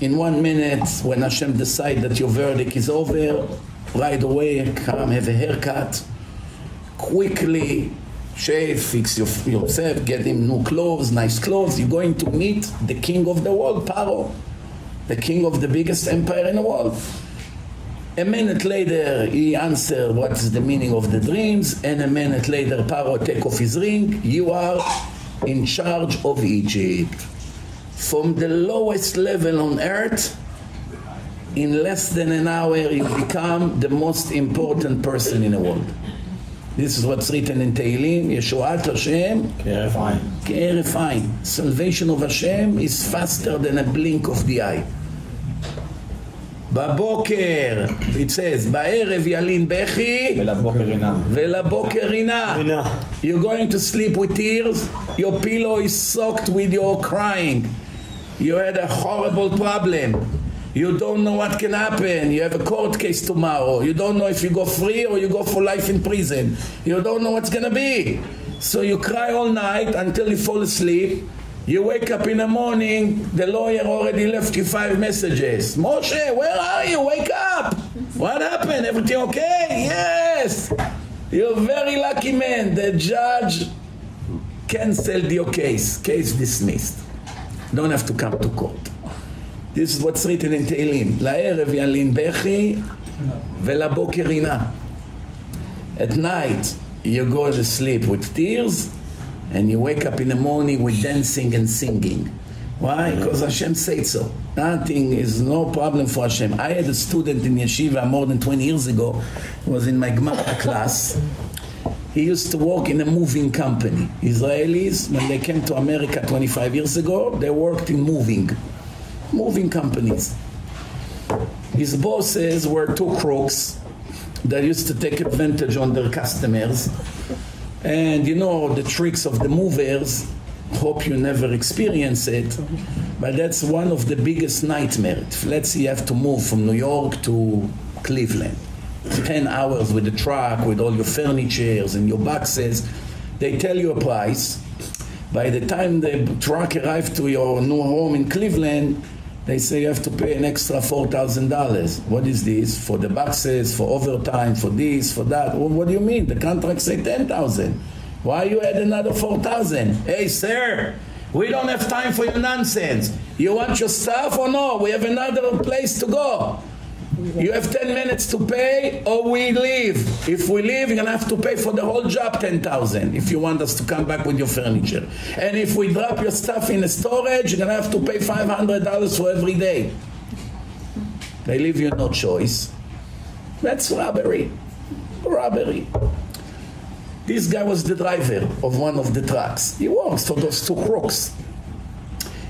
In one minute, when Hashem decides that your verdict is over, right away, come have a haircut quickly shave, fix your, yourself, get him new clothes, nice clothes. You're going to meet the king of the world, Paro, the king of the biggest empire in the world. A minute later, he answered what's the meaning of the dreams, and a minute later, Paro take off his ring. You are in charge of Egypt. From the lowest level on earth, in less than an hour, you become the most important person in the world. This is what's written in Tehillim, Yeshuat Hashem, Keref Salvation of Hashem is faster than a blink of the eye. בבוקר, it says, בערב ילין בכי, ולבוקר רינה. You're going to sleep with tears, your pillow is soaked with your crying. You had a horrible problem. You don't know what can happen. You have a court case tomorrow. You don't know if you go free or you go for life in prison. You don't know what's going to be. So you cry all night until you fall asleep. You wake up in the morning, the lawyer already left you five messages. Moshe, where are you? Wake up. What happened? Everything okay? Yes. You're a very lucky man. The judge canceled your case. Case dismissed. Don't have to come to court. This is what's written in Tehillim. לערב ילין בכי ולבוקר רינה. At night you go to sleep with tears and you wake up in the morning with dancing and singing. Why? Because Hashem said so. Nothing is no problem for Hashem. I had a student in yeshiva more than 20 years ago. Was in my Gemara class. He used to work in a moving company. Israelis, when they came to America 25 years ago, they worked in moving. Moving companies. His bosses were two crooks that used to take advantage on their customers. And you know the tricks of the movers. Hope you never experience it. But that's one of the biggest nightmares let's say you have to move from New York to Cleveland. 10 hours with the truck with all your furnitures and your boxes. They tell you a price. By the time the truck arrives to your new home in Cleveland they say you have to pay an extra $4,000 what is this for the boxes for overtime for this for that well, what do you mean the contract say 10,000 why you add another 4,000? Hey, sir, we don't have time for your nonsense. You want your stuff or no? We have another place to go. You have 10 minutes to pay or we leave. If we leave, you're going to have to pay for the whole job 10,000 if you want us to come back with your furniture. And if we drop your stuff in the storage, you're going to have to pay $500 for every day. They leave you no choice. That's robbery. Robbery. This guy was the driver of one of the trucks. He works for those two crooks.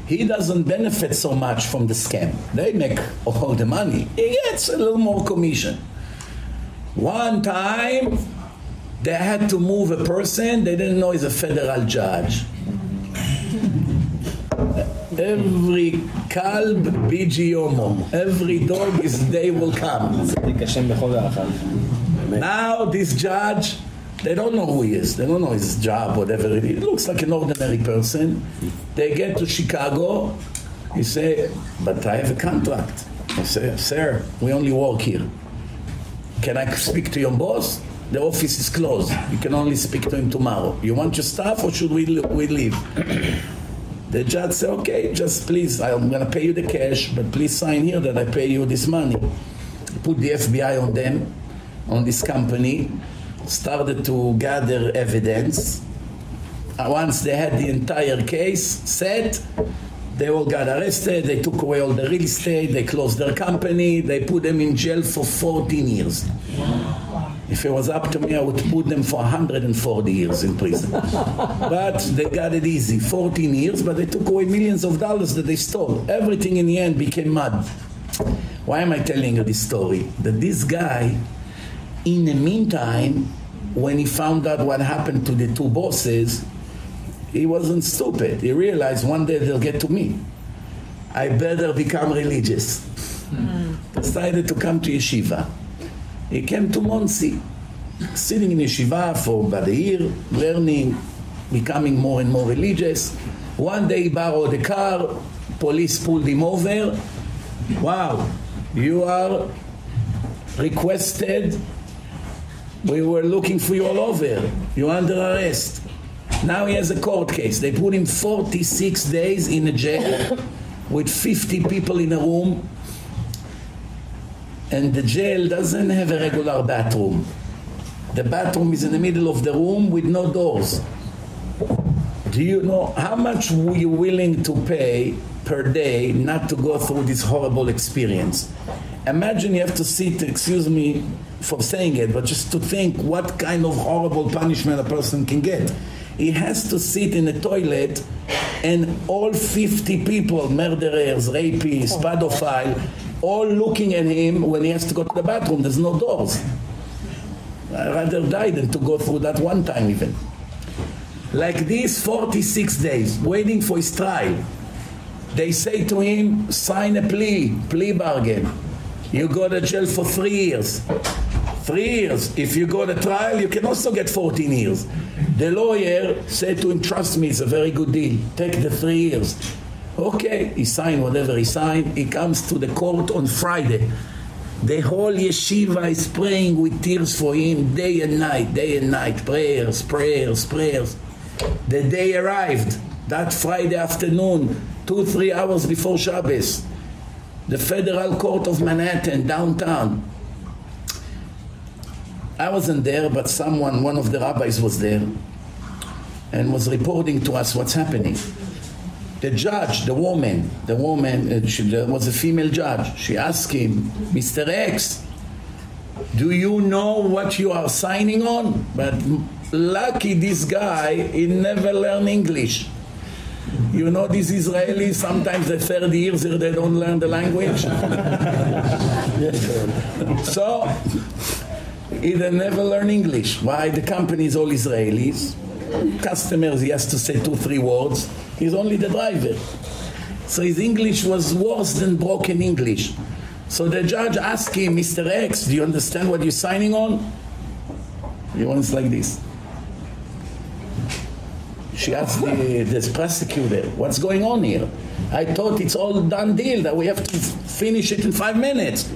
He doesn't benefit so much from the scam. They make all the money. He gets a little more commission. One time, they had to move a person they didn't know he's a federal judge. Every kalb biji. Every dog his day will come. Now this judge they don't know who he is. They don't know his job, whatever it is. He looks like an ordinary person. They get to Chicago. He say, but I have a contract. I say, sir, we only work here. Can I speak to your boss? The office is closed. You can only speak to him tomorrow. You want your stuff or should we, we leave? the judge said, okay, just please, I'm going to pay you the cash, but please sign here that I pay you this money. Put the FBI on them, on this company started to gather evidence. Once they had the entire case set, they all got arrested, they took away all the real estate, they closed their company, they put them in jail for 14 years. If it was up to me, I would put them for 140 years in prison. but they got it easy, 14 years, but they took away millions of dollars that they stole. Everything in the end became mud. Why am I telling you this story? That this guy in the meantime, when he found out what happened to the two bosses, he wasn't stupid. He realized one day they'll get to me. I better become religious. Mm. Decided to come to yeshiva. He came to Monsey, sitting in yeshiva for about a year, learning, becoming more and more religious. One day he borrowed a car, police pulled him over. Wow, you are requested we were looking for you all over. You're under arrest. Now he has a court case. They put him 46 days in a jail with 50 people in a room. And the jail doesn't have a regular bathroom. The bathroom is in the middle of the room with no doors. Do you know how much were you willing to pay per day not to go through this horrible experience? Imagine you have to sit, excuse me, for saying it, but just to think what kind of horrible punishment a person can get. He has to sit in a toilet and all 50 people, murderers, rapists, oh. pedophile, all looking at him when he has to go to the bathroom. There's no doors. I'd rather die than to go through that one time even. Like this 46 days, waiting for his trial. They say to him, sign a plea, plea bargain. You go to jail for three years. Three years. If you go to trial, you can also get 14 years. The lawyer said to him, trust me, it's a very good deal. Take the three years. Okay, he signed whatever he signed. He comes to the court on Friday. The whole yeshiva is praying with tears for him day and night, day and night. Prayers, prayers, prayers. The day arrived, that Friday afternoon, two, three hours before Shabbos. The Federal Court of Manhattan, downtown. I wasn't there, but someone, one of the rabbis was there and was reporting to us what's happening. the judge, the woman, the woman, uh, she, was a female judge. She asked him, Mr. X, do you know what you are signing on? But lucky this guy, he never learned English. You know these Israelis, sometimes the third years they don't learn the language. so, he never learn English. Why? The company is all Israelis. Customers, he has to say two, three words. He's only the driver. So his English was worse than broken English. So the judge asked him, Mr. X, do you understand what you're signing on? He wants like this. She asked the, the prosecutor, what's going on here? I thought it's all done deal, that we have to finish it in five minutes.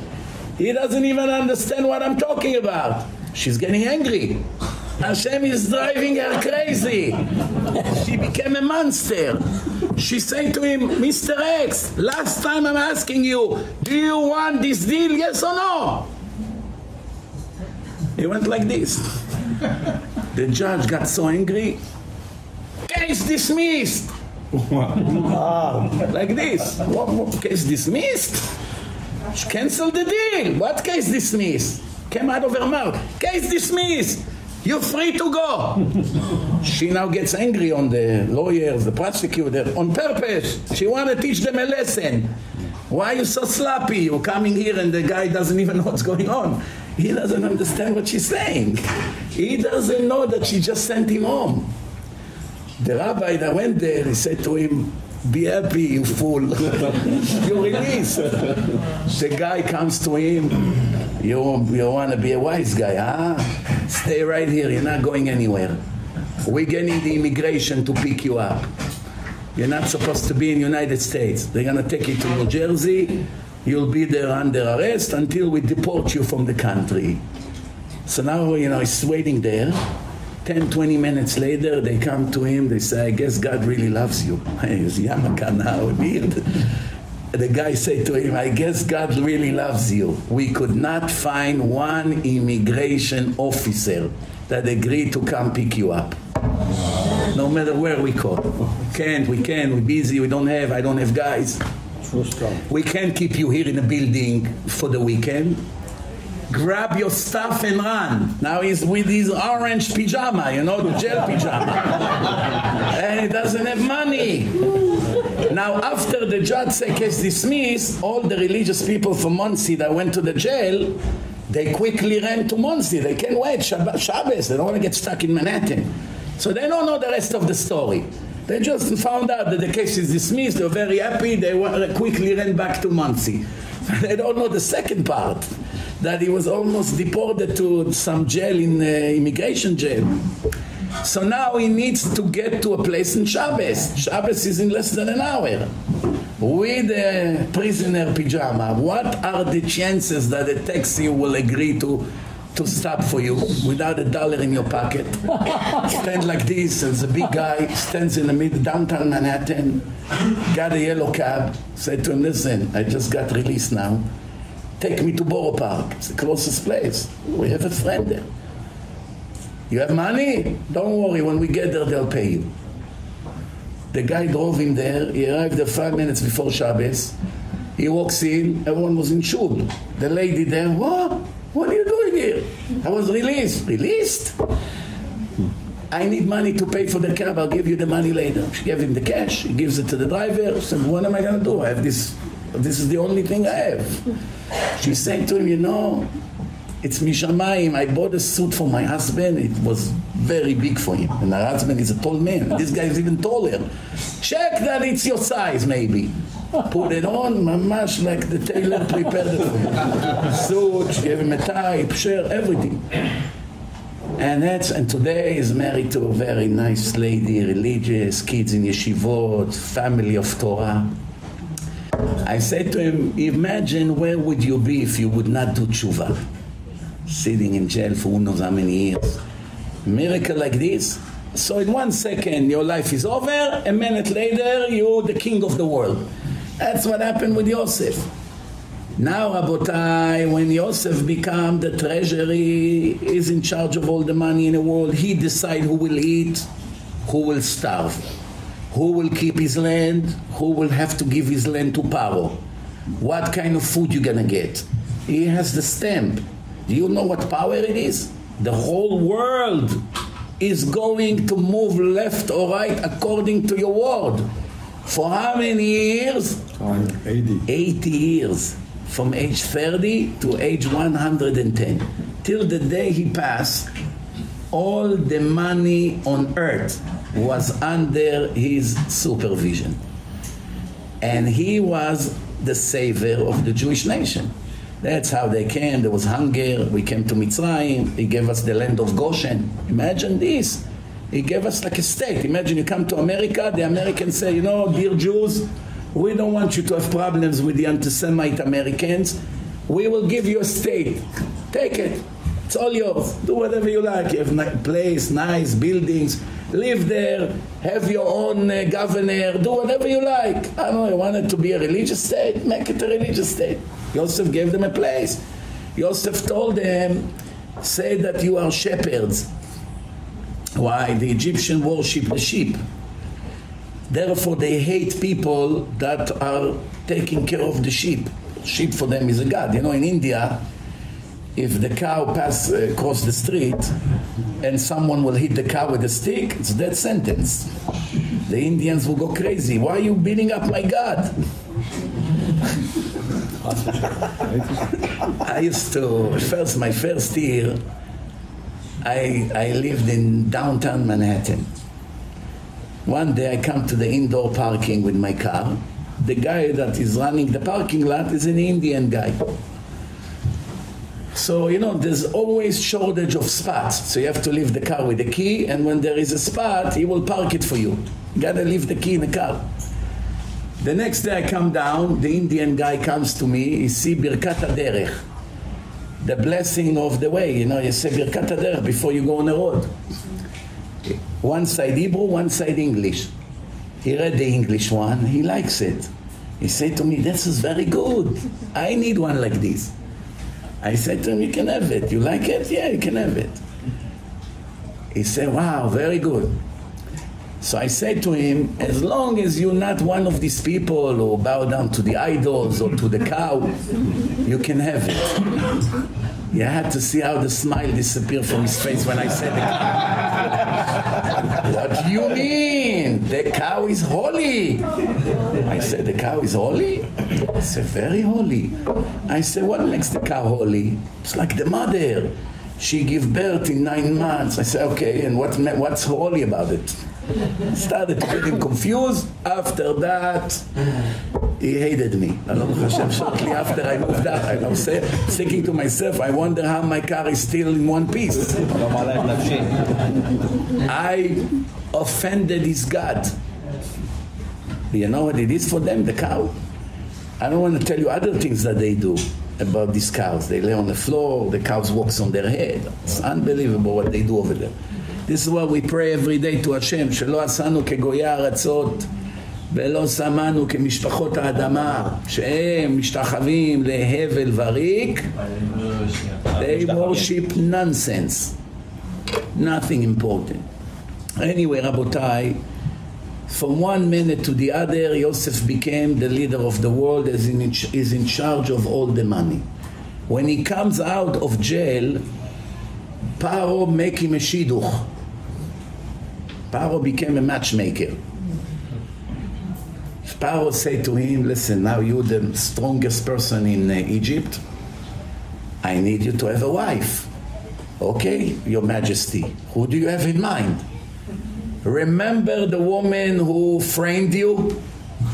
He doesn't even understand what I'm talking about. She's getting angry. Hashem is driving her crazy. She became a monster. She said to him, Mr. X, last time I'm asking you, do you want this deal, yes or no? He went like this. The judge got so angry, Case dismissed. like this. What, what, case dismissed? Cancel the deal. What case dismissed? Came out of her mouth. Case dismissed. You're free to go. she now gets angry on the lawyers, the prosecutor, on purpose. She want to teach them a lesson. Why are you so sloppy? You're coming here and the guy doesn't even know what's going on. He doesn't understand what she's saying. He doesn't know that she just sent him home. The rabbi that went there, he said to him, be happy, you fool. you release. The guy comes to him, you, you want to be a wise guy, huh? Stay right here, you're not going anywhere. We're getting the immigration to pick you up. You're not supposed to be in the United States. They're going to take you to New Jersey. You'll be there under arrest until we deport you from the country. So now, you know, he's waiting there. 10, 20 minutes later, they come to him, they say, I guess God really loves you. He's Yamaka now, weird. The guy said to him, I guess God really loves you. We could not find one immigration officer that agreed to come pick you up. No matter where we call. Can't, we can't, we're busy, we don't have, I don't have guys. We can't keep you here in a building for the weekend grab your stuff and run. Now he's with his orange pajama, you know, the gel pajama. and he doesn't have money. Now after the judge said case dismissed, all the religious people from Monsey that went to the jail, they quickly ran to Monsey. They can't wait, Shabbos, they don't want to get stuck in Manhattan. So they don't know the rest of the story. They just found out that the case is dismissed, they were very happy, they quickly ran back to Monsey. They don't know the second part that he was almost deported to some jail in uh, immigration jail. So now he needs to get to a place in Shabbos. Shabbos is in less than an hour. With a prisoner pajama, what are the chances that a taxi will agree to to stop for you without a dollar in your pocket? Stand like this, there's a big guy, stands in the middle downtown Manhattan, got a yellow cab, said to him, listen, I just got released now take me to Borough Park. It's the closest place. We have a friend there. You have money? Don't worry, when we get there, they'll pay you. The guy drove him there. He arrived there five minutes before Shabbos. He walks in. Everyone was in shul. The lady there, what? What are you doing here? I was released. Released? I need money to pay for the cab. I'll give you the money later. She gave him the cash. He gives it to the driver. He said, what am I going to do? I have this. This is the only thing I have. She said to him, you know, it's Mishamayim. I bought a suit for my husband. It was very big for him. And her husband is a tall man. This guy is even taller. Check that it's your size, maybe. Put it on, mamash, like the tailor prepared it for him. Suit, she gave him a tie, shirt, everything. And that's and today he's married to a very nice lady, religious, kids in yeshivot, family of Torah. I said to him, imagine where would you be if you would not do tshuva? Sitting in jail for who knows how many years. Miracle like this. So in one second your life is over, a minute later you're the king of the world. That's what happened with Yosef. Now, Rabotai, when Yosef become the treasury, is in charge of all the money in the world, he decide who will eat, who will starve. Who will keep his land? Who will have to give his land to Paro? What kind of food you gonna get? He has the stamp. Do you know what power it is? The whole world is going to move left or right according to your word. For how many years? 80. 80 years. From age 30 to age 110. Till the day he passed, all the money on earth was under his supervision. And he was the savior of the Jewish nation. That's how they came. There was hunger. We came to Mitzrayim. He gave us the land of Goshen. Imagine this. He gave us like a state. Imagine you come to America, the Americans say, you know, dear Jews, we don't want you to have problems with the anti-Semite Americans. We will give you a state. Take it. It's all yours. Do whatever you like. You have a place, nice buildings. Live there. Have your own uh, governor. Do whatever you like. I don't know. You want it to be a religious state? Make it a religious state. Yosef gave them a place. Yosef told them, say that you are shepherds. Why? The Egyptian worship the sheep. Therefore, they hate people that are taking care of the sheep. Sheep for them is a god. You know, in India, if the cow pass uh, across the street and someone will hit the cow with a stick, it's death sentence. The Indians will go crazy. Why are you beating up my god? I used to first my first year I I lived in downtown Manhattan. One day I come to the indoor parking with my car. The guy that is running the parking lot is an Indian guy. So, you know, there's always shortage of spots. So you have to leave the car with the key and when there is a spot, he will park it for you. You got to leave the key in the car. The next day I come down, the Indian guy comes to me, he see Birkat HaDerech, the blessing of the way. You know, you say Birkat HaDerech before you go on the road. One side Hebrew, one side English. He read the English one, he likes it. He said to me, this is very good. I need one like this. I said to him, you can have it. You like it? Yeah, you can have it. He said, wow, very good. So I said to him, as long as you're not one of these people who bow down to the idols or to the cow, you can have it. You had to see how the smile disappeared from his face when I said it. what do you mean? The cow is holy. I said, the cow is holy? I said, very holy. I said, what makes the cow holy? It's like the mother. She gave birth in nine months. I said, okay, and what, what's holy about it? started to get him confused. After that, he hated me. Shortly after I moved out, I was thinking to myself, I wonder how my car is still in one piece. I offended his God. You know what it is for them, the cow? I don't want to tell you other things that they do about these cows. They lay on the floor, the cows walks on their head. It's unbelievable what they do over there. This is what we pray every day to Hashem, שלא עשנו כגויי הארצות ולא שמנו כמשפחות האדמה, שהם משתחווים להבל וריק. They worship nonsense. Nothing important. Anyway, Rabotai, from one minute to the other, Yosef became the leader of the world as in, is in charge of all the money. When he comes out of jail, Paro make him a shidduch. Paro became a matchmaker. Paro said to him, listen, now you're the strongest person in uh, Egypt. I need you to have a wife. Okay, your majesty. Who do you have in mind? Remember the woman who framed you?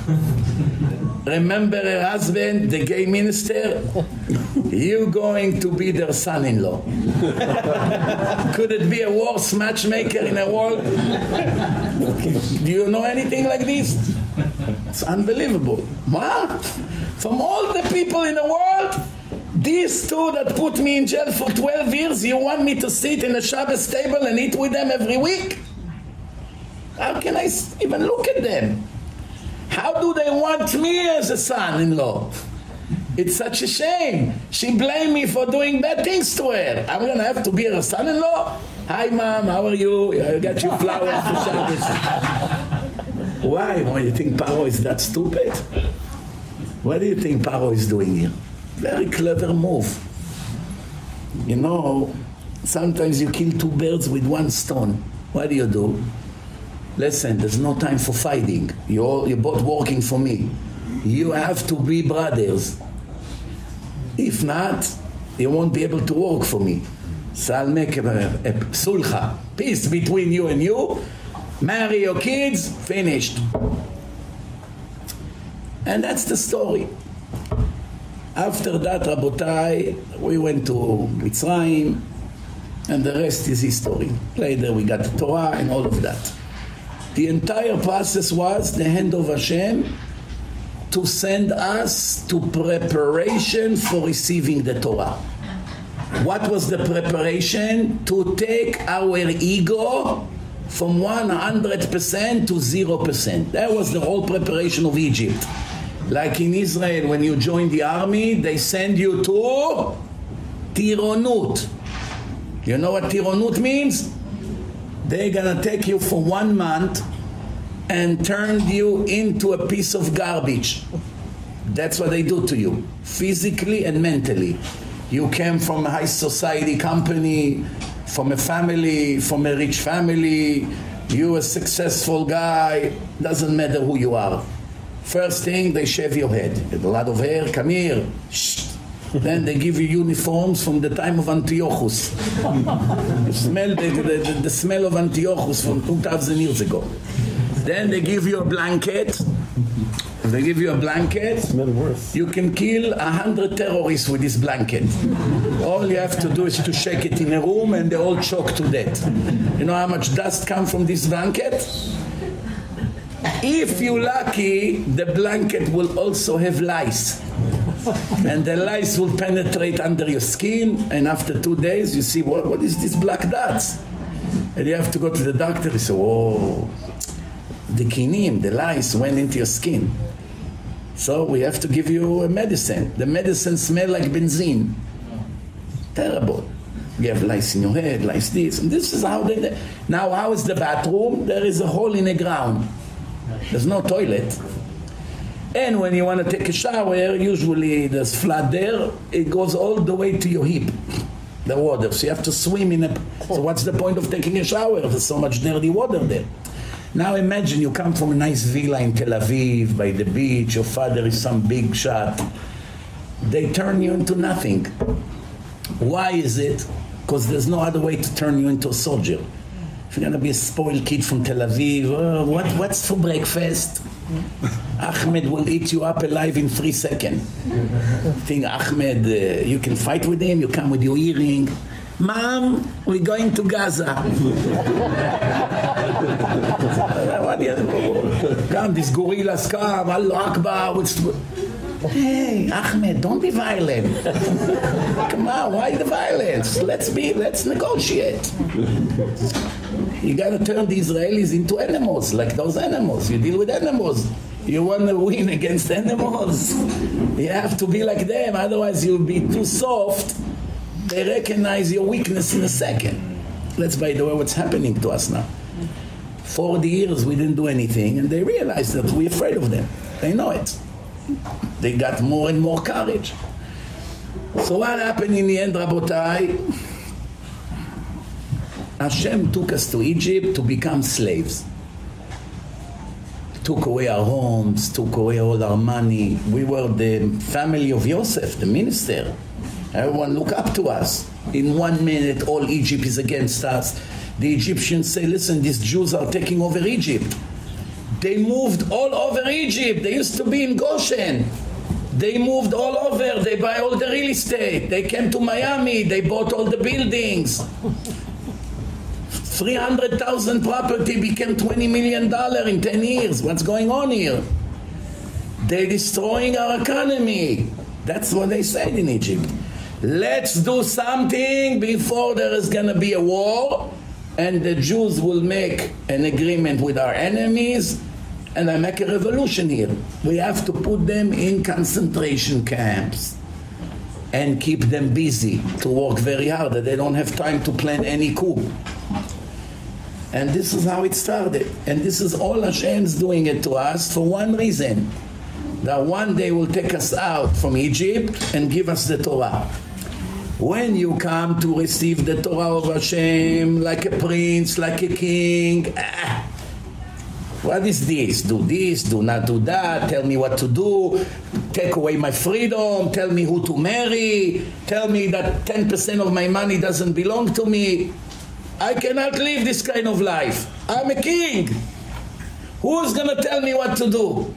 Remember her husband, the gay minister? You're going to be their son-in-law. Could it be a worse matchmaker in the world? Do you know anything like this? It's unbelievable. What? From all the people in the world, these two that put me in jail for 12 years, you want me to sit in a Shabbos table and eat with them every week? How can I even look at them? How do they want me as a son-in-law? It's such a shame. She blamed me for doing bad things to her. I'm going to have to be her son-in-law? Hi, mom. How are you? I got you flowers for Shabbos. Why? Why do you think Paro is that stupid? What do you think Paro is doing here? Very clever move. You know, sometimes you kill two birds with one stone. What do you do? Listen, there's no time for fighting. You're, you're both working for me. You have to be brothers. If not, you won't be able to work for me. So I'll make a, a, sulha, peace between you and you. Marry your kids, finished. And that's the story. After that, Rabotai, we went to Mitzrayim, and the rest is history. Later we got the Torah and all of that. The entire process was the hand of Hashem to send us to preparation for receiving the Torah. What was the preparation? To take our ego from 100% to 0%. That was the whole preparation of Egypt. Like in Israel, when you join the army, they send you to Tironut. You know what Tironut means? They're gonna take you for one month and turn you into a piece of garbage. That's what they do to you, physically and mentally. You came from a high society company, from a family, from a rich family, you a successful guy, doesn't matter who you are. First thing, they shave your head. A lot of hair, come here. Shh. Then they give you uniforms from the time of Antiochus. you smell the, the, the, smell of Antiochus from 2,000 years ago. Then they give you a blanket. They give you a blanket. You can kill a hundred terrorists with this blanket. All you have to do is to shake it in a room and they all choke to death. You know how much dust comes from this blanket? If you're lucky, the blanket will also have lice. and the lice will penetrate under your skin and after two days you see what, what is this black dots and you have to go to the doctor and say oh the kinim the lice went into your skin. So we have to give you a medicine. The medicine smell like benzene. Terrible. You have lice in your head lice this and this is how they now how is the bathroom? There is a hole in the ground There's no toilet. And when you want to take a shower, usually there's flood there. It goes all the way to your hip, the water. So you have to swim in it. So what's the point of taking a shower if there's so much dirty water there? Now imagine you come from a nice villa in Tel Aviv by the beach. Your father is some big shot. They turn you into nothing. Why is it? Because there's no other way to turn you into a soldier. If you're going to be a spoiled kid from Tel Aviv, uh, what, what's for breakfast? Ahmed will eat you up alive in three seconds. Think Ahmed, uh, you can fight with him, you come with your earring. Mom, we're going to Gaza. come, these gorillas come, Allah Akbar. Hey, Ahmed, don't be violent. Come on, why the violence? Let's be, let's negotiate. You got to turn the Israelis into animals, like those animals. You deal with animals. You want to win against animals. You have to be like them, otherwise you'll be too soft. They recognize your weakness in a second. That's, by the way, what's happening to us now. 40 years we didn't do anything, and they realize that we're afraid of them. They know it they got more and more courage. So what happened in the end, Rabotai? Hashem took us to Egypt to become slaves. Took away our homes, took away all our money. We were the family of Yosef, the minister. Everyone look up to us. In one minute, all Egypt is against us. The Egyptians say, listen, these Jews are taking over Egypt. They moved all over Egypt. They used to be in Goshen. They moved all over. They buy all the real estate. They came to Miami. They bought all the buildings. 300,000 property became 20 million dollar in 10 years. What's going on here? They're destroying our economy. That's what they said in Egypt. Let's do something before there is going to be a war and the Jews will make an agreement with our enemies and I make a revolution here. We have to put them in concentration camps and keep them busy to work very hard. That they don't have time to plan any coup. And this is how it started. And this is all Hashem's doing it to us for one reason. That one day will take us out from Egypt and give us the Torah. When you come to receive the Torah of Hashem like a prince, like a king, ah, what is this? Do this, do not do that, tell me what to do, take away my freedom, tell me who to marry, tell me that 10% of my money doesn't belong to me. I cannot live this kind of life. I'm a king. Who's going to tell me what to do?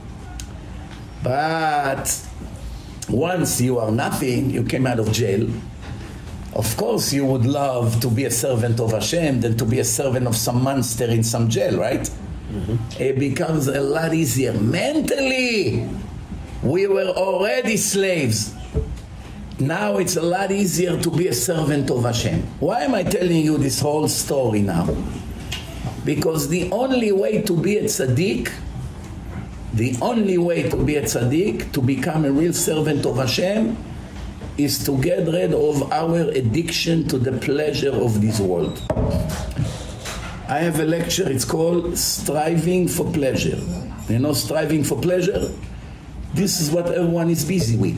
But once you are nothing, you came out of jail. Of course, you would love to be a servant of Hashem than to be a servant of some monster in some jail, right? Mm -hmm. It becomes a lot easier. Mentally, we were already slaves. Now it's a lot easier to be a servant of Hashem. Why am I telling you this whole story now? Because the only way to be a tzaddik, the only way to be a tzaddik, to become a real servant of Hashem, is to get rid of our addiction to the pleasure of this world. I have a lecture, it's called Striving for Pleasure. You know, striving for pleasure? This is what everyone is busy with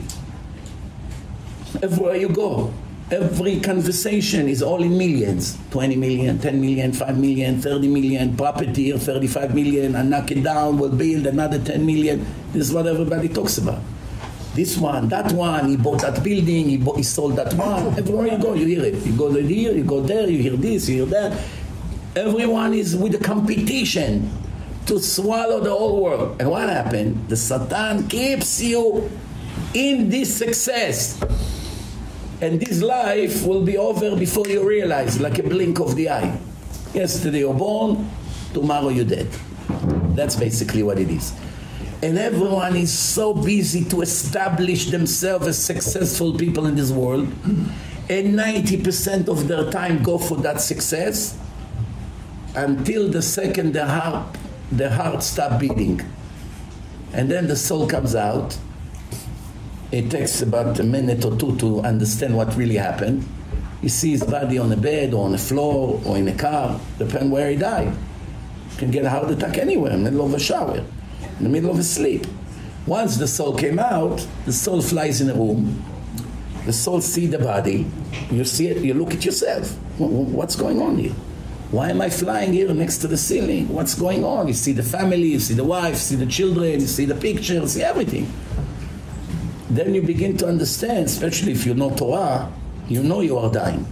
everywhere you go. Every conversation is all in millions. 20 million, 10 million, 5 million, 30 million, property here, 35 million, and knock it down, we'll build another 10 million. This is what everybody talks about. This one, that one, he bought that building, he, bought, he sold that one. Everywhere you go, you hear it. You go here, you go there, you hear this, you hear that. Everyone is with a competition to swallow the whole world. And what happened? The Satan keeps you in this success and this life will be over before you realize, like a blink of the eye. Yesterday you're born, tomorrow you're dead. That's basically what it is. And everyone is so busy to establish themselves as successful people in this world. And 90% of their time go for that success until the second the heart, the heart stop beating. And then the soul comes out it takes about a minute or two to understand what really happened. He sees body on a bed or on the floor or in a car, depending where he died. Can get a heart attack anywhere, in the middle of a shower, in the middle of a sleep. Once the soul came out, the soul flies in a room. The soul see the body. You see it, you look at yourself. What's going on here? Why am I flying here next to the ceiling? What's going on? You see the family, you see the wife, you see the children, you see the pictures, see everything then you begin to understand, especially if you know Torah, you know you are dying.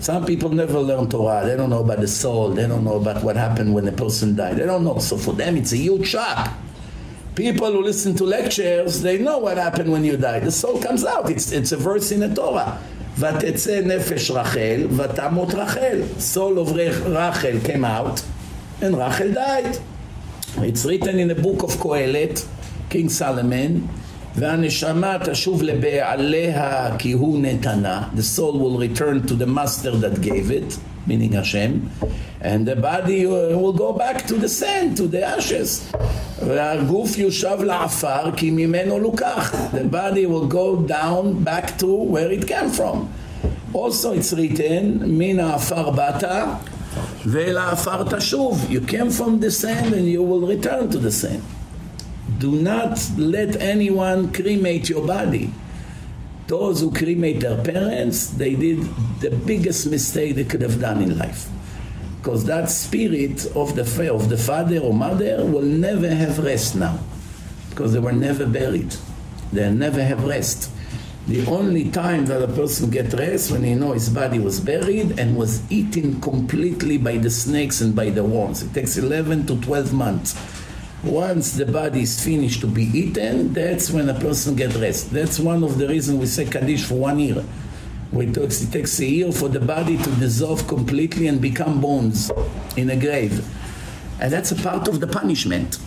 Some people never learn Torah. They don't know about the soul. They don't know about what happened when a person died. They don't know. So for them, it's a huge shock. People who listen to lectures, they know what happened when you die. The soul comes out. It's, it's a verse in the Torah. ותצא נפש רחל ותמות רחל. Soul of Rachel came out and Rachel died. It's written in the book of Kohelet, King Solomon, והנשמה תשוב לבעליה כי הוא נתנה. The soul will return to the master that gave it, meaning Hashem, and the body will go back to the sand, to the ashes. והגוף יושב לעפר כי ממנו לוקח. The body will go down back to where it came from. Also it's written, מן העפר באת ואל העפר תשוב. You came from the sand and you will return to the sand do not let anyone cremate your body. Those who cremate their parents, they did the biggest mistake they could have done in life. Because that spirit of the of the father or mother will never have rest now. Because they were never buried. They'll never have rest. The only time that a person get rest when he know his body was buried and was eaten completely by the snakes and by the worms. It takes 11 to 12 months once the body is finished to be eaten, that's when a person gets rest. That's one of the reasons we say Kaddish for one year. It takes, it takes a year for the body to dissolve completely and become bones in a grave. And that's a part of the punishment.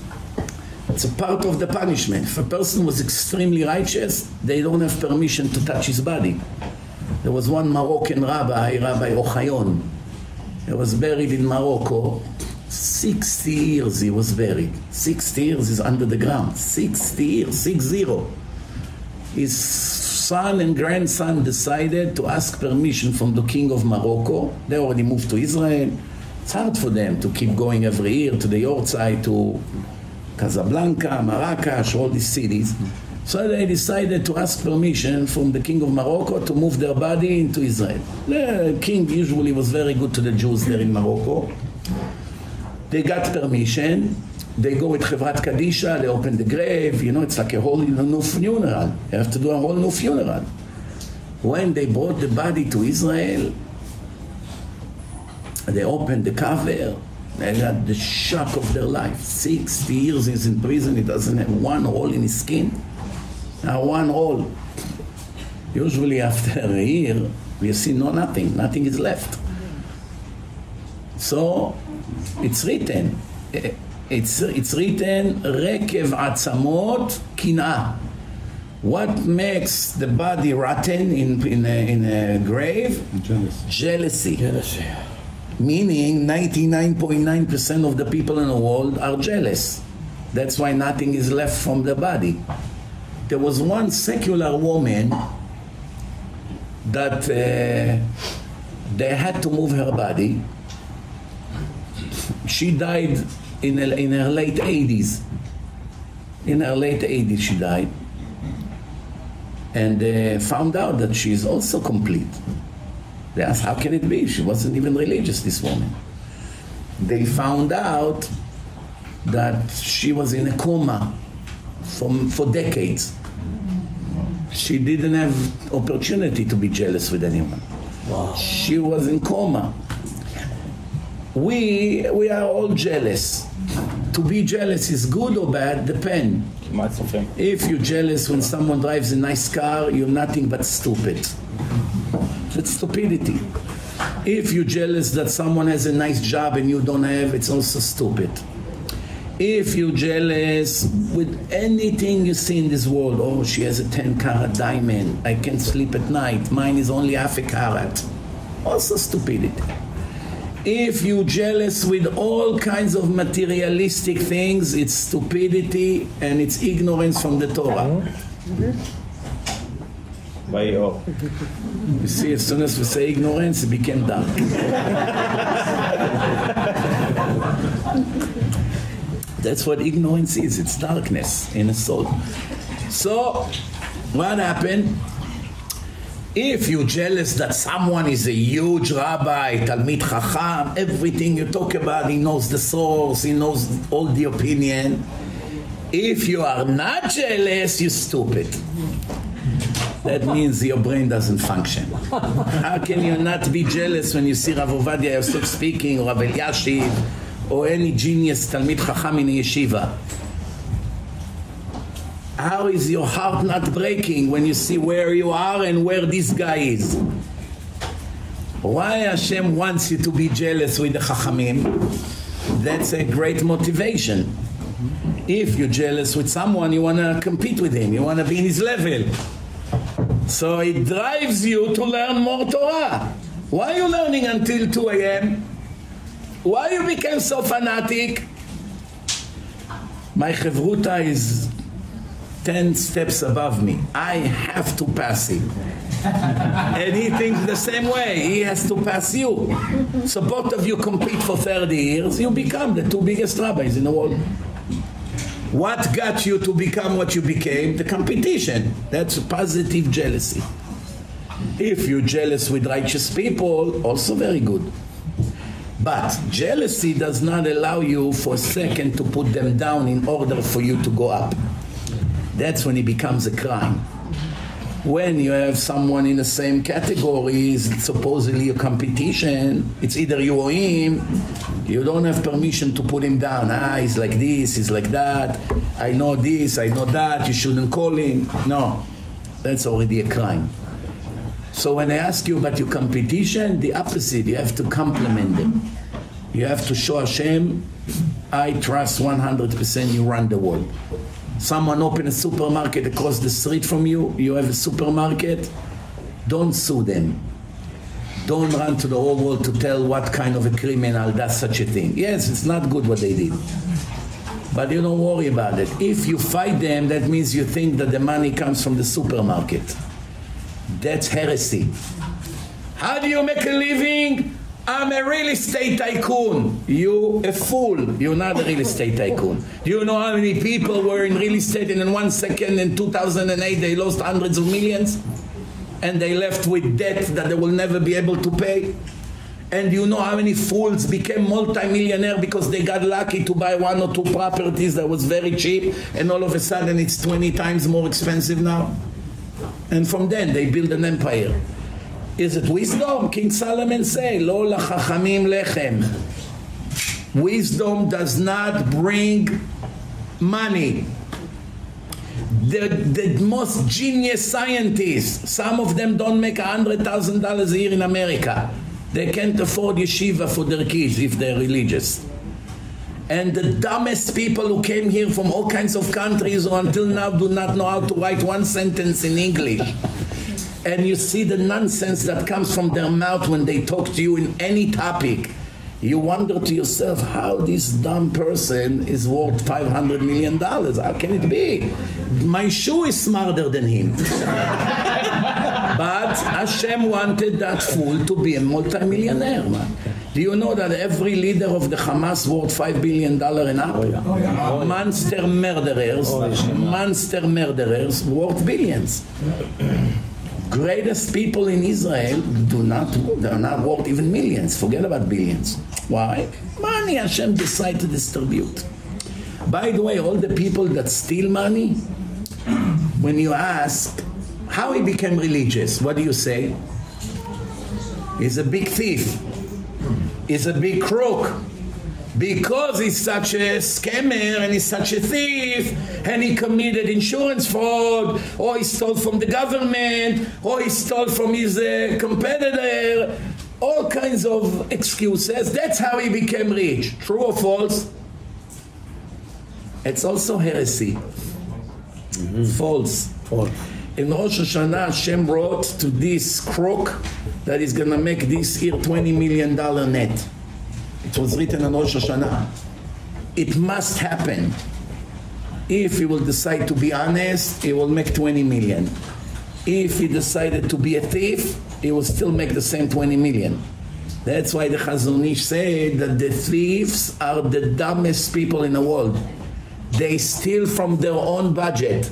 It's a part of the punishment. If a person was extremely righteous, they don't have permission to touch his body. There was one Moroccan rabbi, Rabbi Ochayon. He was buried in Morocco 60 years he was buried. 60 years is under the ground. 60 years, 60. Zero. His son and grandson decided to ask permission from the king of Morocco. They already moved to Israel. It's hard for them to keep going every year to the Yortzeit, to Casablanca, Marrakesh, all these cities. So they decided to ask permission from the king of Morocco to move their body into Israel. The king usually was very good to the Jews there in Morocco. They got permission. They go with Chevrat Kadisha, they open the grave, you know, it's like a whole new funeral. You have to do a whole new funeral. When they brought the body to Israel, they opened the cover, they got the shock of their life. 60 years he's in prison, he doesn't have one hole in his skin. Now one hole. Usually after a year, we see no nothing, nothing is left. So, it's written, it's, it's written, רקב עצמות קנאה. What makes the body rotten in, in, a, in a grave? Jealousy. Jealousy. Meaning 99.9% percent of the people in the world are jealous. That's why nothing is left from the body. There was one secular woman that uh, they had to move her body. she died in, in her late 80s. In her late 80s she died. And uh, found out that she is also complete. They asked, how can it be? She wasn't even religious, this woman. They found out that she was in a coma from, for decades. She didn't have opportunity to be jealous with anyone. Wow. She was in coma. We, we are all jealous. To be jealous is good or bad, depend. If you're jealous when someone drives a nice car, you're nothing but stupid. That's stupidity. If you're jealous that someone has a nice job and you don't have, it's also stupid. If you're jealous with anything you see in this world, oh, she has a 10 carat diamond, I can't sleep at night, mine is only half a carat. Also stupidity. If you're jealous with all kinds of materialistic things, it's stupidity and it's ignorance from the Torah. by oh. You see, as soon as we say ignorance, it became dark. That's what ignorance is. It's darkness in a soul. So, what happened? If you're jealous that someone is a huge rabbi, Talmid Chacham, everything you talk about, he knows the source, he knows all the opinion. If you are not jealous, you're stupid. That means your brain doesn't function. How can you not be jealous when you see Rav Ovadia Yosef speaking, or Rav Eliashiv, or any genius Talmid Chacham in a yeshiva? How is your heart not breaking when you see where you are and where this guy is? Why Hashem wants you to be jealous with the Chachamim? That's a great motivation. If you're jealous with someone, you want to compete with him. You want to be in his level. So it drives you to learn more Torah. Why are you learning until 2 a.m.? Why you became so fanatic? My chevruta is 10 steps above me. I have to pass him. and he thinks the same way. He has to pass you. So both of you compete for 30 years, you become the two biggest rabbis in the world. What got you to become what you became? The competition. That's positive jealousy. If you're jealous with righteous people, also very good. But jealousy does not allow you for a second to put them down in order for you to go up. That's when it becomes a crime. When you have someone in the same category, it's supposedly a competition, it's either you or him, you don't have permission to put him down. Ah, he's like this, he's like that, I know this, I know that, you shouldn't call him. No, that's already a crime. So when I ask you about your competition, the opposite, you have to compliment them. You have to show Hashem, I trust 100% you run the world someone open a supermarket across the street from you, you have a supermarket, don't sue them. Don't run to the whole world to tell what kind of a criminal does such a thing. Yes, it's not good what they did. But you don't worry about it. If you fight them, that means you think that the money comes from the supermarket. That's heresy. How do you make a living? I'm a real estate tycoon. You a fool. You're not a real estate tycoon. Do you know how many people were in real estate and in one second in 2008 they lost hundreds of millions? And they left with debt that they will never be able to pay? And you know how many fools became multimillionaire because they got lucky to buy one or two properties that was very cheap and all of a sudden it's 20 times more expensive now? And from then they build an empire. Is it wisdom? King Solomon say, Lo lachachamim lechem. Wisdom does not bring money. The, the most genius scientists, some of them don't make $100,000 a year in America. They can't afford yeshiva for their kids if they're religious. And the dumbest people who came here from all kinds of countries until now do not know how to write one sentence in English and you see the nonsense that comes from their mouth when they talk to you in any topic. You wonder to yourself how this dumb person is worth 500 million dollars? How can it be? My shoe is smarter than him. But Hashem wanted that fool to be a multimillionaire man. do you know that every leader of the Hamas worth 5 billion dollar and up oh, oh, oh monster murderers oh, monster murderers worth billions greatest people in Israel do not they are not worth even millions. Forget about billions. Why? Money Hashem decide to distribute. By the way all the people that steal money when you ask how he became religious what do you say? He's a big thief. He's a big crook because he's such a scammer and he's such a thief and he committed insurance fraud or he stole from the government or he stole from his uh, competitor all kinds of excuses. That's how he became rich. True or false? It's also heresy. Mm -hmm. false. False. In Rosh Hashanah Hashem wrote to this crook that is going to make this year 20 million dollar net it was written on Rosh Hashanah. It must happen. If he will decide to be honest, he will make 20 million. If he decided to be a thief, he will still make the same 20 million. That's why the Chazon Ish said that the thieves are the dumbest people in the world. They steal from their own budget.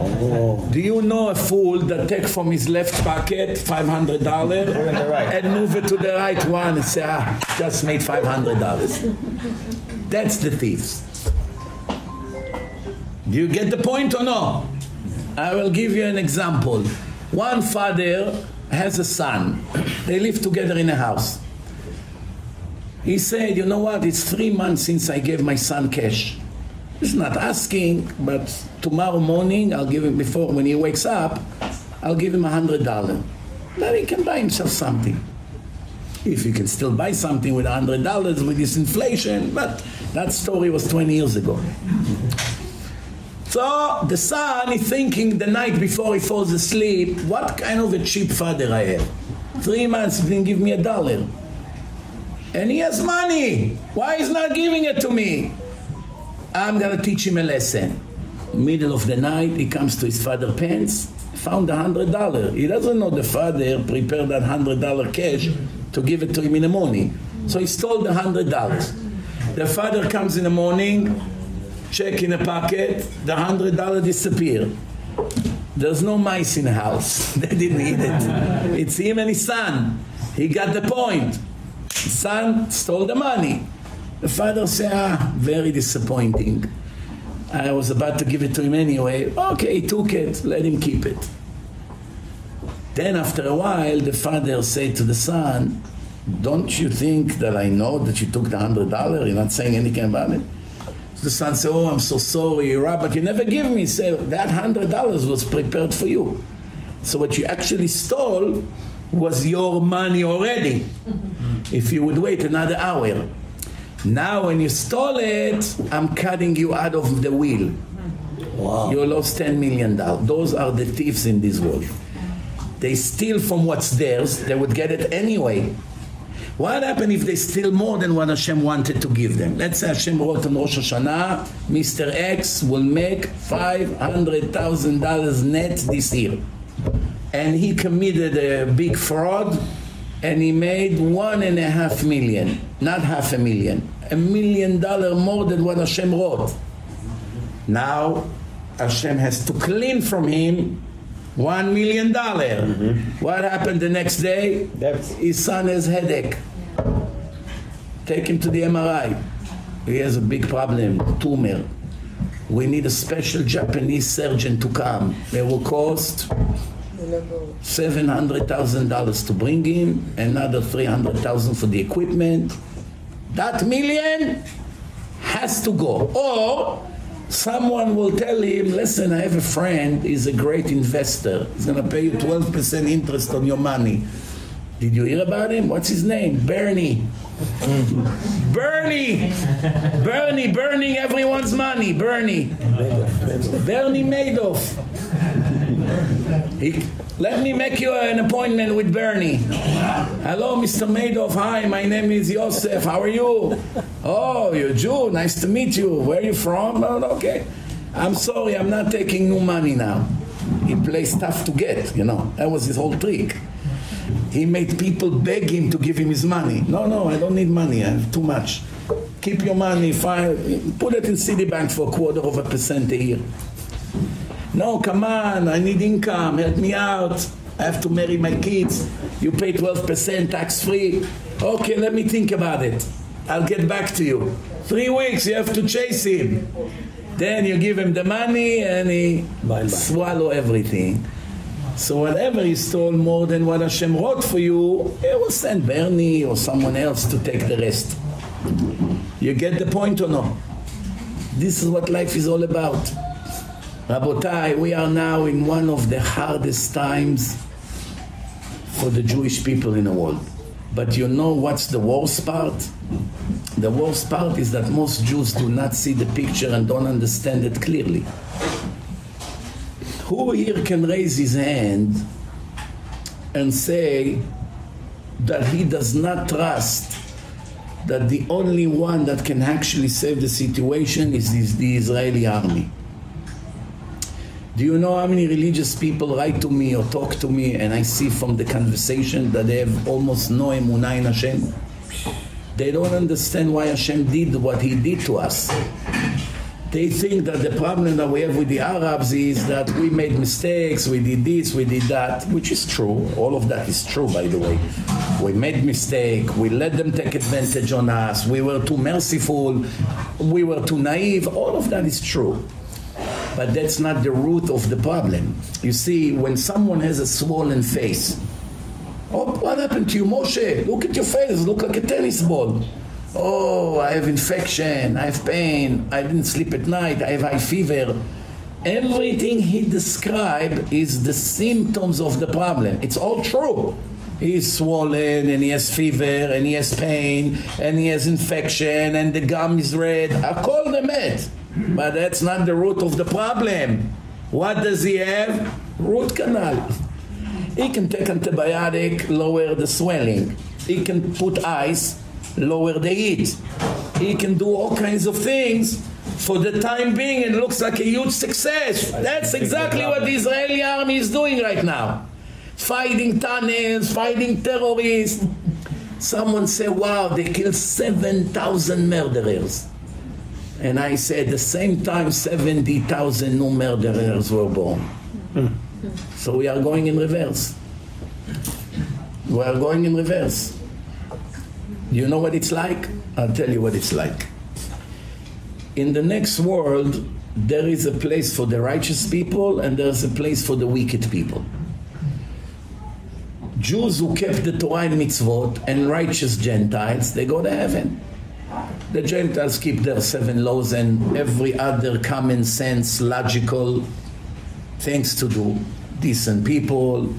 Oh. Do you know a fool that take from his left pocket $500 right. and move it to the right one and say, ah, just made $500. That's the thieves. Do you get the point or no? I will give you an example. One father has a son. They live together in a house. He said, you know what, it's three months since I gave my son cash. He's not asking, but tomorrow morning I'll give him before when he wakes up, I'll give him a hundred dollar. Then he can buy himself something. If he can still buy something with a hundred dollars with this inflation, but that story was 20 years ago. So the son is thinking the night before he falls asleep, what kind of a cheap father I have? Three months didn't give me a dollar. And he has money. Why is not giving it to me? I'm going to teach him a lesson. Middle of the night he comes to his father pants found a hundred dollar. He doesn't know the father prepared that hundred dollar cash to give it to him in the morning. So he stole the hundred dollars. The father comes in the morning check in the pocket the hundred dollar disappeared. there's no mice in the house. They didn't eat it. It's him and his son. He got the point. Son stole the money the father said ah very disappointing I was about to give it to him anyway. Okay, he took it, let him keep it. Then after a while, the father said to the son, don't you think that I know that you took the hundred dollar? You're not saying anything about it? So the son said, oh, I'm so sorry, Rabbi, you never give me. He said, that hundred dollars was prepared for you. So what you actually stole was your money already. If you would wait another hour. Now when you stole it, I'm cutting you out of the wheel. Wow. You lost 10 million dollars. Those are the thieves in this world. They steal from what's theirs, they would get it anyway. What happened if they steal more than what Hashem wanted to give them? Let's say Hashem wrote on Rosh Hashanah, Mr. X will make $500,000 net this year. And he committed a big fraud and he made one and a half million, not half a million, a million dollar more than what Hashem wrote. Now Hashem has to clean from him one million dollar. Mm -hmm. What happened the next day? That's His son has headache. Take him to the MRI. He has a big problem, tumor. We need a special Japanese surgeon to come. It will cost $700,000 to bring him, another 300,000 for the equipment. That million has to go. Or someone will tell him, listen, I have a friend, he's a great investor. He's going to pay you 12% interest on your money. Did you hear about him? What's his name? Bernie. Bernie! Bernie, burning everyone's money. Bernie. Bernie Madoff. He, let me make you an appointment with Bernie. Hello, Mr. Madoff. Hi, my name is Yosef. How are you? Oh, you're Jew. Nice to meet you. Where are you from? Oh, okay. I'm sorry, I'm not taking new money now. He plays tough to get, you know. That was his whole trick. He made people beg him to give him his money. No, no, I don't need money. I have too much. Keep your money, fine. put it in Citibank for a quarter of a percent a year. No, come on, I need income, help me out. I have to marry my kids. You pay 12% tax free. Okay, let me think about it. I'll get back to you. Three weeks, you have to chase him. Then you give him the money and he bye -bye. swallow everything. So whatever he stole more than what Hashem wrote for you, he will send Bernie or someone else to take the rest. You get the point or no? This is what life is all about. Rabotai, we are now in one of the hardest times for the Jewish people in the world. But you know what's the worst part? The worst part is that most Jews do not see the picture and don't understand it clearly. Who here can raise his hand and say that he does not trust that the only one that can actually save the situation is the Israeli army? Do you know how many religious people write to me or talk to me and I see from the conversation that they have almost no emunah in Hashem? They don't understand why Hashem did what he did to us they think that the problem that we have with the Arabs is that we made mistakes, we did this, we did that, which is true. All of that is true, by the way. We made mistake, we let them take advantage on us, we were too merciful, we were too naive. All of that is true. But that's not the root of the problem. You see, when someone has a swollen face, oh, what happened to you, Moshe? Look at your face, look like a tennis ball. Oh, I have infection, I have pain, I didn't sleep at night, I have high fever. Everything he described is the symptoms of the problem. It's all true. He's swollen and he has fever and he has pain and he has infection and the gum is red. I call them it. But that's not the root of the problem. What does he have? Root canal. He can take antibiotic, lower the swelling. He can put ice, lower the heat. He can do all kinds of things for the time being and looks like a huge success. That's exactly what the Israeli army is doing right now. Fighting tunnels, fighting terrorists. Someone said, wow, they killed 7,000 murderers. And I said, at the same time, 70,000 new murderers were born. So we are going in reverse. We are going in reverse. You know what it's like? I'll tell you what it's like. In the next world, there is a place for the righteous people and there's a place for the wicked people. Jews who kept the Torah and mitzvot and righteous Gentiles, they go to heaven. The Gentiles keep their seven laws and every other common sense, logical things to do. Decent people,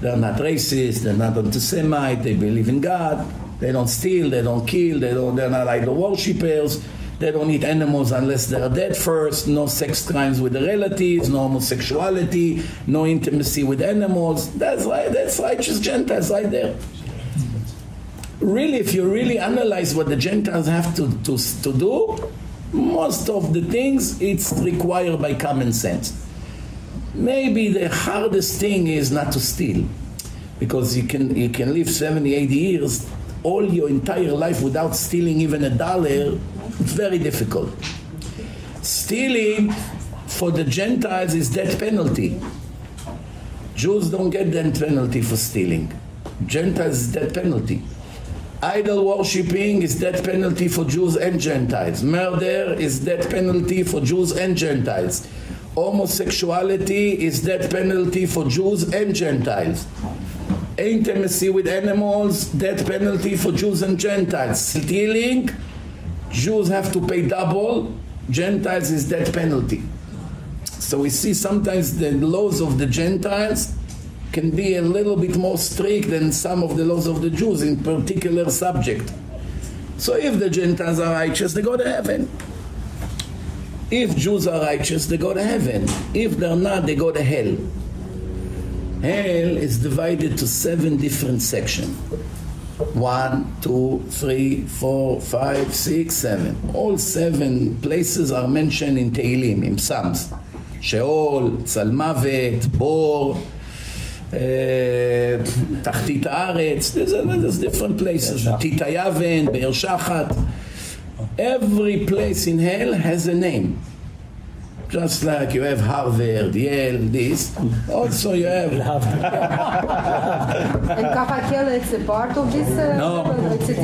they're not racist, they're not anti-Semite, they believe in God. They don't steal, they don't kill, they don't, they're not idol worshippers. They don't eat animals unless they're dead first. No sex crimes with the relatives, no homosexuality, no intimacy with animals. That's right, that's righteous Gentiles right there. Really, if you really analyze what the Gentiles have to, to, to do, most of the things it's required by common sense. Maybe the hardest thing is not to steal. because you can you can live 70 80 years all your entire life without stealing even a dollar it's very difficult stealing for the gentiles is death penalty jews don't get death penalty for stealing gentiles death penalty idol worshipping is death penalty for jews and gentiles murder is death penalty for jews and gentiles homosexuality is death penalty for jews and gentiles intimacy with animals, death penalty for Jews and Gentiles. Stealing, Jews have to pay double, Gentiles is death penalty. So we see sometimes the laws of the Gentiles can be a little bit more strict than some of the laws of the Jews in particular subject. So if the Gentiles are righteous, they go to heaven. If Jews are righteous, they go to heaven. If they're not, they go to hell. Hell is divided to seven different sections. One, two, three, four, five, six, seven. All seven places are mentioned in Tehillim, in Psalms. Sheol, Tzalmavet, Bor, תחתית הארץ, there's different places, תיתא יוון, באר שחת. Every place in hell has a name. Just like you have Harvard, Yale, this, also you have... and Kaf HaKela, it's a part of this? Uh, no,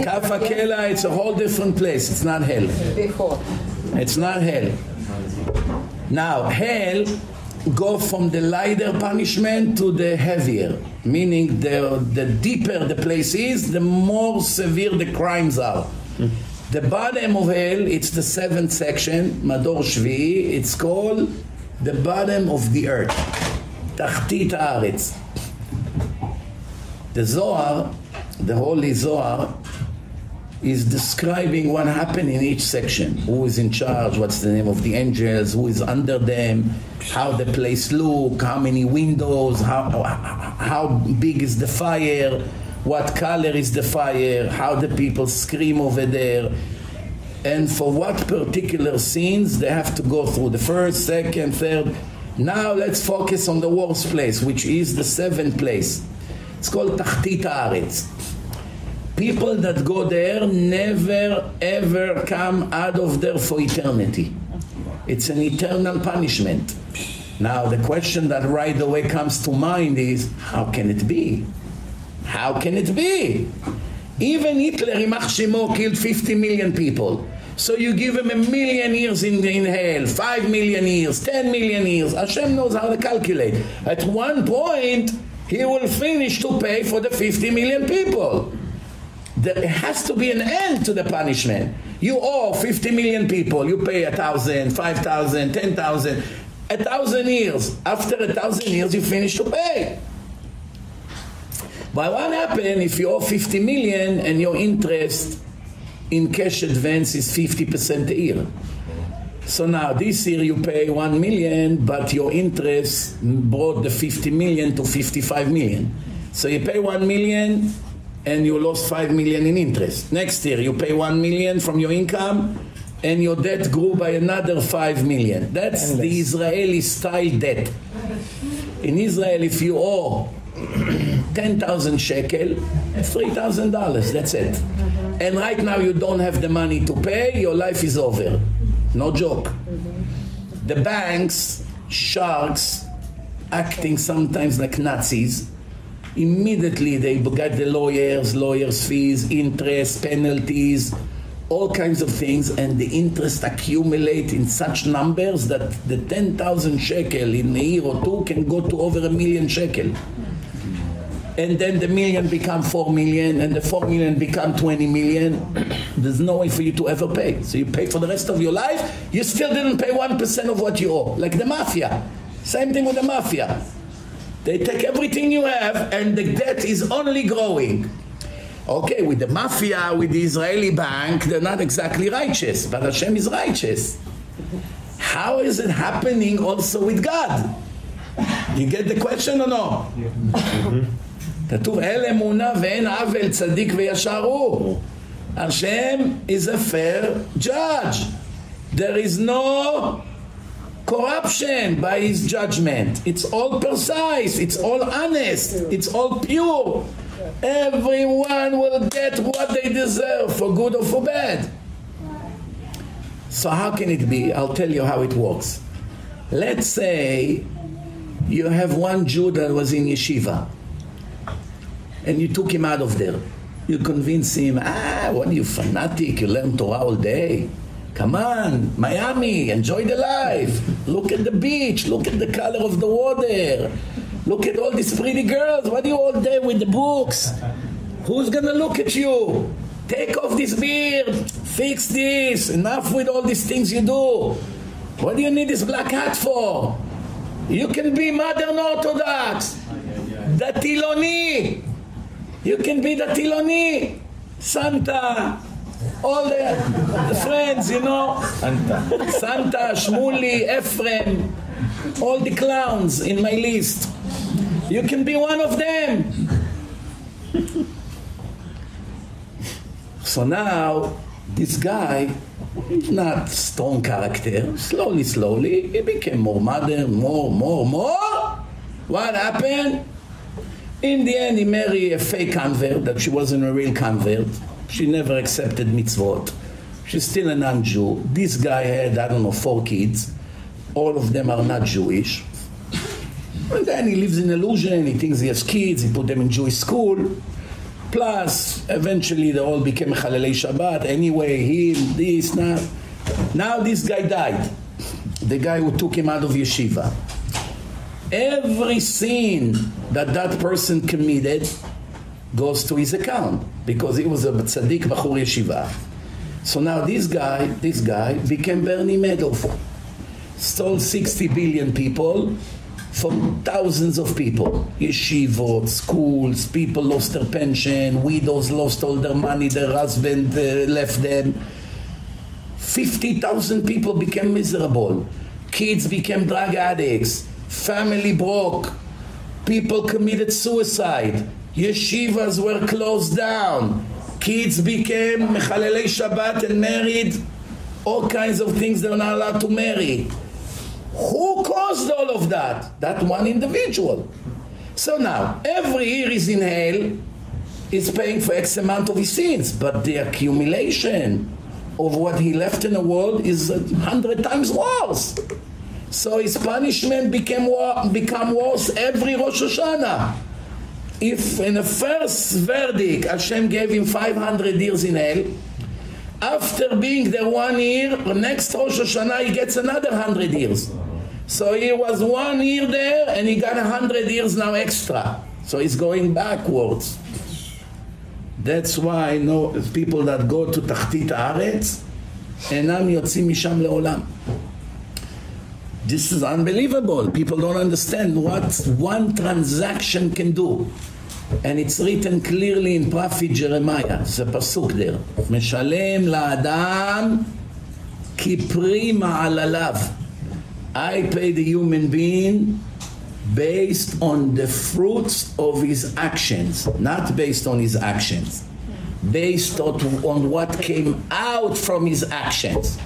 Kaf HaKela, it's a whole different place. It's not hell. Before. It's not hell. Now, hell go from the lighter punishment to the heavier, meaning the, the deeper the place is, the more severe the crimes are. The bottom of hell, it's the seventh section, Mador Shvi, it's called the bottom of the earth. Tachtit Haaretz. The Zohar, the Holy Zohar, is describing what happened in each section. Who is in charge, what's the name of the angels, who is under them, how the place look, how many windows, how, how big is the fire, what color is the fire, how the people scream over there, and for what particular scenes they have to go through the first, second, third. Now let's focus on the worst place, which is the seventh place. It's called Tachtit Haaretz. People that go there never ever come out of there for eternity. It's an eternal punishment. Now the question that right away comes to mind is, how can it be? How can it be? Even Hitler, Imach Shemo, killed 50 million people. So you give him a million years in, in hell, 5 million years, 10 million years. Hashem knows how to calculate. At one point, he will finish to pay for the 50 million people. There has to be an end to the punishment. You owe 50 million people. You pay a thousand, five thousand, ten thousand, a thousand years. After a thousand years, you finish to pay. But what happens if you owe 50 million and your interest in cash advance is 50% a year? So now this year you pay 1 million, but your interest brought the 50 million to 55 million. So you pay 1 million and you lost 5 million in interest. Next year you pay 1 million from your income and your debt grew by another 5 million. That's Endless. the Israeli style debt. In Israel if you owe 10,000 shekel, $3,000, that's it. And right now you don't have the money to pay, your life is over. No joke. The banks, sharks, acting sometimes like Nazis, immediately they get the lawyers, lawyers' fees, interest, penalties, all kinds of things, and the interest accumulate in such numbers that the 10,000 shekel in a year or two can go to over a million shekel. And then the million become 4 million and the 4 million become 20 million. There's no way for you to ever pay. So you pay for the rest of your life. You still didn't pay 1% of what you owe. Like the mafia. Same thing with the mafia they take everything you have and the debt is only growing okay with the mafia with the Israeli bank they're not exactly righteous but Hashem is righteous how is it happening also with God you get the question or no yeah. mm -hmm. כתוב אל אמונה ואין עוול צדיק וישר הוא. Hashem is a fair judge. There is no corruption by his judgment. It's all precise, it's all honest, it's all pure. Everyone will get what they deserve for good or for bad. So how can it be? I'll tell you how it works. Let's say you have one Jew that was in yeshiva and you took him out of there. You convince him, ah, what are you, fanatic? You learn Torah all day. Come on, Miami, enjoy the life. Look at the beach, look at the color of the water. Look at all these pretty girls. What are you all day with the books? Who's gonna look at you? Take off this beard, fix this, enough with all these things you do. What do you need this black hat for? You can be modern orthodox. Dati Leumi. You can be the Dati Leumi. Santa. All the, friends, you know. Santa. Santa, Shmuli, Ephraim. All the clowns in my list. You can be one of them. So now, this guy, not strong character, slowly, slowly, he became more modern, more, more, more. What happened? In the end, he married a fake convert, that she wasn't a real convert. She never accepted mitzvot. She's still a non-Jew. This guy had, I don't know, four kids. All of them are not Jewish. And then he lives in illusion, he thinks he has kids, he put them in Jewish school. Plus, eventually they all became Chalalei Shabbat. Anyway, him, this, now. Now this guy died. The guy who took him out of yeshiva. Every sin that that person committed goes to his account because he was a tzaddik bachur yeshiva. So now this guy, this guy became Bernie Madoff. Stole 60 billion people from thousands of people. Yeshivot, schools, people lost their pension, widows lost all their money, their husband uh, left them. 50,000 people became miserable. Kids became drug addicts. Family broke. People committed suicide. Yeshivas were closed down. Kids became Mechalelei Shabbat and married all kinds of things they're not allowed to marry. Who caused all of that? That one individual. So now, every year is in hell, is paying for X amount of his sins, but the accumulation of what he left in the world is a hundred times worse. So his punishment became become worse every Rosh Hashanah If in the first verdict Hashem gave him 500 years in hell, after being there one year, next Rosh Hashanah he gets another 100 years. So he was one year there and he got a hundred years now extra. So he's going backwards. That's why I know people that go to תחתית הארץ אינם יוצאים משם לעולם. This is unbelievable. People don't understand what one transaction can do. And it's written clearly in prophet Jeremiah. זה פסוק there. משלם לאדם כפרי מעלליו. I pay the human being based on the fruits of his actions, not based on his actions. Based on, on what came out from his actions.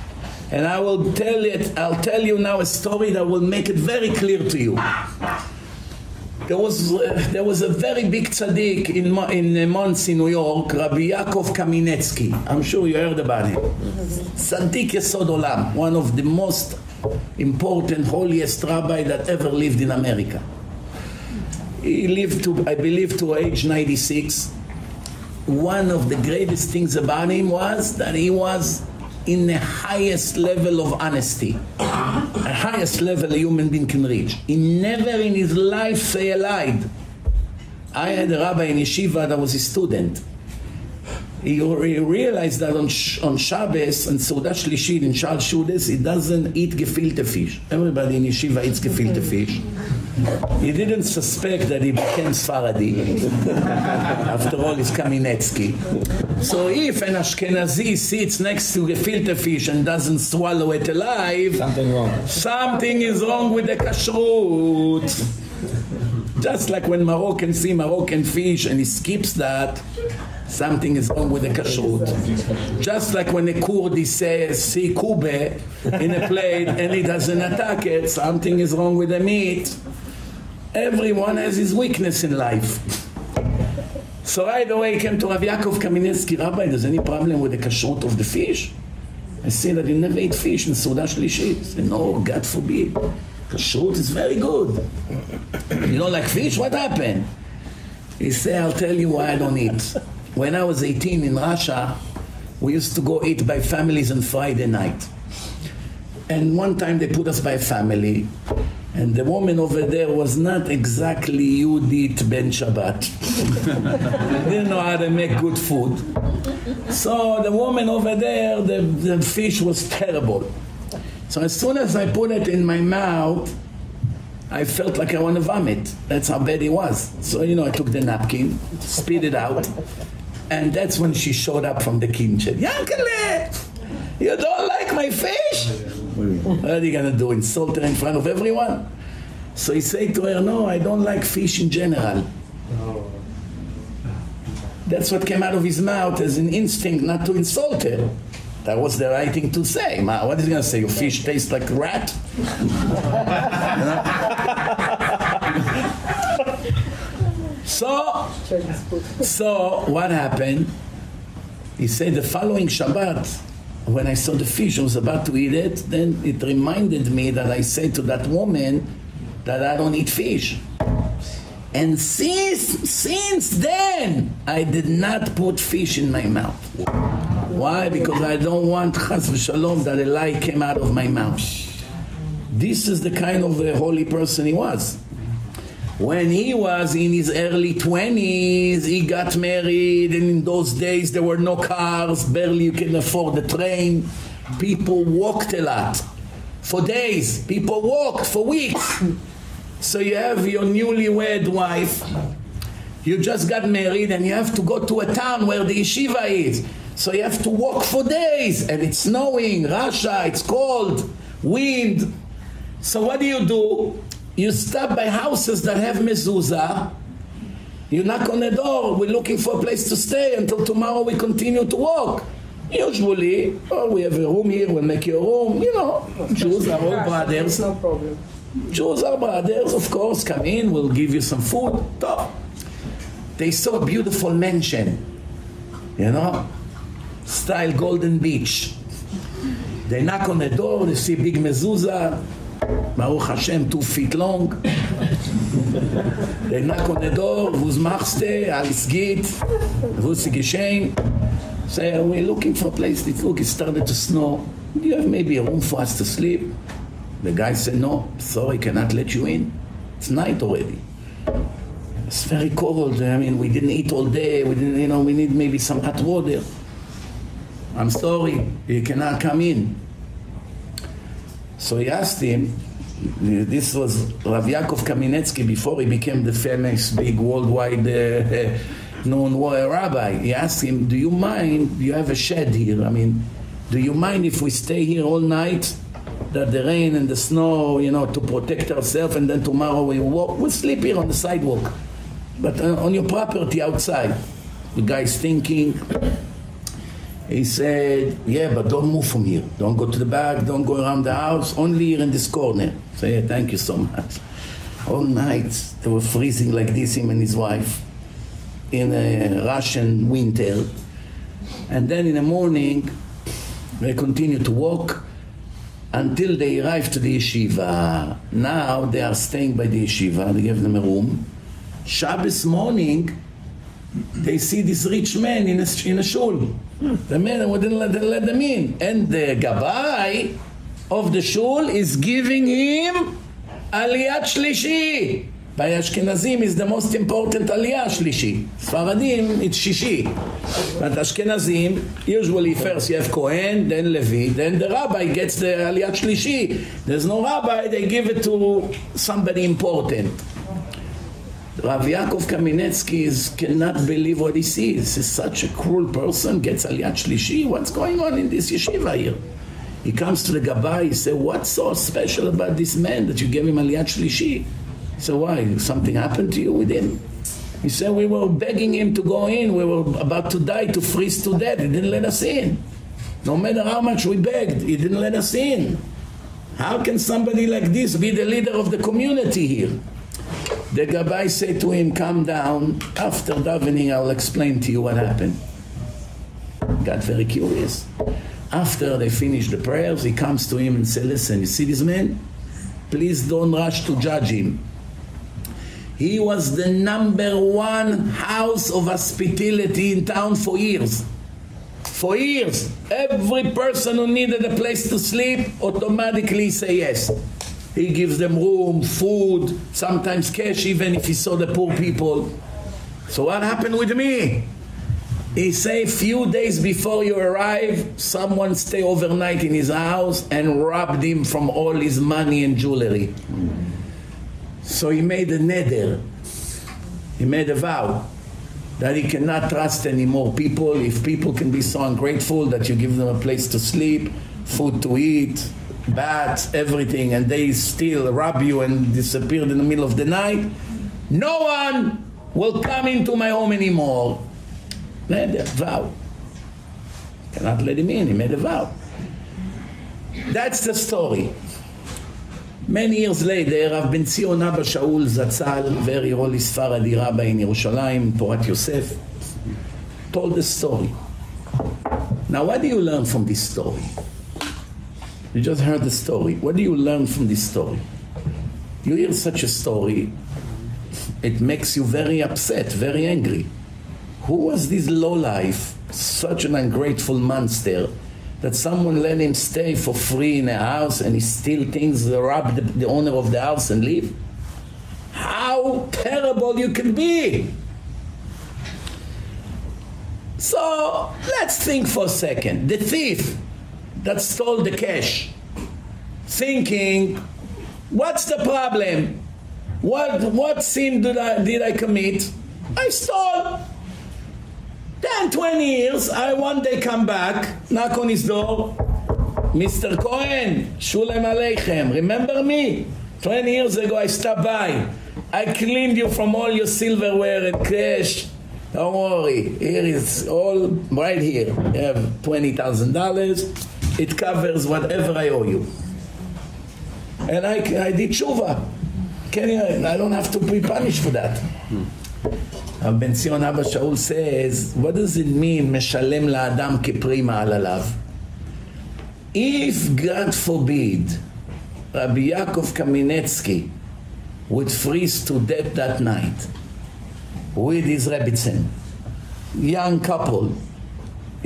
And I will tell it I'll tell you now a story that will make it very clear to you. There was uh, there was a very big tzaddik in the months in New York, Rabbi Yaakov Kamenetsky. I'm sure you heard about him. Tzaddik Yesod Olam, one of the most important, holiest rabbi that ever lived in America. He lived to, I believe, to age 96. One of the greatest things about him was that he was in the highest level of honesty. the highest level a human being can reach. He never in his life say a lie. I had a rabbi in yeshiva that was a student he, realized that on, on Shabbos and Seudah Shlishit in Shal Shudes, he doesn't eat gefilte fish. Everybody in yeshiva eats gefilte fish. He didn't suspect that he became Sfaradi. After all, he's Kamenetsky. So if an Ashkenazi sits next to gefilte fish and doesn't swallow it alive, something wrong. Something is wrong with the kashrut. Just like when Moroccan see Moroccan fish and he skips that, something is wrong with the kashrut. Just like when a Kurdi says, see kube in a plate and he doesn't attack it, something is wrong with the meat. Everyone has his weakness in life. So right away he came to Rav Yaakov Kamenetsky, Rabbi, there's any problem with the kashrut of the fish? I say that you never eat fish in Suda Shlishit. He said, no, God forbid. Kashrut is very good. You don't like fish? What happened? He said, I'll tell you why I don't eat. When I was 18 in Russia, we used to go eat by families on Friday night. And one time they put us by family, and the woman over there was not exactly Yudit Ben Shabbat. Didn't know how to make good food. So the woman over there, the, the fish was terrible. So as soon as I put it in my mouth, I felt like I want to vomit. That's how bad it was. So, you know, I took the napkin, spit it out, and that's when she showed up from the kitchen. Yankele, you don't like my fish? What are you going to do, insult her in front of everyone? So he said to her, no, I don't like fish in general. That's what came out of his mouth as an instinct not to insult her. That was the right thing to say. What is he going to say? Your fish tastes like rat? so, so what happened? He said the following Shabbat, when I saw the fish, I was about to eat it, then it reminded me that I said to that woman that I don't eat fish. And since, since then, I did not put fish in my mouth. Why? Because I don't want chas v'shalom that a lie came out of my mouth. This is the kind of a holy person he was. When he was in his early 20s, he got married, and in those days there were no cars, barely you can afford the train. People walked a lot. For days, people walked for weeks. So you have your newlywed wife, you just got married and you have to go to a town where the yeshiva is. So you have to walk for days and it's snowing, Russia, it's cold, wind. So what do you do? You stop by houses that have mezuzah. You knock on the door. We're looking for a place to stay until tomorrow we continue to walk. Usually, oh, we have a room here, we'll make you a room. You know, Jews are all brothers. No problem. Jews are brothers, of course, come in, we'll give you some food. Top. They saw a beautiful mansion, you know, style Golden Beach. They knock on the door, they see big mezuzah, Baruch Hashem, two feet long. they knock on the door, who's machste, alles geht, who's geschehen. Say, we're looking for a place, to look, it started to snow. Do you have maybe a room for us to sleep? The guy said, no, sorry, cannot let you in. It's night already. It's very cold. I mean, we didn't eat all day. We didn't, you know, we need maybe some hot water. I'm sorry, you cannot come in. So he asked him, this was Rav Yaakov Kamenetsky before he became the famous big worldwide uh, known rabbi. He asked him, do you mind, you have a shed here, I mean, do you mind if we stay here all night? That the rain and the snow, you know, to protect ourselves and then tomorrow we walk, we'll sleep here on the sidewalk. But uh, on your property outside. The guy's thinking, he said, yeah, but don't move from here. Don't go to the back, don't go around the house, only here in this corner. So yeah, thank you so much. All night they were freezing like this, him and his wife, in a Russian winter. And then in the morning, they continued to walk until they arrived to the yeshiva. Now they are staying by the yeshiva, they gave them a room. Shabbos morning, they see this rich man in a, in a shul. The man wouldn't let, let them in. And the gabai of the shul is giving him aliyat shlishi. By Ashkenazim is the most important aliyah shlishi. Sfaradim, it's shishi. But Ashkenazim, usually first you have Kohen, then Levi, then the rabbi gets the aliyat shlishi. There's no rabbi, they give it to somebody important. Rav Yaakov Kamenetsky is, cannot believe what he sees. He's such a cruel person, gets aliyat shlishi. What's going on in this yeshiva here? He comes to the Gabbai, he says, what's so special about this man that you gave him aliyat shlishi? He said, why? Something happened to you with him? He said we were begging him to go in. We were about to die, to freeze to death. He didn't let us in. No matter how much we begged, he didn't let us in. How can somebody like this be the leader of the community here? The Gabbai said to him, come down. After davening, I'll explain to you what happened. Got very curious. After they finished the prayers, he comes to him and says, listen, you see this man? Please don't rush to judge him. He was the number one house of hospitality in town for years. For years, every person who needed a place to sleep automatically say yes. He gives them room, food, sometimes cash even if he saw the poor people. So what happened with me? He say few days before you arrive, someone stay overnight in his house and robbed him from all his money and jewelry. So he made a neder. He made a vow that he cannot trust any more people. If people can be so ungrateful that you give them a place to sleep, food to eat, baths, everything, and they still rob you and disappear in the middle of the night, no one will come into my home anymore. Made a vow. Cannot let him in, he made a vow. That's the story. Many years later, Rav Ben Zion Abba Shaul Zatzal, very holy Sfaradi rabbi in Yerushalayim, Porat Yosef, told the story. Now, what do you learn from this story? You just heard the story. What do you learn from this story? You hear such a story, it makes you very upset, very angry. Who was this lowlife, such an ungrateful monster, that someone let him stay for free in a house and he steal things, rob the, the owner of the house and leave? How terrible you can be! So let's think for a second. The thief that stole the cash, thinking, what's the problem? What, what sin did I, did I commit? I stole. 10, 20 years, I one day come back, knock on his door. Mr. Cohen, Shulem Aleichem, remember me? 20 years ago I stopped by. I cleaned you from all your silverware and cash. Don't worry, here is all right here. You have $20,000. It covers whatever I owe you. And I, I did tshuva. Can you, I don't have to be punished for that. Hmm. Ben Zion Abba Shaul says, what does it mean, משלם לאדם כפרי מעלליו? If, God forbid, Rabbi Yaakov Kamenetsky would freeze to death that night with his Rebbitzin, young couple,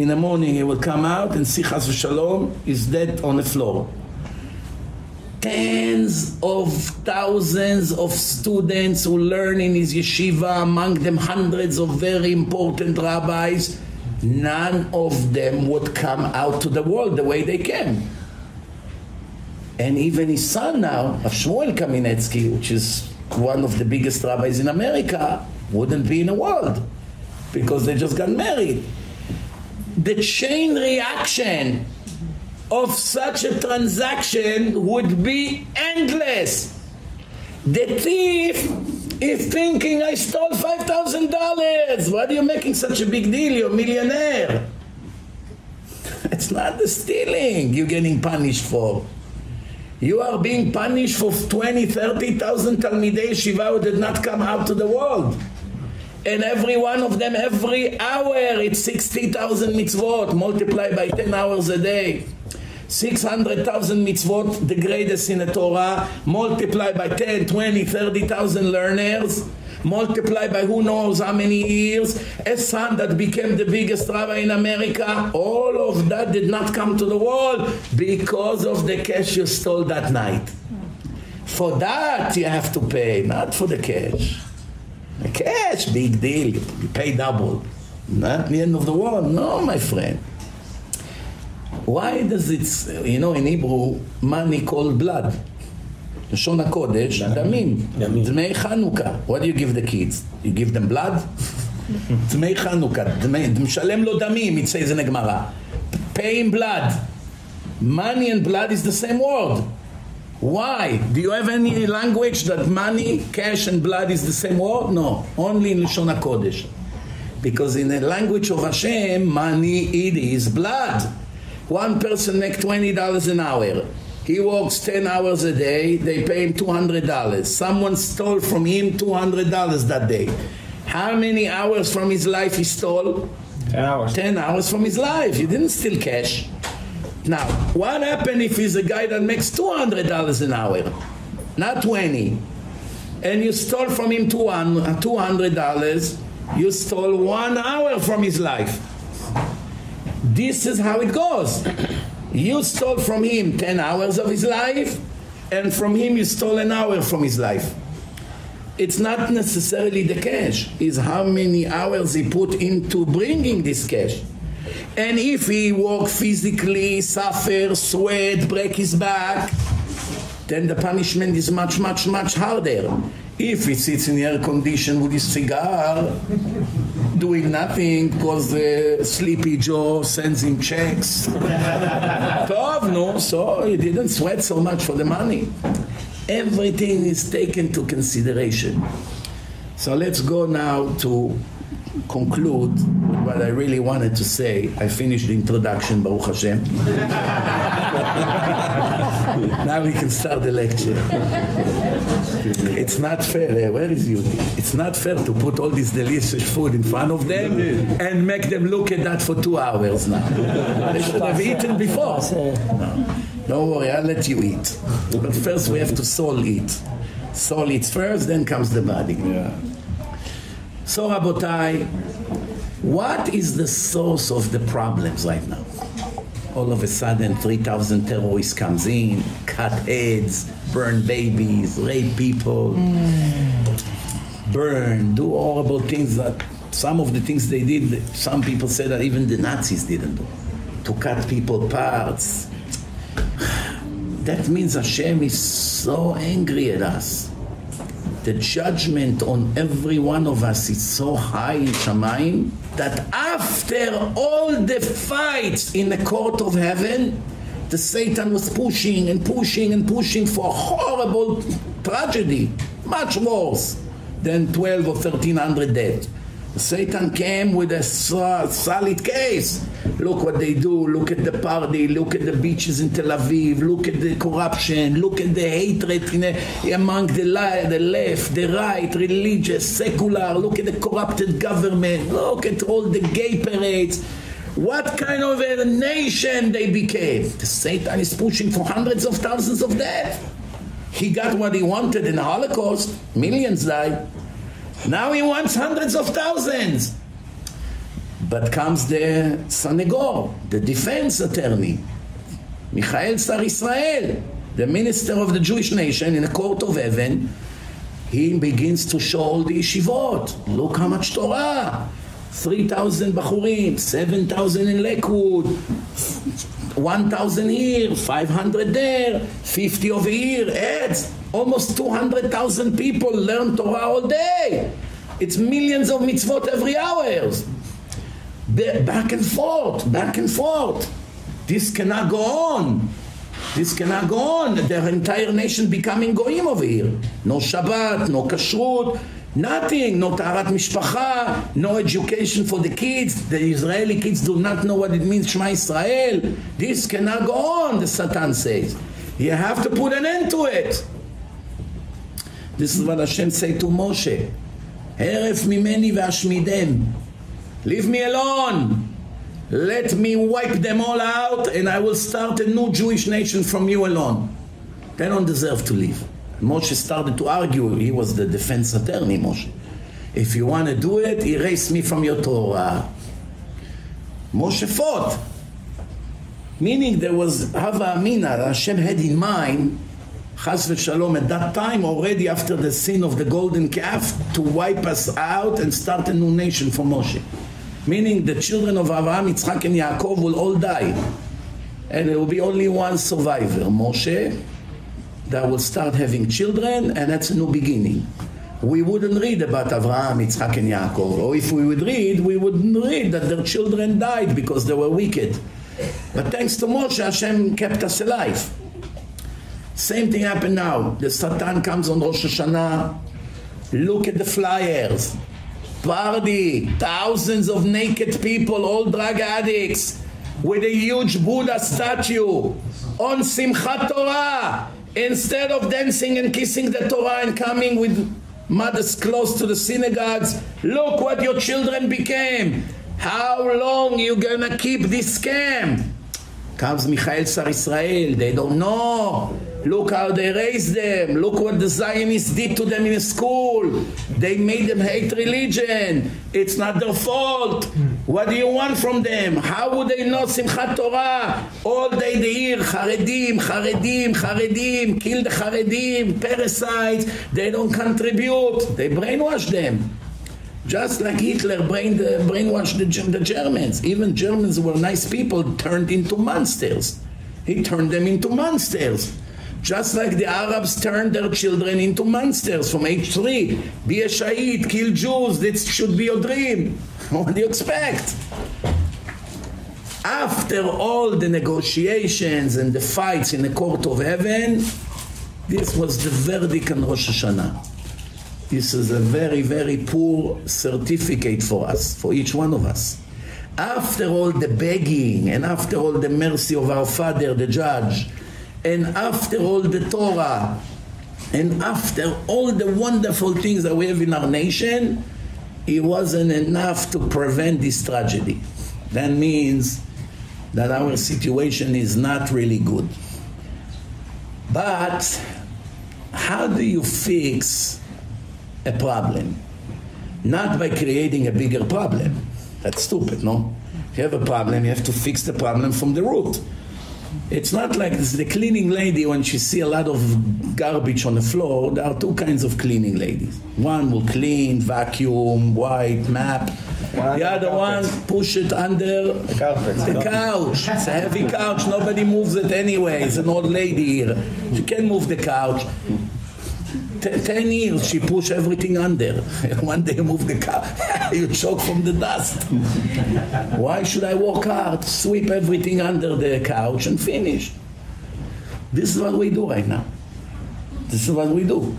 in the morning he would come out and see Chas v'Shalom is dead on the floor. Tens of thousands of students who learn in his yeshiva, among them hundreds of very important rabbis, none of them would come out to the world the way they came. And even his son now, Shmuel Kamenetsky, which is one of the biggest rabbis in America, wouldn't be in the world because they just got married. The chain reaction of such a transaction would be endless. The thief is thinking, I stole $5,000. Why are you making such a big deal? You're a millionaire. It's not the stealing you're getting punished for. You are being punished for 20, 30,000 Talmidei Shiva who did not come out to the world. And every one of them, every hour, it's 60,000 mitzvot multiplied by 10 hours a day. 600,000 mitzvot, the greatest in the Torah, multiplied by 10, 20, 30,000 learners, multiplied by who knows how many years, a son that became the biggest rabbi in America, all of that did not come to the world because of the cash you stole that night. For that you have to pay, not for the cash. The cash, big deal, you pay double. Not the end of the world, no, my friend. Why does it, you know, in Hebrew, money called blood? לשון הקודש, דמים, דמי חנוכה. What do you give the kids? You give them blood? דמי חנוכה, דמי, משלם לו דמים, it says in הגמרא. Pay him blood. Money and blood is the same word. Why? Do you have any language that money, cash and blood is the same word? No, only in Lashon HaKodesh. Because in the language of Hashem, money it is blood. One person make $20 an hour. He works 10 hours a day, they pay him $200. Someone stole from him $200 that day. How many hours from his life he stole? 10 hours. 10 hours from his life. He didn't steal cash. Now, what happened if he's a guy that makes $200 an hour? Not 20. And you stole from him $200, you stole one hour from his life. This is how it goes. You stole from him 10 hours of his life, and from him you stole an hour from his life. It's not necessarily the cash, it's how many hours he put into bringing this cash. And if he work physically, suffer, sweat, break his back, then the punishment is much, much, much harder. If he sits in air condition with his cigar, doing nothing because uh, Sleepy Joe sends him checks. Tov, no, so he didn't sweat so much for the money. Everything is taken to consideration. So let's go now to conclude what I really wanted to say. I finished the introduction, Baruch Hashem. now we can start the lecture. It's not fair. Eh? Where is you? It's not fair to put all this delicious food in front of them and make them look at that for two hours now. They should have eaten before. No. Don't worry, I'll let you eat. But first we have to soul eat. Soul eats first, then comes the body. Yeah. So, Rabotai, what is the source of the problems right now? All of a sudden, 3,000 terrorists comes in, cut heads, burn babies, rape people, burn, do horrible things that some of the things they did, some people say that even the Nazis didn't do. To cut people parts. That means Hashem is so angry at us the judgment on every one of us is so high in Shamayim that after all the fights in the court of heaven, the Satan was pushing and pushing and pushing for a horrible tragedy, much worse than 12 or 1300 dead. Satan came with a solid case. Look what they do. Look at the party. Look at the beaches in Tel Aviv. Look at the corruption. Look at the hatred a, among the, the left, the right, religious, secular. Look at the corrupted government. Look at all the gay parades. What kind of a nation they became? The Satan is pushing for hundreds of thousands of death. He got what he wanted in the Holocaust. Millions died. Now he wants hundreds of thousands. But comes the Sanegor, the defense attorney, Michael Sar Israel, the minister of the Jewish nation in the court of heaven. He begins to show all the yeshivot. Look how much Torah. 3,000 Bachurim, 7,000 in Lakewood, 1,000 here, 500 there, 50 over here, ads. Almost 200,000 people learn Torah all day. It's millions of mitzvot every hour. Back and forth, back and forth. This cannot go on. This cannot go on. Their entire nation becoming goyim over here. No Shabbat, no Kashrut, nothing. No Taharat Mishpacha, no education for the kids. The Israeli kids do not know what it means Shema Israel. This cannot go on, the Satan says. You have to put an end to it. This is what Hashem said to Moshe. Heref mimeni v'ashmidem. Leave me alone. Let me wipe them all out and I will start a new Jewish nation from you alone. They don't deserve to live. Moshe started to argue. He was the defense attorney, Moshe. If you want to do it, erase me from your Torah. Moshe fought. Meaning there was Hava Amina, Hashem had in mind Chas v'shalom, at that time already after the sin of the golden calf, to wipe us out and start a new nation for Moshe. Meaning the children of Abraham, Yitzchak and Yaakov will all die. And there will be only one survivor, Moshe, that will start having children, and that's a new beginning. We wouldn't read about Abraham, Yitzchak and Yaakov. Or if we would read, we wouldn't read that their children died because they were wicked. But thanks to Moshe, Hashem kept us alive. Same thing happened now. The Satan comes on Rosh Hashanah. Look at the flyers. Party, thousands of naked people, all drug addicts, with a huge Buddha statue on Simchat Torah. Instead of dancing and kissing the Torah and coming with mothers close to the synagogues, look what your children became. How long you gonna keep this scam? Comes Michael Sar Israel, they don't know. Look how they raised them. Look what the Zionists did to them in school. They made them hate religion. It's not their fault. What do you want from them? How would they know Simchat Torah? All day they hear Charedim, Charedim, Charedim, kill the Charedim, parasites. They don't contribute. They brainwash them. Just like Hitler brain, uh, brainwashed the, the Germans. Even Germans were nice people turned into monsters. He turned them into monsters. Just like the Arabs turned their children into monsters from age three. Be a shaheed, kill Jews, this should be your dream. What do you expect? After all the negotiations and the fights in the court of heaven, this was the verdict on Rosh Hashanah. This is a very, very poor certificate for us, for each one of us. After all the begging and after all the mercy of our Father, the Judge, and after all the Torah and after all the wonderful things that we have in our nation it wasn't enough to prevent this tragedy. That means that our situation is not really good. But how do you fix a problem? Not by creating a bigger problem. That's stupid no? If you have a problem you have to fix the problem from the root it's not like this, the cleaning lady when she see a lot of garbage on the floor there are two kinds of cleaning ladies. One will clean vacuum wipe map. One the other one push it under the, carpet. the couch. It's a heavy couch. Nobody moves it anyway it's an old lady here. She can't move the couch ten years she push everything under. One day move the car. You choke from the dust. Why should I work hard sweep everything under the couch and finish? This is what we do right now. This is what we do.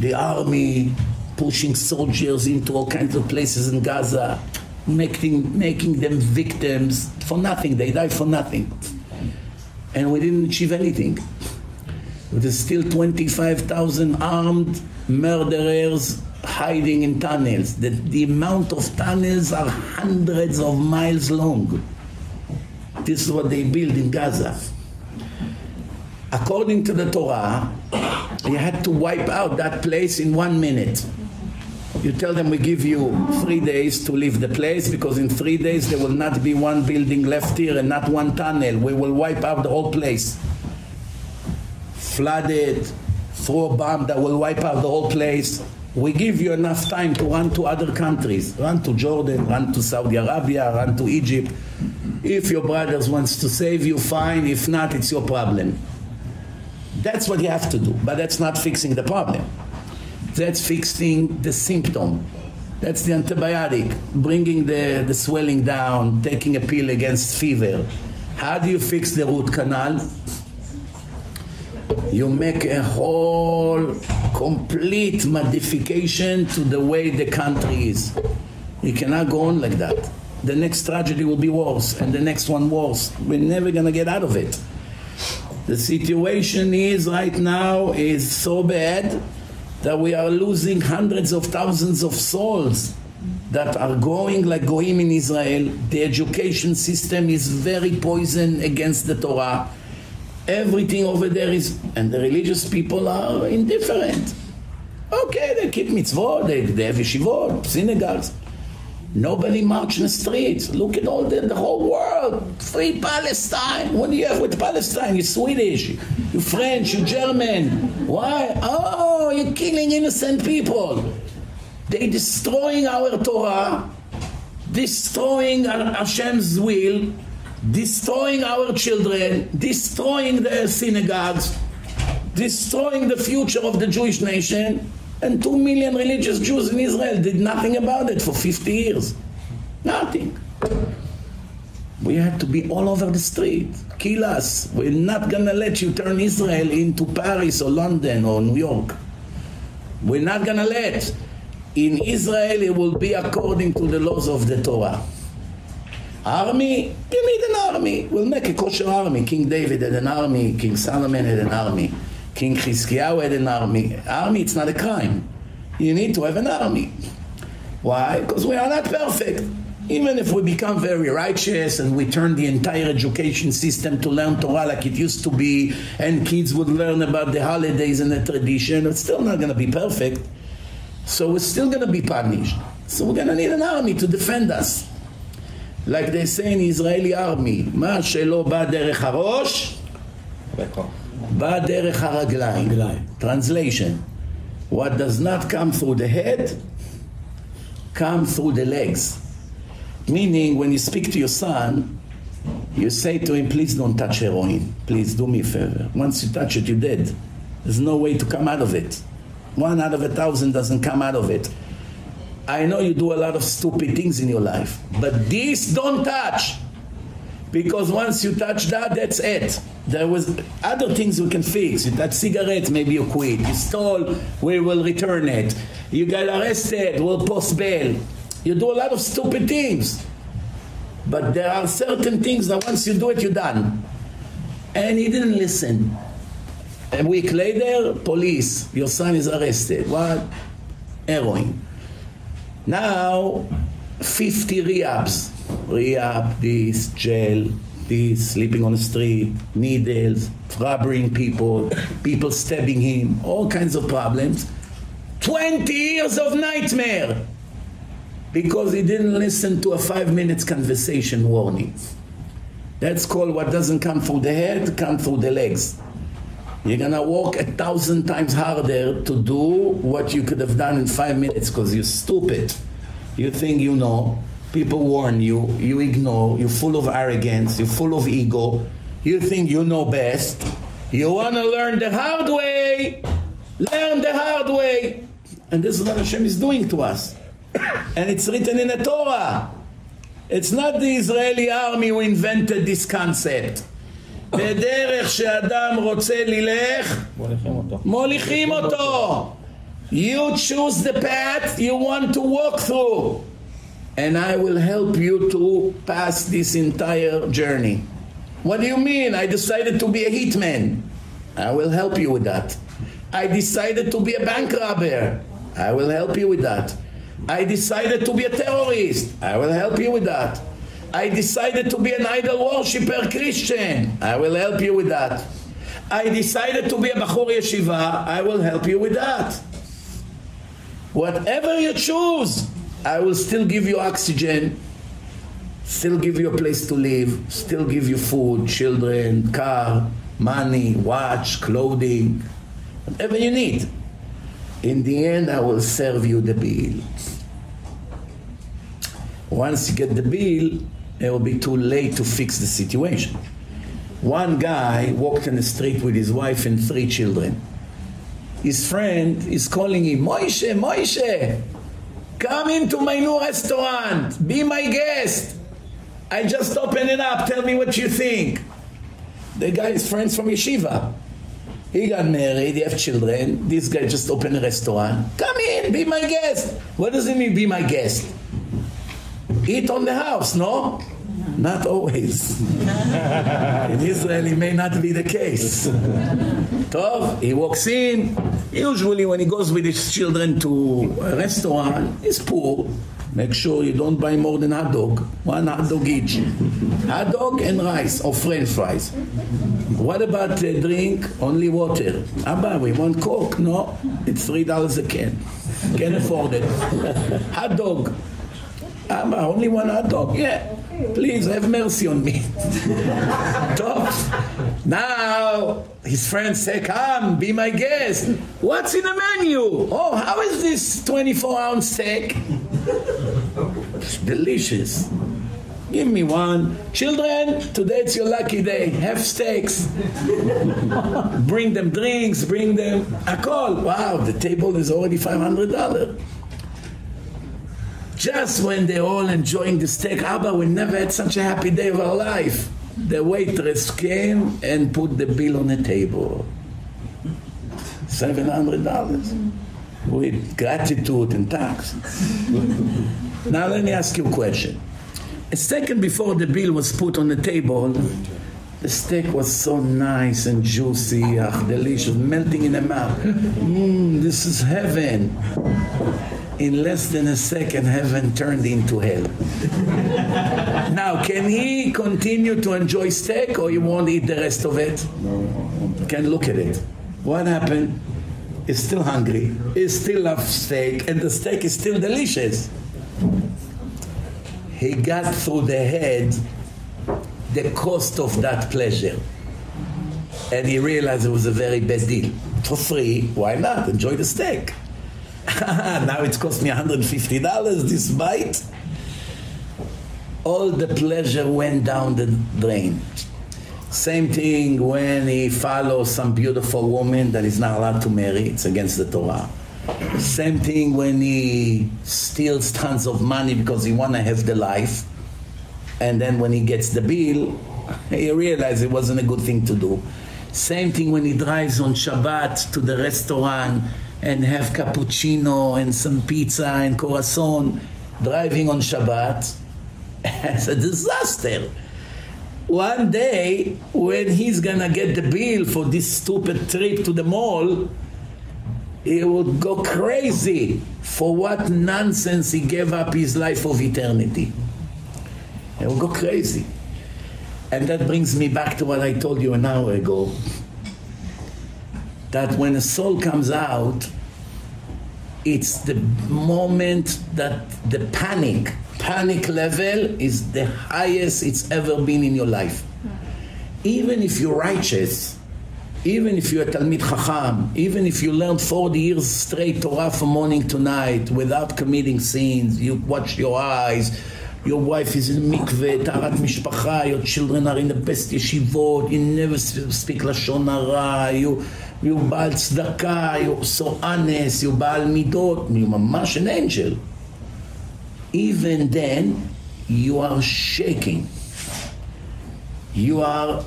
The army pushing soldiers into all kinds of places in Gaza making making them victims for nothing. They die for nothing. And we didn't achieve anything There's still 25,000 armed murderers hiding in tunnels. The, the amount of tunnels are hundreds of miles long. This is what they build in Gaza. According to the Torah, you had to wipe out that place in one minute. You tell them we give you three days to leave the place because in three days there will not be one building left here and not one tunnel. We will wipe out the whole place flooded, throw a bomb that will wipe out the whole place. We give you enough time to run to other countries. Run to Jordan, run to Saudi Arabia, run to Egypt. If your brothers wants to save you, fine. If not, it's your problem. That's what you have to do. But that's not fixing the problem. That's fixing the symptom. That's the antibiotic, bringing the, the swelling down, taking a pill against fever. How do you fix the root canal? You make a whole complete modification to the way the country is. You cannot go on like that. The next tragedy will be worse and the next one worse. We're never going to get out of it. The situation is right now is so bad that we are losing hundreds of thousands of souls that are going like goyim in Israel. The education system is very poison against the Torah everything over there is and the religious people are indifferent. Okay they keep mitzvot they, they have yeshivot synagogues. Nobody march in the streets. Look at all the, the whole world. Free palestine. What do you have with palestine? You're swedish you're french you're german. Why? Oh you're killing innocent people. They're destroying our torah destroying hashem's will destroying our children, destroying the synagogues, destroying the future of the Jewish nation, and two million religious Jews in Israel did nothing about it for 50 years. Nothing. We had to be all over the street. Kill us. We're not going to let you turn Israel into Paris or London or New York. We're not going to let. In Israel, it will be according to the laws of the Torah. Army, you need an army. We'll make a kosher army. King David had an army. King Solomon had an army. King Chizkiyahu had an army. Army, it's not a crime. You need to have an army. Why? Because we are not perfect. Even if we become very righteous and we turn the entire education system to learn Torah like it used to be, and kids would learn about the holidays and the tradition, it's still not going to be perfect. So we're still going to be punished. So we're going to need an army to defend us Like they say in Israeli army, מה שלא בא דרך הראש, בא דרך הרגליים. Translation, what does not come through the head, come through the legs. Meaning, when you speak to your son, you say to him, please don't touch heroin. Please do me a favor. Once you touch it, you're dead. There's no way to come out of it. One out of a thousand doesn't come out of it. I know you do a lot of stupid things in your life, but this don't touch. Because once you touch that, that's it. There was other things we can fix. You touch cigarettes, maybe you quit. You stole, we will return it. You got arrested, we'll post bail. You do a lot of stupid things. But there are certain things that once you do it, you're done. And he didn't listen. A week later, police, your son is arrested. What? Heroin. Now, 50 rehabs. Rehab, this, jail, this, sleeping on the street, needles, robbing people, people stabbing him, all kinds of problems. 20 years of nightmare because he didn't listen to a five minutes conversation warning. That's called what doesn't come through the head, come through the legs. You're gonna work a thousand times harder to do what you could have done in five minutes because you're stupid. You think you know, people warn you, you ignore, you're full of arrogance, you're full of ego, you think you know best. You wanna learn the hard way, learn the hard way. And this is what Hashem is doing to us. and it's written in the Torah. It's not the Israeli army who invented this concept. בדרך שאדם רוצה ללך, מוליכים אותו. You choose the path you want to walk through. And I will help you to pass this entire journey. What do you mean? I decided to be a hitman. I will help you with that. I decided to be a bank robber. I will help you with that. I decided to be a terrorist. I will help you with that. I decided to be an idol worshipper Christian. I will help you with that. I decided to be a Bachur Yeshiva. I will help you with that. Whatever you choose, I will still give you oxygen, still give you a place to live, still give you food, children, car, money, watch, clothing, whatever you need. In the end, I will serve you the bill. Once you get the bill, it will be too late to fix the situation. One guy walked in the street with his wife and three children. His friend is calling him, Moishe, Moishe, come into my new restaurant, be my guest. I just opened it up, tell me what you think. The guy is friends from yeshiva. He got married, he have children. This guy just opened a restaurant. Come in, be my guest. What does it mean, be my guest? Eat on the house, no? Not always. in Israel, it may not be the case. Tov, he walks in. Usually, when he goes with his children to a restaurant, he's poor. Make sure you don't buy more than hot dog. One hot dog each. Hot dog and rice or french fries. What about a drink? Only water. Abba, we want Coke. No, it's $3 a can. Can't afford it. Hot dog. Abba, only one hot dog. Yeah. Please have mercy on me. Top. Now, his friends say, come, be my guest. What's in the menu? Oh, how is this 24 ounce steak? It's delicious. Give me one. Children, today it's your lucky day. Have steaks. bring them drinks, bring them a call. Wow, the table is already $500. Just when they're all enjoying the steak, Abba, we never had such a happy day of our life. The waitress came and put the bill on the table. $700 with gratitude and tax. now let me ask you a question. A second before the bill was put on the table, the steak was so nice and juicy, ach, delicious, melting in the mouth. Mmm, this is heaven. In less than a second, heaven turned into hell. now, can he continue to enjoy steak or he won't eat the rest of it? No. Can look at it. What happened? He's still hungry. He still loves steak and the steak is still delicious. He got through the head the cost of that pleasure. And he realized it was a very bad deal. For free, why not? Enjoy the steak. now it's cost me $150 this bite. All the pleasure went down the drain. Same thing when he follows some beautiful woman that he's not allowed to marry. It's against the Torah. Same thing when he steals tons of money because he want to have the life and then when he gets the bill, he realizes it wasn't a good thing to do. Same thing when he drives on Shabbat to the restaurant and have cappuccino and some pizza and croissant driving on Shabbat. it's a disaster. One day, when he's gonna get the bill for this stupid trip to the mall, he would go crazy for what nonsense he gave up his life of eternity. He will go crazy. And that brings me back to what I told you an hour ago. That when a soul comes out, it's the moment that the panic, panic level is the highest it's ever been in your life. Even if you're righteous, even if you're a Talmid Chacham, even if you learned 40 years straight Torah from morning to night without committing sins, you watch your eyes, your wife is in mikveh, taharat mishpacha, your children are in the best yeshivot, you never speak lashon hara, you, you baal tzedakah, you're so honest, you baal midot, you're mamash an angel. Even then, you are shaking. You are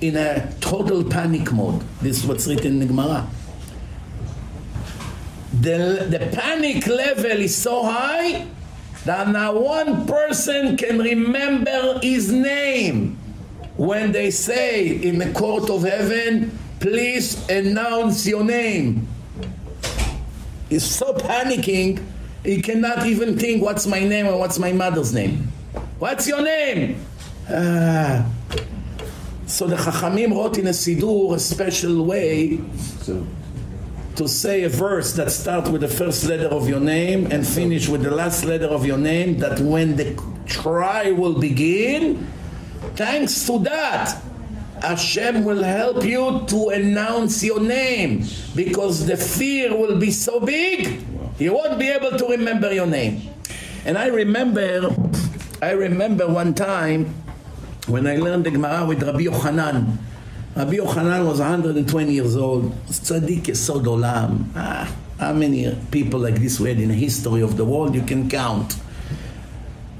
in a total panic mode. This is what's written in the Gemara. The, the panic level is so high that now one person can remember his name when they say in the court of heaven, please announce your name. He's so panicking, he cannot even think what's my name or what's my mother's name. What's your name? Ah. So the Chachamim wrote in a Siddur a special way to say a verse that starts with the first letter of your name and finish with the last letter of your name that when the trial will begin thanks to that Hashem will help you to announce your name because the fear will be so big you won't be able to remember your name. And I remember I remember one time when I learned the Gemara with Rabbi Yochanan Rabbi Yochanan was 120 years old. Tzaddik Yesod Olam. Ah, how many people like this we had in the history of the world you can count.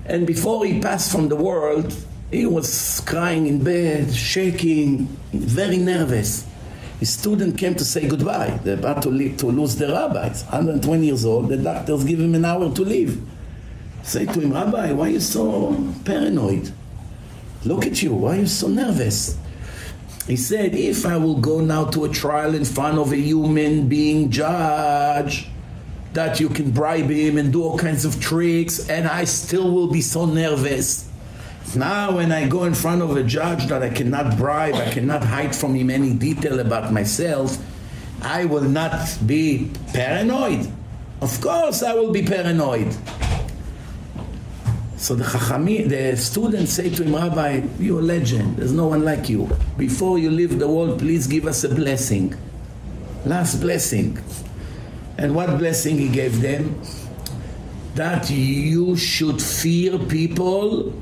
And before he passed from the world, he was crying in bed, shaking, very nervous. His student came to say goodbye. They're about to, leave, to lose the rabbi. He's 120 years old. The doctors give him an hour to leave. Say to him, Rabbi, why are you so paranoid? Look at you. Why are you so nervous? He said, if I will go now to a trial in front of a human being judge, that you can bribe him and do all kinds of tricks, and I still will be so nervous. Now when I go in front of a judge that I cannot bribe, I cannot hide from him any detail about myself, I will not be paranoid. Of course I will be paranoid. So the Chachami, the students say to him, Rabbi, you're a legend. There's no one like you. Before you leave the world, please give us a blessing. Last blessing. And what blessing he gave them? That you should fear people.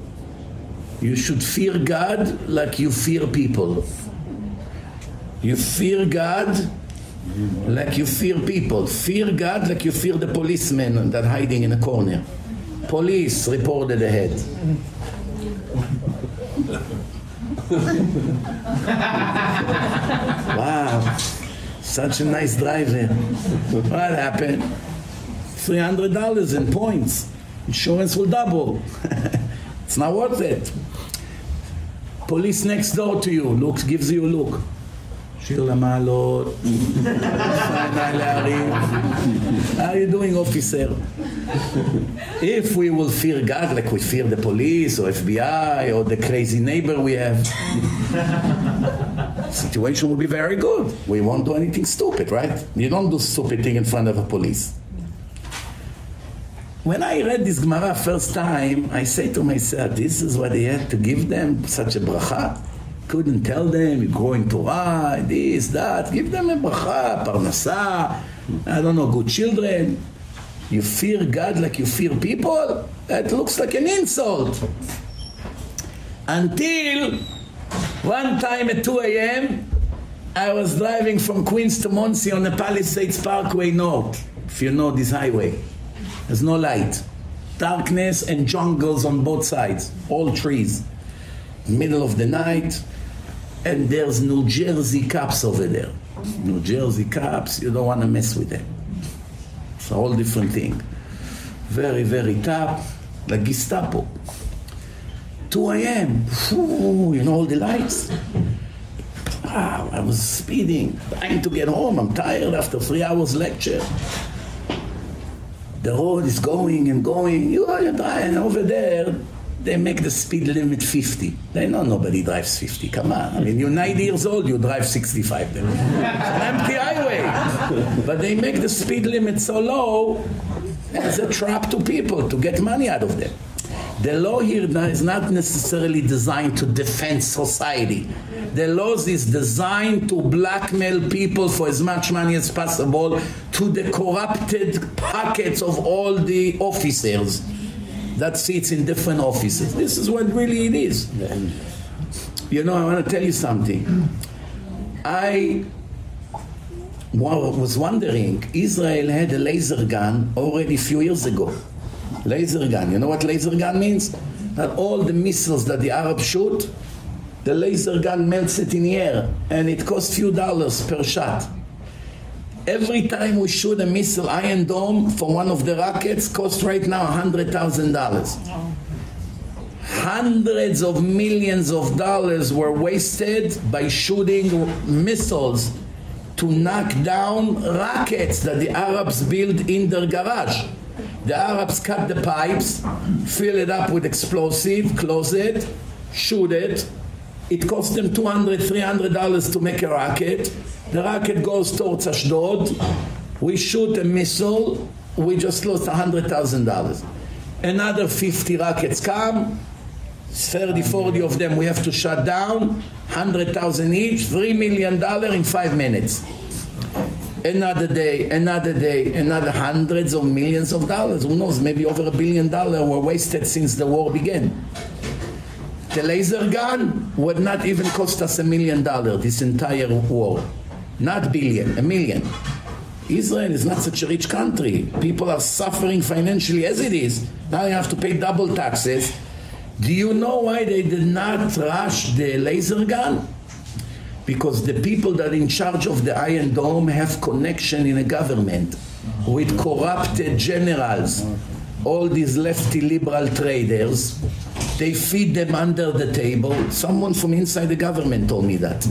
You should fear God like you fear people. You fear God like you fear people. Fear God like you fear the policeman that hiding in a corner. Police reported ahead. wow, such a nice driver. What happened? $300 in points. Insurance will double. it's not worth it. Police next door to you looks, gives you a look. שיר למעלות, How are you doing, officer? If we will fear God like we fear the police or FBI or the crazy neighbor we have, situation will be very good. We won't do anything stupid, right? You don't do stupid thing in front of a police. When I read this Gemara first time, I say to myself, this is what he had to give them, such a bracha couldn't tell them, you go in Torah, this, that, give them a bracha, parnasa, I don't know, good children. You fear God like you fear people? That looks like an insult. Until one time at 2 a.m., I was driving from Queens to Monsey on the Palisades Parkway North, if you know this highway. There's no light. Darkness and jungles on both sides, all trees. Middle of the night, and there's New Jersey cops over there. New Jersey cops, you don't want to mess with them. It's a whole different thing. Very, very tough, like Gestapo. 2 a.m., you know, all the lights. Wow, I was speeding, trying to get home. I'm tired after three hours lecture. The road is going and going. You are dying over there they make the speed limit 50. They know nobody drives 50. Come on. I mean, you're 90 years old, you drive 65 then. An empty highway. But they make the speed limit so low as a trap to people to get money out of them. The law here is not necessarily designed to defend society. The law is designed to blackmail people for as much money as possible to the corrupted pockets of all the officers that sits in different offices. This is what really it is. You know, I want to tell you something. I was wondering, Israel had a laser gun already a few years ago. Laser gun. You know what laser gun means? That all the missiles that the Arabs shoot, the laser gun melts it in the air and it costs few dollars per shot. Every time we shoot a missile Iron Dome for one of the rockets costs right now $100,000. Hundreds of millions of dollars were wasted by shooting missiles to knock down rockets that the Arabs built in their garage. The Arabs cut the pipes, fill it up with explosive, close it, shoot it. It cost them 200 300 dollars to make a rocket the rocket goes towards Ashdod. We shoot a missile. We just lost $100,000. Another 50 rockets come. 30, 40 of them we have to shut down. 100,000 each. $3 million in five minutes. Another day, another day, another hundreds of millions of dollars. Who knows, maybe over a billion dollars were wasted since the war began. The laser gun would not even cost us a million dollars, this entire war not billion, a million. Israel is not such a rich country. People are suffering financially as it is. Now you have to pay double taxes. Do you know why they did not rush the laser gun? Because the people that are in charge of the Iron Dome have connection in a government with corrupted generals. All these lefty liberal traders, they feed them under the table. Someone from inside the government told me that.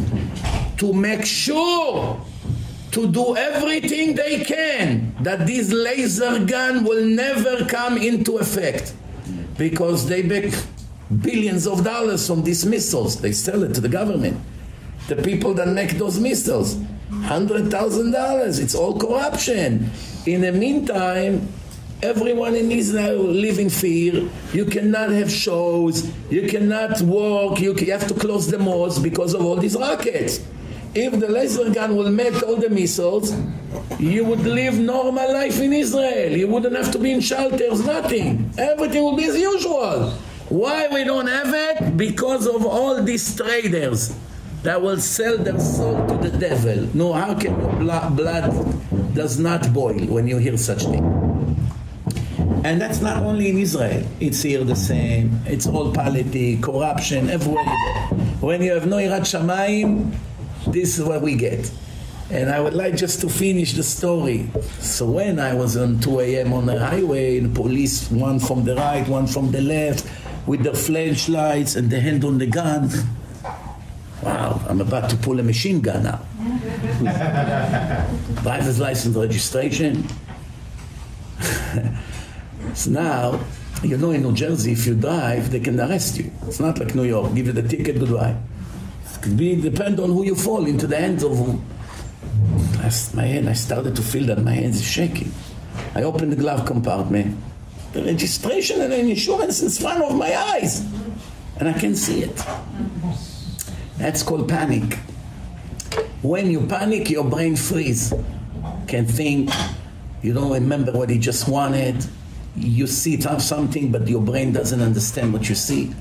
To make sure to do everything they can that this laser gun will never come into effect. Because they make billions of dollars from these missiles. They sell it to the government. The people that make those missiles $100,000 it's all corruption. In the meantime everyone in Israel live in fear you cannot have shows you cannot walk you, you have to close the malls because of all these rockets if the laser gun will melt all the missiles, you would live normal life in Israel. You wouldn't have to be in shelters, nothing. Everything will be as usual. Why we don't have it? Because of all these traders. that will sell their soul to the devil. No, how can your blood, blood does not boil when you hear such thing? And that's not only in Israel. It's here the same. It's all politics, corruption, everywhere When you have no Yirat Shamayim, this is what we get. And I would like just to finish the story. So when I was on 2 a.m. on the highway, the police, one from the right, one from the left, with the flashlights and the hand on the gun. Wow, I'm about to pull a machine gun out. Driver's license registration. so now, you know in New Jersey, if you drive, they can arrest you. It's not like New York, give you the ticket, goodbye. It could be, depend on who you fall into the hands of who. I, my hand, I started to feel that my hands are shaking. I opened the glove compartment. The registration and insurance in front of my eyes. And I can see it. That's called panic. When you panic, your brain freeze. Can't think. You don't remember what you just wanted. You see something, but your brain doesn't understand what you see.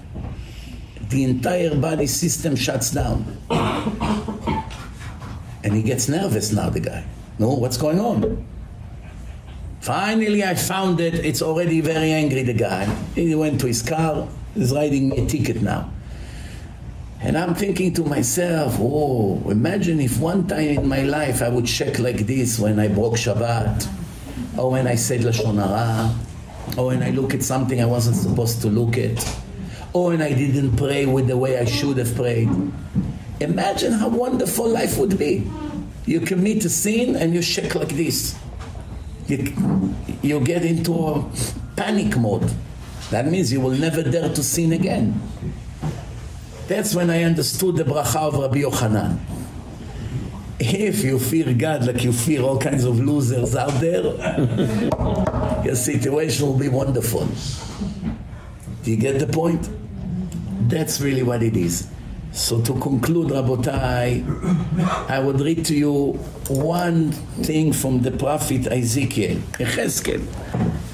The entire body system shuts down. And he gets nervous now, the guy. No, what's going on? Finally, I found it. It's already very angry, the guy. He went to his car. He's writing a ticket now. And I'm thinking to myself, oh, imagine if one time in my life I would check like this when I broke Shabbat, or when I said Lashon Hara, Oh, or when I look at something I wasn't supposed to look at, oh, or when I didn't pray with the way I should have prayed. Imagine how wonderful life would be. You commit a sin and you shake like this. You, you get into a panic mode. That means you will never dare to sin again. That's when I understood the bracha of Rabbi Yochanan. If you fear God like you fear all kinds of losers out there, your situation will be wonderful. Do you get the point? That's really what it is. So to conclude, Rabotai, I would read to you one thing from the prophet Ezekiel, Ezekiel,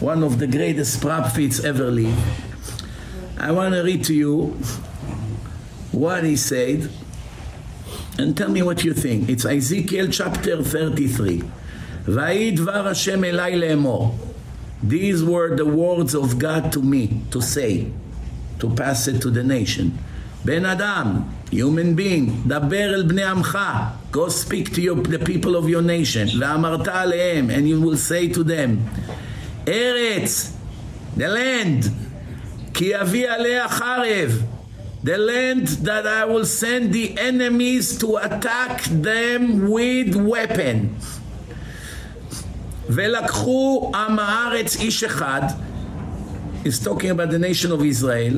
one of the greatest prophets ever lived. I want to read to you what he said and tell me what you think. It's Ezekiel chapter 33. Vayidvar Hashem elai le'emor. These were the words of God to me to say, to pass it to the nation. Ben Adam, human being, דבר אל בני עמך, go speak to your, the people of your nation, ואמרת עליהם, and you will say to them, ארץ, the land, כי אביא עליה חרב, the land that I will send the enemies to attack them with weapons. ולקחו עם הארץ איש אחד, is talking about the nation of Israel,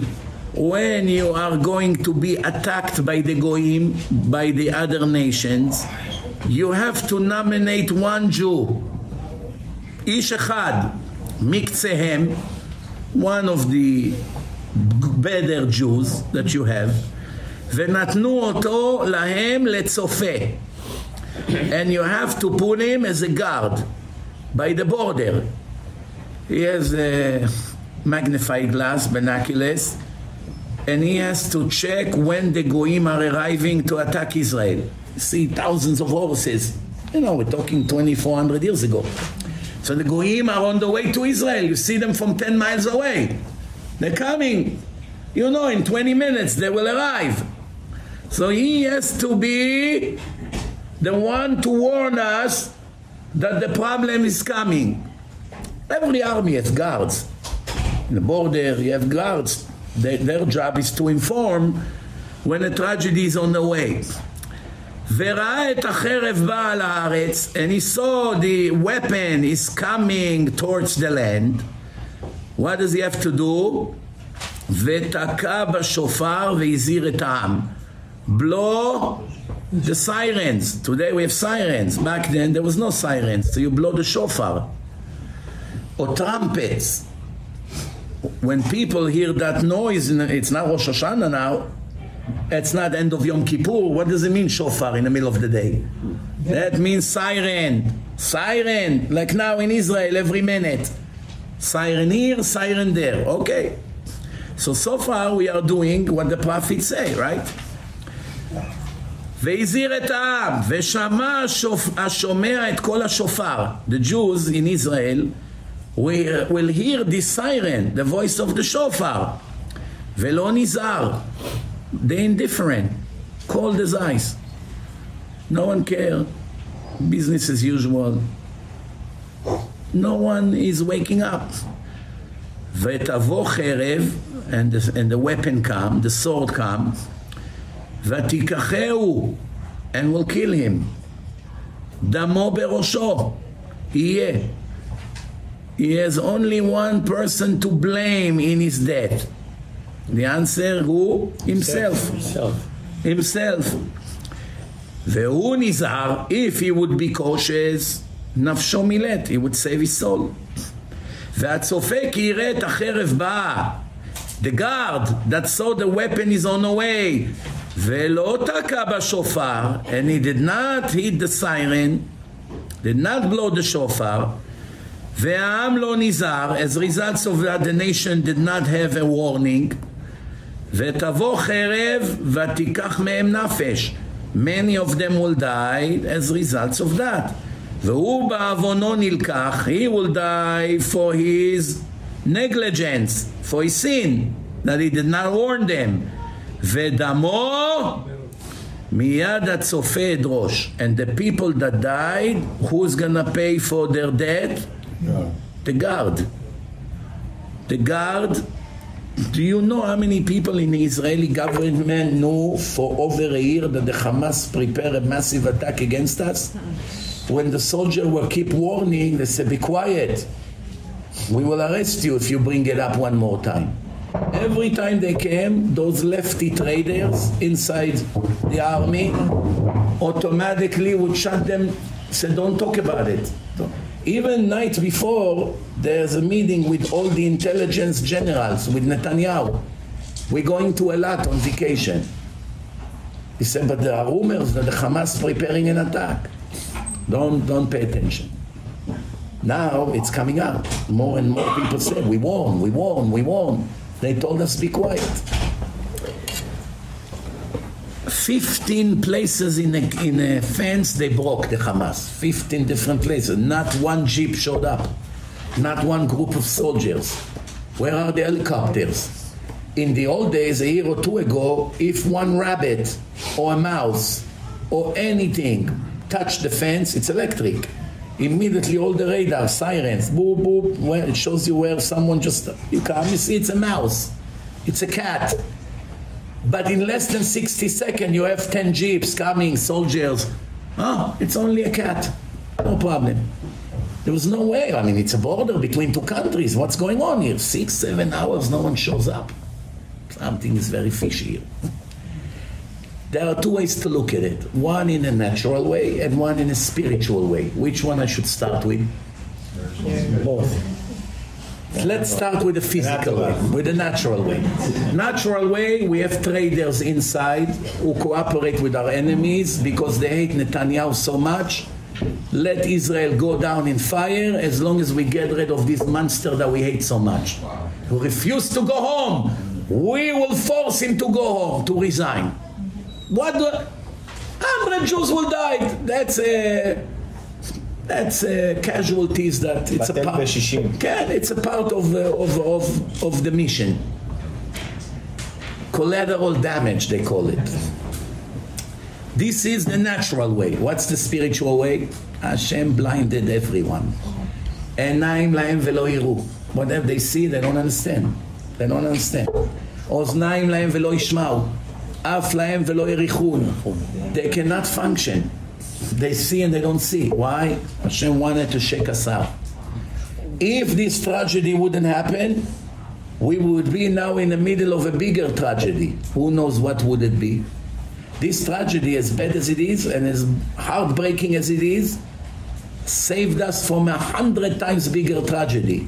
when you are going to be attacked by the goyim by the other nations you have to nominate one Jew ish echad mikzehem one of the better Jews that you have ונתנו אותו להם לצופה and you have to put him as a guard by the border he has a magnified glass binoculars and he has to check when the goyim are arriving to attack Israel. See thousands of horses. You know, we're talking 2400 years ago. So the goyim are on the way to Israel. You see them from 10 miles away. They're coming. You know, in 20 minutes they will arrive. So he has to be the one to warn us that the problem is coming. Every army has guards. In the border, you have guards their, their job is to inform when a tragedy is on the way. וראה את החרב באה על הארץ, and he saw the weapon is coming towards the land. What does he have to do? ותקע בשופר והזהיר את העם. blow the sirens. Today we have sirens. Back then there was no sirens. So you blow the shofar. Or trumpets when people hear that noise, it's not Rosh Hashanah now, it's not end of Yom Kippur, what does it mean shofar in the middle of the day? That means siren, siren, like now in Israel every minute. Siren here, siren there, okay. So, so far we are doing what the prophets say, right? והזהיר את העם, ושמע השומע את כל השופר. The Jews in Israel will, will hear the siren, the voice of the shofar. ולא נזהר. They indifferent. Cold as ice. No one care. Business as usual. No one is waking up. ותבוא חרב, and the, and the weapon come, the sword comes, ותיקחהו, and will kill him. דמו בראשו, יהיה. He has only one person to blame in his death. The answer who? Himself. Himself. Himself. והוא נזהר, if he would be cautious, נפשו מילט, he would save his soul. והצופה כי יראה את החרב באה. The guard that saw the weapon is on the way. ולא תקע בשופר, and he did not hit the siren, did not blow the shofar, והעם לא נזהר, as results of that the nation did not have a warning, ותבוא חרב ותיקח מהם נפש. Many of them will die as results of that. והוא בעוונו נלקח, he will die for his negligence, for his sin, that he did not warn them. ודמו מיד הצופה אדרוש. And the people that died, who's gonna pay for their death? The guard. The guard Do you know how many people in the Israeli government know for over a year that the Hamas prepared a massive attack against us? When the soldiers were keep warning, they said, be quiet. We will arrest you if you bring it up one more time. Every time they came, those lefty traders inside the army automatically would shut them, say, don't talk about it. Even night before, there's a meeting with all the intelligence generals, with Netanyahu. We're going to Eilat on vacation. He said, but there are rumors that the Hamas preparing an attack. Don't, don't pay attention. Now it's coming out. More and more people say, we warn, we warn, we warn. They told us be quiet. 15 places in a, in a fence they broke the Hamas. 15 different places. Not one jeep showed up. Not one group of soldiers. Where are the helicopters? In the old days a year or two ago if one rabbit or a mouse or anything touched the fence it's electric immediately all the radar sirens boop boop when it shows you where someone just you come you see it's a mouse. It's a cat. But in less than 60 seconds you have 10 jeeps coming soldiers. Oh it's only a cat. No problem. There was no way. I mean it's a border between two countries. What's going on here? 6 7 hours no one shows up. Something is very fishy here there are two ways to look at it one in a natural way and one in a spiritual way which one i should start with both Let's start with the physical way, with the natural way. Natural way, we have traders inside who cooperate with our enemies because they hate Netanyahu so much. Let Israel go down in fire as long as we get rid of this monster that we hate so much. Who refuse to go home. We will force him to go home, to resign. What ah, the, hundred Jews will die. That's a that's a casualties that it's a part. Can it's a part of the, of of of the mission. Collateral damage they call it. This is the natural way. What's the spiritual way? Hashem blinded everyone. And na'im laim velo yiru. Whatever they see, they don't understand. They don't understand. Oznaim laim velo ishmau. אף להם ולא יריחון they cannot function they see and they don't see. Why? Hashem wanted to shake us out. If this tragedy wouldn't happen, we would be now in the middle of a bigger tragedy. Who knows what would it be? This tragedy, as bad as it is and as heartbreaking as it is, saved us from a hundred times bigger tragedy.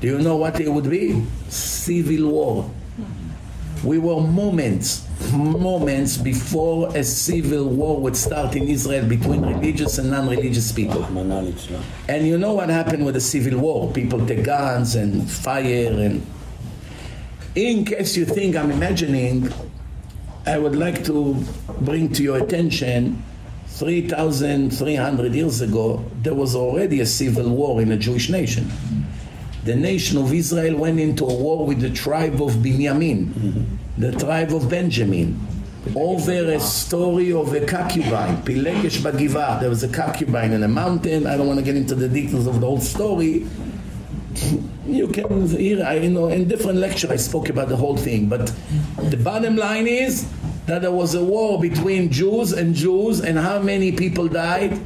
Do you know what it would be? Civil war. We were moments moments before a civil war would start in Israel between religious and non-religious people. And you know what happened with the civil war? People take guns and fire and in case you think I'm imagining I would like to bring to your attention 3,300 years ago, there was already a civil war in a Jewish nation. The nation of Israel went into a war with the tribe of Benjamin, mm-hmm. The tribe of Benjamin, over a story of a concubine, Pilegesh Bagiva. There was a concubine in a mountain. I don't want to get into the details of the whole story. You can hear, I you know, in different lecture I spoke about the whole thing, but the bottom line is that there was a war between Jews and Jews, and how many people died?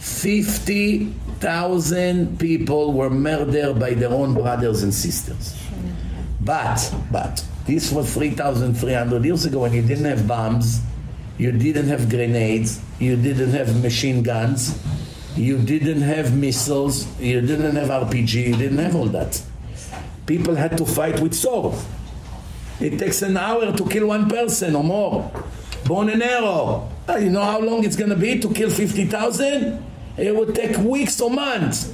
50,000 people were murdered by their own brothers and sisters. But, but, this was 3,300 years ago when you didn't have bombs, you didn't have grenades, you didn't have machine guns, you didn't have missiles, you didn't have RPG, you didn't have all that. People had to fight with swords. It takes an hour to kill one person or more. Bone and arrow. Uh, you know how long it's going to be to kill 50,000? It would take weeks or months.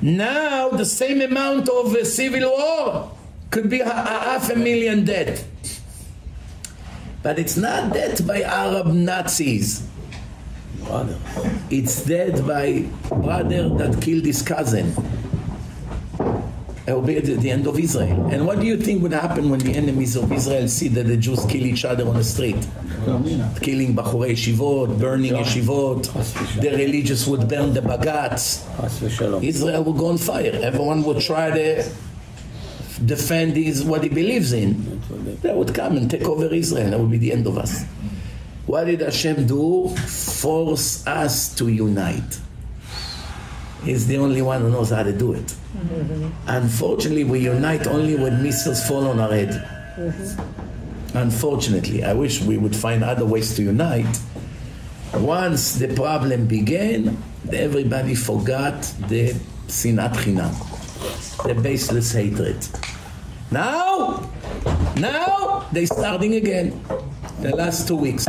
Now, the same amount of uh, civil war could be a, a half a million dead. But it's not dead by Arab Nazis. Brother. It's dead by brother that killed his cousin it will be at the end of Israel. And what do you think would happen when the enemies of Israel see that the Jews kill each other on the street? Killing Bachurei Yeshivot, burning Yeshivot, the religious would burn the Bagats. Israel would go on fire. Everyone would try to defend his, what he believes in. They would come and take over Israel. That would be the end of us. What did Hashem do? Force us to unite. He's the only one who knows how to do it. Unfortunately, we unite only when missiles fall on our head. Unfortunately, I wish we would find other ways to unite. Once the problem began, everybody forgot the sinat chinam, the baseless hatred. Now, now they starting again. The last two weeks.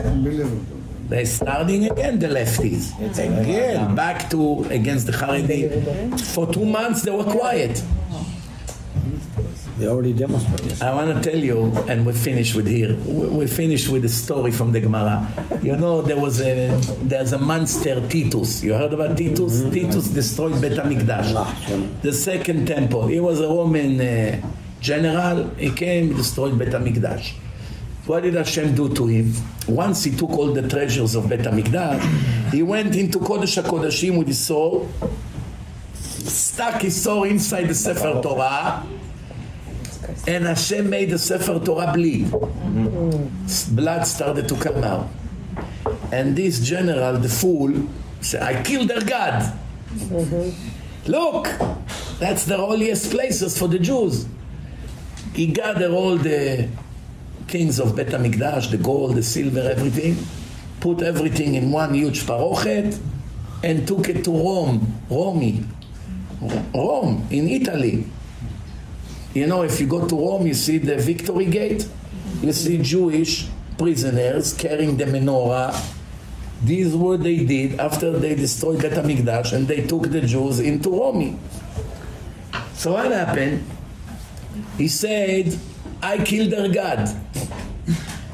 They're starting again, the lefties. It's again back to against the Haredi. For two months they were quiet. They already demonstrated. I want to tell you, and we finish with here. We finish with a story from the Gemara. You know, there was a there's a monster Titus. You heard about Titus? Mm-hmm. Titus destroyed Bet Hamikdash, the second temple. He was a Roman uh, general. He came, destroyed Bet Hamikdash. What did Hashem do to him? Once he took all the treasures of Bet HaMikdash, he went into Kodesh HaKodashim with his sword, stuck his sword inside the Sefer Torah, and Hashem made the Sefer Torah bleed. Blood started to come out. And this general, the fool, said, I killed their God. Mm-hmm. Look, that's the holiest places for the Jews. He gathered all the kings of Bet HaMikdash, the gold, the silver, everything, put everything in one huge parochet and took it to Rome, Romi, Rome, in Italy. You know, if you go to Rome, you see the Victory Gate, you see Jewish prisoners carrying the menorah. These were they did after they destroyed Bet HaMikdash and they took the Jews into Rome. So what happened? He said, I killed their God.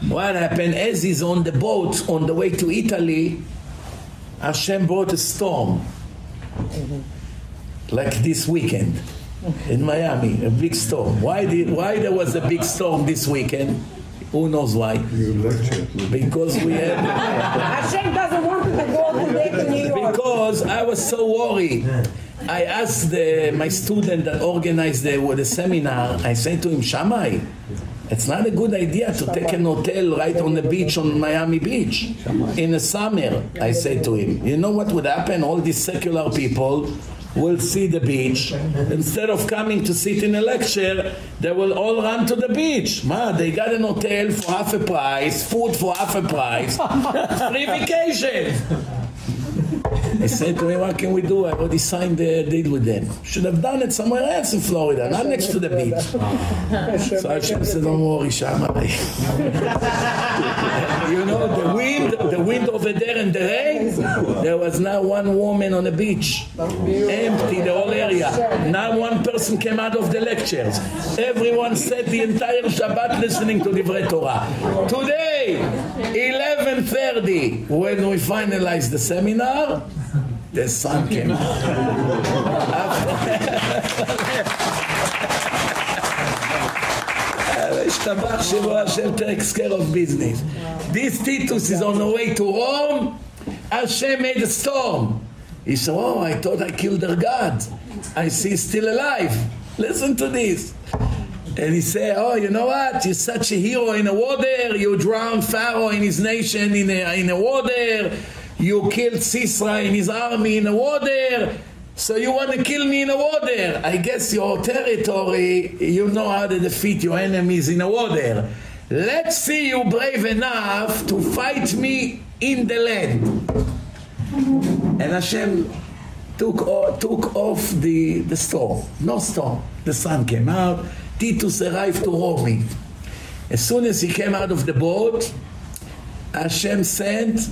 What happened? As he's on the boat on the way to Italy, Hashem brought a storm. Like this weekend in Miami, a big storm. Why did why there was a big storm this weekend? Who knows why? Because we had Hashem doesn't want to go to New York. Because I was so worried. I asked the, my student that organized the, the seminar, I said to him, Shammai, it's not a good idea to take an hotel right on the beach on Miami Beach in the summer, I said to him. You know what would happen? All these secular people will see the beach. Instead of coming to sit in a lecture, they will all run to the beach. Ma, they got an hotel for half a price, food for half a price, free vacation. I said to me, what can we do? I already signed the deal with them. Should have done it somewhere else in Florida, not next to the beach. Ah. so Hashem said, don't worry, Shammai. you know, the wind, the wind over there and the rain, there was not one woman on the beach. Empty the whole area. Not one person came out of the lectures. Everyone sat the entire Shabbat listening to Divrei Torah. Today, 11.30, when we finalized the seminar, the sun came out. Hashem takes care of business. This Titus is on the way to Rome. Hashem made a storm. He said, oh, I thought I killed their God. I see still alive. Listen to this. And he said, oh, you know what? You're such a hero in the water. You drowned Pharaoh and his nation in the, in the water. You killed Sisra and his army in the water. So you want to kill me in the water. I guess your territory, you know how to defeat your enemies in the water. Let's see you brave enough to fight me in the land. And Hashem took, took off the, the storm. No storm. The sun came out. Titus arrived to Rome. As soon as he came out of the boat, Hashem sent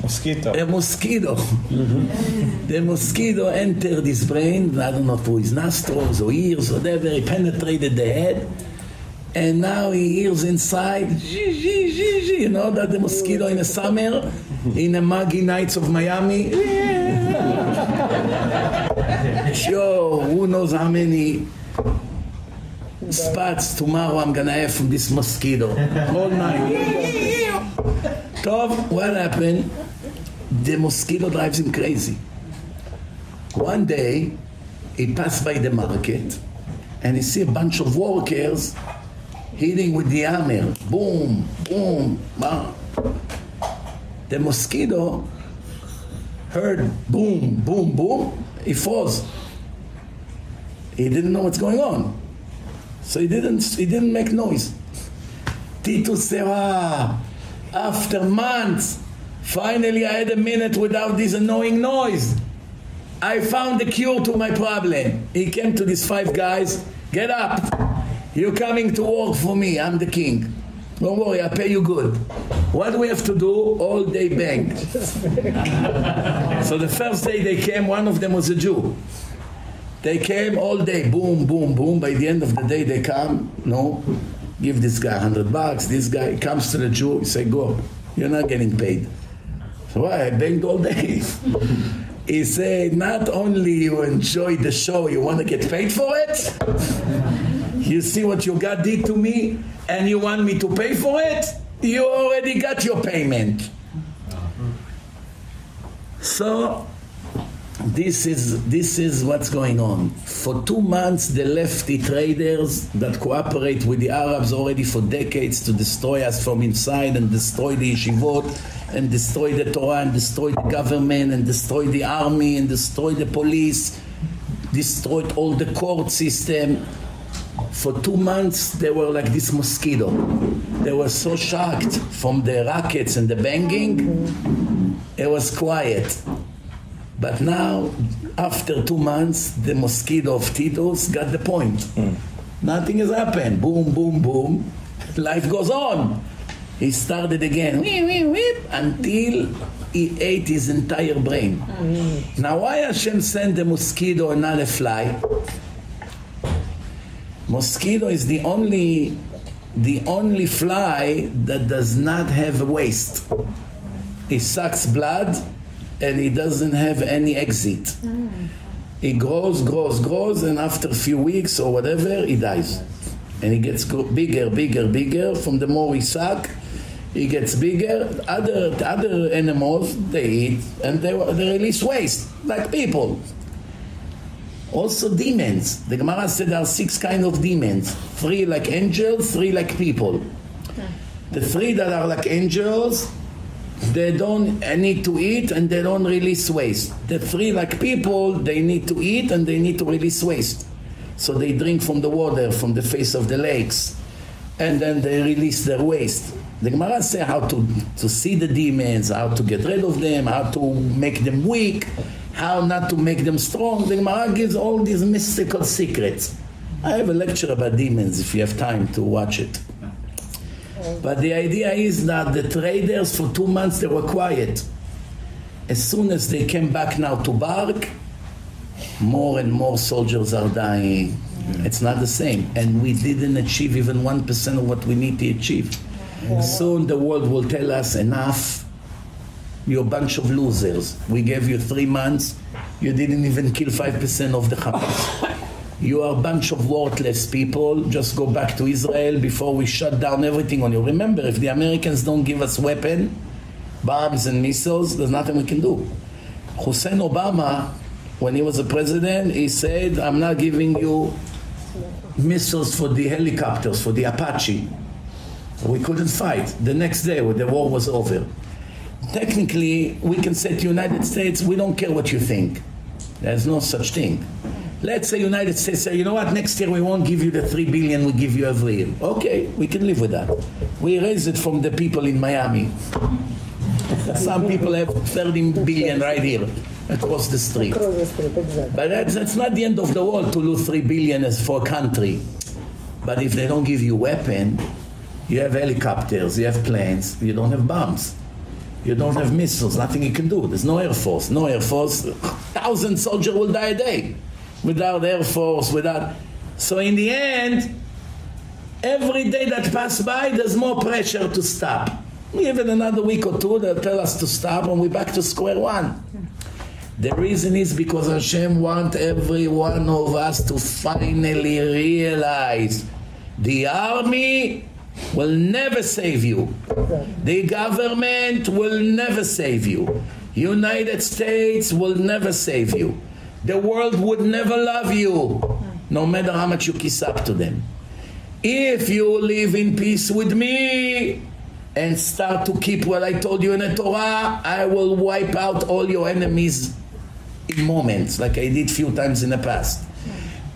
mosquito. a mosquito. Mm-hmm. the mosquito entered his brain, I don't know through his nostrils or ears, or whatever, he penetrated the head. And now he hears inside, you know that the mosquito in the summer, in the muggy nights of Miami. sure, who knows how many spots tomorrow I'm gonna have from this mosquito. All night. Tov, what happened? The mosquito drives him crazy. One day, he passed by the market and he see a bunch of workers hitting with the hammer. Boom, boom, bam. The mosquito heard boom, boom, boom. He froze. He didn't know what's going on. So he didn't, he didn't make noise. Titus ah, after months, finally I had a minute without this annoying noise. I found the cure to my problem. He came to these five guys, get up. You're coming to work for me. I'm the king. Don't worry, I pay you good. What do we have to do? All day bang. so the first day they came, one of them was a Jew. They came all day, boom, boom, boom. By the end of the day, they come, no, give this guy 100 bucks. This guy comes to the Jew, he say, go, you're not getting paid. So why? I banged all day. he said, not only you enjoy the show, you want to get paid for it? You see what your God did to me and you want me to pay for it? You already got your payment. So this is this is what's going on. For two months, the lefty traders that cooperate with the Arabs already for decades to destroy us from inside and destroy the yeshivot and destroy the Torah and destroy the government and destroy the army and destroy the police, destroyed all the court system. For two months, they were like this mosquito. They were so shocked from the rackets and the banging. It was quiet. But now, after two months, the mosquito of Titus got the point. Mm. Nothing has happened. Boom, boom, boom. Life goes on. He started again, weep, weep, weep, until he ate his entire brain. Mm. Now, why Hashem sent the mosquito and not a fly? Mosquito is the only the only fly that does not have a waist. It sucks blood and he doesn't have any exit. Mm. He grows, grows, grows, and after a few weeks or whatever, he dies. And he gets bigger, bigger, bigger. From the more he suck, he gets bigger. Other other animals they eat and they they release waste like people. Also demons. The Gemara said there are six kind of demons. Three like angels, three like people. The three that are like angels they don't need to eat and they don't release waste. The free like people, they need to eat and they need to release waste. So they drink from the water, from the face of the lakes, and then they release their waste. The Gemara say how to, to see the demons, how to get rid of them, how to make them weak, how not to make them strong. The Gemara gives all these mystical secrets. I have a lecture about demons if you have time to watch it. But the idea is that the traders for two months they were quiet. As soon as they came back now to Bark, more and more soldiers are dying. It's not the same. And we didn't achieve even 1% of what we need to achieve. Soon the world will tell us enough. You're a bunch of losers. We gave you three months. You didn't even kill 5% of the Hamas. You are a bunch of worthless people. Just go back to Israel before we shut down everything on you. Remember, if the Americans don't give us weapon, bombs and missiles, there's nothing we can do. Hussein Obama, when he was a president, he said, I'm not giving you missiles for the helicopters, for the Apache. We couldn't fight. The next day, when the war was over. Technically, we can say to United States, we don't care what you think. There's no such thing. Let's say United States say, you know what, next year we won't give you the 3 billion we give you every year. Okay, we can live with that. We raise it from the people in Miami. Some people have 13 billion right here across the street. Across the street exactly. But that's, that's not the end of the world to lose 3 billion as for a country. But if they don't give you weapon, you have helicopters, you have planes, you don't have bombs. You don't have missiles, nothing you can do. There's no air force. No air force. Thousand soldiers will die a day without air force, without... So in the end, every day that pass by, there's more pressure to stop. Even another week or two, they'll tell us to stop and we're back to square one. The reason is because Hashem wants every one of us to finally realize the army will never save you. The government will never save you. United States will never save you. The world would never love you, no matter how much you kiss up to them. If you live in peace with me and start to keep what I told you in the Torah, I will wipe out all your enemies in moments, like I did few times in the past.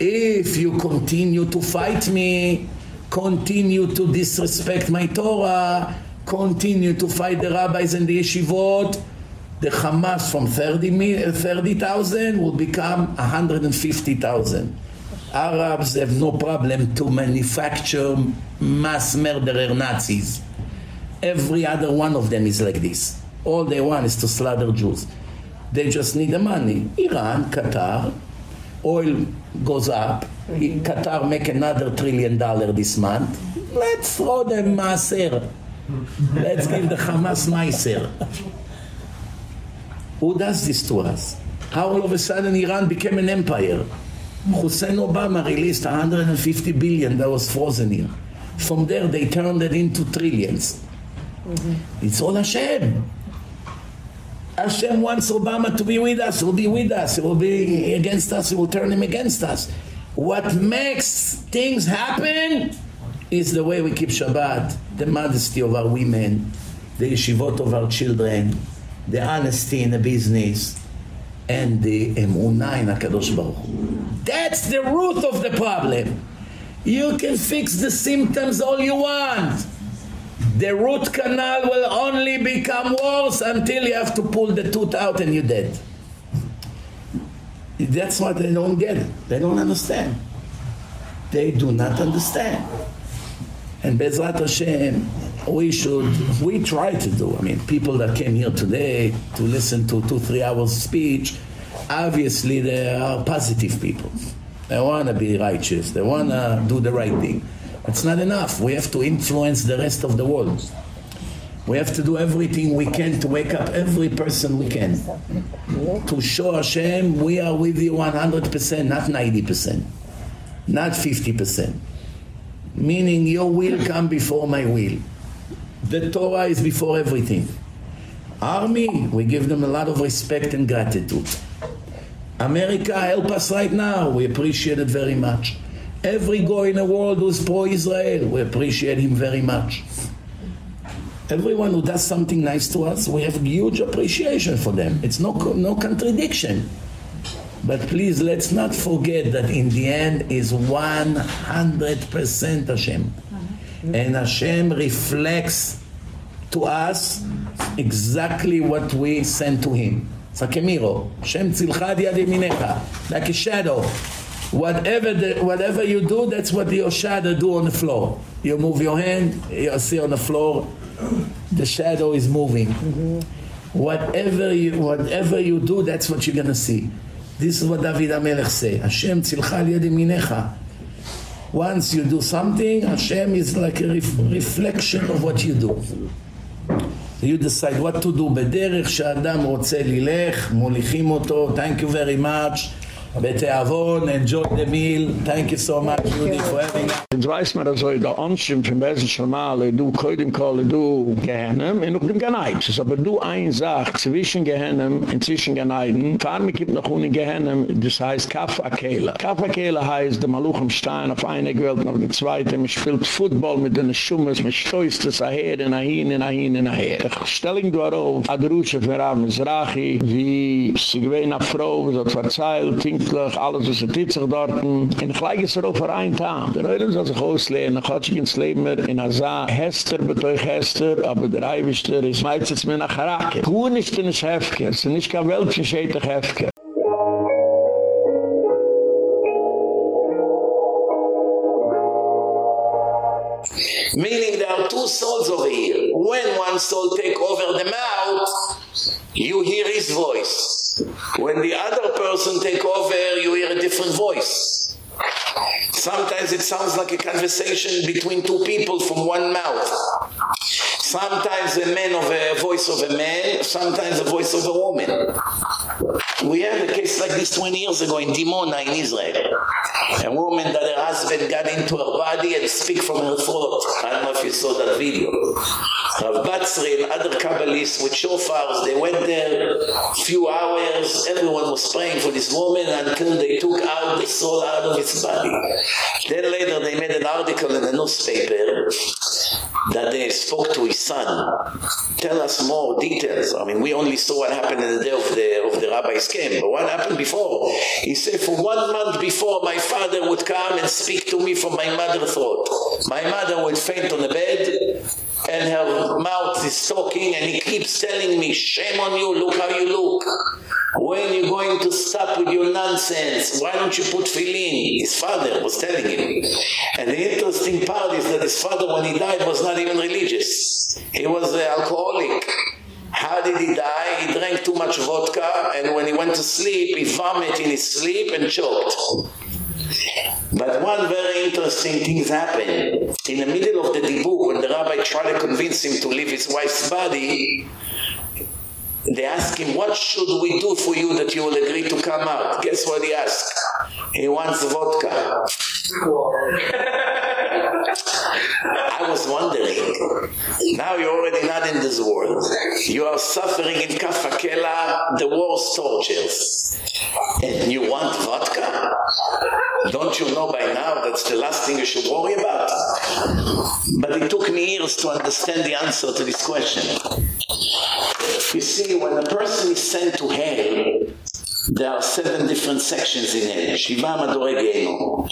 If you continue to fight me, continue to disrespect my Torah, continue to fight the rabbis and the yeshivot, the Hamas from 30,000 30, will become 150,000. Arabs have no problem to manufacture mass murderer Nazis. Every other one of them is like this. All they want is to slaughter Jews. They just need the money. Iran, Qatar, oil goes up. Qatar make another trillion dollar this month. Let's throw them maaser. Let's give the Hamas maaser. Who does this to us? How all of a sudden Iran became an empire? Hussein Obama released 150 billion that was frozen here. From there they turned it into trillions. Mm-hmm. It's all Hashem. Hashem wants Obama to be with us, he will be with us, he will be against us, he will turn him against us. What makes things happen is the way we keep Shabbat, the modesty of our women, the yeshivot of our children, the honesty in the business, and the emunah in HaKadosh Baruch Hu. That's the root of the problem. You can fix the symptoms all you want. The root canal will only become worse until you have to pull the tooth out and you're dead. That's what they don't get. They don't understand. They do not understand. And Bezrat Hashem, we should, we try to do. I mean, people that came here today to listen to two, three hours speech, obviously they are positive people. They want to be righteous. They want to do the right thing. It's not enough. We have to influence the rest of the world. We have to do everything we can to wake up every person we can. To show Hashem we are with you 100%, not 90%, not 50%. Meaning your will come before my will. The Torah is before everything. Army, we give them a lot of respect and gratitude. America help us right now. We appreciate it very much. Every guy in the world who's pro-Israel, we appreciate him very much. Everyone who does something nice to us, we have huge appreciation for them. It's no, no contradiction. But please, let's not forget that in the end is 100% Hashem. And Hashem reflects to us exactly what we send to him. It's like a mirror. Hashem tzilcha yad. Like a shadow. Whatever, the, whatever you do, that's what your shadow do on the floor. You move your hand, you see on the floor, the shadow is moving. Mm -hmm. whatever you, whatever you do, that's what you're going to see. This is what David HaMelech say. Hashem tzilcha al yed Once you do something, Hashem is like a ref reflection of what you do. you decide what to do בדרך שאדם רוצה ללך, מוליכים אותו, thank you very much. בתיאבון, enjoy the meal. Thank you so much, Judy, for having us. Jetzt weiß man also, der Anschirm von Besen Schamale, du koidem kolle, du gehennem, en auch dem Ganeid. Es aber du ein Sach, zwischen gehennem, und zwischen Ganeiden, fahr mich gibt noch ohne gehennem, das heißt Kaff Akela. Kaff Akela heißt, der Maluch im Stein auf eine Gewalt, auf der zweite, man spielt Football mit den Schummes, man stößt es aher, in ahin, in ahin, in aher. Ich stelle ihn darauf, Adrusche von Rav Mizrachi, wie sie gewähne Frau, so verzeilt, pinklich, alles was er sich dort. Und gleich ist er auch für einen Tag. Der Eulen soll sich auslehnen, dann hat sich ins Leben in Asa, Hester beteuch Hester, aber der Eiwischter ist meistens mir nach Harake. Kuhn ist in das Hefke, es ist nicht kein Weltchen schädig Hefke. Meaning there are two souls over here. When one soul take over the mouth, you hear his voice. When the other person take over, you hear a different voice. Sometimes it sounds like a conversation between two people from one mouth. Sometimes a man of a voice of a man, sometimes a voice of a woman. We had a case like this 20 years ago in Dimona in Israel. A woman that her husband got into her body and speak from her throat. I don't know if you saw that video. Rav Batzri and other Kabbalists with shofars, they went there a few hours, everyone was praying for this woman until they took out the soul out of his body. Then later they made an article in the newspaper that they spoke to his son. Tell us more details. I mean, we only saw what happened in the day of the, of the rabbi's but what happened before? He said, for one month before, my father would come and speak to me from my mother's throat. My mother would faint on the bed, and her mouth is talking and he keeps telling me shame on you look how you look. When are you going to stop with your nonsense why don't you put tefillin his father was telling him. And the interesting part is that his father when he died was not even religious. He was an alcoholic How did he die? He drank too much vodka and when he went to sleep, he vomited in his sleep and choked. But one very interesting thing happened. In the middle of the dibuk, when the rabbi tried to convince him to leave his wife's body, they asked him, what should we do for you that you will agree to come out? Guess what he asked? He wants vodka. I was wondering, now you're already not in this world. You are suffering in Kaf HaKela the worst tortures. And you want vodka? Don't you know by now that's the last thing you should worry about? But it took me years to understand the answer to this question. You see, when a person is sent to hell, there are seven different sections in hell. Shiva Madore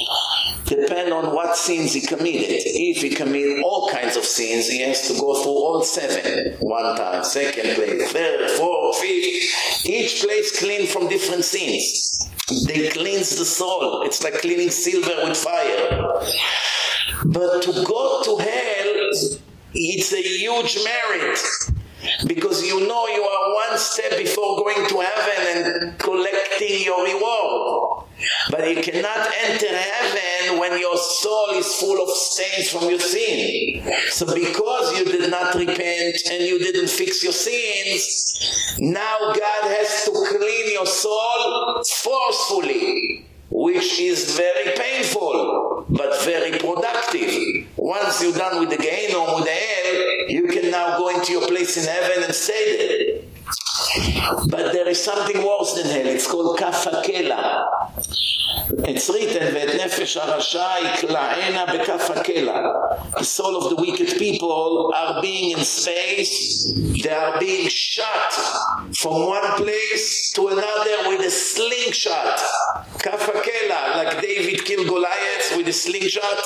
Depend on what sins he committed. If he committed all kinds of sins, he has to go through all seven. One time, second place, third, fourth, fifth. Each place clean from different sins. They cleanse the soul. It's like cleaning silver with fire. But to go to hell, it's a huge merit because you know you are one step before going to heaven and collecting your reward. But you cannot enter heaven when your soul is full of stains from your sin. So because you did not repent and you didn't fix your sins now God has to clean your soul forcefully which is very painful but very productive. Once you're done with the gain or with the hell you can now go into your place in heaven and stay there but there is something worse than hell. It's called Kaf HaKela it's written that nefesh arasha ikla'ena bekafakela the soul of the wicked people are being in space. They are being shot from one place to another with a slingshot. Kaf HaKela like david killed goliath with a slingshot.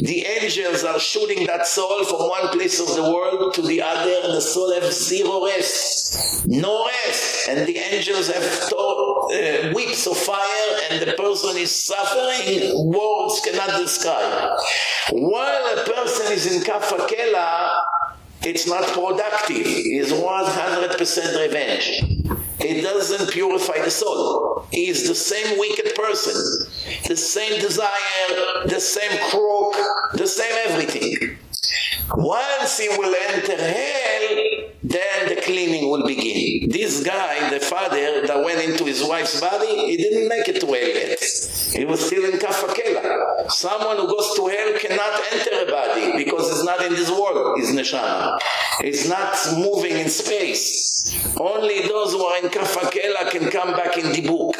The angels are shooting that soul from one place of the world to the other and the soul has zero rest no rest and the angels have tore, uh, whips of fire and the person is suffering words cannot describe while a person is in Kaf HaKela it's not productive. 100% 100% revenge. It doesn't purify the soul. He is the same wicked person, the same desire, the same crook, the same everything. Once he will enter hell, then the cleaning will begin. This guy, the father that went into his wife's body, he didn't make it to hell yet. He was still in Kaf HaKela. Someone who goes to hell cannot enter a body because it's not in this world, it's neshama. It's not moving in space. Only those who are in Kaf HaKela can come back in the book.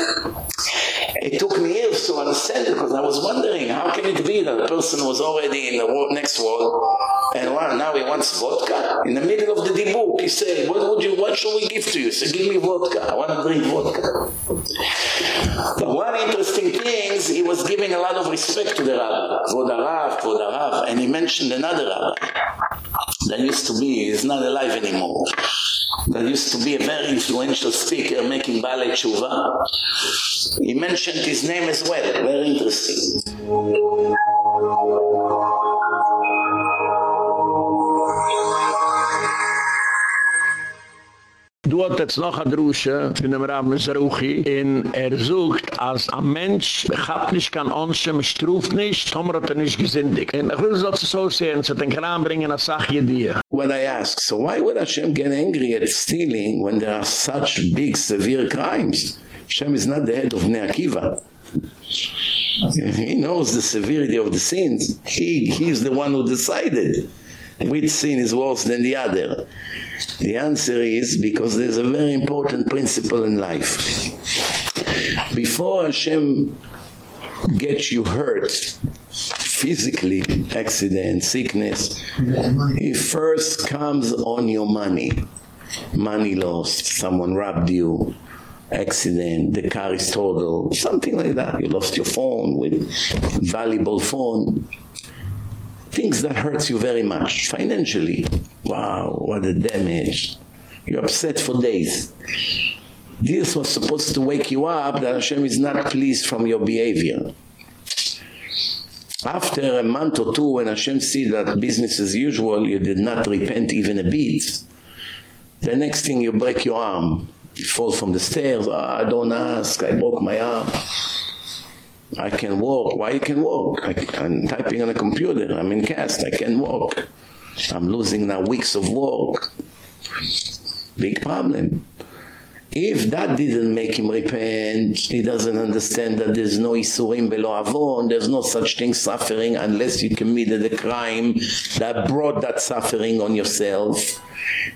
It took me years to understand it because I was wondering how can it be that a person was already in the next world and well, now he wants vodka? In the middle of the debuk, he said, what would you, what shall we give to you? He said, give me vodka. I want to drink vodka. But one interesting thing is he was giving a lot of respect to the rabbi. Kvod HaRav, Kvod HaRav. And he mentioned another rabbi that used to be, is not alive anymore. That used to be a very influential speaker making baalei teshuva. He mentioned his name as well. Very interesting. Du hat jetzt noch eine Drusche in dem Rahmen Zeruchi in er sucht als ein Mensch begabt nicht kann onschen, struft nicht, Tomer hat er nicht gesündigt. Und ich will es so sehen, so den Kram bringen als Sachje dir. When I ask, so why would Hashem get angry at stealing when there are such big, severe crimes? Hashem is not the head of Bnei Akiva. He knows the severity of the sins. He, he is the one who decided which sin is worse than the other. The answer is because there's a very important principle in life. Before Hashem gets you hurt, physically, accident, sickness, he first comes on your money. Money lost, someone robbed you, accident, the car is totaled, something like that. You lost your phone with valuable phone things that hurts you very much. Financially wow what a damage. You're upset for days. This was supposed to wake you up that Hashem is not pleased from your behavior. After a month or two when Hashem see that business as usual you did not repent even a bit. The next thing you break your arm. You fall from the stairs. I don't ask. I broke my arm I can walk. Why you can walk? I, am typing on a computer. I'm in cast. I can walk. I'm losing now weeks of work. Big problem. If that didn't make him repent, he doesn't understand that there's no isurim bli avon, there's no such thing suffering unless you committed a crime that brought that suffering on yourself.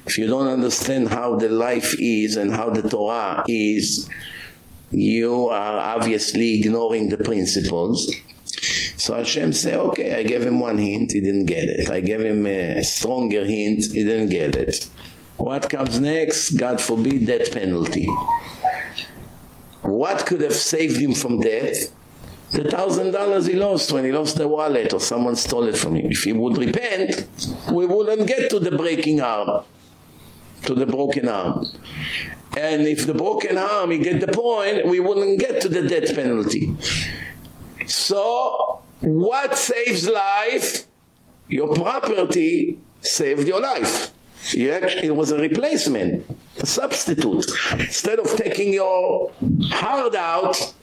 If you don't understand how the life is and how the Torah is, you are obviously ignoring the principles. So Hashem say, okay, I gave him one hint, he didn't get it. I gave him a stronger hint, he didn't get it. What comes next? God forbid death penalty. What could have saved him from death? The thousand dollars he lost when he lost the wallet or someone stole it from him. If he would repent, we wouldn't get to the breaking arm, to the broken arm. And if the broken arm, you get the point, we wouldn't get to the death penalty. So, what saves life? Your property saved your life. You it was a replacement, a substitute. Instead of taking your heart out,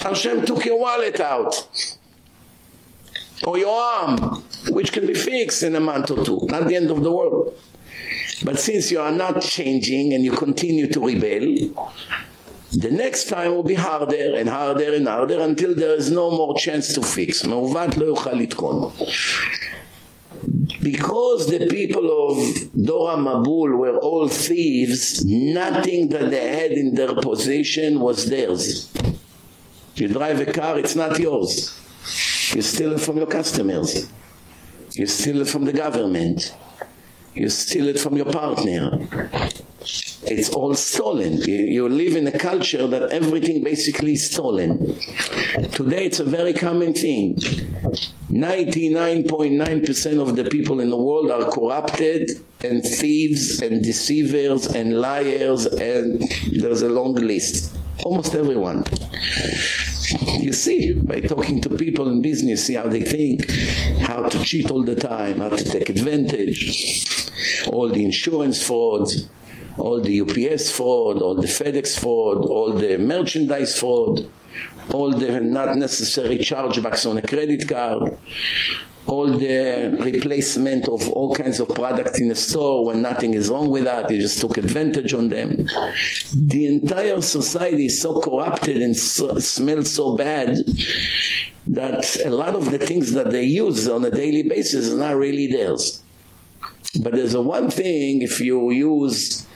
Hashem took your wallet out. Or your arm, which can be fixed in a month or two. Not the end of the world. But since you are not changing and you continue to rebel, the next time will be harder and harder and harder until there is no more chance to fix. מעוות lo יוכל Because the people of Dor HaMabul were all thieves, nothing that they had in their possession was theirs. You drive a car, it's not yours. You steal it from your customers. You steal it from the government you steal it from your partner. It's all stolen. You, live in a culture that everything basically is stolen. Today it's a very common thing. 99.9% of the people in the world are corrupted and thieves and deceivers and liars and there's a long list. Almost everyone you see by talking to people in business see how they think how to cheat all the time how to take advantage. All the insurance frauds all the UPS fraud, all the FedEx fraud, all the merchandise fraud, all the not necessary chargebacks on a credit card, all the replacement of all kinds of products in a store when nothing is wrong with that, they just took advantage on them. The entire society is so corrupted and so, smells so bad that a lot of the things that they use on a daily basis is not really theirs. But there's a one thing if you use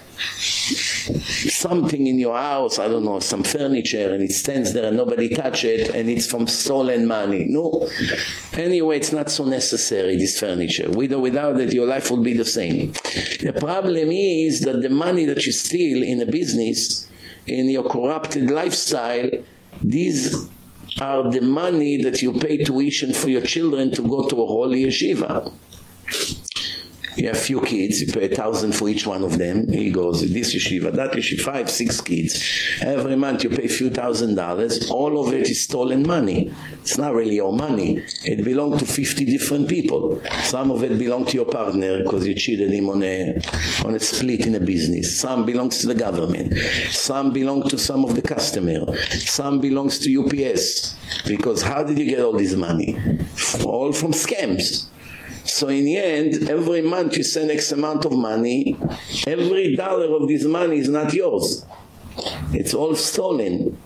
something in your house, I don't know, some furniture and it stands there and nobody touch it and it's from stolen money. No. Anyway, it's not so necessary this furniture. With or without it your life will be the same. The problem is that the money that you steal in a business in your corrupted lifestyle these are the money that you pay tuition for your children to go to a holy yeshiva you have few kids, you pay a thousand for each one of them. He goes, this yeshiva, that yeshiva, five, six kids. Every month you pay a few thousand dollars. All of it is stolen money. It's not really your money. It belongs to 50 different people. Some of it belongs to your partner because you cheated him on a, on a split in a business. Some belongs to the government. Some belong to some of the customer. Some belongs to UPS. Because how did you get all this money? All from scams. So in the end, every month you send X amount of money, every dollar of this money is not yours. It's all stolen.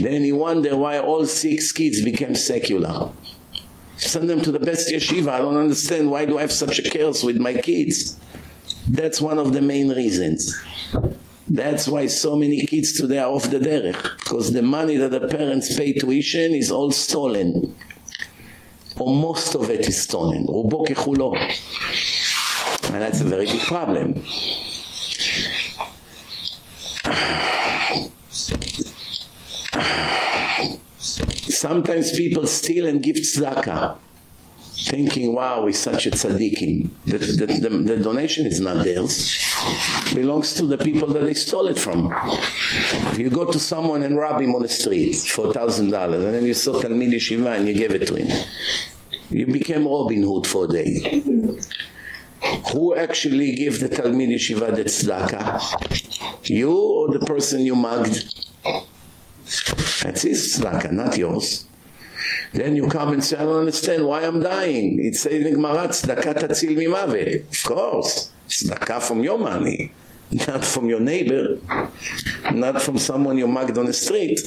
Then you wonder why all six kids became secular. Send them to the best yeshiva. I don't understand why do I have such a chaos with my kids. That's one of the main reasons. That's why so many kids today are off the derech because the money that the parents pay tuition is all stolen or most of it is stolen רובו ככולו and that's a very big problem sometimes people steal and give tzedakah thinking wow he's such a tzaddikim the, the, the, the donation is not theirs. Belongs to the people that they stole it from. If you go to someone and rob him on the street for $1000 and then you saw Talmid Yeshiva and you give it to him you became Robin Hood for a day. Who actually gave the Talmid Yeshiva the tzedakah? You or the person you mugged? That's his tzedakah not yours then you come and say, I don't understand why I'm dying. It says in Gemara, tzedakah tatzil mimavet. Of course, tzedakah from your money, not from your neighbor, not from someone you mugged on the street.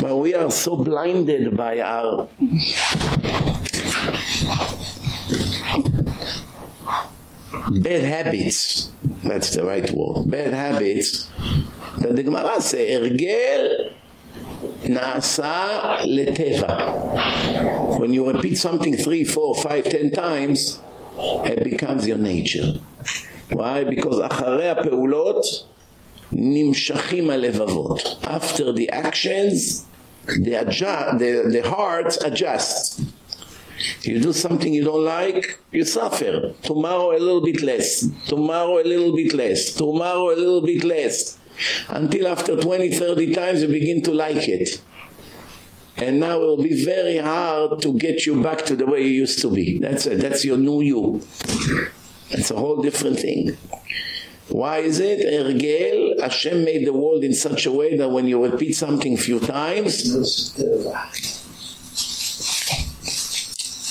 But we are so blinded by our bad habits. That's the right word. Bad habits. That the Gemara say, ergel nasa leteva when you repeat something three, four, five, ten times it becomes your nature why because אחרי הפעולות נמשכים הלבבות after the actions the adjust the the heart adjusts you do something you don't like you suffer tomorrow a little bit less tomorrow a little bit less tomorrow a little bit less until after 20 30 times you begin to like it. And now it will be very hard to get you back to the way you used to be. That's it. That's your new you. It's a whole different thing. Why is it ergel Hashem made the world in such a way that when you repeat something few times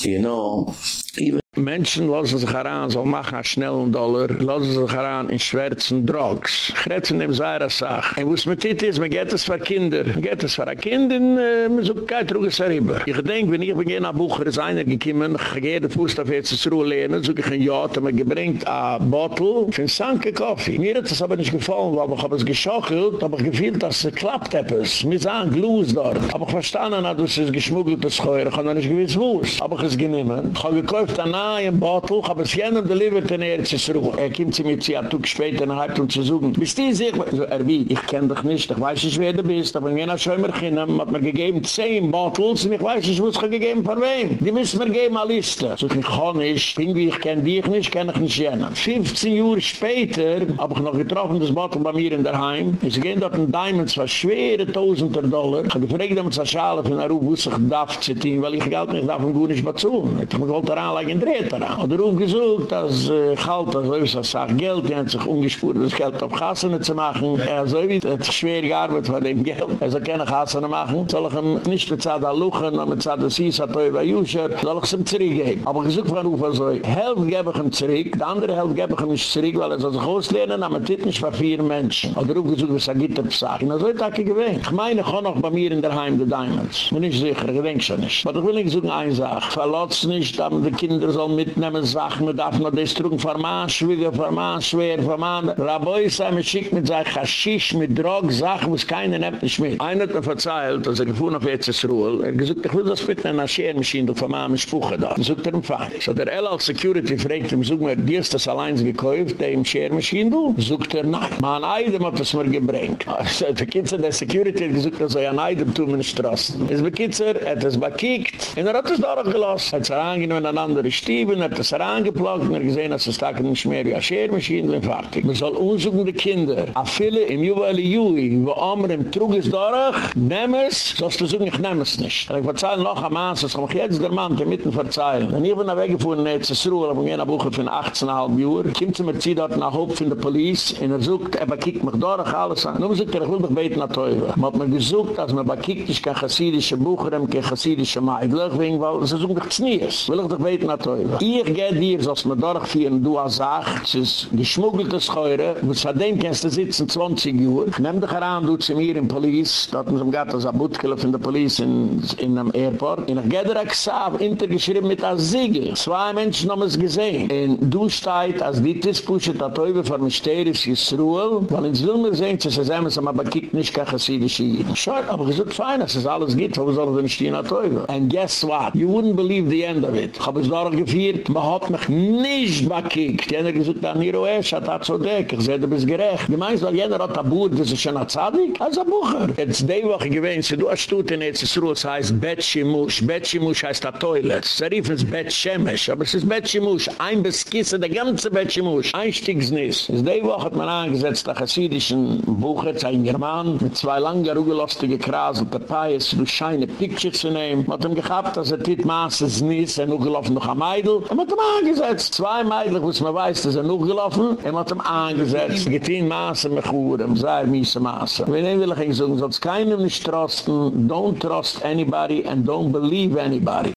you know even Menschen lassen sich heran, so machen einen schnellen Dollar, lassen sich heran in schwärzen Drogs. Ich rede von dem Zaira Sach. Und was mit dit ist, man geht es für Kinder. Man geht es für ein Kind und äh, man sucht kein Truges darüber. Ich denke, wenn ich beginne nach Bucher, ist einer gekommen, ich gehe den Fuß auf jetzt zur Ruhe lehnen, suche ich ein Jod, und man gebringt ein Bottle für ein Sanke Kaffee. Mir hat es aber nicht gefallen, weil ich habe es geschockelt, aber ich gefühlt, dass es klappt etwas. Wir sahen Glus dort. Aber ich verstanden, dass es geschmuggelt ist, ich habe noch nicht gewiss, wo es. Aber ich habe es genommen. Ich habe gekauft danach, ein Bottle, hab es jenem delivered in er suchen. Er kommt zu mir zu, ein Tag später, eine halbe Stunde zu suchen. Bist du sicher? So, er wie, ich kenn dich nicht, ich weiß nicht, wer du bist, aber wenn er schon immer kommen, hat mir gegeben zehn Bottles, und ich weiß nicht, was ich gegeben von wem. Die müssen mir geben eine Liste. So, ich kann nicht, irgendwie, ich kenn dich nicht, kenn ich nicht jenem. 15 Jahre später, hab ich noch getroffen, das Bottle bei mir in der Heim. Sie gehen dort in Diamonds, was schwere Tausender Dollar. Ich hab gefragt, es eine Schale von einer Ruf, wo sich darf zu tun, weil ich Geld nicht um gut nicht bezahlen. Ich gewollt daran, in Dreh. Geht daran. Oder auch gesucht, dass äh, ich halte, so ist das auch Geld, die haben sich umgespürt, das Geld auf Kassene zu machen. Er so wie, es ist schwer gearbeitet von dem Geld. Er soll keine Kassene machen, soll ich ihm nicht bezahlt an Luchen, sondern bezahlt an Sisa, bei Juscher, soll ich ihm zurückgeben. Aber gesucht von Ufa so, Helft gebe ich ihm zurück, die andere Helft gebe ich ihm nicht zurück, weil er soll sich auslehnen, aber das nicht für vier Menschen. Oder auch gesucht, was er gibt, ich. Na so ist das gewesen. Ich meine, ich kann noch bei mir in der Heim, die Diamonds. Bin nicht sicher, ich denke schon nicht. Aber ich will nicht sagen, eine Sache. Verlotz nicht, dass die Kinder sollen mitnehmen, Sachen, man darf noch das drücken, vermaß, schwieger, vermaß, schwer, vermaß. Raboi sei mir schick mit seinem Haschisch, mit Drog, Sachen, was keiner nimmt nicht mit. Einer hat mir verzeiht, als er gefuhren auf EZS-Ruhl, er gesagt, ich will das in einer Schermaschine, du vermaß mich spuche da. Er sagt er Fall. So der L als Security fragt ihm, sag mir, die ist das allein gekauft, der im Schermaschine, du? Sagt er, nein. Man Eidem hat es mir gebringt. Also, der Kitzer der Security hat gesagt, er soll ein Eidem tun in den Straßen. Es bekitzer, er hat es bekickt, und er hat es dort gelassen. Er hat es herangenommen in eine andere Stiebe, er hat es herangeplagt, und er gesehen, dass es da nicht mehr wie eine Schermaschine fertig. Man soll unsuchende Kinder, a viele im Juweli Jui, wo Amr im Trug ist dort, nehm es, du sagen, ich nehm es nicht. Ich verzeihle noch am Maas, das kann mich jetzt der Mann, der mitten verzeihen. Wenn ich bin weggefuhren, in EZSRUH, aber ich bin Buche von 18,5 Uhr, kommt zu mir, zieht dort nach Haupt von der Police, und er sucht, er bekickt mich dort, alles an. Nun sagt er, ich will doch beten nach Teufel. Man hat mir gesucht, dass man bekickt ist, kein chassidische Bucher, kein chassidische Meidlich, wegen, weil sie sucht dich nie ist. Will ich doch beten nach Teufel. Ich gehe dir, so dass man durchführen, du hast gesagt, es ist geschmuggelte Scheure, es von dem kannst du sitzen, 20 Uhr. Nimm dich heran, du zu mir in Police, dort muss man gatt als Abutkele von der Police in, in einem Airport. Und ich gehe dir auch intergeschrieben mit einem Siegel. Zwei Menschen haben es gesehen. Und du steht, als die Tispusche, der Teufel von Mysterius Yisruel, weil ins Wilmer sehen, sie sagen, sie haben aber gekickt nicht kein chassidische Jiden. Schau, aber es ist fein, dass es alles geht, wo soll es denn stehen, der Teufel? And guess what? You wouldn't believe the end of it. Ich habe es dort geführt, man hat mich nicht bekickt. Jener gesagt, dann hier, oh, es hat das so dick, ich sehe, du bist gerecht. Du meinst, weil jener hat ein Buch, das ist schon ein Zadig? Als ein Bucher. Jetzt die Woche gewesen, sie du hast tut in EZSRUH, es heißt Betschimusch. Betschimusch heißt der Toilet. Sie rief es Betschemisch, aber es ist Betschimusch. Ein Beskissen, der ganze Betschimusch. Einstiegsnis. Jetzt die Woche hat man angesetzt, der chassidischen Bucher, ein German, mit zwei langen, rugelastige Kras und der Pais, du scheine Pictures zu nehmen. Hat ihm gehabt, dass er dit maßes nis, er noch gelaufen noch am Eidl. Er hat ihm angesetzt, zwei Meidlich, was man weiß, dass er noch gelaufen, er hat ihm angesetzt, getein maße mich urem, sei miese maße. Wenn er will ich sagen, sonst keinem nicht trosten, don't trust anybody and don't believe anybody.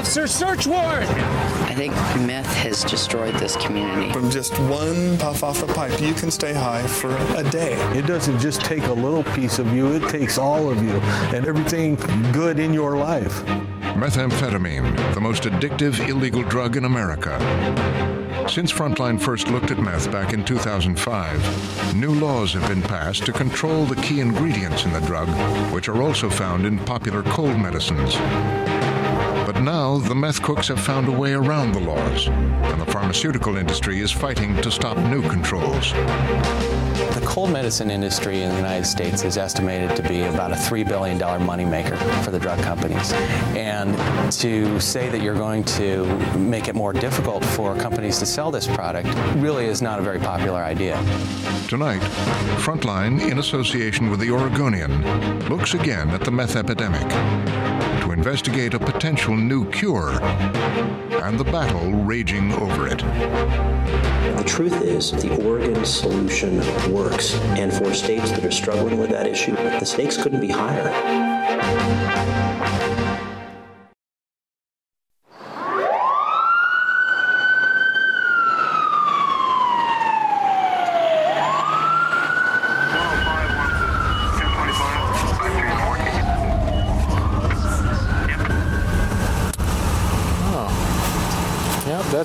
Officer, search warrant! I think meth has destroyed this community. From just one puff off a pipe, you can stay high for a day. It doesn't just take a little piece of you, it takes all of you and everything good in your life. Methamphetamine, the most addictive illegal drug in America. Since Frontline first looked at meth back in 2005, new laws have been passed to control the key ingredients in the drug, which are also found in popular cold medicines. Now the meth cooks have found a way around the laws, and the pharmaceutical industry is fighting to stop new controls. The cold medicine industry in the United States is estimated to be about a $3 billion moneymaker for the drug companies. And to say that you're going to make it more difficult for companies to sell this product really is not a very popular idea. Tonight, Frontline, in association with the Oregonian, looks again at the meth epidemic investigate a potential new cure and the battle raging over it. The truth is, the Oregon solution works. And for states that are struggling with that issue, the stakes couldn't be higher.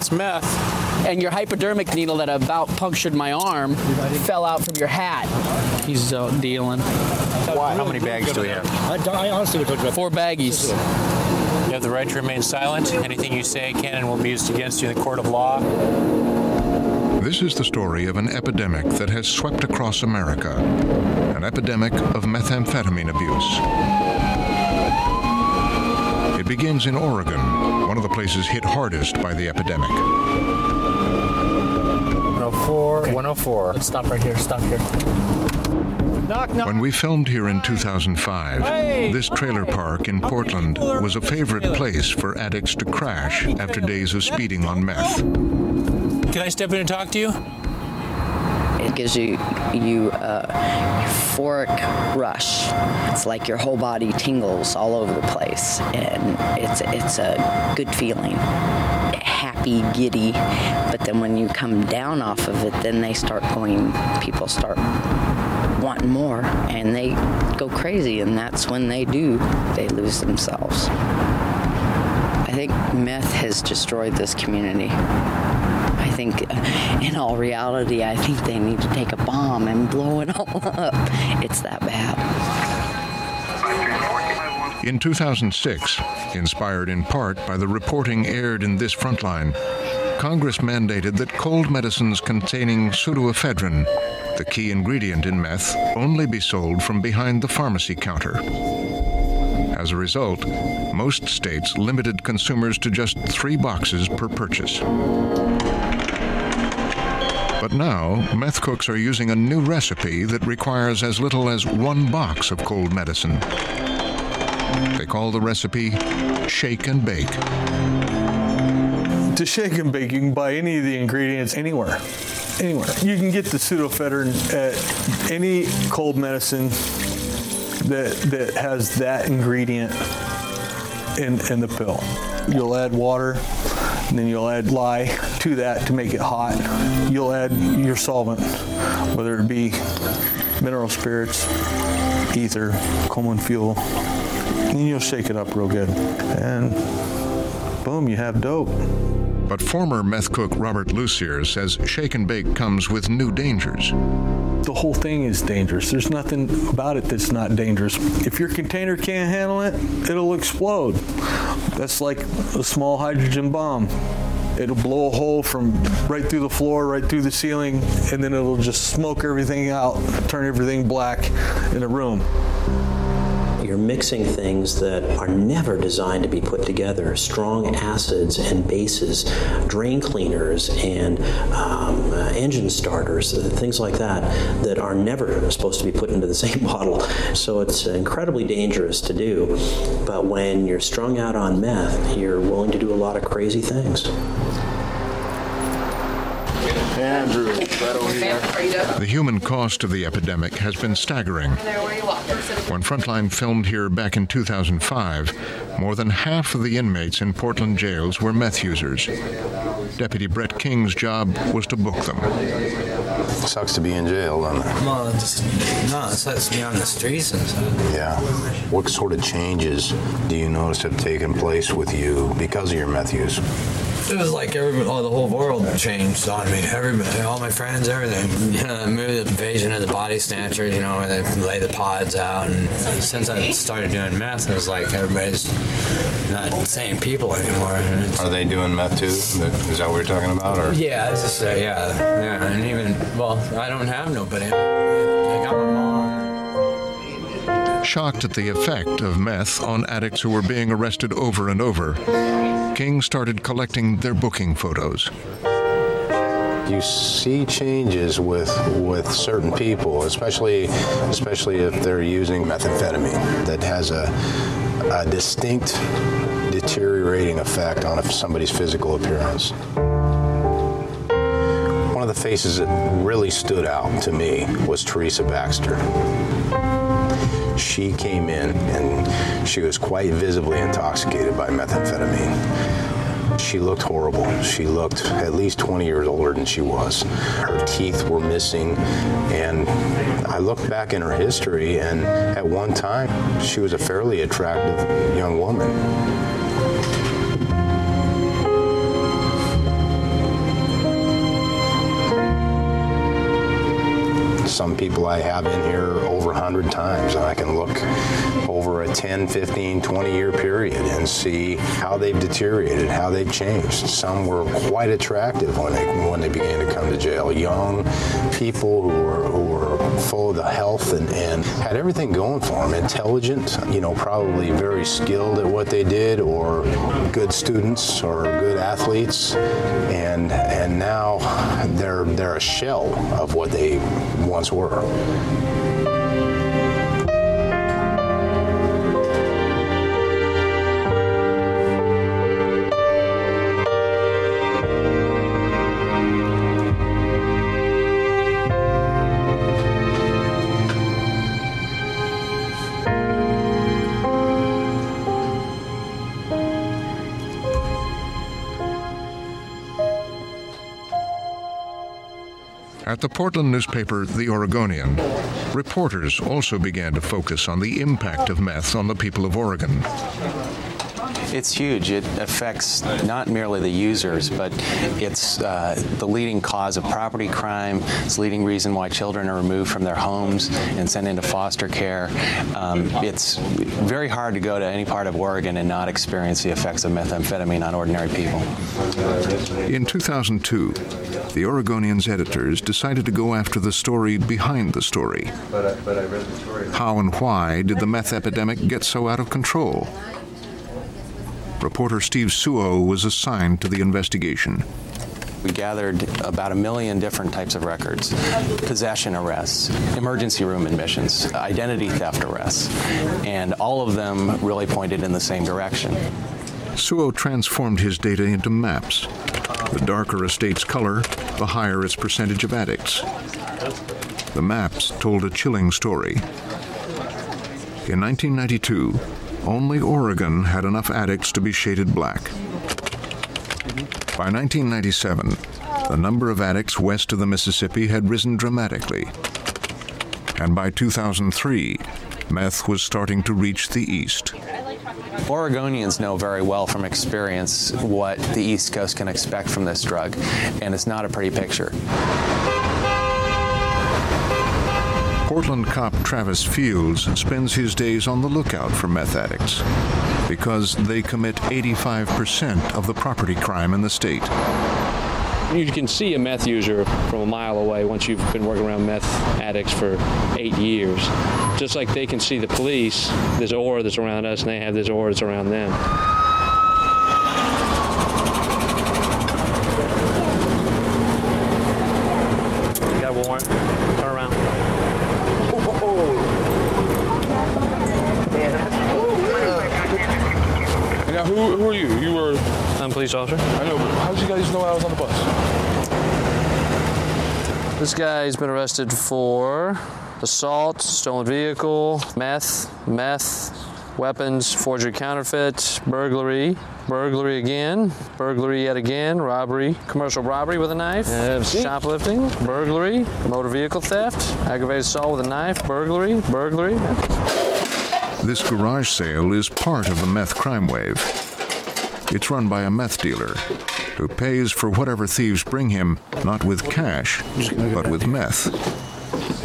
That's meth. And your hypodermic needle that about punctured my arm fell out from your hat. He's uh, dealing. Why? How many bags do we have? I, I honestly would talk about Four baggies. You have the right to remain silent. Anything you say can and will be used against you in the court of law. This is the story of an epidemic that has swept across America. An epidemic of methamphetamine abuse. It begins in Oregon, one of the places hit hardest by the epidemic. 104, 104. Let's stop right here. Stop here. Knock, knock. When we filmed here in 2005, this trailer park in Portland was a favorite place for addicts to crash after days of speeding on meth. Can I step in and talk to you? Gives you you uh, a euphoric rush. It's like your whole body tingles all over the place and it's it's a good feeling. Happy, giddy, but then when you come down off of it, then they start going people start wanting more and they go crazy and that's when they do they lose themselves. I think meth has destroyed this community. I think in all reality I think they need to take a bomb and blow it all up. It's that bad. In 2006, inspired in part by the reporting aired in this frontline, Congress mandated that cold medicines containing pseudoephedrine, the key ingredient in meth, only be sold from behind the pharmacy counter. As a result, most states limited consumers to just 3 boxes per purchase. But now, meth cooks are using a new recipe that requires as little as 1 box of cold medicine. They call the recipe shake and bake. To shake and bake, you can buy any of the ingredients anywhere. Anywhere. You can get the pseudoephedrine at any cold medicine that that has that ingredient in in the pill. You'll add water and then you'll add lye to that to make it hot. You'll add your solvent, whether it be mineral spirits, ether, common fuel, and you'll shake it up real good. And boom, you have dope. But former meth cook Robert Lucier says shake and bake comes with new dangers. The whole thing is dangerous. There's nothing about it that's not dangerous. If your container can't handle it, it'll explode. That's like a small hydrogen bomb. It'll blow a hole from right through the floor, right through the ceiling, and then it'll just smoke everything out, turn everything black in a room you're mixing things that are never designed to be put together strong acids and bases drain cleaners and um, uh, engine starters things like that that are never supposed to be put into the same bottle. So it's incredibly dangerous to do. But when you're strung out on meth you're willing to do a lot of crazy things Andrew, right over here. The human cost of the epidemic has been staggering. When Frontline filmed here back in 2005, more than half of the inmates in Portland jails were meth users. Deputy Bret King's job was to book them. It Sucks to be in jail, doesn't it? Well, it just, no, it sets me on the streets and stuff. Yeah. What sort of changes do you notice have taken place with you because of your meth use? It was like everybody, oh, the whole world changed on me. Everybody, all my friends, everything. You know, the movie, the invasion of the body snatchers. You know, where they lay the pods out. And since I started doing meth, it was like everybody's not the same people anymore. Are they doing meth too? Is that what you're talking about? Or yeah, it's just uh, yeah, yeah. And even well, I don't have nobody. I got my mom. Shocked at the effect of meth on addicts who were being arrested over and over, King started collecting their booking photos. You see changes with with certain people, especially especially if they're using methamphetamine that has a a distinct deteriorating effect on somebody's physical appearance. One of the faces that really stood out to me was Teresa Baxter she came in and she was quite visibly intoxicated by methamphetamine. She looked horrible. She looked at least 20 years older than she was. Her teeth were missing and I looked back in her history and at one time she was a fairly attractive young woman. Some people I have in here over 100 times and I can look over a 10, 15, 20 year period and see how they've deteriorated, how they've changed. Some were quite attractive when they when they began to come to jail. Young people who were who were full of the health and and had everything going for them. Intelligent, you know, probably very skilled at what they did or good students or good athletes and and now they're they're a shell of what they once were. At the Portland newspaper The Oregonian, reporters also began to focus on the impact of meth on the people of Oregon. It's huge. It affects not merely the users, but it's uh, the leading cause of property crime. It's the leading reason why children are removed from their homes and sent into foster care. Um, it's very hard to go to any part of Oregon and not experience the effects of methamphetamine on ordinary people. In 2002, the Oregonian's editors decided to go after the story behind the story. How and why did the meth epidemic get so out of control? Reporter Steve Suo was assigned to the investigation. We gathered about a million different types of records. Possession arrests, emergency room admissions, identity theft arrests, and all of them really pointed in the same direction. Suo transformed his data into maps. The darker a state's color, the higher its percentage of addicts. The maps told a chilling story. In 1992, only Oregon had enough addicts to be shaded black. By 1997, the number of addicts west of the Mississippi had risen dramatically. And by 2003, meth was starting to reach the east. Oregonians know very well from experience what the East Coast can expect from this drug, and it's not a pretty picture. Portland cop Travis Fields spends his days on the lookout for meth addicts because they commit 85% of the property crime in the state. You can see a meth user from a mile away once you've been working around meth addicts for 8 years. Just like they can see the police, there's aura that's around us and they have this aura that's around them. You got a warrant. Turn around. Now, who, who are you? You were. I'm a police officer. I know, but how did you guys know I was on the bus? This guy's been arrested for assault, stolen vehicle, meth, meth, weapons, forgery counterfeit, burglary, burglary again, burglary yet again, robbery, commercial robbery with a knife, shoplifting, burglary, motor vehicle theft, aggravated assault with a knife, burglary, burglary. This garage sale is part of the meth crime wave. It's run by a meth dealer who pays for whatever thieves bring him, not with cash, but with meth.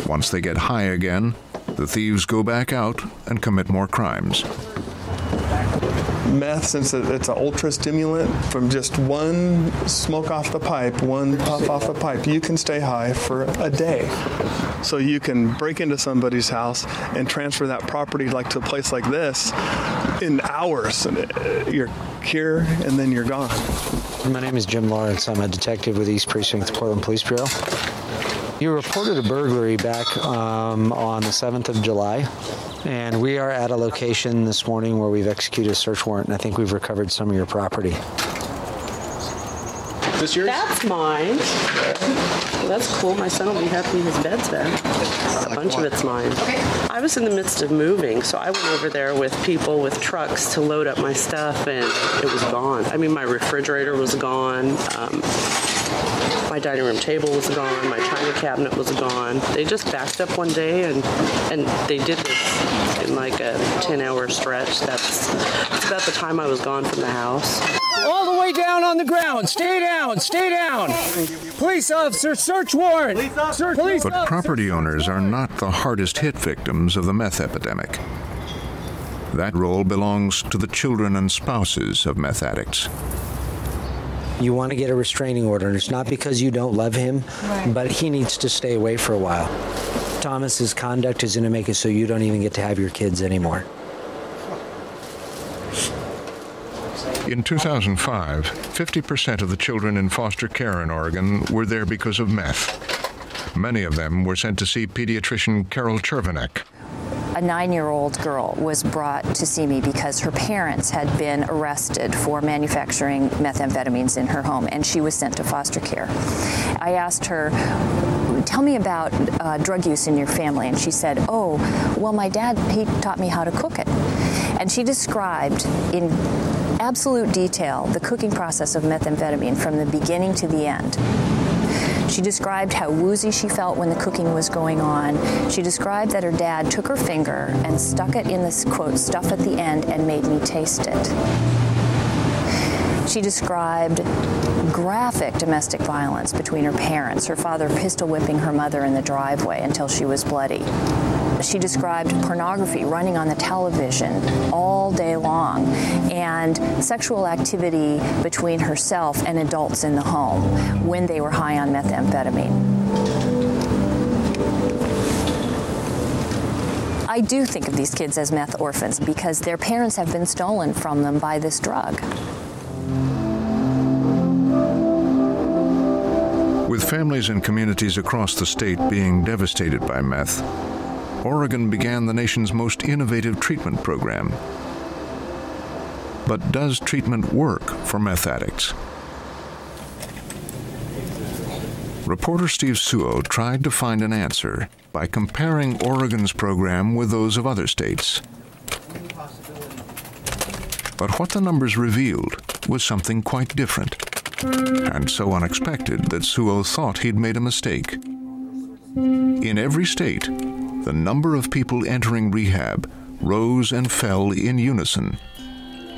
Once they get high again, the thieves go back out and commit more crimes. Meth, since it's an ultra stimulant, from just one smoke off the pipe, one puff off the pipe, you can stay high for a day. So you can break into somebody's house and transfer that property like to a place like this in hours. And you're here and then you're gone. My name is Jim Lawrence. I'm a detective with East Precinct Portland Police Bureau. You reported a burglary back um, on the 7th of July, and we are at a location this morning where we've executed a search warrant, and I think we've recovered some of your property. This yours? That's mine. That's cool. My son will be happy his bed's back. A bunch of it's mine. Okay. I was in the midst of moving, so I went over there with people with trucks to load up my stuff, and it was gone. I mean, my refrigerator was gone. Um, my dining room table was gone. My china cabinet was gone. They just backed up one day, and and they did this in like a 10-hour stretch. That's, that's about the time I was gone from the house. All the way down on the ground. Stay down. Stay down. Police officer, search warrant. Search police But property owners are not the hardest hit victims of the meth epidemic. That role belongs to the children and spouses of meth addicts. You want to get a restraining order, and it's not because you don't love him, but he needs to stay away for a while. Thomas's conduct is going to make it so you don't even get to have your kids anymore. In 2005, 50% of the children in foster care in Oregon were there because of meth. Many of them were sent to see pediatrician Carol Chervenek. A nine year old girl was brought to see me because her parents had been arrested for manufacturing methamphetamines in her home and she was sent to foster care. I asked her, Tell me about uh, drug use in your family. And she said, Oh, well, my dad, he taught me how to cook it. And she described in absolute detail the cooking process of methamphetamine from the beginning to the end. She described how woozy she felt when the cooking was going on. She described that her dad took her finger and stuck it in this quote stuff at the end and made me taste it. She described graphic domestic violence between her parents, her father pistol whipping her mother in the driveway until she was bloody. She described pornography running on the television all day long and sexual activity between herself and adults in the home when they were high on methamphetamine. I do think of these kids as meth orphans because their parents have been stolen from them by this drug. Families and communities across the state being devastated by meth, Oregon began the nation's most innovative treatment program. But does treatment work for meth addicts? Reporter Steve Suo tried to find an answer by comparing Oregon's program with those of other states. But what the numbers revealed was something quite different, and so unexpected that Suo thought he'd made a mistake. In every state, the number of people entering rehab rose and fell in unison,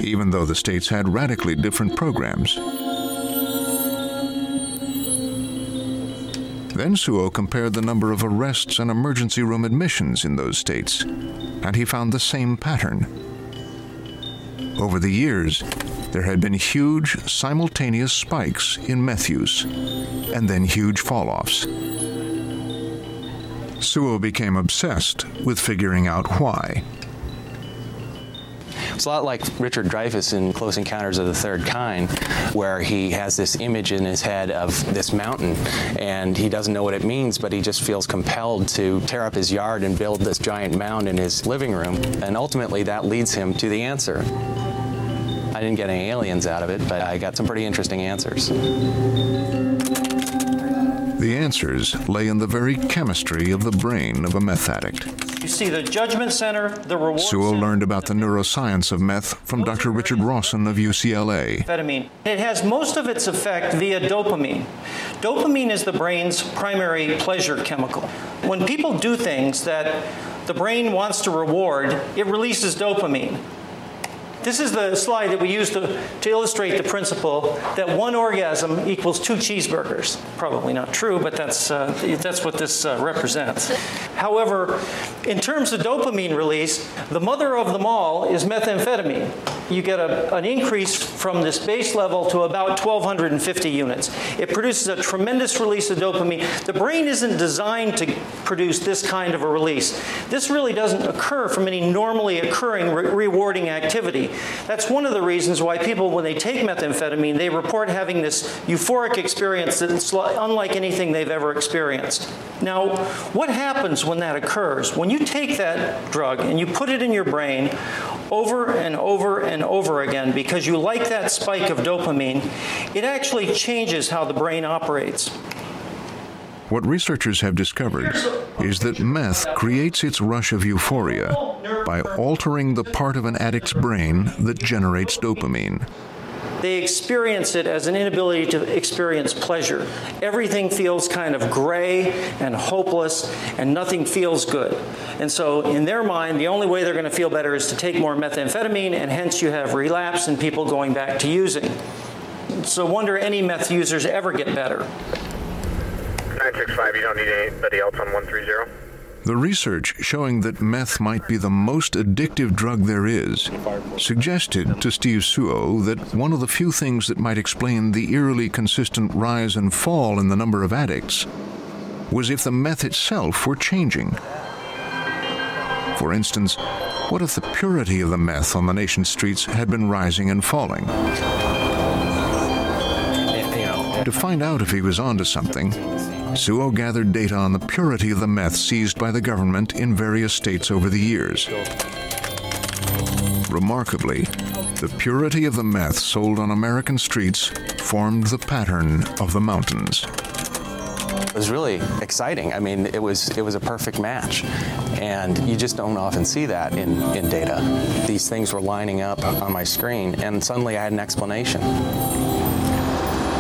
even though the states had radically different programs. Then Suo compared the number of arrests and emergency room admissions in those states, and he found the same pattern. Over the years, there had been huge simultaneous spikes in meth use, and then huge fall-offs. Suo became obsessed with figuring out why. It's a lot like Richard Dreyfuss in Close Encounters of the Third Kind where he has this image in his head of this mountain and he doesn't know what it means but he just feels compelled to tear up his yard and build this giant mound in his living room and ultimately that leads him to the answer. I didn't get any aliens out of it, but I got some pretty interesting answers. The answers lay in the very chemistry of the brain of a meth addict. You see the judgment center, the reward Suo learned about the neuroscience of meth from Dr. Richard Rawson of UCLA. amphetamine. It has most of its effect via dopamine. Dopamine is the brain's primary pleasure chemical. When people do things that the brain wants to reward, it releases dopamine. This is the slide that we use to, to illustrate the principle that one orgasm equals two cheeseburgers. Probably not true, but that's, uh, that's what this uh, represents. However, in terms of dopamine release, the mother of them all is methamphetamine. You get a, an increase from this base level to about 1250 units. It produces a tremendous release of dopamine. The brain isn't designed to produce this kind of a release. This really doesn't occur from any normally occurring re rewarding activity. That's one of the reasons why people when they take methamphetamine, they report having this euphoric experience that's unlike anything they've ever experienced. Now, what happens when that occurs? When you take that drug and you put it in your brain over and over and over again because you like that spike of dopamine, it actually changes how the brain operates. What researchers have discovered is that meth creates its rush of euphoria by altering the part of an addict's brain that generates dopamine. They experience it as an inability to experience pleasure. Everything feels kind of gray and hopeless and nothing feels good. And so in their mind, the only way they're going to feel better is to take more methamphetamine and hence you have relapse and people going back to using. So wonder any meth users ever get better. 965, you don't need anybody else on 130? The research showing that meth might be the most addictive drug there is suggested to Steve Suo that one of the few things that might explain the eerily consistent rise and fall in the number of addicts was if the meth itself were changing. For instance, what if the purity of the meth on the nation's streets had been rising and falling? To find out if he was onto something, Suo gathered data on the purity of the meth seized by the government in various states over the years. Remarkably, the purity of the meth sold on American streets formed the pattern of the mountains. It was really exciting. I mean, it was it was a perfect match. And you just don't often see that in in data. These things were lining up on my screen and suddenly I had an explanation.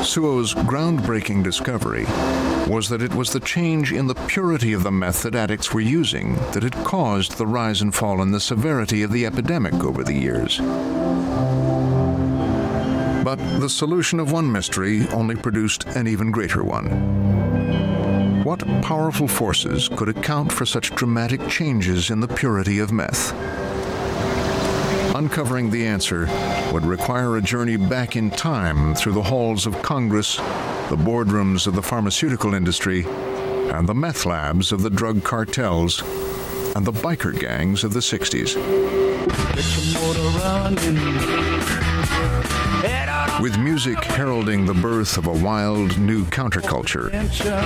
Suo's groundbreaking discovery was that it was the change in the purity of the meth that addicts were using that had caused the rise and fall in the severity of the epidemic over the years. But the solution of one mystery only produced an even greater one. What powerful forces could account for such dramatic changes in the purity of meth? Uncovering the answer would require a journey back in time through the halls of Congress, the boardrooms of the pharmaceutical industry, and the meth labs of the drug cartels and the biker gangs of the 60s. With music heralding the birth of a wild new counterculture,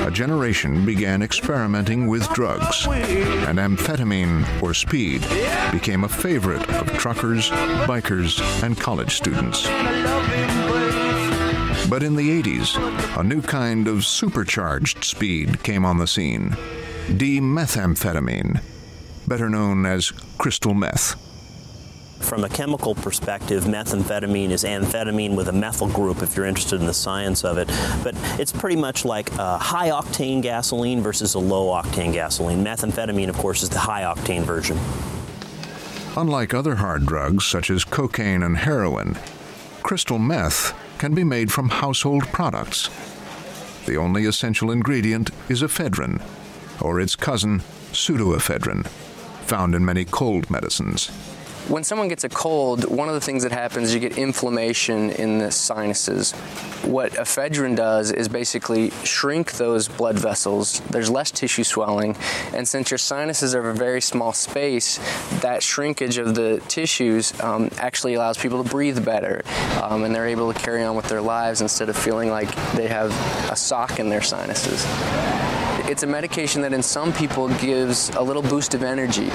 a generation began experimenting with drugs, and amphetamine or speed became a favorite of truckers, bikers, and college students. But in the 80s, a new kind of supercharged speed came on the scene D-methamphetamine, better known as crystal meth. From a chemical perspective, methamphetamine is amphetamine with a methyl group if you're interested in the science of it. But it's pretty much like a high octane gasoline versus a low octane gasoline. Methamphetamine, of course, is the high octane version. Unlike other hard drugs such as cocaine and heroin, crystal meth can be made from household products. The only essential ingredient is ephedrine, or its cousin, pseudoephedrine, found in many cold medicines when someone gets a cold, one of the things that happens is you get inflammation in the sinuses. What ephedrine does is basically shrink those blood vessels. There's less tissue swelling, and since your sinuses are a very small space, that shrinkage of the tissues um, actually allows people to breathe better, um, and they're able to carry on with their lives instead of feeling like they have a sock in their sinuses it's a medication that in some people gives a little boost of energy.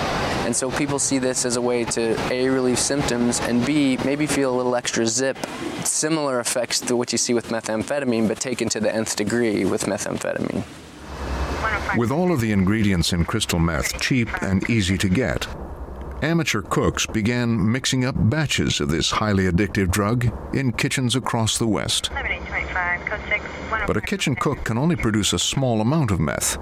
And so people see this as a way to A relieve symptoms and B maybe feel a little extra zip. Similar effects to what you see with methamphetamine but taken to the nth degree with methamphetamine. With all of the ingredients in crystal meth cheap and easy to get, amateur cooks began mixing up batches of this highly addictive drug in kitchens across the West. But a kitchen cook can only produce a small amount of meth.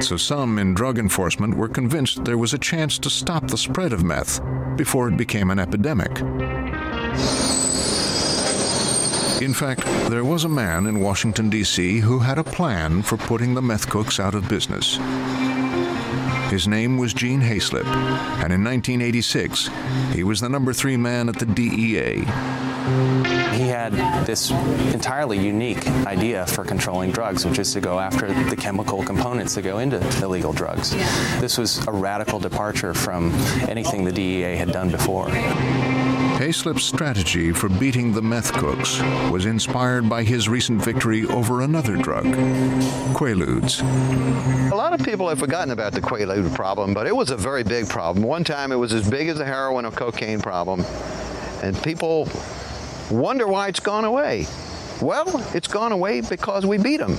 So some in drug enforcement were convinced there was a chance to stop the spread of meth before it became an epidemic. In fact, there was a man in Washington, D.C. who had a plan for putting the meth cooks out of business. His name was Gene Haislip, and in 1986, he was the number three man at the DEA. He had this entirely unique idea for controlling drugs, which is to go after the chemical components that go into illegal drugs. This was a radical departure from anything the DEA had done before. Haislip's strategy for beating the meth cooks was inspired by his recent victory over another drug, Quaaludes. A lot of people have forgotten about the Quaalude problem, but it was a very big problem. One time it was as big as the heroin or cocaine problem, and people wonder why it's gone away. Well, it's gone away because we beat them.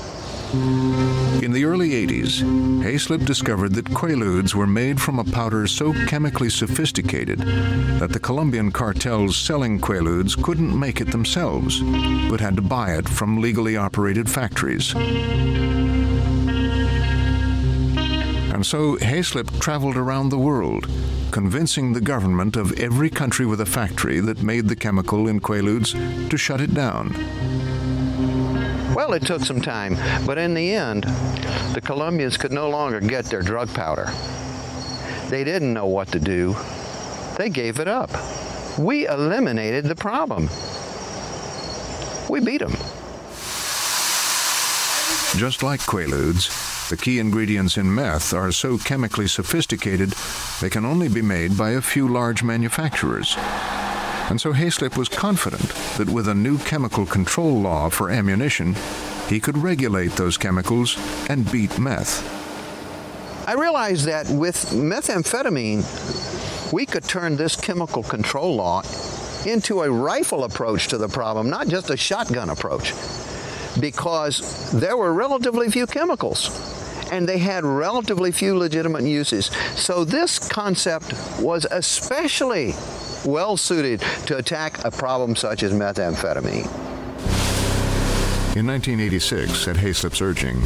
In the early 80s, Haislip discovered that Quaaludes were made from a powder so chemically sophisticated that the Colombian cartels selling Quaaludes couldn't make it themselves, but had to buy it from legally operated factories. And so Haislip traveled around the world, convincing the government of every country with a factory that made the chemical in Quaaludes to shut it down. Well, it took some time, but in the end, the Colombians could no longer get their drug powder. They didn't know what to do. They gave it up. We eliminated the problem. We beat them. Just like Quaaludes, the key ingredients in meth are so chemically sophisticated they can only be made by a few large manufacturers. And so Haislip was confident that with a new chemical control law for ammunition, he could regulate those chemicals and beat meth. I realized that with methamphetamine, we could turn this chemical control law into a rifle approach to the problem, not just a shotgun approach. Because there were relatively few chemicals and they had relatively few legitimate uses. So this concept was especially well suited to attack a problem such as methamphetamine. In 1986, at Haislip's urging,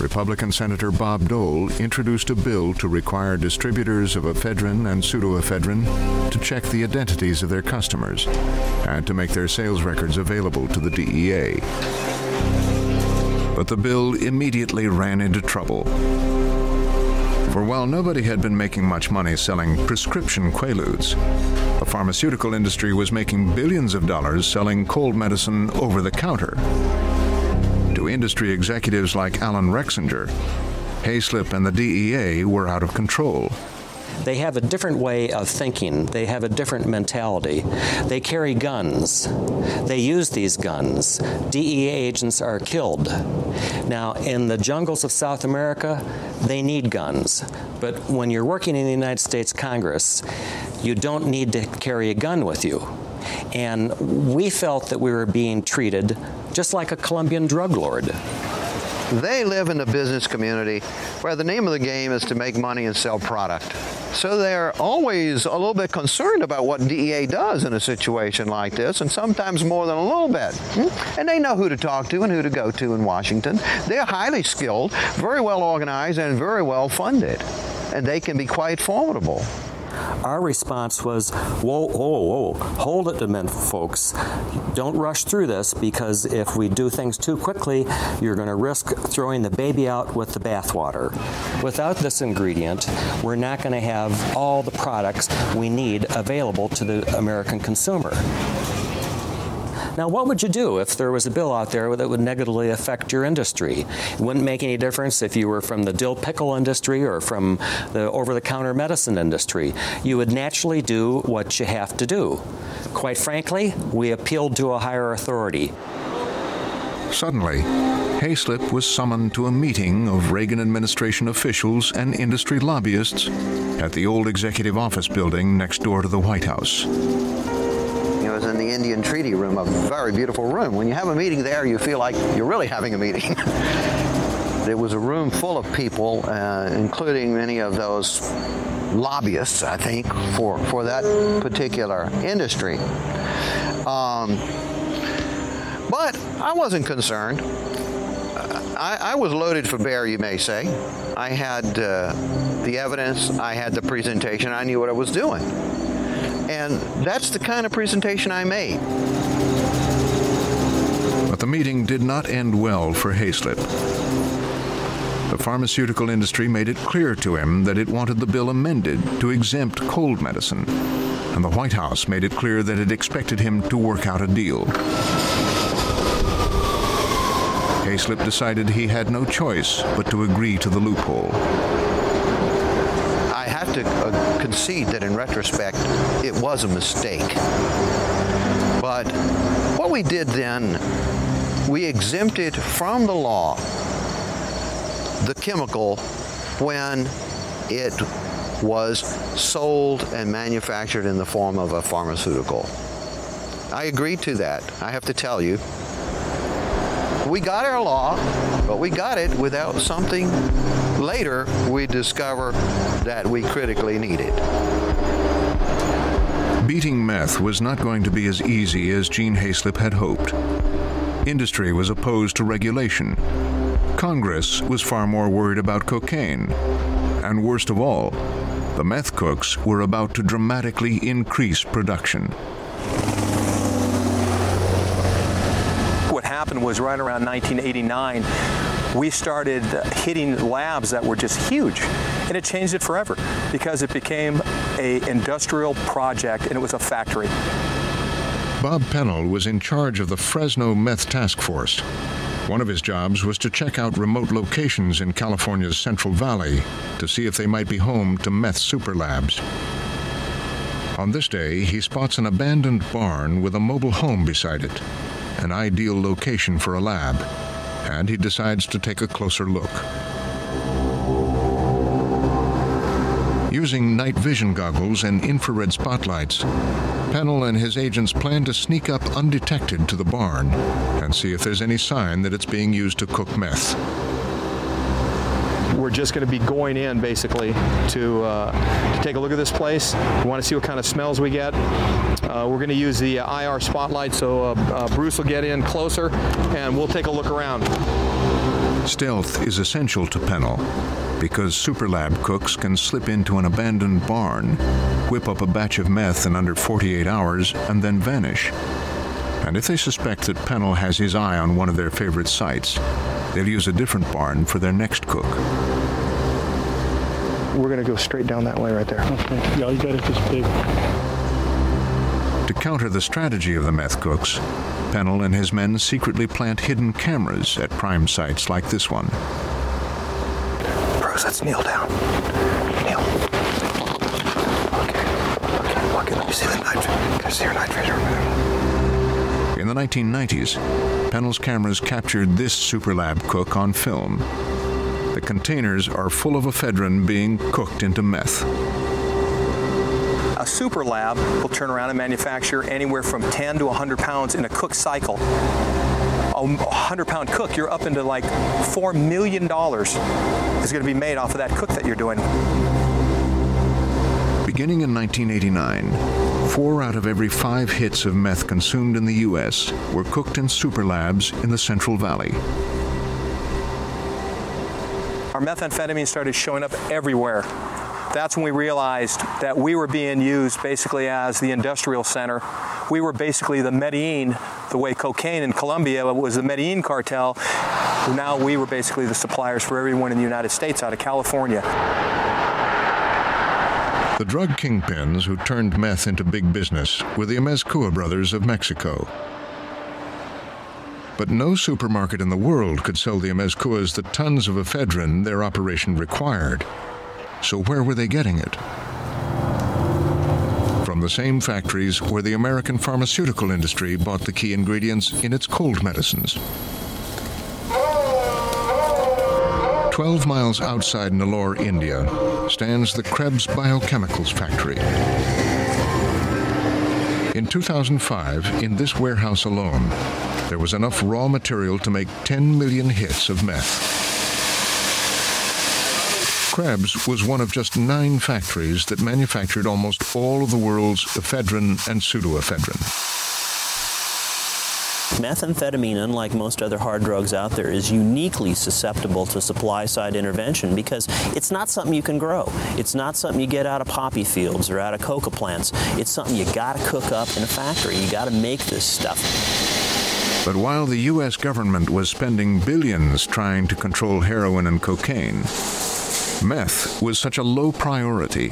Republican Senator Bob Dole introduced a bill to require distributors of ephedrine and pseudoephedrine to check the identities of their customers and to make their sales records available to the DEA. But the bill immediately ran into trouble. For while nobody had been making much money selling prescription quaaludes, the pharmaceutical industry was making billions of dollars selling cold medicine over the counter. To industry executives like Alan Rexinger, Haislip and the DEA were out of control. They have a different way of thinking. They have a different mentality. They carry guns. They use these guns. DEA agents are killed. Now, in the jungles of South America, they need guns. But when you're working in the United States Congress, you don't need to carry a gun with you. And we felt that we were being treated just like a Colombian drug lord. They live in the business community where the name of the game is to make money and sell product. So they're always a little bit concerned about what DEA does in a situation like this and sometimes more than a little bit. Hmm? And they know who to talk to and who to go to in Washington. They're highly skilled, very well organized and very well funded. And they can be quite formidable. Our response was, whoa, whoa, whoa, hold it, men folks. Don't rush through this because if we do things too quickly, you're going to risk throwing the baby out with the bathwater. Without this ingredient, we're not going to have all the products we need available to the American consumer. Now, what would you do if there was a bill out there that would negatively affect your industry? It wouldn't make any difference if you were from the dill pickle industry or from the over-the-counter medicine industry. You would naturally do what you have to do. Quite frankly, we appealed to a higher authority. Suddenly, Haislip was summoned to a meeting of Reagan administration officials and industry lobbyists at the old executive office building next door to the White House was in the Indian Treaty Room, a very beautiful room. When you have a meeting there, you feel like you're really having a meeting. it was a room full of people, uh, including many of those lobbyists, I think, for, for that particular industry. Um, but I wasn't concerned. I, I, was loaded for bear, you may say. I had uh, the evidence, I had the presentation, I knew what I was doing. And that's the kind of presentation I made. But the meeting did not end well for Haislip. The pharmaceutical industry made it clear to him that it wanted the bill amended to exempt cold medicine, and the White House made it clear that it expected him to work out a deal. Haislip decided he had no choice but to agree to the loophole I have to uh, concede that in retrospect it was a mistake. But what we did then, we exempted from the law the chemical when it was sold and manufactured in the form of a pharmaceutical. I agreed to that. I have to tell you. We got our law, but we got it without something later we discover that we critically needed. Beating meth was not going to be as easy as Gene Haislip had hoped. Industry was opposed to regulation. Congress was far more worried about cocaine. And worst of all, the meth cooks were about to dramatically increase production. What happened was right around 1989 we started hitting labs that were just huge and it changed it forever because it became a industrial project and it was a factory. Bob Pennell was in charge of the Fresno Meth Task Force. One of his jobs was to check out remote locations in California's Central Valley to see if they might be home to meth super labs. On this day, he spots an abandoned barn with a mobile home beside it, an ideal location for a lab and he decides to take a closer look. Using night vision goggles and infrared spotlights, Pennell and his agents plan to sneak up undetected to the barn and see if there's any sign that it's being used to cook meth. We're just going to be going in basically to, uh, to take a look at this place. We want to see what kind of smells we get. Uh, we're going to use the IR spotlight so uh, uh, Bruce will get in closer and we'll take a look around. Stealth is essential to Pennell because superlab cooks can slip into an abandoned barn, whip up a batch of meth in under 48 hours, and then vanish. And if they suspect that Pennell has his eye on one of their favorite sites, they'll use a different barn for their next cook. We're going to go straight down that way right there. Okay. Yeah, you got it this big. To counter the strategy of the meth cooks, Pennell and his men secretly plant hidden cameras at prime sites like this one. Bruce, let's kneel down. Kneel. Okay. Okay. Okay. Let me see the night. Can I see your night vision? In the 1990s, Pennell's cameras captured this superlab cook on film. Containers are full of ephedrine being cooked into meth. A super lab will turn around and manufacture anywhere from 10 to 100 pounds in a cook cycle. A 100 pound cook, you're up into like $4 million is going to be made off of that cook that you're doing. Beginning in 1989, four out of every five hits of meth consumed in the U.S. were cooked in super labs in the Central Valley. Our methamphetamine started showing up everywhere. That's when we realized that we were being used basically as the industrial center. We were basically the Medellin, the way cocaine in Colombia was the Medellin cartel. Now we were basically the suppliers for everyone in the United States out of California. The drug kingpins who turned meth into big business were the Amezcua brothers of Mexico. But no supermarket in the world could sell the Amezcuas the tons of ephedrine their operation required. So where were they getting it? From the same factories where the American pharmaceutical industry bought the key ingredients in its cold medicines. 12 miles outside Nellore, India, stands the Krebs Biochemicals factory. In 2005, in this warehouse alone, there was enough raw material to make 10 million hits of meth. Krebs was one of just nine factories that manufactured almost all of the world's ephedrine and pseudoephedrine. Methamphetamine, unlike most other hard drugs out there, is uniquely susceptible to supply side intervention because it's not something you can grow. It's not something you get out of poppy fields or out of coca plants. It's something you got to cook up in a factory. You got to make this stuff. But while the US government was spending billions trying to control heroin and cocaine, meth was such a low priority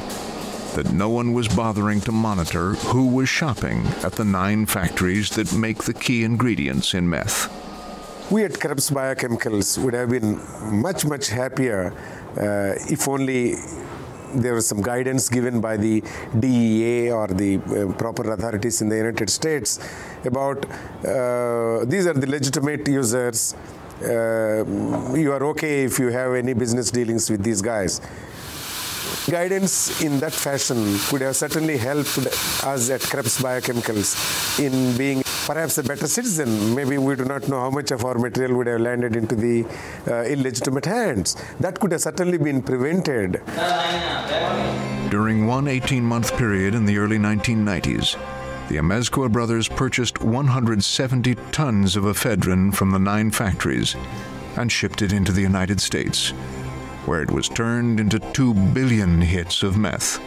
that no one was bothering to monitor who was shopping at the nine factories that make the key ingredients in meth. We at Krebs Biochemicals would have been much, much happier uh, if only there was some guidance given by the DEA or the uh, proper authorities in the United States about uh, these are the legitimate users. Uh, you are okay if you have any business dealings with these guys guidance in that fashion could have certainly helped us at Krebs Biochemicals in being perhaps a better citizen. Maybe we do not know how much of our material would have landed into the uh, illegitimate hands. That could have certainly been prevented. During one 18-month period in the early 1990s, the Amezcua brothers purchased 170 tons of ephedrine from the nine factories and shipped it into the United States where it was turned into 2 billion hits of meth.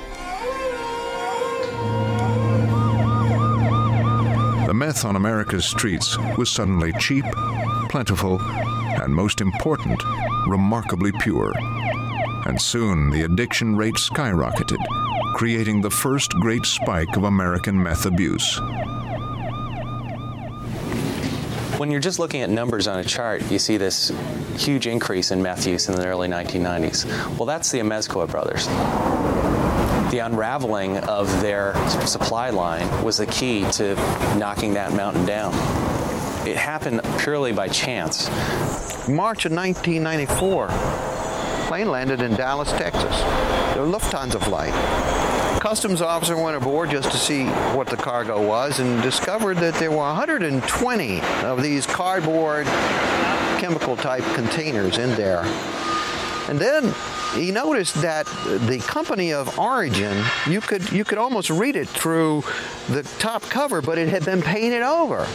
The meth on America's streets was suddenly cheap, plentiful, and most important, remarkably pure. And soon the addiction rate skyrocketed, creating the first great spike of American meth abuse. When you're just looking at numbers on a chart, you see this huge increase in meth use in the early 1990s. Well, that's the Amezcua brothers. The unraveling of their supply line was the key to knocking that mountain down. It happened purely by chance. March of 1994, plane landed in Dallas, Texas. The Lufthansa flight customs officer went aboard just to see what the cargo was and discovered that there were 120 of these cardboard chemical type containers in there. And then he noticed that the company of origin, you could you could almost read it through the top cover, but it had been painted over.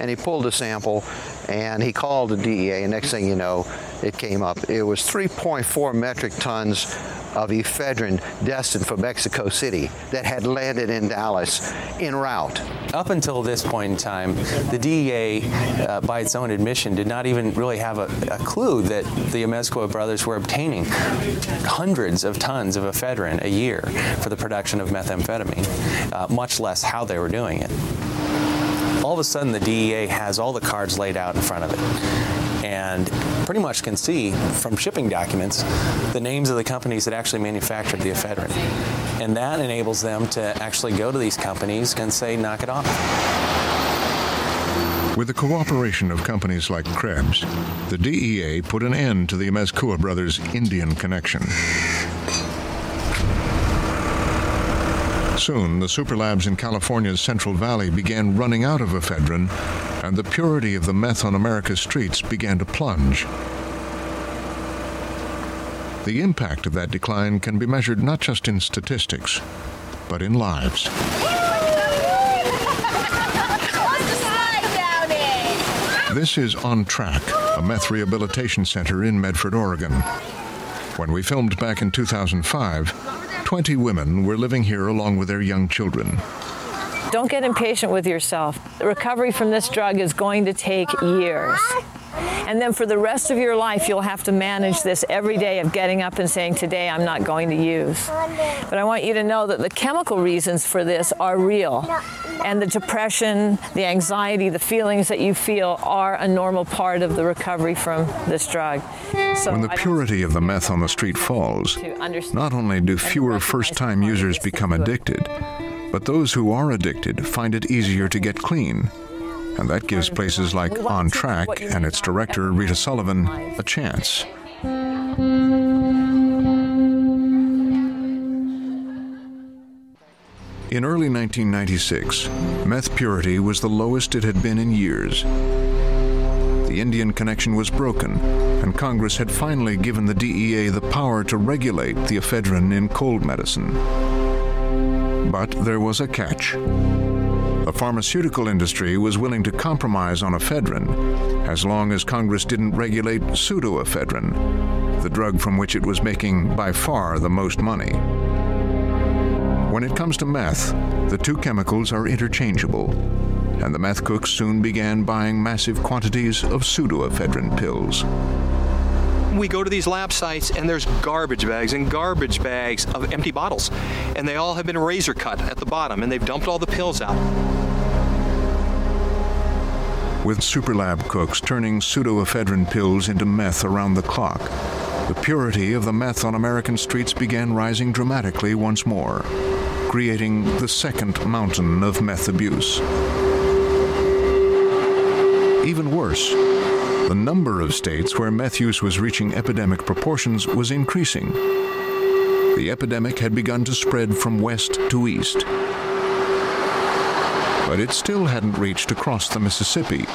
And he pulled a sample and he called the DEA and next thing you know, it came up. It was 3.4 metric tons of ephedrine destined for Mexico City that had landed in Dallas en route. Up until this point in time, the DEA, uh, by its own admission, did not even really have a, a clue that the Amezcua brothers were obtaining hundreds of tons of ephedrine a year for the production of methamphetamine, uh, much less how they were doing it. All of a sudden, the DEA has all the cards laid out in front of it and pretty much can see from shipping documents the names of the companies that actually manufactured the ephedrine. And that enables them to actually go to these companies and say knock it off. With the cooperation of companies like Krebs, the DEA put an end to the Amezcua brothers' Indian connection. Soon, the superlabs in California's Central Valley began running out of ephedrine, and the purity of the meth on America's streets began to plunge. The impact of that decline can be measured not just in statistics, but in lives. This is On Track, a meth rehabilitation center in Medford, Oregon. When we filmed back in 2005, 20 women were living here along with their young children. Don't get impatient with yourself. The recovery from this drug is going to take years. And then for the rest of your life, you'll have to manage this every day of getting up and saying, Today I'm not going to use. But I want you to know that the chemical reasons for this are real. And the depression, the anxiety, the feelings that you feel are a normal part of the recovery from this drug. So when the purity of the meth on the street falls, not only do fewer first time users become addicted, but those who are addicted find it easier to get clean and that gives places like On Track and its director, Rita Sullivan, a chance. In early 1996, meth purity was the lowest it had been in years. The Indian connection was broken, and Congress had finally given the DEA the power to regulate the ephedrine in cold medicine. But there was a catch. The pharmaceutical industry was willing to compromise on ephedrine as long as Congress didn't regulate pseudoephedrine, the drug from which it was making by far the most money. When it comes to meth, the two chemicals are interchangeable, and the meth cooks soon began buying massive quantities of pseudoephedrine pills we go to these lab sites and there's garbage bags and garbage bags of empty bottles and they all have been razor cut at the bottom and they've dumped all the pills out. With superlab cooks turning pseudoephedrine pills into meth around the clock, the purity of the meth on American streets began rising dramatically once more, creating the second mountain of meth abuse. Even worse, the number of states where meth use was reaching epidemic proportions was increasing. The epidemic had begun to spread from west to east. But it still hadn't reached across the Mississippi,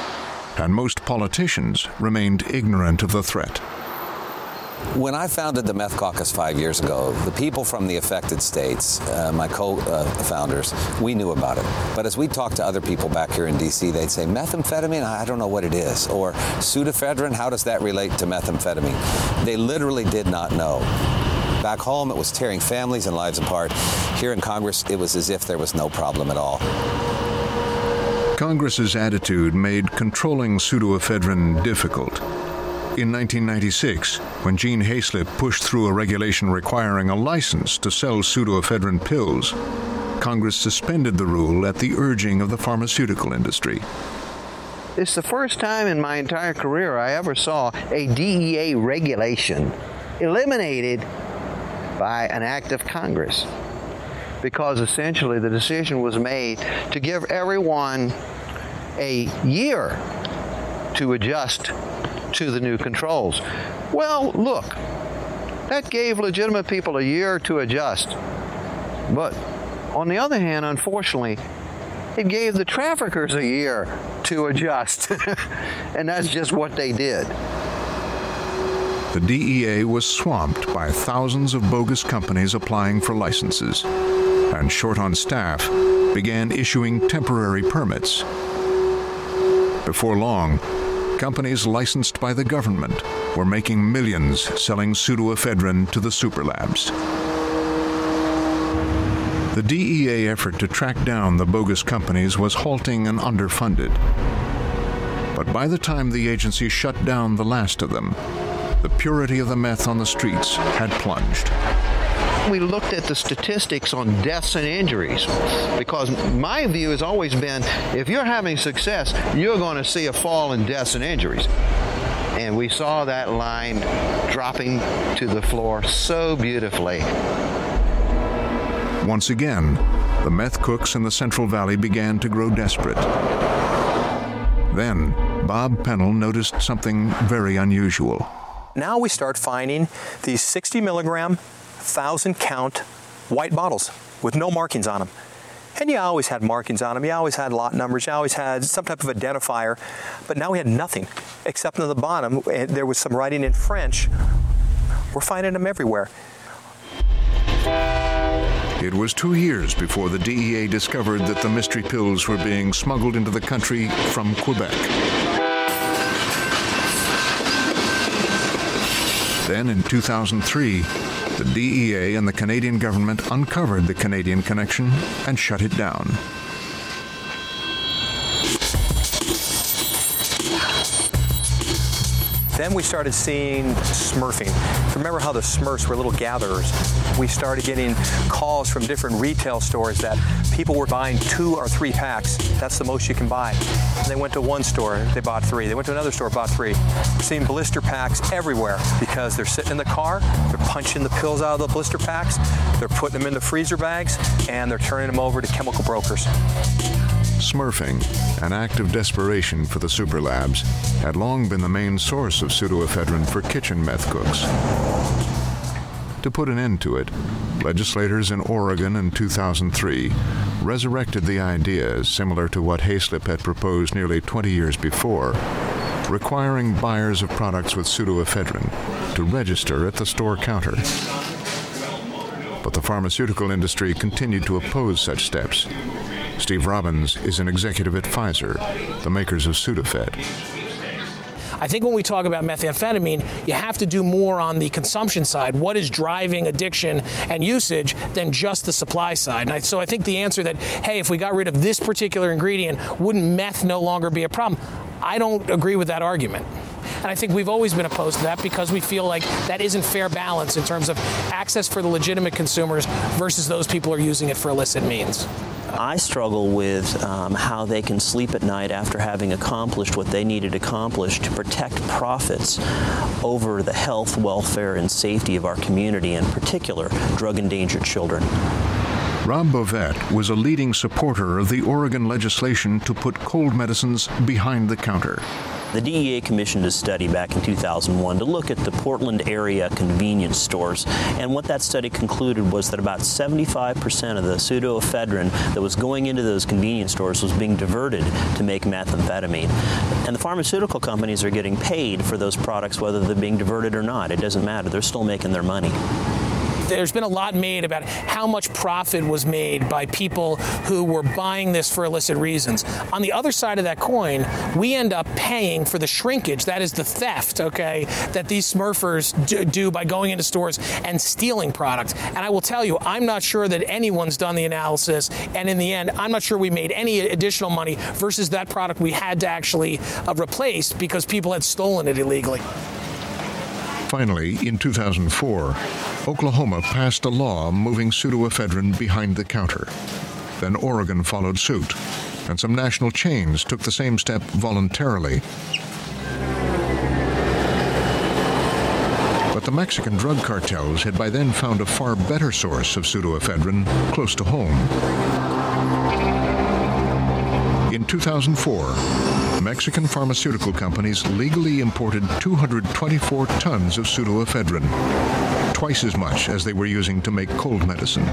and most politicians remained ignorant of the threat. When I founded the Meth Caucus five years ago, the people from the affected states, uh, my co-founders, we knew about it. But as we talked to other people back here in D.C., they'd say, methamphetamine, I don't know what it is. Or pseudoephedrine, how does that relate to methamphetamine? They literally did not know. Back home, it was tearing families and lives apart. Here in Congress, it was as if there was no problem at all. Congress's attitude made controlling pseudoephedrine difficult. In 1996, when Gene Haislip pushed through a regulation requiring a license to sell pseudoephedrine pills, Congress suspended the rule at the urging of the pharmaceutical industry. It's the first time in my entire career I ever saw a DEA regulation eliminated by an act of Congress because essentially the decision was made to give everyone a year to adjust to the new controls. Well, look, that gave legitimate people a year to adjust. But on the other hand, unfortunately, it gave the traffickers a year to adjust. and that's just what they did. The DEA was swamped by thousands of bogus companies applying for licenses, and short on staff, began issuing temporary permits. Before long, companies licensed by the government were making millions selling pseudoephedrine to the superlabs. The DEA effort to track down the bogus companies was halting and underfunded. But by the time the agency shut down the last of them, the purity of the meth on the streets had plunged. We looked at the statistics on deaths and injuries because my view has always been if you're having success, you're going to see a fall in deaths and injuries. And we saw that line dropping to the floor so beautifully. Once again, the meth cooks in the Central Valley began to grow desperate. Then, Bob Pennell noticed something very unusual. Now we start finding these 60 milligram, 1,000 count white bottles with no markings on them. And you always had markings on them. You always had lot numbers. You always had some type of identifier. But now we had nothing except on the bottom. Eh, there was some writing in French. We're finding them everywhere. It was two years before the DEA discovered that the mystery pills were being smuggled into the country from Quebec. Then in 2003, the DEA and the Canadian government uncovered the Canadian connection and shut it down. Then we started seeing smurfing. Remember how the Smurfs were little gatherers? We started getting calls from different retail stores that people were buying two or three packs. That's the most you can buy. They went to one store, they bought three. They went to another store, bought three. We're seeing blister packs everywhere because they're sitting in the car, they're punching the pills out of the blister packs, they're putting them in the freezer bags, and they're turning them over to chemical brokers. Smurfing, an act of desperation for the superlabs, had long been the main source of pseudoephedrine for kitchen meth cooks. To put an end to it, legislators in Oregon in 2003 resurrected the idea similar to what Haislip had proposed nearly 20 years before, requiring buyers of products with pseudoephedrine to register at the store counter. But the pharmaceutical industry continued to oppose such steps Steve Robbins is an executive at Pfizer, the makers of Sudafed. I think when we talk about methamphetamine, you have to do more on the consumption side. What is driving addiction and usage than just the supply side? I, so I think the answer that, hey, if we got rid of this particular ingredient, wouldn't meth no longer be a problem? I don't agree with that argument. And I think we've always been opposed to that because we feel like that isn't fair balance in terms of access for the legitimate consumers versus those people who are using it for illicit means. I struggle with um, how they can sleep at night after having accomplished what they needed accomplished to protect profits over the health, welfare, and safety of our community, in particular, drug-endangered children. Rob Bovett was a leading supporter of the Oregon legislation to put cold medicines behind the counter. The DEA commissioned a study back in 2001 to look at the Portland area convenience stores and what that study concluded was that about 75% of the pseudoephedrine that was going into those convenience stores was being diverted to make methamphetamine. And the pharmaceutical companies are getting paid for those products whether they're being diverted or not. It doesn't matter. They're still making their money there's been a lot made about how much profit was made by people who were buying this for illicit reasons. On the other side of that coin, we end up paying for the shrinkage, that is the theft, okay, that these smurfers do by going into stores and stealing product. And I will tell you, I'm not sure that anyone's done the analysis and in the end, I'm not sure we made any additional money versus that product we had to actually uh, replace because people had stolen it illegally. Finally, in 2004, Oklahoma passed a law moving pseudoephedrine behind the counter. Then Oregon followed suit, and some national chains took the same step voluntarily. But the Mexican drug cartels had by then found a far better source of pseudoephedrine close to home. In 2004, Mexican pharmaceutical companies legally imported 224 tons of pseudoephedrine, twice as much as they were using to make cold medicine.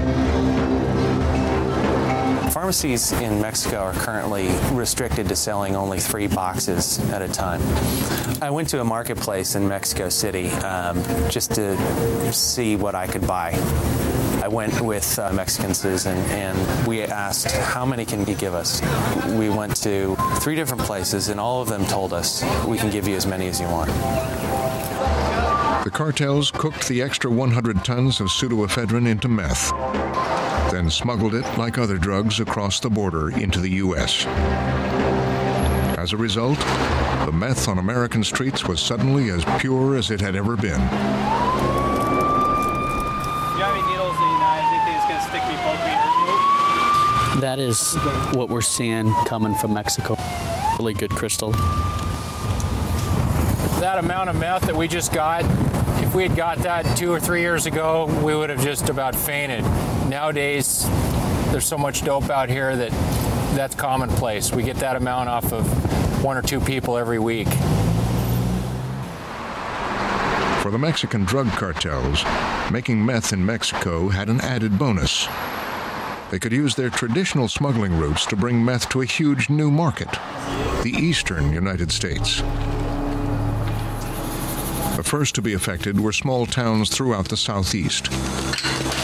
Pharmacies in Mexico are currently restricted to selling only 3 boxes at a time. I went to a marketplace in Mexico City um, just to see what I could buy. I went with uh, Mexicans and, and we asked how many can you give us? We went to three different places and all of them told us we can give you as many as you want. The cartels cooked the extra 100 tons of pseudoephedrine into meth, then smuggled it like other drugs across the border into the US. As a result, the meth on American streets was suddenly as pure as it had ever been. That is what we're seeing coming from Mexico. Really good crystal. That amount of meth that we just got, if we had got that 2 or 3 years ago, we would have just about fainted. Nowadays, there's so much dope out here that that's commonplace. We get that amount off of one or two people every week. For the Mexican drug cartels, making meth in Mexico had an added bonus. They could use their traditional smuggling routes to bring meth to a huge new market, the eastern United States. The first to be affected were small towns throughout the southeast,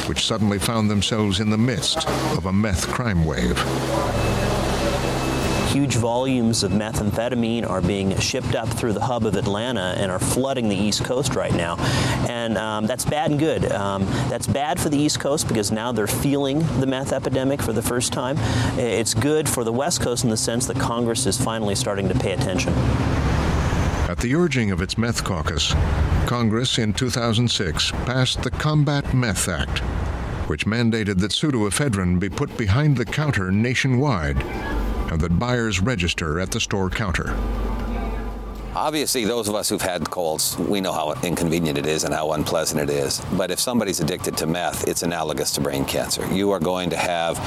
which suddenly found themselves in the midst of a meth crime wave huge volumes of methamphetamine are being shipped up through the hub of Atlanta and are flooding the East Coast right now. And um, that's bad and good. Um, that's bad for the East Coast because now they're feeling the meth epidemic for the first time. It's good for the West Coast in the sense that Congress is finally starting to pay attention. At the urging of its meth caucus, Congress in 2006 passed the Combat Meth Act, which mandated that pseudoephedrine be put behind the counter nationwide that buyers register at the store counter. Obviously, those of us who've had colds, we know how inconvenient it is and how unpleasant it is. But if somebody's addicted to meth, it's analogous to brain cancer. You are going to have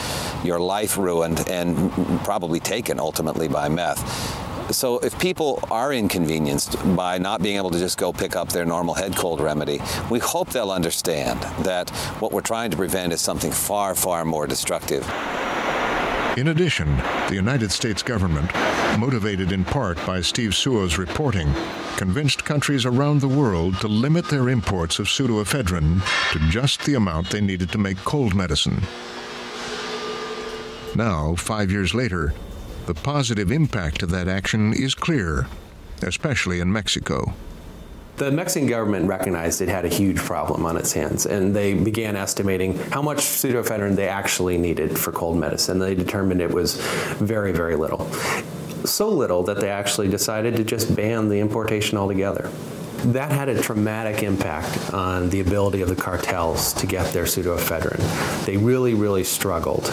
your life ruined and probably taken ultimately by meth. So if people are inconvenienced by not being able to just go pick up their normal head cold remedy, we hope they'll understand that what we're trying to prevent is something far far more destructive. In addition, the United States government, motivated in part by Steve Suo's reporting, convinced countries around the world to limit their imports of pseudoephedrine to just the amount they needed to make cold medicine. Now, 5 years later, the positive impact of that action is clear, especially in Mexico. The Mexican government recognized it had a huge problem on its hands and they began estimating how much pseudoephedrine they actually needed for cold medicine. They determined it was very very little. So little that they actually decided to just ban the importation altogether. That had a traumatic impact on the ability of the cartels to get their pseudoephedrine. They really really struggled.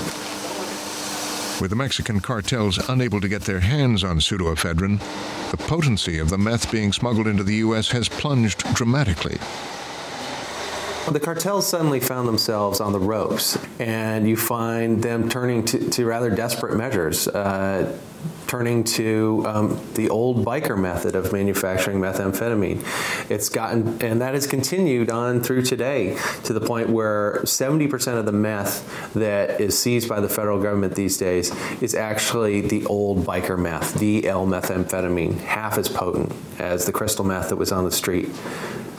With the Mexican cartels unable to get their hands on pseudoephedrine, the potency of the meth being smuggled into the US has plunged dramatically. The cartels suddenly found themselves on the ropes and you find them turning to, to rather desperate measures. Uh, turning to um, the old biker method of manufacturing methamphetamine. It's gotten and that has continued on through today to the point where 70% of the meth that is seized by the federal government these days is actually the old biker meth, the L methamphetamine, half as potent as the crystal meth that was on the street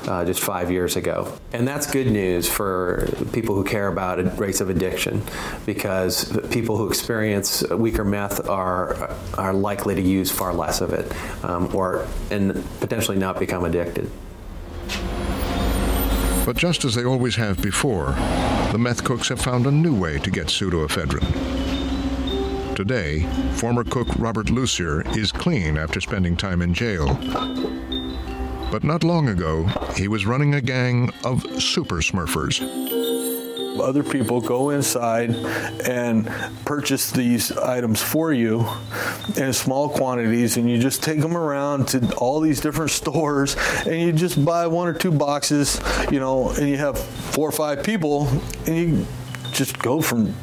uh, just 5 years ago. And that's good news for people who care about rates of addiction because people who experience weaker meth are are likely to use far less of it um, or and potentially not become addicted. But just as they always have before, the meth cooks have found a new way to get pseudoephedrine. Today, former cook Robert Lucier is clean after spending time in jail. But not long ago, he was running a gang of super smurfers. Other people go inside and purchase these items for you in small quantities and you just take them around to all these different stores and you just buy one or two boxes, you know, and you have four or five people and you just go from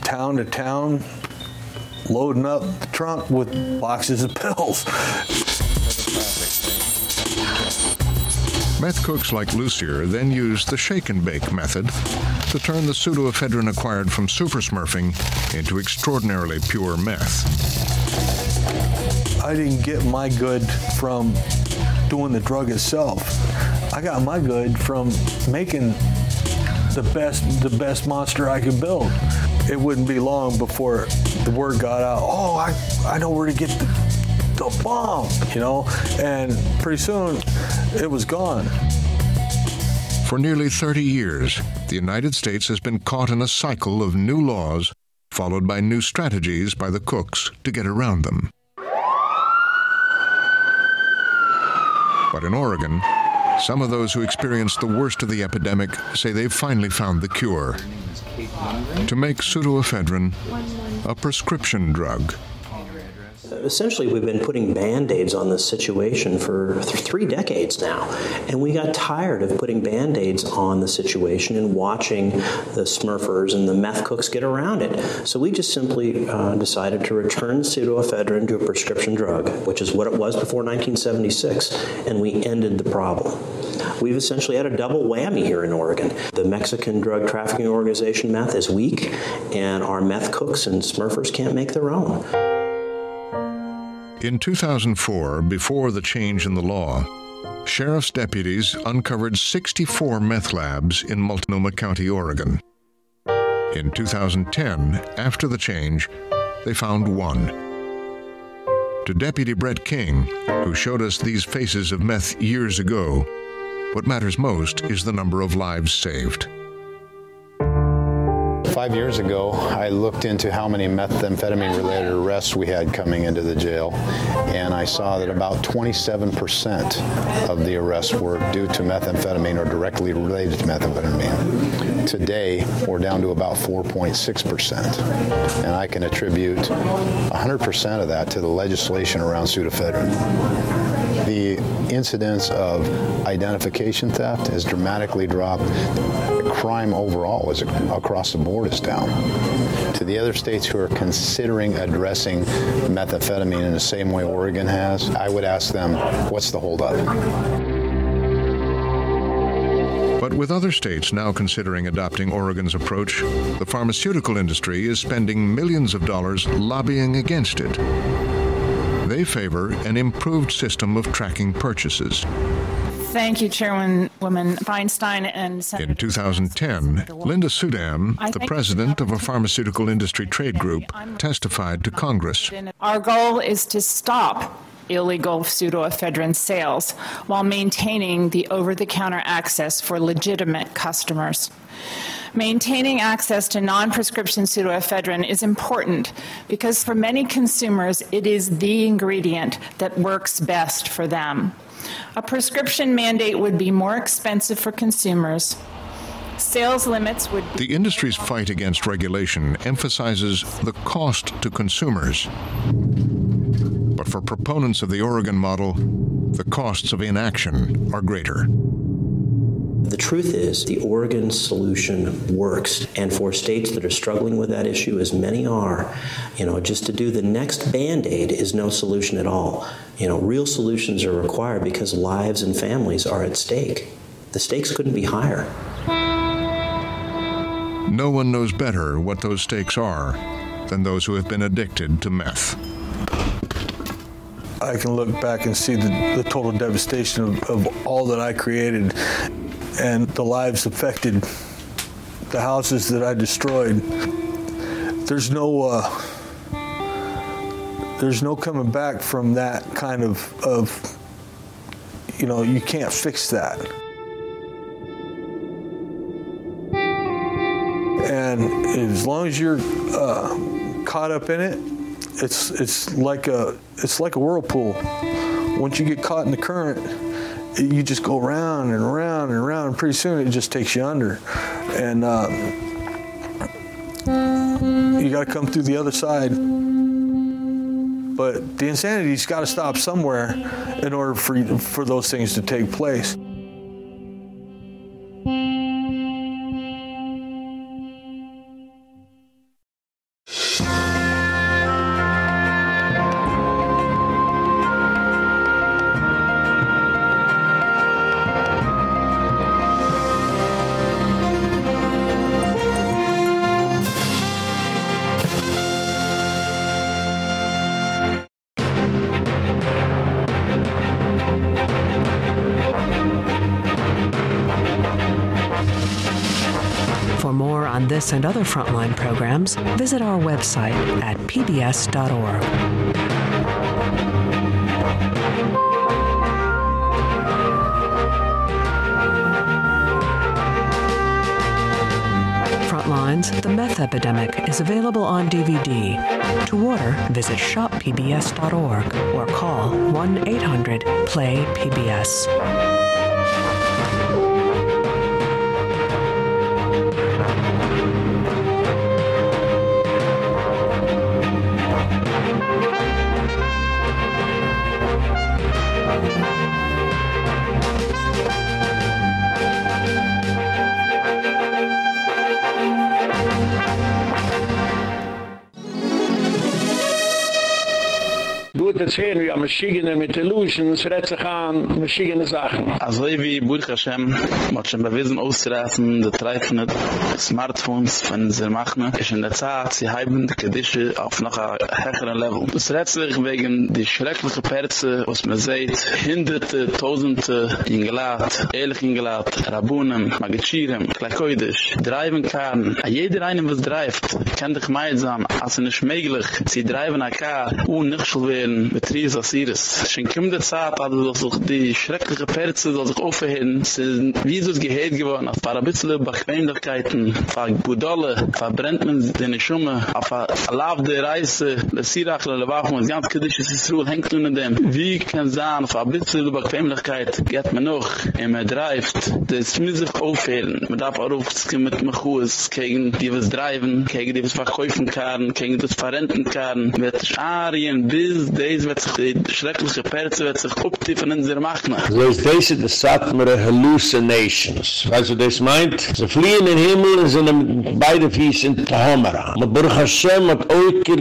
town to town loading up the trunk with boxes of pills. Meth cooks like Lucier then use the shake and bake method to turn the pseudoephedrine acquired from super smurfing into extraordinarily pure meth. I didn't get my good from doing the drug itself. I got my good from making the best the best monster I could build. It wouldn't be long before the word got out, "Oh, I I know where to get the, the bomb," you know? And pretty soon it was gone. For nearly 30 years, the United States has been caught in a cycle of new laws followed by new strategies by the cooks to get around them. But in Oregon, some of those who experienced the worst of the epidemic say they've finally found the cure to make pseudoephedrine a prescription drug. Essentially, we've been putting band-aids on this situation for th- 3 decades now. And we got tired of putting band-aids on the situation and watching the smurfers and the meth cooks get around it. So we just simply uh, decided to return pseudoephedrine to a prescription drug, which is what it was before 1976, and we ended the problem. We've essentially had a double whammy here in Oregon. The Mexican drug trafficking organization meth is weak and our meth cooks and smurfers can't make their own. In 2004, before the change in the law, sheriff's deputies uncovered 64 meth labs in Multnomah County, Oregon. In 2010, after the change, they found one. To Deputy Bret King, who showed us these faces of meth years ago, what matters most is the number of lives saved. Five years ago, I looked into how many methamphetamine related arrests we had coming into the jail, and I saw that about 27% of the arrests were due to methamphetamine or directly related to methamphetamine. Today, we're down to about 4.6%, and I can attribute 100% of that to the legislation around pseudoephedrine. The incidence of identification theft has dramatically dropped. Crime overall is across the board is down. To the other states who are considering addressing methamphetamine in the same way Oregon has, I would ask them, what's the holdup? But with other states now considering adopting Oregon's approach, the pharmaceutical industry is spending millions of dollars lobbying against it. They favor an improved system of tracking purchases. Thank you, Chairwoman Feinstein and Senator. In 2010, Linda Suydam, the president of a pharmaceutical industry trade group, testified to Congress. Our goal is to stop illegal pseudoephedrine sales while maintaining the over-the-counter access for legitimate customers. Maintaining access to non-prescription pseudoephedrine is important because for many consumers it is the ingredient that works best for them. A prescription mandate would be more expensive for consumers. Sales limits would The industry's fight against regulation emphasizes the cost to consumers. But for proponents of the Oregon model, the costs of inaction are greater. The truth is, the Oregon solution works. And for states that are struggling with that issue, as many are, you know, just to do the next band aid is no solution at all. You know, real solutions are required because lives and families are at stake. The stakes couldn't be higher. No one knows better what those stakes are than those who have been addicted to meth. I can look back and see the, the total devastation of, of all that I created and the lives affected, the houses that I destroyed. There's no uh, there's no coming back from that kind of of you know, you can't fix that. And as long as you're uh, caught up in it, it's it's like a it's like a whirlpool. Once you get caught in the current, you just go around and around and around and pretty soon it just takes you under. And uh, you got to come through the other side. But the insanity's got to stop somewhere in order for for those things to take place and other frontline programs, visit our website at pbs.org. Frontlines, The Meth Epidemic is available on DVD. To order, visit shoppbs.org or call 1-800-PLAY-PBS. Maschinen mit Illusions redt sich an Maschinen Sachen. Also wie Burk Hashem, hat schon bewiesen auszureißen, die treffen Smartphones von sie machen, ist in der Zeit, sie haben die Kedische auf noch ein höheren Level. Das redt sich wegen die schreckliche Perze, was man sieht, hinderte, tausende Ingelad, ehrlich Ingelad, Rabunem, Magitschirem, Klakoidisch, Driven kann, a jeder einen was dreift, kann dich meidsam, als nicht möglich, sie driven a car, und nicht werden, mit Asiris. Schon kommt der Zeit, also sich die schreckliche Perze soll sich aufhören, sind wie es gehet geworden, auf ein bisschen Bequemlichkeiten, auf Budolle, verbrennt man den Schumme, auf eine laufende Reise, der Sirach, der Lewach, und das ganze Kiddisch ist Ruhl, hängt nun in dem. Wie kann sein, auf ein bisschen Bequemlichkeit geht man noch, und man dreift, das muss sich aufhören. Man darf auch auf, es kommt mit Mechus, gegen die was dreiven, gegen die was verkäufen kann, gegen das verrenten kann, wird Arien bis Dees wird sich, schreckliche Perze wird sich uptiffen in der Machna. So ist diese, das sagt man Hallucinations. Weißt du, das meint? Sie fliehen in Himmel und sind beide Fies in Tahomara. Mit Baruch Hashem hat Oikir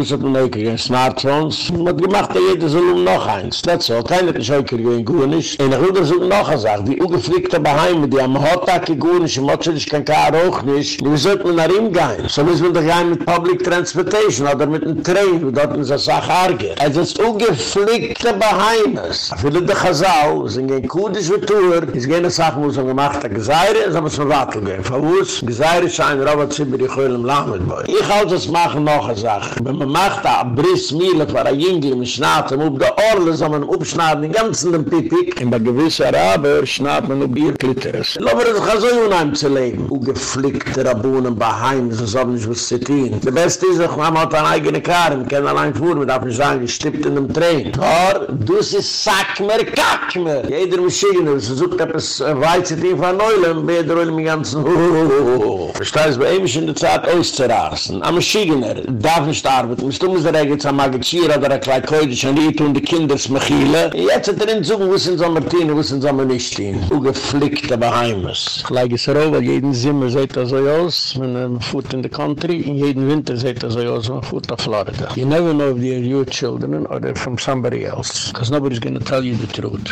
es hat man Oikir gewähnt? Smartphones. Man gemacht, dass jeder soll um noch eins. Das so. Keiner hat Oikir gewähnt, gut nicht. Und ich will das noch eine Sache. Die ungeflickte Beheime, die am Hottag gut nicht, im Hotschel ist kein Kar auch nicht. Wie sollte man nach ihm gehen? So müssen wir doch gehen mit Public Transportation oder mit einem Train, wo dort ist eine Sache arger. Es ist ungeflickte Beheimes. Viele der Chazal sind gehen kudisch wie Tour. Es gehen eine Sache, wo sie gemacht haben, Geseire, es haben sie ein Wattel gehen. Verwus, Geseire scheinen, Robert Zimmer, die Keul im Lammetboi. Ich halte es machen noch eine Sache. Wenn man macht da ein Briss Miele für ein Jüngel im Schnatten, ob der Orle soll man upschnaden, den ganzen den Pipik. Und bei gewissen Araber schnadt man ob ihr Klitoris. Lover, es kann so unheim zu leben. Ungeflickte Rabunen, Beheimes, es haben nicht was zu tun. Der Beste ist, man hat eine eigene Karte, man kann allein fuhren, man darf nicht sagen, ich stippt in dem drehen. Nor, dus is sack mir. Jeder muss schicken, du sie sucht, etwas äh, es von Neulem, bei der Rollen mit ganzen Hohohohoho. Ich bei ihm ist in der Zeit auszerarsen. Am schicken darf nicht arbeiten, musst du muss er eigentlich am Magazin oder ein kleines Kreuzisch und die tun die Kindersmachile. Jetzt hat er ihn zugen, wo sie in Sommer tun, wo sie in Sommer nicht tun. Du geflickte. Gleich ist er auch, weil jeden Zimmer sieht er so aus, mit einem Foot in the Country, in jeden Winter sieht er so aus, mit einem Foot in Florida. You never know if they are your children or their from somebody else. Because nobody's going to tell you the truth.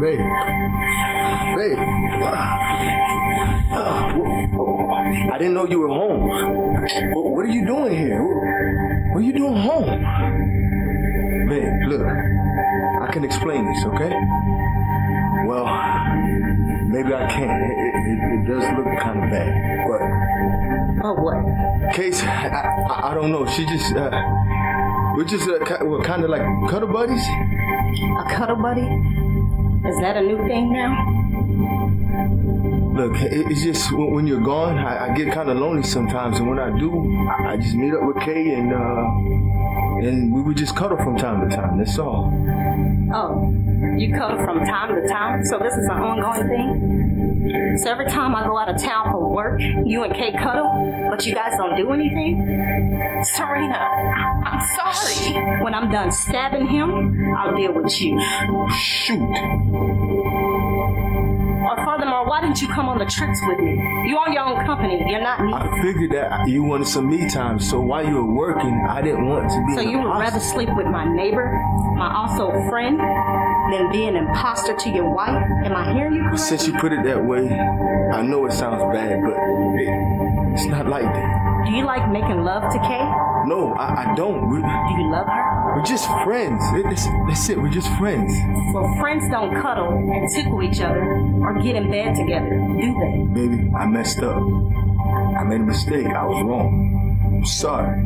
Babe. Babe. I didn't know you were home. What, what are you doing here? What, what are you doing home? Babe, look. I can explain this, okay? Well, maybe I can't. It, it, it, it does look kind of bad, but... Oh, what? Case, I, I, I don't know. She just, uh... We're just, uh, we're kind of like cuddle buddies. A cuddle buddy? Is that a new thing now? Look, it's just when, when you're gone, I, I get kind of lonely sometimes, and when I do, I, I just meet up with Kay and uh, and we would just cuddle from time to time. That's all. Oh, you cuddle from time to time? So this is an ongoing thing? So every time I go out of town for work, you and Kate cuddle, but you guys don't do anything? Serena, I'm sorry. When I'm done stabbing him, I'll deal with you. Shoot. Or furthermore, why didn't you come on the trips with me? You own your own company. You're not me. I figured that you wanted some me time, so while you were working, I didn't want to be. So you would rather sleep with my neighbor, my also friend, than be an imposter to your wife? Am I hearing you correctly? Since you put it that way, I know it sounds bad, but it, it's not like that. Do you like making love to Kay? No, I, I don't. We, Do you love her? We're just friends. That's, that's it. We're just friends. Well, friends don't cuddle and tickle each other or get in bed together, do they? Baby, I messed up. I made a mistake. I was wrong. I'm sorry.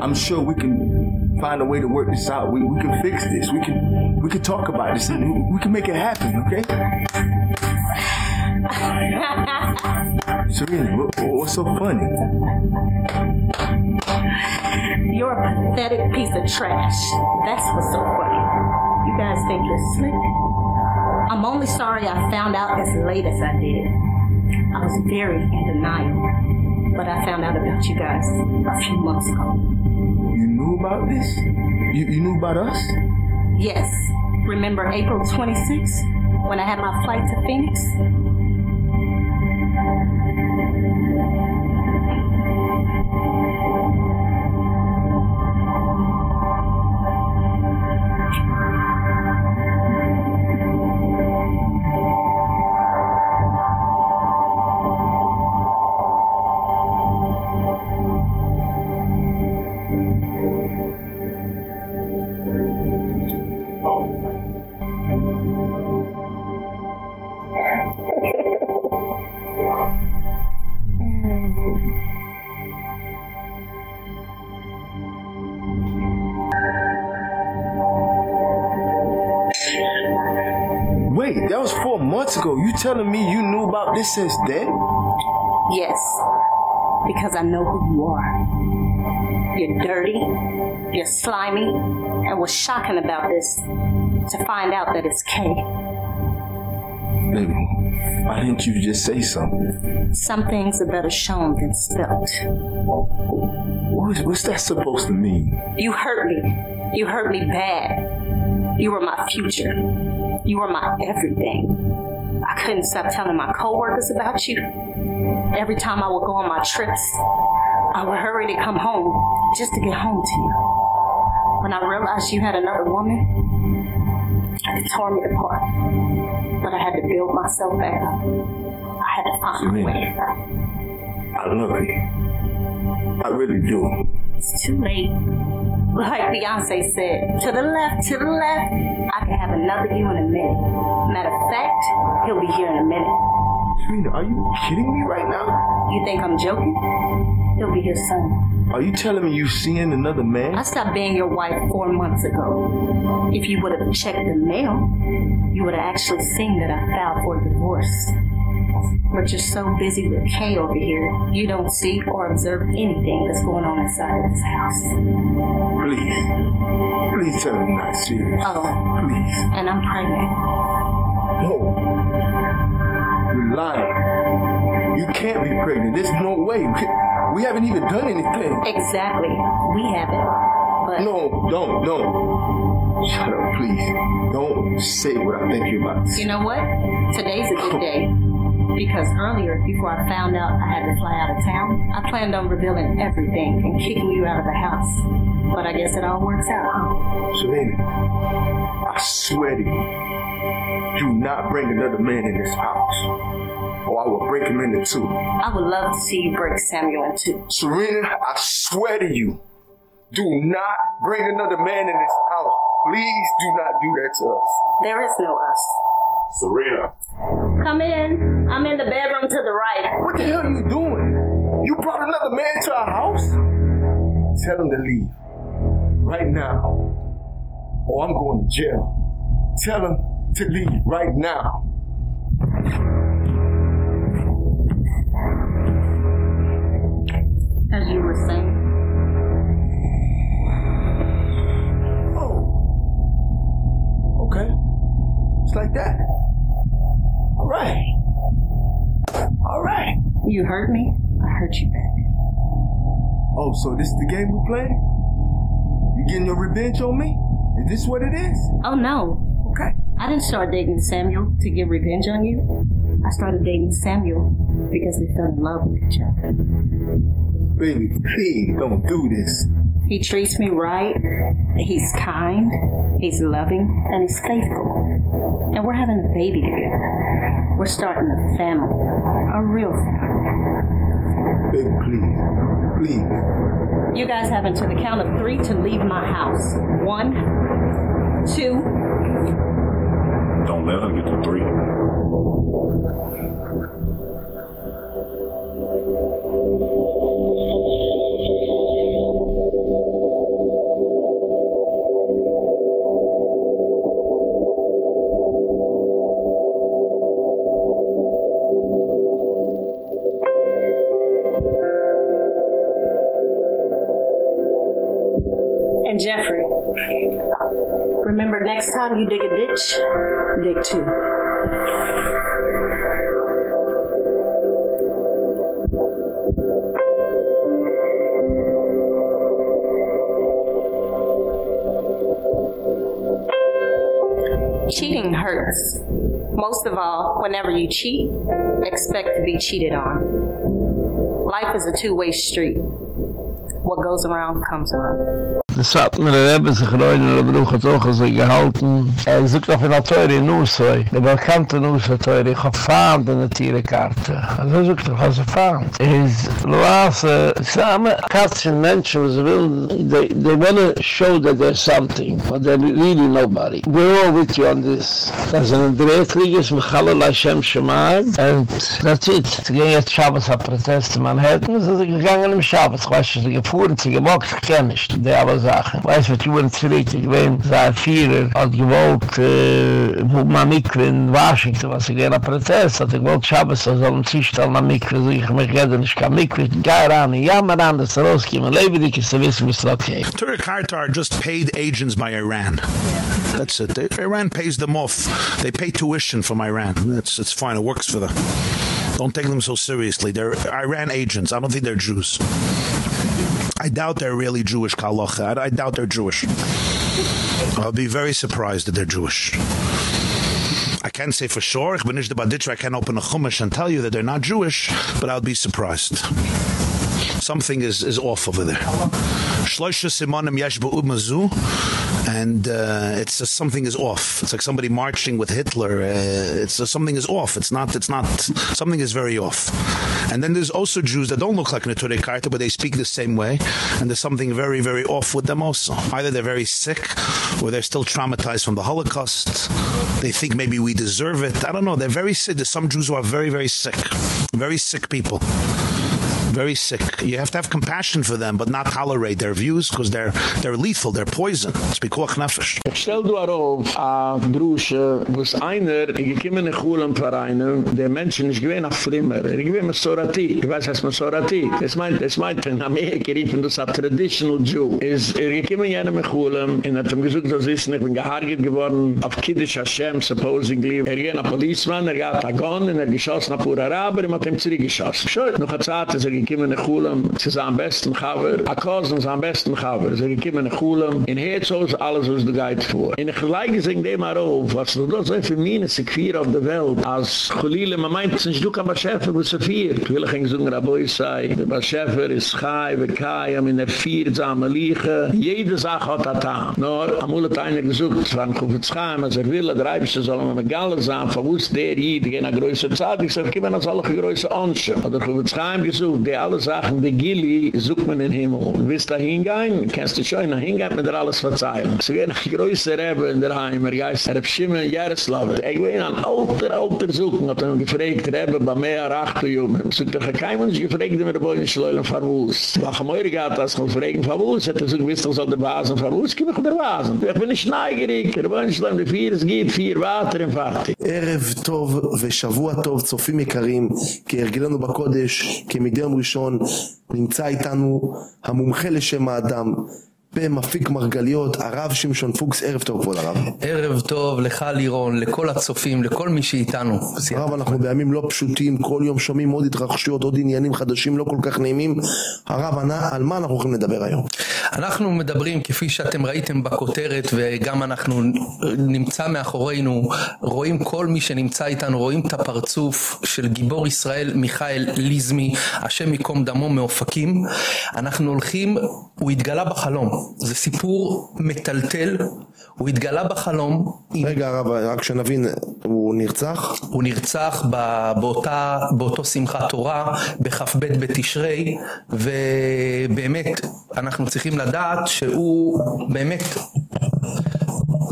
I'm sure we can find a way to work this out. We, we can fix this. We can we can talk about this and we, we can make it happen, okay? Serena, what, what's so funny? You're a pathetic piece of trash. That's what's so funny. You guys think you're slick? I'm only sorry I found out as late as I did. I was very in denial, but I found out about you guys a few months ago. Knew about this? You, you knew about us? Yes. Remember April 26th when I had my flight to Phoenix? Telling me you knew about this since then? Yes, because I know who you are. You're dirty, you're slimy, and what's shocking about this, to find out that it's Kay. Baby, why didn't you just say something? Some things are better shown than spelt. What, what's that supposed to mean? You hurt me. You hurt me bad. You were my future. You were my everything. I couldn't stop telling my coworkers about you. Every time I would go on my trips, I would hurry to come home just to get home to you. When I realized you had another woman, it tore me apart. But I had to build myself back up. I had to find a way. I love you. I really do. It's too late. Like Beyonce said, to the left, to the left, I can have another you in a minute. Matter of fact, he'll be here in a minute. Serena, are you kidding me right now? You think I'm joking? He'll be here soon. Are you telling me you seeing another man? I stopped being your wife four months ago. If you would have checked the mail, you would have actually seen that I filed for divorce. But you're so busy with Kay over here, you don't see or observe anything that's going on inside of this house. Please. Please tell me not serious. Oh. Please. And I'm pregnant. No. Lying. You can't be pregnant. There's no way. We haven't even done anything. Exactly. We haven't. But No, don't, don't. Shut up, please. Don't say what I think you're about to say. You know what? Today's a good day. Because earlier, before I found out I had to fly out of town, I planned on revealing everything and kicking you out of the house. But I guess it all works out, huh? Selena, I swear to you, do not bring another man in this house, or I will break him into two. I would love to see you break Samuel in two. Serena, I swear to you, do not bring another man in this house. Please do not do that to us. There is no us. Serena. Come in. I'm in the bedroom to the right. What the hell are you doing? You brought another man to our house? Tell him to leave. Right now. Or I'm going to jail. Tell him to leave right now. As you were saying. Oh. Okay. It's like that. All right. All right. You hurt me, I hurt you back. Oh, so this is the game we play? You getting your revenge on me? Is this what it is? Oh no. Okay. I didn't start dating Samuel to get revenge on you. I started dating Samuel because we fell in love with each other. Baby, please don't do this. He treats me right. He's kind. He's loving. And he's faithful. And we're having a baby together. We're starting a family. A real family. Baby, please. Please. You guys have until the count of three to leave my house. One, two. Let her get to. And Jeffrey, remember next time you dig a ditch, two. Cheating hurts. Most of all, whenever you cheat, expect to be cheated on. Life is a two-way street. What goes around comes around. Hat mir der Rebbe sich reuen, der Bruch hat auch so gehalten. Er sucht auf einer Teure in Nussoi. Der bekannte Nussoi Teure. Ich hab fahnd in der Tierekarte. Also er sucht auf einer fahnd. Er ist, Loas, same Katzen Menschen, was will, they, they wanna show that there's something, but they're really nobody. We're all with you on this. Das ist ein Drehkriegis, mit Chalala Hashem Shemag, and that's it. Sie gehen jetzt Shabbos auf Protest in Manhattan, sie sind gegangen im Shabbos, ich weiß, sie gefuhren, sie gemockt, ich kenn nicht, die aber Sachen. Weiß, was in zurück, ich bin, sei Vierer, hat gewollt, äh, wo man Mikve in Washington, was ich gehen auf Protest, hat ich gewollt Shabbos, so er soll ein Zistall nach Mikve, so ich mich rede, ich kann Mikve, gehe ran, ja, man an, das rauskommen, lebe dich, ist zu wissen, wie okay. Turk Hartar just paid agents by Iran. That's it. Iran pays them off. They pay tuition from Iran. That's it's fine. It works for them. Don't take them so seriously. They're Iran agents. I don't think they're Jews. I doubt they're really Jewish halacha. I, doubt they're Jewish. I'll be very surprised that they're Jewish. I can't say for sure. Bin nicht Baditcher. I can't open a chumash and tell you that they're not Jewish, but I'll be surprised. Something is is off over there. Yesh and uh, it's uh, something is off. It's like somebody marching with Hitler. Uh, it's uh, something is off. It's not it's not something is very off. And then there's also Jews that don't look like a Neturei Karta but they speak the same way and there's something very very off with them also. Either they're very sick or they're still traumatized from the Holocaust. They think maybe we deserve it. I don't know. They're very sick. There's some Jews who are very very sick. Very sick people very sick. You have to have compassion for them but not tolerate their views because they're they're lethal, they're poison. It's bikuach nefesh. Stell du auf a drusche, was einer gekommen in Chulam Vereine, der Menschen ist gewähnt auf Flimmer. Er gewähnt mit Sorati. Was mit Sorati. Es meint, es meint, in Amerika riefen das a traditional Jew. Is er gekommen in jenem Chulam, und hat ihm gesagt, das ist nicht, bin gehargert geworden, auf Kiddush Hashem, supposedly. Er ein Policeman, er hat a gun, und er geschossen auf Pura Araber, und hat ihm zurückgeschossen. Schön, noch ist er gekommen in Chulam, sie sind am besten Chaber, a Kosen sind am besten Chaber. Sie gekommen in Chulam, in Herzhaus, alles was du gehit vor. In der Geleige sing dem mal auf, was du da so für Mine sich vier auf der Welt, als Cholile, man meint, es ist du kann Bashefer, wo sie vier. Ich will ging singen, Raboi sei, der Bashefer ist Chai, Bekai, am in der vier, zahme Liege, jede Sache hat das an. Nur, am Ulet einer gesucht, Frank Hufetzchaim, als er will, der Reibste soll Galle sein, von wo ist der gehen eine größere Zeit, ich sage, ich bin als alle größere Ansche. Oder Hufetzchaim gesucht, die alle Sachen, die Gili, sucht man in den Himmel. Willst du da hingehen? Kannst du schon hingehen, mit dir alles verzeihen. Sie gehen nach größer Rebbe in der Heim, er geist, er Schimmel Jaroslav. Ich will an alter, alter suchen, hat er gefragt, Rebbe, bei mir, achte Jungen. So, ich habe kein Mensch gefragt, mit der Beine schleulen verwus. Wach am Eure gehabt, als ich gefragt, verwus, hat er so gewiss, dass er der Basen verwus, gib ich der Basen. Ich bin nicht neugierig, der Beine schleulen, die vier, es gibt vier Water im Fertig. ערב טוב ושבוע טוב, צופים יקרים, כהרגלנו בקודש, כמדי יום ראשון, נמצא איתנו המומחה לשם האדם, במפיק מרגליות, הרב שמשון פוקס, ערב טוב כבוד הרב. ערב טוב לך לירון, לכל הצופים, לכל מי שאיתנו. הרב, אנחנו בימים לא פשוטים, כל יום שומעים עוד התרחשויות, עוד עניינים חדשים לא כל כך נעימים. הרב, על מה אנחנו הולכים לדבר היום? אנחנו מדברים, כפי שאתם ראיתם בכותרת, וגם אנחנו נמצא מאחורינו, רואים כל מי שנמצא איתנו, רואים את הפרצוף של גיבור ישראל מיכאל ליזמי, השם ייקום דמו מאופקים. אנחנו הולכים, הוא התגלה בחלום. זה סיפור מטלטל, הוא התגלה בחלום. רגע הרב, רק שנבין, הוא נרצח? הוא נרצח ב, באותה, באותו שמחת תורה, בכ"ב בתשרי, ובאמת אנחנו צריכים לדעת שהוא באמת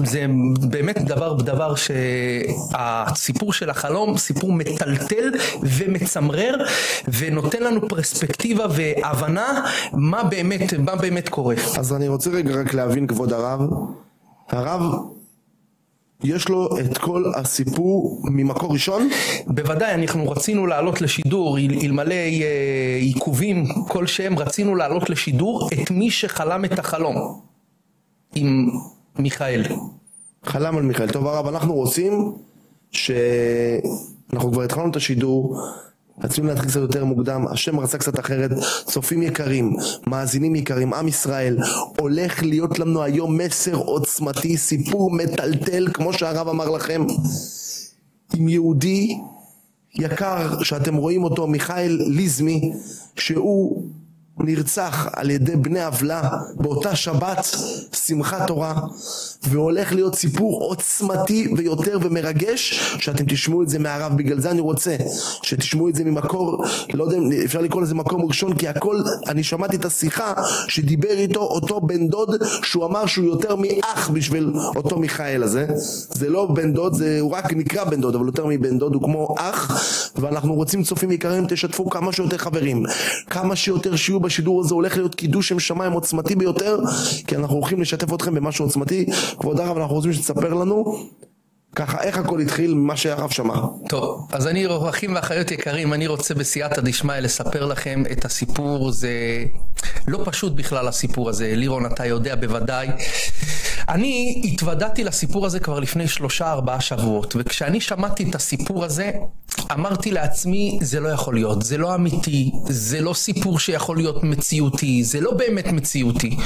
זה באמת דבר דבר שהסיפור של החלום סיפור מטלטל ומצמרר ונותן לנו פרספקטיבה והבנה מה באמת מה באמת קורה. אז אני רוצה רגע רק להבין כבוד הרב, הרב יש לו את כל הסיפור ממקור ראשון? בוודאי, אנחנו רצינו לעלות לשידור, אל, אלמלא אה, עיכובים כלשהם, רצינו לעלות לשידור את מי שחלם את החלום. עם מיכאל. חלם על מיכאל. טוב הרב, אנחנו רוצים שאנחנו כבר התחלנו את השידור, רצינו להתחיל קצת יותר מוקדם, השם רצה קצת אחרת, צופים יקרים, מאזינים יקרים, עם ישראל, הולך להיות לנו היום מסר עוצמתי, סיפור מטלטל, כמו שהרב אמר לכם, עם יהודי יקר שאתם רואים אותו, מיכאל ליזמי, שהוא נרצח על ידי בני עוולה באותה שבת שמחת תורה והולך להיות סיפור עוצמתי ויותר ומרגש שאתם תשמעו את זה מהרב. בגלל זה אני רוצה שתשמעו את זה ממקור לא יודע אפשר לקרוא לזה מקום ראשון כי הכל אני שמעתי את השיחה שדיבר איתו אותו בן דוד שהוא אמר שהוא יותר מאח בשביל אותו מיכאל הזה. זה לא בן דוד זה הוא רק נקרא בן דוד אבל יותר מבן דוד הוא כמו אח. ואנחנו רוצים צופים יקרים תשתפו כמה שיותר חברים כמה שיותר שיהיו בשידור הזה הולך להיות קידוש שם שמיים עוצמתי ביותר כי אנחנו הולכים לשתף אתכם במשהו עוצמתי. כבוד הרב אנחנו רוצים שתספר לנו ככה איך הכל התחיל ממה שהרב שמע. טוב, אז אני אחים ואחיות יקרים, אני רוצה בסייעתא דשמיא לספר לכם את הסיפור, זה לא פשוט בכלל הסיפור הזה, לירון אתה יודע בוודאי. אני התוודעתי לסיפור הזה כבר לפני שלושה ארבעה שבועות, וכשאני שמעתי את הסיפור הזה, אמרתי לעצמי, זה לא יכול להיות, זה לא אמיתי, זה לא סיפור שיכול להיות מציאותי, זה לא באמת מציאותי.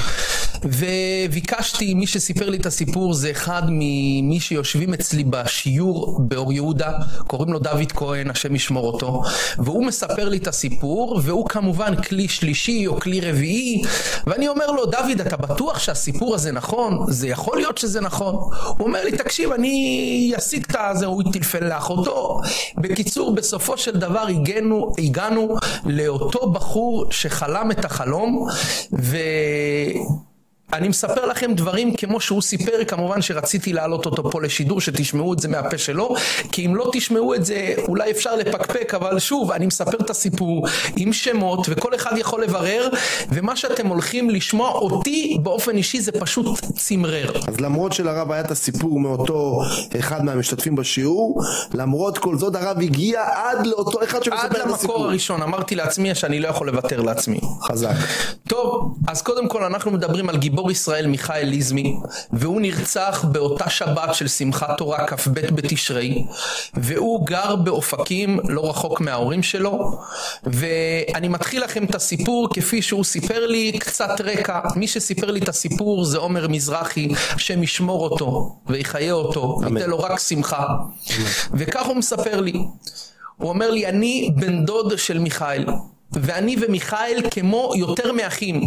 וביקשתי, מי שסיפר לי את הסיפור זה אחד ממי שיושבים אצלי בשיעור באור יהודה, קוראים לו דוד כהן, השם ישמור אותו, והוא מספר לי את הסיפור, והוא כמובן כלי שלישי או כלי רביעי, ואני אומר לו, דוד, אתה בטוח שהסיפור הזה נכון? זה יכול להיות שזה נכון. הוא אומר לי, תקשיב, אני אשיג את הזה, הוא טלפן לאחותו. בקיצור, בסופו של דבר הגענו, הגענו לאותו בחור שחלם את החלום, ו... אני מספר לכם דברים כמו שהוא סיפר, כמובן שרציתי להעלות אותו פה לשידור, שתשמעו את זה מהפה שלו, כי אם לא תשמעו את זה, אולי אפשר לפקפק, אבל שוב, אני מספר את הסיפור עם שמות, וכל אחד יכול לברר, ומה שאתם הולכים לשמוע אותי באופן אישי זה פשוט צמרר. אז למרות שלרב היה את הסיפור מאותו אחד מהמשתתפים בשיעור, למרות כל זאת הרב הגיע עד לאותו אחד שמספר את הסיפור. עד למקור הראשון, אמרתי לעצמי שאני לא יכול לוותר לעצמי. חזק. טוב, אז קודם כל אנחנו מדברים על גיבור ישראל מיכאל ליזמי, והוא נרצח באותה שבת של שמחת תורה כ"ב בתשרי, והוא גר באופקים לא רחוק מההורים שלו, ואני מתחיל לכם את הסיפור כפי שהוא סיפר לי, קצת רקע, מי שסיפר לי את הסיפור זה עומר מזרחי, השם ישמור אותו ויחיה אותו, ייתן לו רק שמחה, וכך הוא מספר לי, הוא אומר לי אני בן דוד של מיכאל, ואני ומיכאל כמו יותר מאחים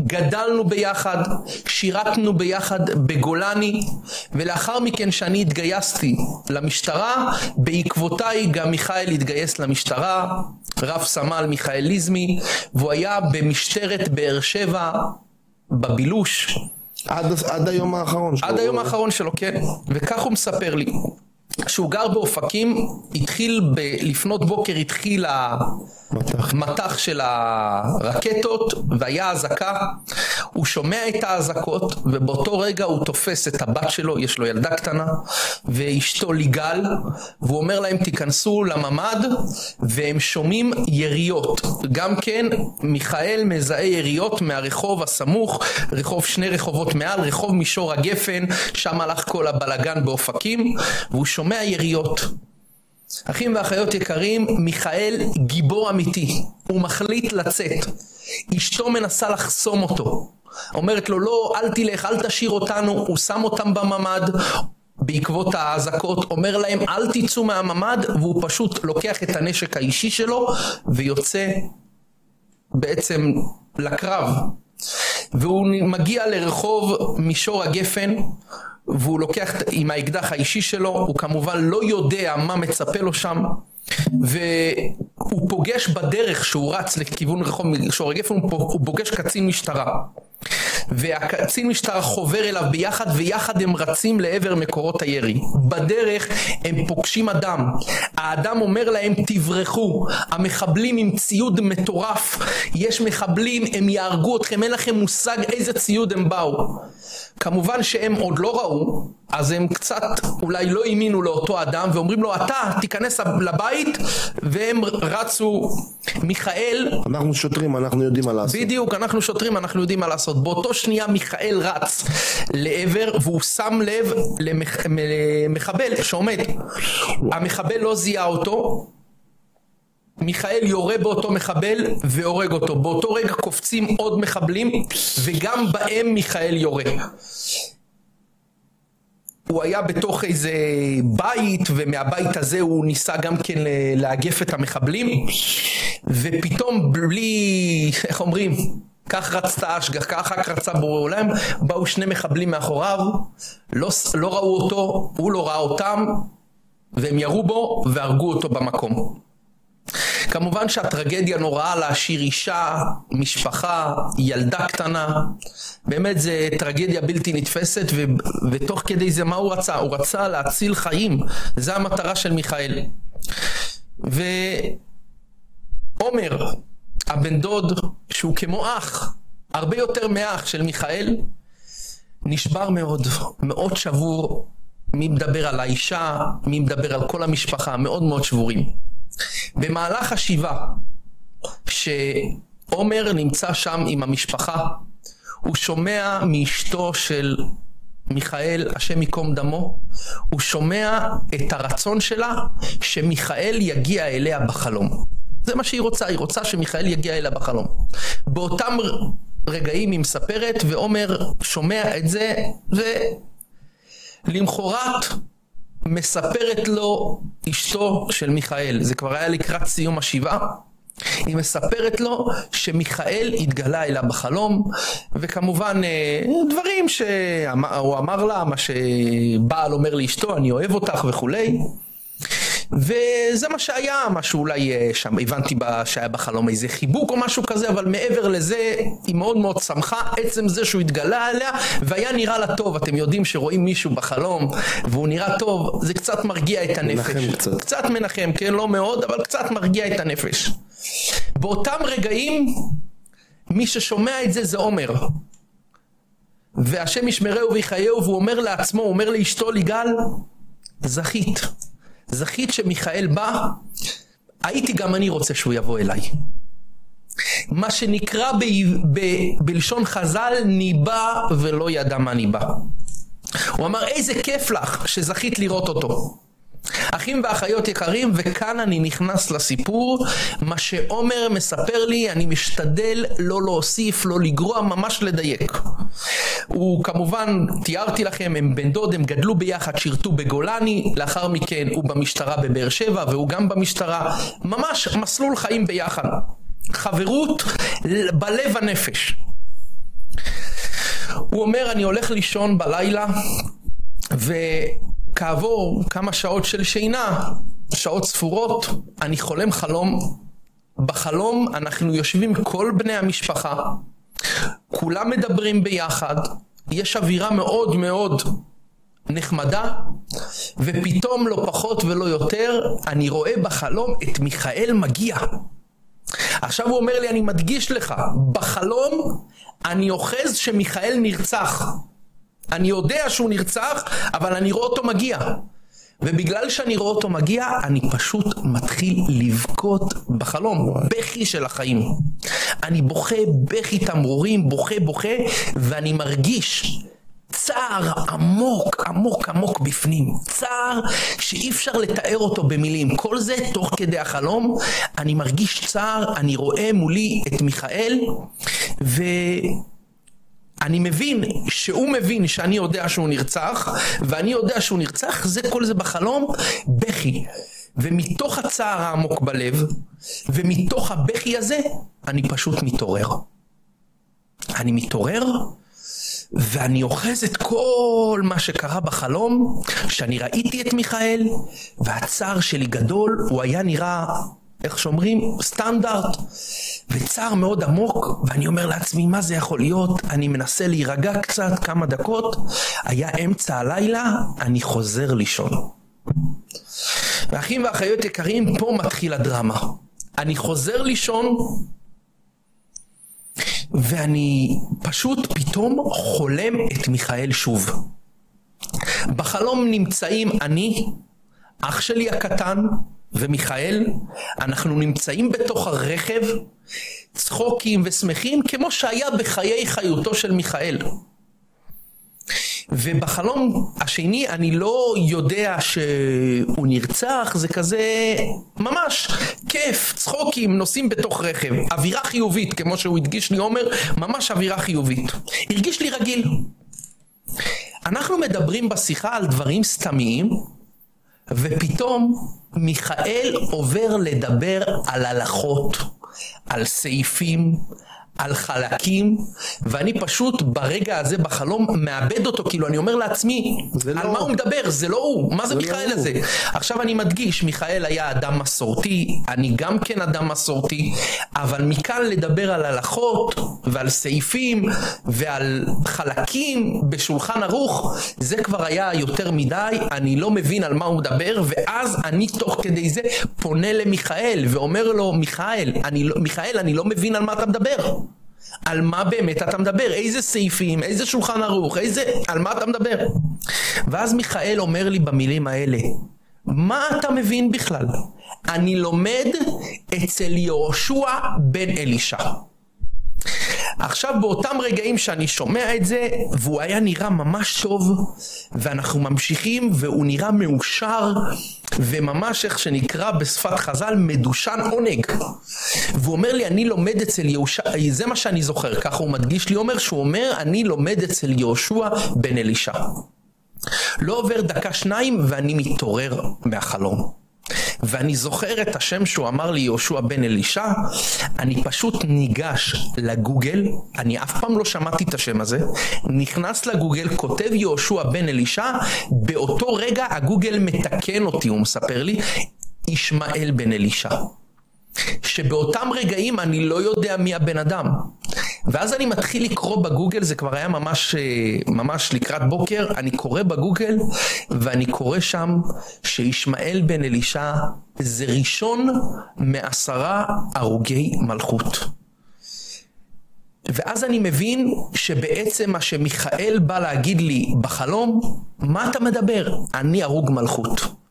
גדלנו ביחד, שירתנו ביחד בגולני, ולאחר מכן שאני התגייסתי למשטרה, בעקבותיי גם מיכאל התגייס למשטרה, רב סמל מיכאל ליזמי, והוא היה במשטרת באר שבע בבילוש. עד, עד היום האחרון שלו. עד היום האחרון שלו, כן. וכך הוא מספר לי. כשהוא גר באופקים, התחיל ב- לפנות בוקר התחיל המטח של הרקטות והיה אזעקה, הוא שומע את האזעקות ובאותו רגע הוא תופס את הבת שלו, יש לו ילדה קטנה, ואשתו ליגל, והוא אומר להם תיכנסו לממ"ד והם שומעים יריות. גם כן מיכאל מזהה יריות מהרחוב הסמוך, רחוב שני רחובות מעל, רחוב מישור הגפן, שם הלך כל הבלגן באופקים, והוא שומע יריות. אחים ואחיות יקרים, מיכאל גיבור אמיתי, הוא מחליט לצאת. אשתו מנסה לחסום אותו. אומרת לו לא, אל תלך, אל תשאיר אותנו, הוא שם אותם בממ"ד, בעקבות האזעקות, אומר להם אל תצאו מהממ"ד, והוא פשוט לוקח את הנשק האישי שלו ויוצא בעצם לקרב. והוא מגיע לרחוב מישור הגפן והוא לוקח עם האקדח האישי שלו, הוא כמובן לא יודע מה מצפה לו שם והוא פוגש בדרך שהוא רץ לכיוון רחוב מישור הגפן הוא פוגש קצין משטרה והקצין משטרה חובר אליו ביחד ויחד הם רצים לעבר מקורות הירי. בדרך הם פוגשים אדם. האדם אומר להם תברחו. המחבלים עם ציוד מטורף. יש מחבלים הם יהרגו אתכם אין לכם מושג איזה ציוד הם באו. כמובן שהם עוד לא ראו אז הם קצת אולי לא האמינו לאותו אדם ואומרים לו אתה תיכנס לבית והם רצו מיכאל אנחנו שוטרים אנחנו יודעים מה לעשות בדיוק אנחנו שוטרים אנחנו יודעים מה לעשות באותו שנייה מיכאל רץ לעבר והוא שם לב למחבל שעומד. המחבל לא זיהה אותו מיכאל יורה באותו מחבל והורג אותו. באותו רגע קופצים עוד מחבלים וגם בהם מיכאל יורה. הוא היה בתוך איזה בית ומהבית הזה הוא ניסה גם כן לאגף את המחבלים ופתאום בלי איך אומרים כך רצתה אשגח, ככה רצה בורא עולם, באו שני מחבלים מאחוריו, לא, לא ראו אותו, הוא לא ראה אותם, והם ירו בו והרגו אותו במקום. כמובן שהטרגדיה נוראה להשאיר אישה, משפחה, ילדה קטנה. באמת זה טרגדיה בלתי נתפסת ו, ותוך כדי זה מה הוא רצה? הוא רצה להציל חיים. זה המטרה של מיכאל. ועומר, הבן דוד, שהוא כמו אח, הרבה יותר מאח של מיכאל, נשבר מאוד, מאוד שבור. מי מדבר על האישה, מי מדבר על כל המשפחה, מאוד מאוד שבורים. במהלך השבעה, שעומר נמצא שם עם המשפחה, הוא שומע מאשתו של מיכאל, השם ייקום דמו, הוא שומע את הרצון שלה שמיכאל יגיע אליה בחלום. זה מה שהיא רוצה, היא רוצה שמיכאל יגיע אליה בחלום. באותם רגעים היא מספרת ועומר שומע את זה ולמחרת מספרת לו אשתו של מיכאל, זה כבר היה לקראת סיום השבעה, היא מספרת לו שמיכאל התגלה אליה בחלום וכמובן אה, דברים שהוא אמר לה מה שבעל אומר לאשתו אני אוהב אותך וכולי וזה מה שהיה, מה שאולי אה, שם הבנתי שהיה בחלום איזה חיבוק או משהו כזה, אבל מעבר לזה היא מאוד מאוד שמחה עצם זה שהוא התגלה עליה והיה נראה לה טוב, אתם יודעים שרואים מישהו בחלום והוא נראה טוב, זה קצת מרגיע את הנפש. מנחם קצת. קצת מנחם, כן, לא מאוד, אבל קצת מרגיע את הנפש. באותם רגעים מי ששומע את זה זה עומר. והשם ישמרהו ויחייהו והוא אומר לעצמו, הוא אומר לאשתו ליגל, זכית. זכית שמיכאל בא, הייתי גם אני רוצה שהוא יבוא אליי. מה שנקרא ב, ב, בלשון חז"ל ניבא ולא ידע מה ניבא. הוא אמר איזה כיף לך שזכית לראות אותו. אחים ואחיות יקרים וכאן אני נכנס לסיפור. מה שעומר מספר לי אני משתדל לא להוסיף לא לגרוע ממש לדייק. הוא כמובן תיארתי לכם הם בן דוד הם גדלו ביחד שירתו בגולני לאחר מכן הוא במשטרה בבאר שבע והוא גם במשטרה. ממש מסלול חיים ביחד. חברות בלב הנפש. הוא אומר אני הולך לישון בלילה ו... כעבור כמה שעות של שינה, שעות ספורות, אני חולם חלום. בחלום אנחנו יושבים כל בני המשפחה, כולם מדברים ביחד, יש אווירה מאוד מאוד נחמדה, ופתאום לא פחות ולא יותר, אני רואה בחלום את מיכאל מגיע. עכשיו הוא אומר לי, אני מדגיש לך, בחלום אני אוחז שמיכאל נרצח. אני יודע שהוא נרצח, אבל אני רואה אותו מגיע. ובגלל שאני רואה אותו מגיע, אני פשוט מתחיל לבכות בחלום, בכי של החיים. אני בוכה בכי תמרורים, בוכה בוכה, ואני מרגיש צער עמוק עמוק עמוק בפנים צער שאי אפשר לתאר אותו במילים כל זה תוך כדי החלום אני מרגיש צער אני רואה מולי את מיכאל ו... אני מבין שהוא מבין שאני יודע שהוא נרצח ואני יודע שהוא נרצח זה כל זה בחלום בכי. ומתוך הצער העמוק בלב ומתוך הבכי הזה אני פשוט מתעורר. אני מתעורר ואני אוחז את כל מה שקרה בחלום, שאני ראיתי את מיכאל, והצער שלי גדול, הוא היה נראה, איך שאומרים, סטנדרט, וצער מאוד עמוק, ואני אומר לעצמי, מה זה יכול להיות? אני מנסה להירגע קצת, כמה דקות, היה אמצע הלילה, אני חוזר לישון. ואחים ואחיות יקרים, פה מתחיל הדרמה. אני חוזר לישון, ואני פשוט פתאום חולם את מיכאל שוב. בחלום נמצאים אני, אח שלי הקטן ומיכאל, אנחנו נמצאים בתוך הרכב, צחוקים ושמחים כמו שהיה בחיי חיותו של מיכאל. ובחלום השני אני לא יודע שהוא נרצח, זה כזה ממש כיף, צחוקים, נוסעים בתוך רכב, אווירה חיובית, כמו שהוא הדגיש לי עומר, ממש אווירה חיובית. הרגיש לי רגיל. אנחנו מדברים בשיחה על דברים סתמיים, ופתאום מיכאל עובר לדבר על הלכות, על סעיפים, על חלקים, ואני פשוט ברגע הזה בחלום מאבד אותו, כאילו אני אומר לעצמי, על לא מה הוא מדבר? זה לא הוא, מה זה זה לא מיכאל הוא. הזה? עכשיו אני מדגיש, מיכאל היה אדם מסורתי, אני גם כן אדם מסורתי, אבל מכאן לדבר על הלכות ועל סעיפים ועל חלקים בשולחן ערוך, זה כבר היה יותר מדי, אני לא מבין על מה הוא מדבר, ואז אני תוך כדי זה פונה למיכאל ואומר לו, מיכאל, אני, לא- מיכאל, אני לא מבין על מה אתה מדבר. על מה באמת אתה מדבר, איזה סעיפים, איזה שולחן ערוך, איזה, על מה אתה מדבר. ואז מיכאל אומר לי במילים האלה, מה אתה מבין בכלל? אני לומד אצל יהושע בן אלישע. עכשיו באותם רגעים שאני שומע את זה והוא היה נראה ממש טוב ואנחנו ממשיכים והוא נראה מאושר וממש איך שנקרא בשפת חז"ל מדושן עונג. והוא אומר לי אני לומד אצל יהושע זה מה שאני זוכר ככה הוא מדגיש לי אומר שהוא אומר אני לומד אצל יהושע בן אלישע. לא עובר דקה שניים ואני מתעורר מהחלום ואני זוכר את השם שהוא אמר לי יהושע בן אלישע, אני פשוט ניגש לגוגל, אני אף פעם לא שמעתי את השם הזה, נכנס לגוגל, כותב יהושע בן אלישע, באותו רגע הגוגל מתקן אותי, הוא מספר לי, ישמעאל בן אלישע. שבאותם רגעים אני לא יודע מי הבן אדם. ואז אני מתחיל לקרוא בגוגל, זה כבר היה ממש, אה, ממש לקראת בוקר, אני קורא בגוגל ואני קורא שם שישמעאל בן אלישע זה ראשון מעשרה הרוגי מלכות. ואז אני מבין שבעצם מה שמיכאל בא להגיד לי בחלום, מה אתה מדבר? אני הרוג מלכות.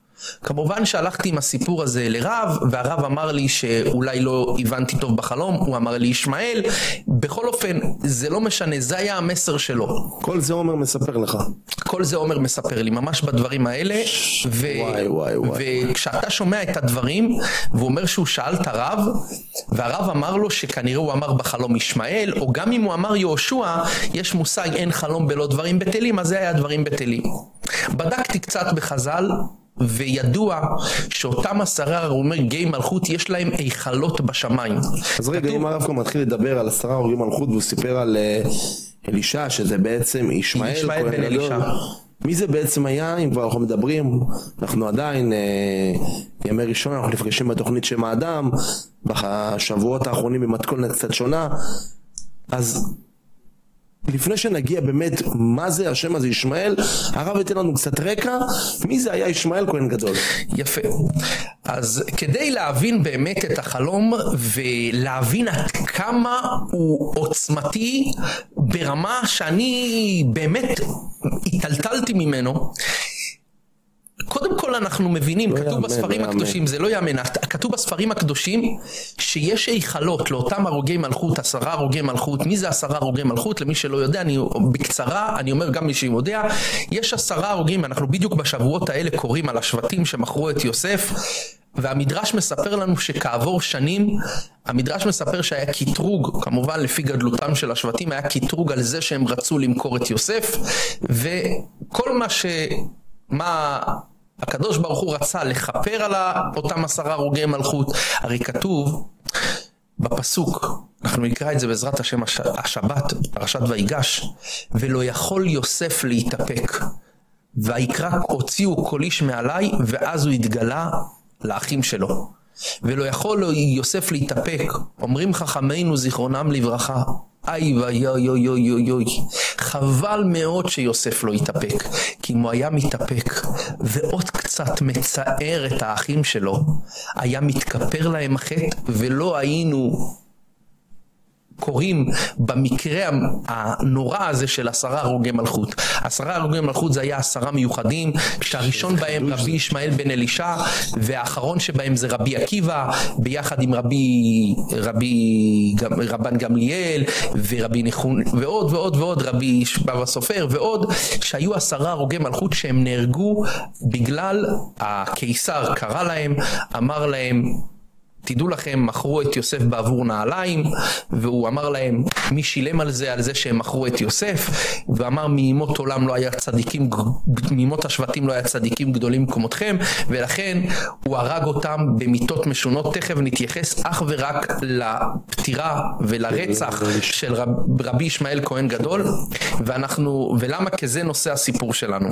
כמובן שהלכתי עם הסיפור הזה לרב, והרב אמר לי שאולי לא הבנתי טוב בחלום, הוא אמר לי ישמעאל, בכל אופן, זה לא משנה, זה היה המסר שלו. כל זה עומר מספר לך. כל זה עומר מספר לי, ממש בדברים האלה, ו... וואי, וואי, וואי. וכשאתה שומע את הדברים, והוא אומר שהוא שאל את הרב, והרב אמר לו שכנראה הוא אמר בחלום ישמעאל, או גם אם הוא אמר יהושע, יש מושג אין חלום בלא דברים בטלים, אז זה היה דברים בטלים. בדקתי קצת בחז"ל, וידוע שאותם עשרה הרוגי מלכות יש להם היכלות בשמיים. אז רגע, אם הרב כבר מתחיל לדבר על עשרה הרוגי מלכות והוא סיפר על אה, אלישע, שזה בעצם ישמעאל, ישמעאל בן. אלישע. מי זה בעצם היה, אם כבר אנחנו מדברים, אנחנו עדיין, אה, ימי ראשון, אנחנו נפגשים בתוכנית שם האדם, בשבועות האחרונים במתכונת קצת שונה, אז לפני שנגיע באמת מה זה השם הזה ישמעאל, הרב ייתן לנו קצת רקע, מי זה היה ישמעאל כהן גדול. יפה. אז כדי להבין באמת את החלום ולהבין עד כמה הוא עוצמתי ברמה שאני באמת היטלטלתי ממנו, קודם כל אנחנו מבינים, לא כתוב יאמן, בספרים לא הקדושים, זה לא יאמן, כתוב בספרים הקדושים שיש היכלות לאותם הרוגי מלכות, עשרה הרוגי מלכות, מי זה עשרה הרוגי מלכות? למי שלא יודע, אני בקצרה, אני אומר גם מי שיודע, יש עשרה הרוגים, אנחנו בדיוק בשבועות האלה קוראים על השבטים שמכרו את יוסף, והמדרש מספר לנו שכעבור שנים, המדרש מספר שהיה קטרוג, כמובן לפי גדלותם של השבטים, היה קטרוג על זה שהם רצו למכור את יוסף, וכל מה ש... מה הקדוש ברוך הוא רצה לכפר על אותם עשרה הרוגי מלכות, הרי כתוב בפסוק, אנחנו נקרא את זה בעזרת השם הש... השבת, פרשת ויגש, ולא יכול יוסף להתאפק. ויקרא הוציאו כל איש מעליי, ואז הוא התגלה לאחים שלו. ולא יכול יוסף להתאפק, אומרים חכמינו זיכרונם לברכה, איי ואי אוי אוי אוי אוי אוי חבל מאוד שיוסף לא התאפק כי אם הוא היה מתאפק ועוד קצת מצער את האחים שלו היה מתכפר להם החטא ולא היינו קוראים במקרה הנורא הזה של עשרה הרוגי מלכות. עשרה הרוגי מלכות זה היה עשרה מיוחדים, שהראשון בהם רבי ישמעאל בן אלישע, והאחרון שבהם זה רבי עקיבא, ביחד עם רבי, רבי רבן גמליאל, ורבי נחון, ועוד ועוד ועוד, רבי בבא סופר, ועוד, שהיו עשרה הרוגי מלכות שהם נהרגו בגלל הקיסר קרא להם, אמר להם תדעו לכם מכרו את יוסף בעבור נעליים והוא אמר להם מי שילם על זה על זה שהם מכרו את יוסף? ואמר מימות עולם לא היה צדיקים מימות השבטים לא היה צדיקים גדולים כמותכם ולכן הוא הרג אותם במיתות משונות. תכף נתייחס אך ורק לפטירה ולרצח של רב, רבי ישמעאל כהן גדול ואנחנו ולמה? כזה נושא הסיפור שלנו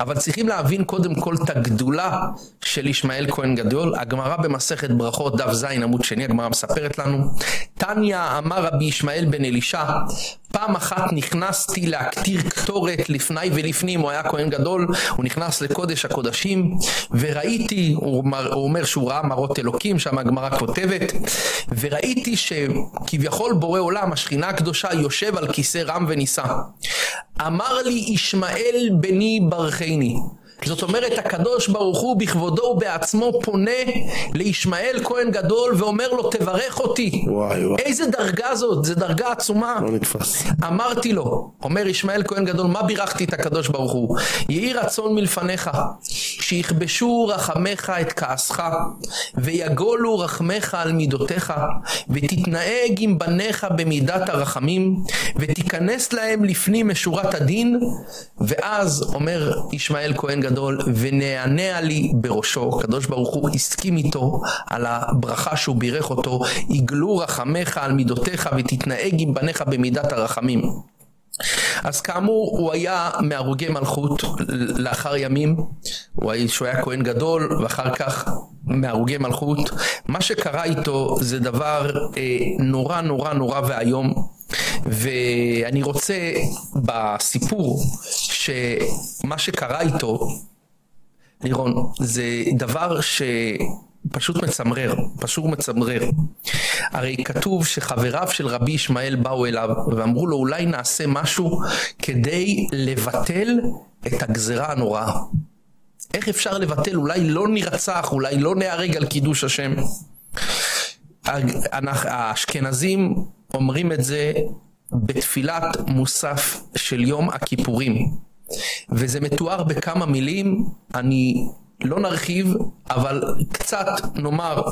אבל צריכים להבין קודם כל את הגדולה של ישמעאל כהן גדול הגמרא במסכת ברכות דף ז עמוד שני הגמרא מספרת לנו תניא אמר רבי ישמעאל בן אלישע פעם אחת נכנסתי להקטיר קטורת לפני ולפנים הוא היה כהן גדול הוא נכנס לקודש הקודשים וראיתי הוא אומר, הוא אומר שהוא ראה מראות אלוקים שם הגמרא כותבת וראיתי שכביכול בורא עולם השכינה הקדושה יושב על כיסא רם ונישא. אמר לי ישמעאל בני ברכני זאת אומרת הקדוש ברוך הוא בכבודו ובעצמו פונה לישמעאל כהן גדול ואומר לו תברך אותי. וואי וואי. איזה דרגה זאת? זו דרגה עצומה. לא נתפס. אמרתי לו, אומר ישמעאל כהן גדול, מה בירכתי את הקדוש ברוך הוא? יהי רצון מלפניך, שיכבשו רחמך את כעסך, ויגולו רחמך על מידותיך, ותתנהג עם בניך במידת הרחמים, ותיכנס להם לפנים משורת הדין, ואז אומר ישמעאל כהן גדול, גדול ונענע לי בראשו הקדוש ברוך הוא הסכים איתו על הברכה שהוא בירך אותו יגלו רחמך על מידותיך ותתנהג עם בניך במידת הרחמים. אז כאמור הוא היה מהרוגי מלכות לאחר ימים הוא היה, שהוא היה כהן גדול ואחר כך מהרוגי מלכות. מה שקרה איתו זה דבר אה, נורא נורא נורא ואיום. ואני רוצה בסיפור שמה שקרה איתו לירון זה דבר שפשוט מצמרר, פשוט מצמרר. הרי כתוב שחבריו של רבי ישמעאל באו אליו ואמרו לו אולי נעשה משהו כדי לבטל את הגזרה הנוראה. איך אפשר לבטל? אולי לא נרצח, אולי לא נהרג על קידוש השם. האשכנזים אומרים את זה בתפילת מוסף של יום הכיפורים וזה מתואר בכמה מילים אני לא נרחיב אבל קצת נאמר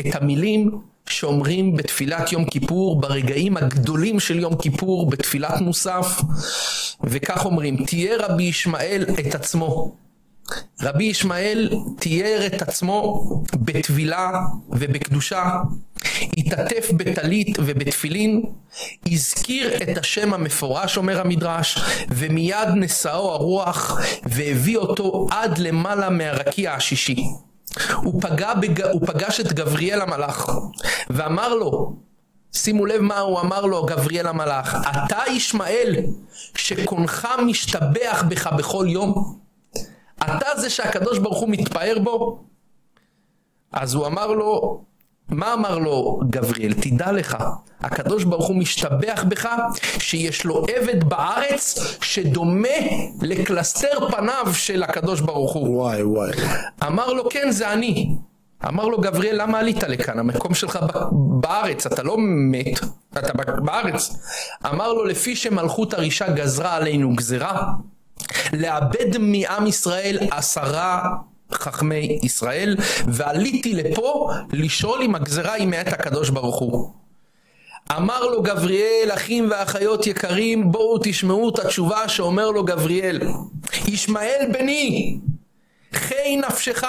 את המילים שאומרים בתפילת יום כיפור ברגעים הגדולים של יום כיפור בתפילת מוסף וכך אומרים תהיה רבי ישמעאל את עצמו רבי ישמעאל תיאר את עצמו בטבילה ובקדושה, התעטף בטלית ובתפילין, הזכיר את השם המפורש אומר המדרש, ומיד נשאו הרוח והביא אותו עד למעלה מהרקיע השישי. הוא, פגע בג... הוא פגש את גבריאל המלאך ואמר לו שימו לב מה הוא אמר לו גבריאל המלאך אתה ישמעאל שקונך משתבח בך בכל יום אתה זה שהקדוש ברוך הוא מתפאר בו? אז הוא אמר לו, מה אמר לו גבריאל? תדע לך, הקדוש ברוך הוא משתבח בך שיש לו עבד בארץ שדומה לקלסתר פניו של הקדוש ברוך הוא. וואי וואי. אמר לו כן זה אני. אמר לו גבריאל למה עלית לכאן המקום שלך בארץ אתה לא מת אתה בארץ אמר לו לפי שמלכות הרישה גזרה עלינו גזרה לאבד מעם ישראל עשרה חכמי ישראל ועליתי לפה לשאול אם הגזרה היא מאת הקדוש ברוך הוא. אמר לו גבריאל אחים ואחיות יקרים בואו תשמעו את התשובה שאומר לו גבריאל. ישמעאל בני חי נפשך.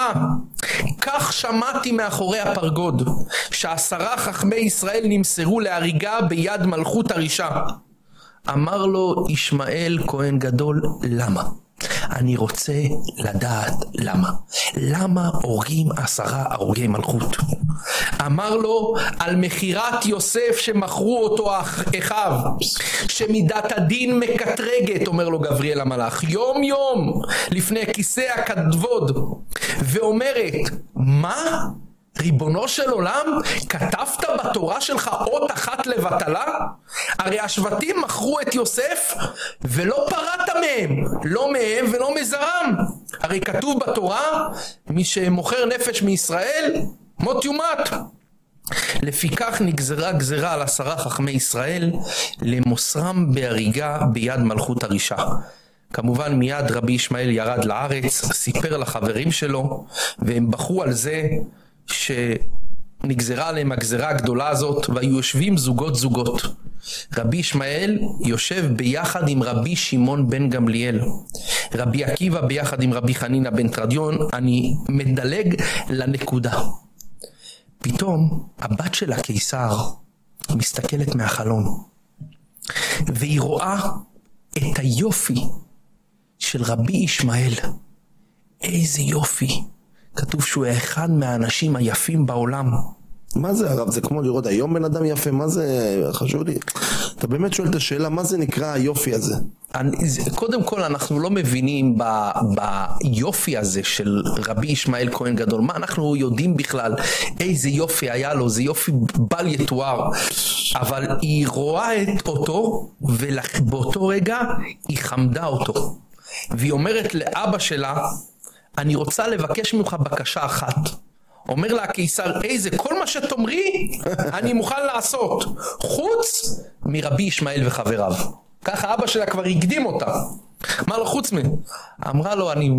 כך שמעתי מאחורי הפרגוד שעשרה חכמי ישראל נמסרו להריגה ביד מלכות הרישה אמר לו ישמעאל כהן גדול למה אני רוצה לדעת למה. למה הורגים עשרה הרוגי מלכות? אמר לו על מכירת יוסף שמכרו אותו אחיו, שמידת הדין מקטרגת, אומר לו גבריאל המלאך, יום יום לפני כיסא הכבוד, ואומרת, מה? ריבונו של עולם, כתבת בתורה שלך אות אחת לבטלה? הרי השבטים מכרו את יוסף ולא פרעת מהם, לא מהם ולא מזרם. הרי כתוב בתורה, מי שמוכר נפש מישראל, מות יומת. לפיכך נגזרה גזרה על עשרה חכמי ישראל למוסרם בהריגה ביד מלכות הרישה. כמובן מיד רבי ישמעאל ירד לארץ, סיפר לחברים שלו, והם בכו על זה שנגזרה עליהם הגזרה הגדולה הזאת, והיו יושבים זוגות זוגות. רבי ישמעאל יושב ביחד עם רבי שמעון בן גמליאל. רבי עקיבא ביחד עם רבי חנינא בן תרדיון, אני מדלג לנקודה. פתאום הבת של הקיסר מסתכלת מהחלון, והיא רואה את היופי של רבי ישמעאל. איזה יופי. כתוב שהוא אחד מהאנשים היפים בעולם. מה זה הרב? זה כמו לראות היום בן אדם יפה? מה זה? חשוב לי. אתה באמת שואל את השאלה, מה זה נקרא היופי הזה? אני, קודם כל אנחנו לא מבינים ב, ביופי הזה של רבי ישמעאל כהן גדול, מה אנחנו יודעים בכלל איזה יופי היה לו, זה יופי בל יתואר, אבל היא רואה את אותו ובאותו רגע היא חמדה אותו, והיא אומרת לאבא שלה, אני רוצה לבקש ממך בקשה אחת. אומר לה הקיסר, איזה, כל מה שתאמרי, אני מוכן לעשות, חוץ מרבי ישמעאל וחבריו. ככה אבא שלה כבר הקדים אותה. אמר לו, חוץ מ... אמרה לו, אני...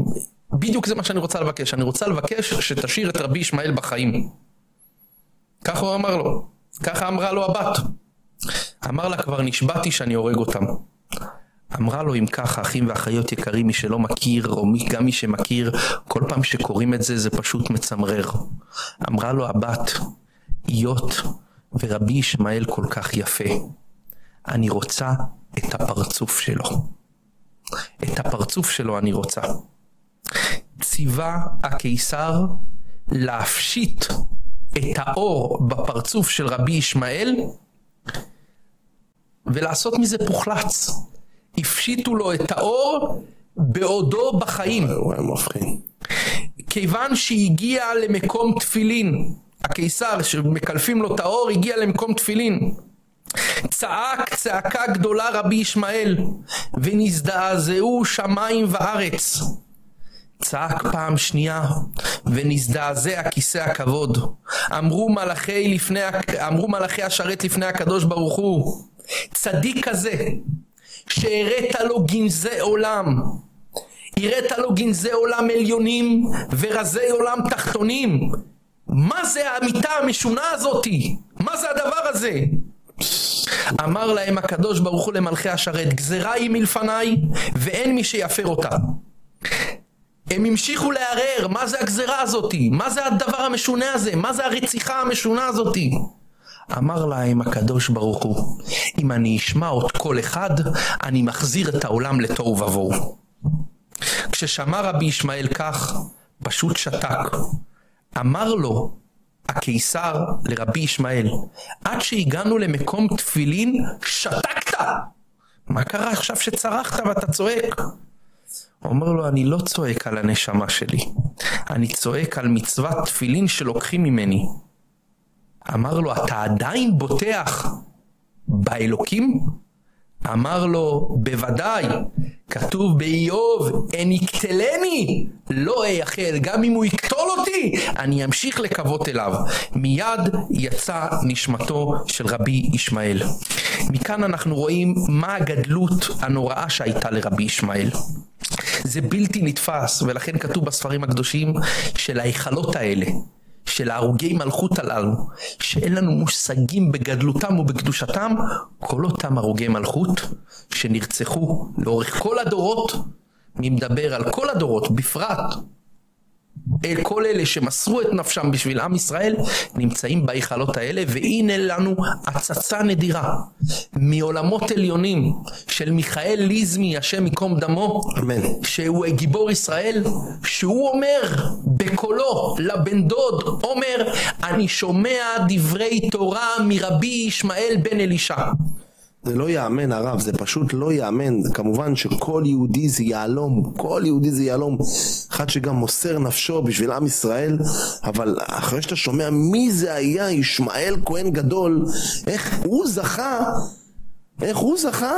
בדיוק זה מה שאני רוצה לבקש. אני רוצה לבקש שתשאיר את רבי ישמעאל בחיים. ככה הוא אמר לו. ככה אמרה לו הבת. אמר לה, כבר נשבעתי שאני הורג אותם. אמרה לו אם ככה אחים ואחיות יקרים מי שלא מכיר או מי, גם מי שמכיר כל פעם שקוראים את זה זה פשוט מצמרר. אמרה לו הבת היות ורבי ישמעאל כל כך יפה אני רוצה את הפרצוף שלו. את הפרצוף שלו אני רוצה. ציווה הקיסר להפשיט את האור בפרצוף של רבי ישמעאל ולעשות מזה פוחלץ הפשיטו לו את האור בעודו בחיים. כיוון שהגיע למקום תפילין, הקיסר שמקלפים לו את האור הגיע למקום תפילין. צעק צעקה גדולה רבי ישמעאל ונזדעזעו שמיים וארץ. צעק פעם שנייה ונזדעזע כיסא הכבוד. אמרו מלאכי לפני אמרו מלאכי השרת לפני הקדוש ברוך הוא צדיק כזה שהראית לו גנזי עולם. הראית לו גנזי עולם עליונים ורזי עולם תחתונים. מה זה המיטה המשונה הזאתי? מה זה הדבר הזה? אמר להם הקדוש ברוך הוא למלכי השרת, גזרה היא מלפניי ואין מי שיפר אותה. הם המשיכו לערער, מה זה הגזרה הזאתי? מה זה הדבר המשונה הזה? מה זה הרציחה המשונה הזאתי? אמר להם הקדוש ברוך הוא, אם אני אשמע עוד קול אחד, אני מחזיר את העולם לתוהו ובוהו. כששמע רבי ישמעאל כך, פשוט שתק. אמר לו הקיסר לרבי ישמעאל, עד שהגענו למקום תפילין, שתקת! מה קרה עכשיו שצרחת ואתה צועק? אומר לו, אני לא צועק על הנשמה שלי, אני צועק על מצוות תפילין שלוקחים ממני. אמר לו, אתה עדיין בוטח באלוקים? אמר לו, בוודאי, כתוב באיוב, אין יקטלני, לא אייחל, גם אם הוא יקטול אותי, אני אמשיך לקוות אליו. מיד יצא נשמתו של רבי ישמעאל. מכאן אנחנו רואים מה הגדלות הנוראה שהייתה לרבי ישמעאל. זה בלתי נתפס, ולכן כתוב בספרים הקדושים של ההיכלות האלה. של ההרוגי מלכות הללו, שאין לנו מושגים בגדלותם ובקדושתם, כל אותם הרוגי מלכות שנרצחו לאורך כל הדורות, מי מדבר על כל הדורות בפרט, כל אלה שמסרו את נפשם בשביל עם ישראל נמצאים בהיכלות האלה והנה לנו הצצה נדירה מעולמות עליונים של מיכאל ליזמי השם ייקום דמו אמן. שהוא גיבור ישראל שהוא אומר בקולו לבן דוד אומר אני שומע דברי תורה מרבי ישמעאל בן אלישע זה לא יאמן הרב, זה פשוט לא יאמן. כמובן שכל יהודי זה יהלום, כל יהודי זה יהלום. אחד שגם מוסר נפשו בשביל עם ישראל, אבל אחרי שאתה שומע מי זה היה ישמעאל כהן גדול, איך הוא זכה, איך הוא זכה?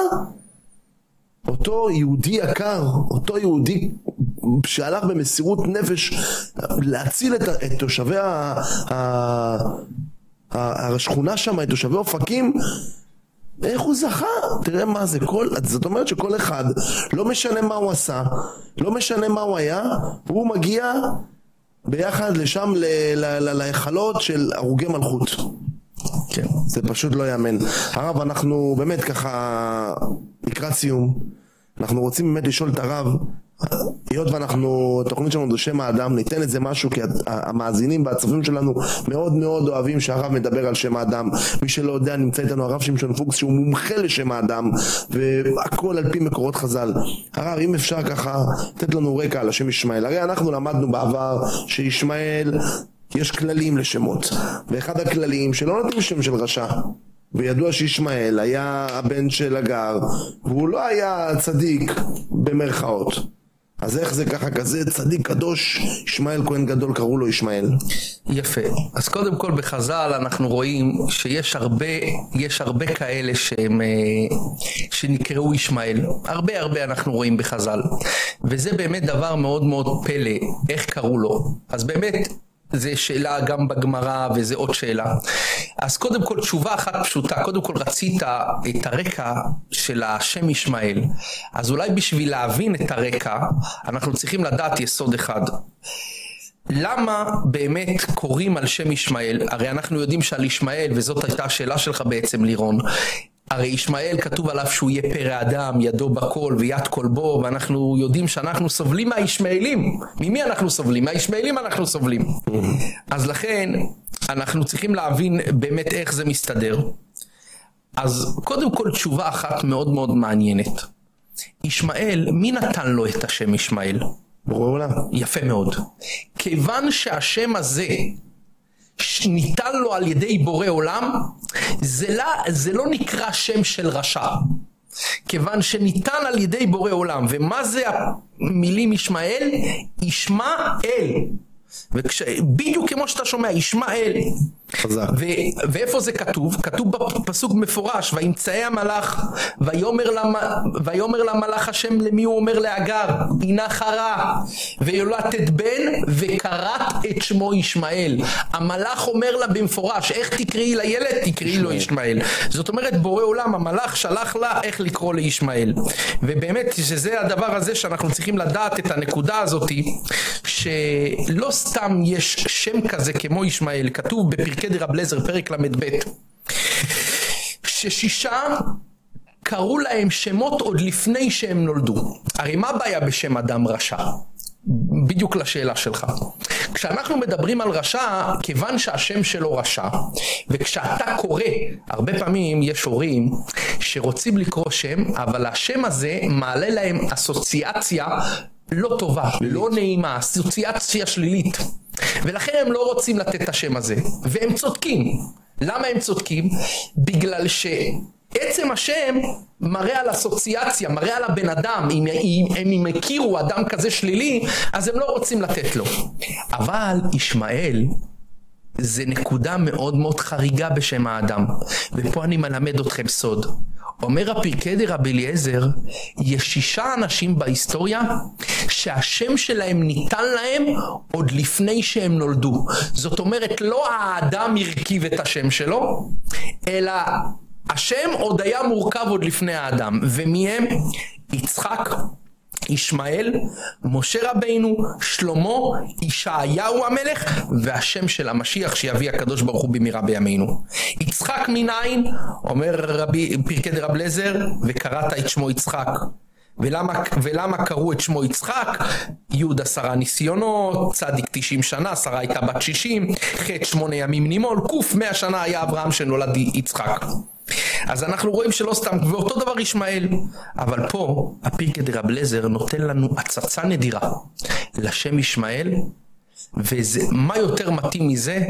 אותו יהודי יקר, אותו יהודי שהלך במסירות נפש להציל את, את תושבי ה- ה- ה- השכונה שם, את תושבי אופקים, איך הוא זכה? תראה מה זה, כל, זאת אומרת שכל אחד, לא משנה מה הוא עשה, לא משנה מה הוא היה, הוא מגיע ביחד לשם להיכלות של הרוגי מלכות. כן. זה פשוט לא יאמן. הרב, אנחנו באמת ככה לקראת סיום, אנחנו רוצים באמת לשאול את הרב, היות ואנחנו, התוכנית שלנו זה שם האדם, ניתן לזה משהו כי המאזינים והצופים שלנו מאוד מאוד אוהבים שהרב מדבר על שם האדם. מי שלא יודע, נמצא איתנו הרב שמשון פוקס שהוא מומחה לשם האדם, והכל על פי מקורות חז"ל. הרב, אם אפשר ככה, לתת לנו רקע על השם ישמעאל. הרי אנחנו למדנו בעבר שישמעאל יש כללים לשמות, ואחד הכללים שלא נותנים שם של רשע. וידוע שישמעאל היה הבן של הגר, והוא לא היה צדיק במרכאות. אז איך זה ככה כזה צדיק קדוש, ישמעאל כהן גדול קראו לו ישמעאל. יפה. אז קודם כל בחז"ל אנחנו רואים שיש הרבה, יש הרבה כאלה שהם, אה, שנקראו ישמעאל. הרבה הרבה אנחנו רואים בחז"ל. וזה באמת דבר מאוד מאוד פלא, איך קראו לו. אז באמת, זה שאלה גם בגמרא וזה עוד שאלה. אז קודם כל תשובה אחת פשוטה, קודם כל רצית את הרקע של השם ישמעאל. אז אולי בשביל להבין את הרקע, אנחנו צריכים לדעת יסוד אחד. למה באמת קוראים על שם ישמעאל? הרי אנחנו יודעים שעל ישמעאל, וזאת הייתה השאלה שלך בעצם לירון, הרי ישמעאל כתוב עליו שהוא יהיה פרא אדם, ידו בכל ויד כל בו, ואנחנו יודעים שאנחנו סובלים מהישמעאלים. ממי אנחנו סובלים? מהישמעאלים אנחנו סובלים. אז לכן, אנחנו צריכים להבין באמת איך זה מסתדר. אז קודם כל תשובה אחת מאוד מאוד מעניינת. ישמעאל, מי נתן לו את השם ישמעאל? בורא עולם. יפה מאוד. כיוון שהשם הזה ניתן לו על ידי בורא עולם, זה לא, זה לא נקרא שם של רשע. כיוון שניתן על ידי בורא עולם. ומה זה המילים ישמעאל? ישמעאל. בדיוק כמו שאתה שומע, ישמעאל. חזק. ואיפה זה כתוב? כתוב בפסוק מפורש, וימצאי המלאך, ויאמר, למ... ויאמר למלאך השם למי הוא אומר להגר, הנה חרה, ויולדת בן, וקראת את שמו ישמעאל. המלאך אומר לה במפורש, איך תקראי לילד? תקראי לו ישמעאל. זאת אומרת, בורא עולם, המלאך שלח לה איך לקרוא לישמעאל. ובאמת, שזה הדבר הזה שאנחנו צריכים לדעת את הנקודה הזאתי, שלא סתם יש שם כזה כמו ישמעאל, כתוב בפרקי דרב לזר, פרק ל"ב, ששישה קראו להם שמות עוד לפני שהם נולדו. הרי מה הבעיה בשם אדם רשע? בדיוק לשאלה שלך. כשאנחנו מדברים על רשע, כיוון שהשם שלו רשע, וכשאתה קורא, הרבה פעמים יש הורים שרוצים לקרוא שם, אבל השם הזה מעלה להם אסוציאציה לא טובה, לא נעימה, אסוציאציה שלילית. ולכן הם לא רוצים לתת את השם הזה, והם צודקים. למה הם צודקים? בגלל שעצם השם מראה על אסוציאציה, מראה על הבן אדם, אם, אם, אם הם הכירו אדם כזה שלילי, אז הם לא רוצים לתת לו. אבל ישמעאל זה נקודה מאוד מאוד חריגה בשם האדם, ופה אני מלמד אתכם סוד. אומר הפרקי דרבי אליעזר, יש שישה אנשים בהיסטוריה שהשם שלהם ניתן להם עוד לפני שהם נולדו. זאת אומרת, לא האדם הרכיב את השם שלו, אלא השם עוד היה מורכב עוד לפני האדם. ומי הם? יצחק, ישמעאל, משה רבינו, שלמה, ישעיהו המלך והשם של המשיח שיביא הקדוש ברוך הוא במהרה בימינו. יצחק מנין, אומר רבי פרקי דרב לזר, וקראת את שמו יצחק. ולמה, ולמה קראו את שמו יצחק? י' עשרה ניסיונות, צדיק 90 שנה, שרה הייתה בת 60, ח' שמונה ימים נימול, ק' 100 שנה היה אברהם שנולד יצחק. אז אנחנו רואים שלא סתם, ואותו דבר ישמעאל. אבל פה הפירקא דרב לזר נותן לנו הצצה נדירה לשם ישמעאל, ומה יותר מתאים מזה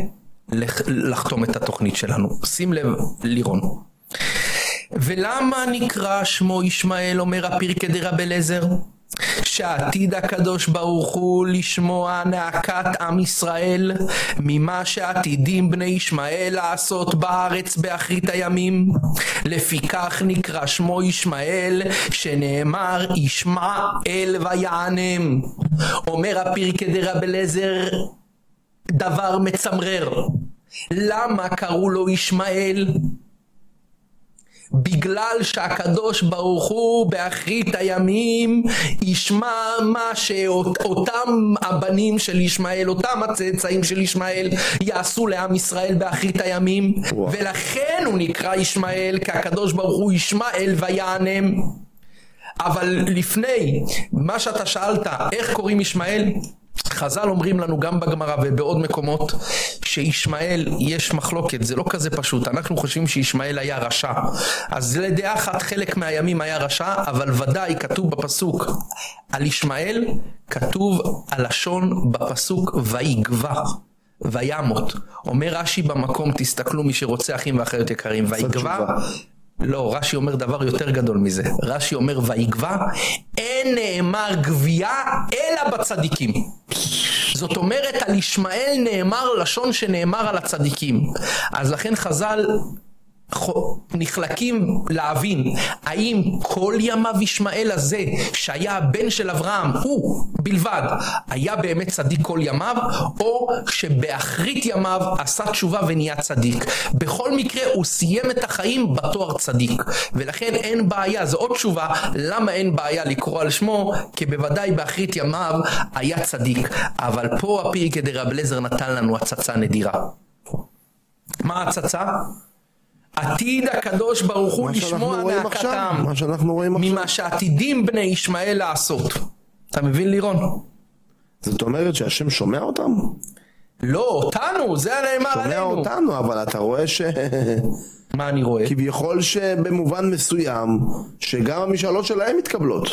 לח, לחתום את התוכנית שלנו. שים לב לירון. ולמה נקרא שמו ישמעאל אומר הפירקא דרב אליעזר? שעתיד הקדוש ברוך הוא לשמוע נאקת עם ישראל ממה שעתידים בני ישמעאל לעשות בארץ באחרית הימים. לפיכך נקרא שמו ישמעאל שנאמר ישמעאל ויענם אומר הפירקא דרב אליעזר דבר מצמרר. למה קראו לו ישמעאל? בגלל שהקדוש ברוך הוא באחרית הימים ישמע מה שאותם הבנים של ישמעאל, אותם הצאצאים של ישמעאל יעשו לעם ישראל באחרית הימים. וואו. ולכן הוא נקרא ישמעאל כי הקדוש ברוך הוא ישמעאל ויענם. אבל לפני מה שאתה שאלת איך קוראים ישמעאל חז"ל אומרים לנו גם בגמרא ובעוד מקומות שישמעאל יש מחלוקת זה לא כזה פשוט. אנחנו חושבים שישמעאל היה רשע. אז לדעה אחת חלק מהימים היה רשע אבל ודאי כתוב בפסוק על ישמעאל כתוב הלשון בפסוק ויגבה וימות אומר רש"י במקום תסתכלו מי שרוצה אחים ואחיות יקרים ויגבה לא, רש"י אומר דבר יותר גדול מזה. רש"י אומר ויגבה, אין נאמר גבייה אלא בצדיקים. זאת אומרת על ישמעאל נאמר לשון שנאמר על הצדיקים. אז לכן חז"ל נחלקים להבין האם כל ימיו ישמעאל הזה שהיה הבן של אברהם הוא בלבד היה באמת צדיק כל ימיו או שבאחרית ימיו עשה תשובה ונהיה צדיק? בכל מקרה הוא סיים את החיים בתואר צדיק. ולכן אין בעיה זו עוד תשובה למה אין בעיה לקרוא על שמו כי בוודאי באחרית ימיו היה צדיק. אבל פה הפרק דרב לזר נתן לנו הצצה נדירה. מה ההצצה? עתיד הקדוש ברוך הוא לשמוע נאקתם מה שאנחנו רואים עכשיו ממה שעתידים בני ישמעאל לעשות אתה מבין לירון? זאת אומרת שהשם שומע אותם? לא אותנו זה הנאמר עלינו שומע אותנו אבל אתה רואה ש... מה אני רואה? כביכול שבמובן מסוים שגם המשאלות שלהם מתקבלות.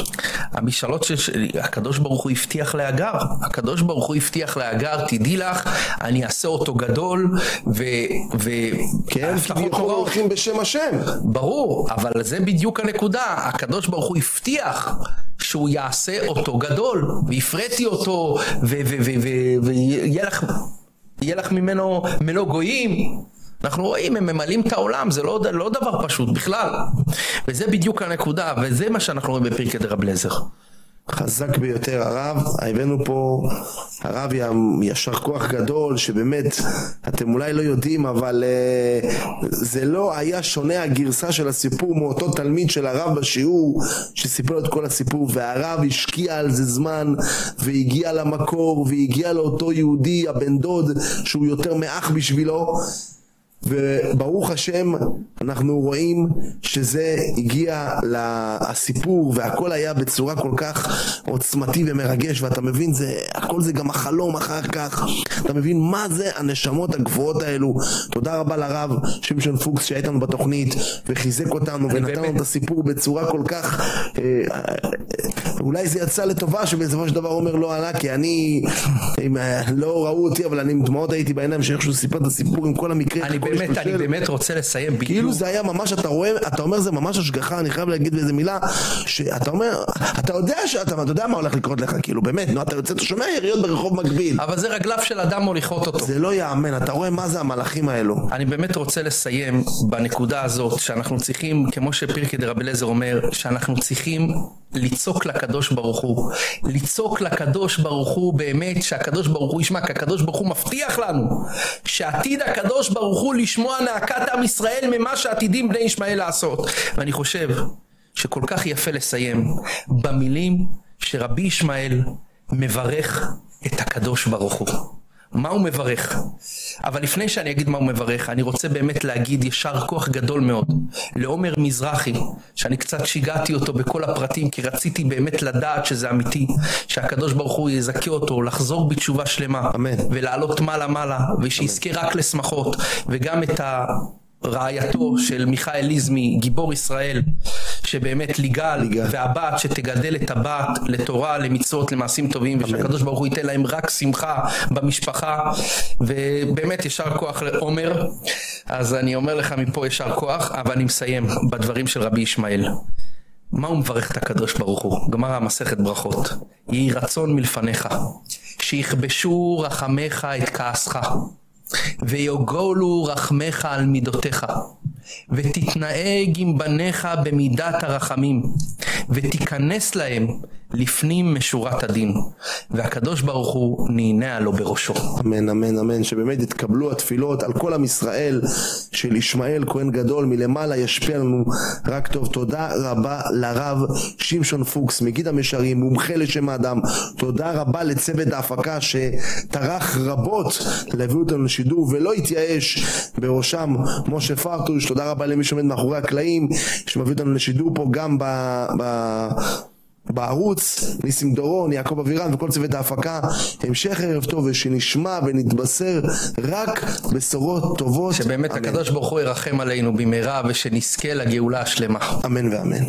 המשאלות שהקדוש ברוך הוא הבטיח להגר. הקדוש ברוך הוא הבטיח להגר, תדעי לך, אני אעשה אותו גדול ו... ו... כן, כביכול הולכים בשם השם. ברור, אבל זה בדיוק הנקודה. הקדוש ברוך הוא הבטיח שהוא יעשה אותו גדול, והפרטי אותו, ויהיה לך... יהיה לך ממנו מלוא גויים אנחנו רואים, הם ממלאים את העולם, זה לא, לא דבר פשוט בכלל. וזה בדיוק הנקודה, וזה מה שאנחנו רואים בפרקי דרב לזר. חזק ביותר הרב, הבאנו פה הרב ישר כוח גדול שבאמת אתם אולי לא יודעים אבל uh, זה לא היה שונה הגרסה של הסיפור מאותו תלמיד של הרב בשיעור שסיפר את כל הסיפור והרב השקיע על זה זמן והגיע למקור והגיע לאותו יהודי הבן דוד שהוא יותר מאח בשבילו וברוך השם אנחנו רואים שזה הגיע לסיפור והכל היה בצורה כל כך עוצמתי ומרגש ואתה מבין זה הכל זה גם החלום אחר כך. אתה מבין מה זה הנשמות הגבוהות האלו? תודה רבה לרב שמשון פוקס שהיה איתנו בתוכנית וחיזק אותנו ונתן לנו את הסיפור בצורה כל כך אה, אה, אולי זה יצא לטובה שבסופו של דבר אומר לא עלה כי אני אם, אה, לא ראו אותי אבל אני עם דמעות הייתי בעיניים שאיכשהו סיפר את הסיפור עם כל המקרה באמת, אני באמת רוצה לסיים בדיוק. כאילו זה היה ממש, אתה רואה, אתה אומר זה ממש השגחה, אני חייב להגיד באיזה מילה, שאתה אומר, אתה יודע שאתה, אתה יודע מה הולך לקרות לך, כאילו באמת, נו, אתה יוצא, אתה שומע יריות ברחוב מקביל. אבל זה רגליו של אדם מוליכות אותו. זה לא יאמן, אתה רואה מה זה המלאכים האלו. אני באמת רוצה לסיים בנקודה הזאת, שאנחנו צריכים, כמו שפירקי דרבי אליעזר אומר, שאנחנו צריכים לצעוק לקדוש ברוך הוא, לצעוק לקדוש ברוך הוא באמת שהקדוש ברוך הוא ישמע, כי הקדוש ברוך הוא מבטיח לנו שעתיד הקדוש ברוך הוא לשמוע נאקת עם ישראל ממה שעתידים בני ישמעאל לעשות. ואני חושב שכל כך יפה לסיים במילים שרבי ישמעאל מברך את הקדוש ברוך הוא. מה הוא מברך. אבל לפני שאני אגיד מה הוא מברך, אני רוצה באמת להגיד יישר כוח גדול מאוד לעומר מזרחי, שאני קצת שיגעתי אותו בכל הפרטים, כי רציתי באמת לדעת שזה אמיתי, שהקדוש ברוך הוא יזכה אותו לחזור בתשובה שלמה, אמן. ולעלות מעלה מעלה, ושיזכה רק לשמחות, וגם את ה... רעייתו של מיכאל ליזמי, גיבור ישראל, שבאמת ליגל, והבת שתגדל את הבת לתורה, למצוות, למעשים טובים, ושהקדוש ברוך הוא ייתן להם רק שמחה במשפחה, ובאמת יישר כוח לעומר, אז אני אומר לך מפה יישר כוח, אבל אני מסיים בדברים של רבי ישמעאל. מה הוא מברך את הקדוש ברוך הוא? גמר המסכת ברכות. יהי רצון מלפניך, שיכבשו רחמך את כעסך. ויוגולו רחמך על מידותיך ותתנהג עם בניך במידת הרחמים ותיכנס להם לפנים משורת הדין. והקדוש ברוך הוא נענע לו בראשו. אמן אמן אמן. שבאמת יתקבלו התפילות על כל עם ישראל של ישמעאל כהן גדול מלמעלה ישפיע לנו רק טוב. תודה רבה לרב שמשון פוקס מגיד המשרים מומחה לשם האדם. תודה רבה לצוות ההפקה שטרח רבות להביא אותנו לשידור ולא התייאש בראשם משה פרטוש. תודה רבה למי שעומד מאחורי הקלעים שמביא אותנו לשידור פה גם ב... ב בערוץ, ניסים דורון, יעקב אבירן וכל צוות ההפקה, המשך ערב טוב ושנשמע ונתבשר רק בשורות טובות. שבאמת אמן. הקדוש ברוך הוא ירחם עלינו במהרה ושנזכה לגאולה השלמה. אמן ואמן.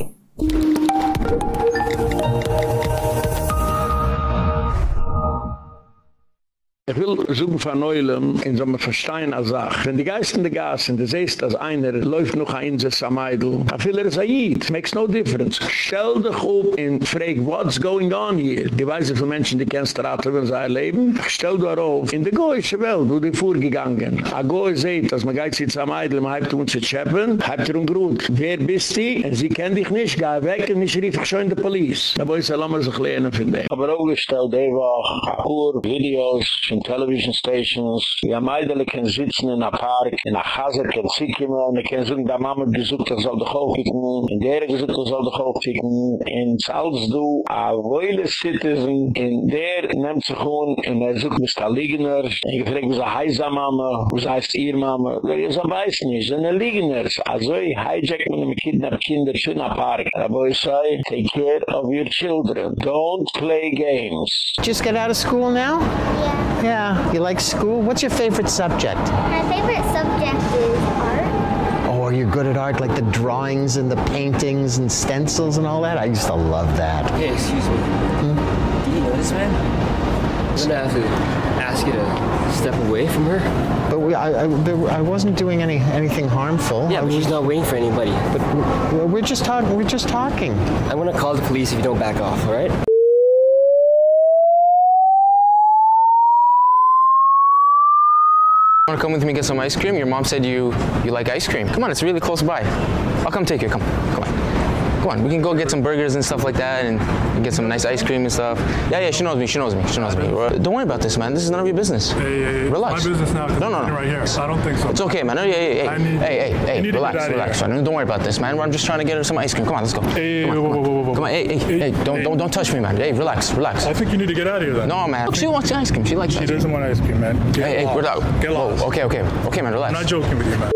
Ich will suchen von Neulem in so einem Verstein als Sach. Wenn die Geist in der Gas sind, du siehst, dass einer läuft noch ein Sitz am Eidl. A viel er ist Aid. Makes no difference. Stell dich auf und frag, what's going on here? Die weiße von Menschen, die kennst raten, wenn sie ein Leben. Stell dich auf. In der Goyische Welt, wo die vorgegangen. A Goy seht, dass man geht sich am Eidl, man hat uns zu schäppen, hat er umgerut. Wer bist du? Und sie kennt dich nicht, geh weg und ich rief schon in der Police. Da wollen sie lassen sich lernen von dem. Aber auch gestellt, die war, Videos, television stations. Ja, meidele ken sitzen in a park, in a chaser ken zikima, en ken zung da mama gesucht, er soll doch auch kicken, in der gesucht, er soll doch auch kicken, in zals du, a woile citizen, in der nehmt sich hun, en er sucht mis Ligner, en ich frage, wieso heisa mama, wieso heißt ihr mama, er ist am weiß nicht, sind er Ligner, also ich hijack mit einem kidnap kinder in a park, aber ich say, take care of your children, don't play games. Just get out of school now? Yeah. Yeah. You like school? What's your favorite subject? My favorite subject is art. Oh, are you good at art? Like the drawings and the paintings and stencils and all that? I used to love that. Hey, excuse me. Hmm? Do you know this man? I'm gonna have to ask you to step away from her. But we, I, I, I wasn't doing any anything harmful. Yeah, but she's not waiting for anybody. But we're just talking. We're just talking. I'm gonna call the police if you don't back off. All right? Want to come with me get some ice cream? Your mom said you you like ice cream. Come on, it's really close by. I'll come take you. Come, come on. Come on, we can go get some burgers and stuff like that and, and get some nice ice cream and stuff. Yeah, yeah, she knows me, she knows me, she knows me. Don't worry about this, man. This is none of your business. Hey, hey. Relax. My business now No, no, no. right here. I don't think so. It's okay, man. Hey, hey, hey, I need- hey, hey, hey, relax, relax. Don't worry about this, man. I'm just trying to get her some ice cream. Come on, let's go. Hey, come on, whoa, whoa, whoa, whoa. Come on, hey, hey, hey, don't, don't, don't touch me, man. Hey, relax, relax. I think you need to get out of here then. No, man. Look, she wants ice cream. She likes She ice cream. doesn't want ice cream, man. Get Hey, hey, out. Get oh, lost. Whoa, okay, okay, okay, man. Relax. I'm not joking with you, man.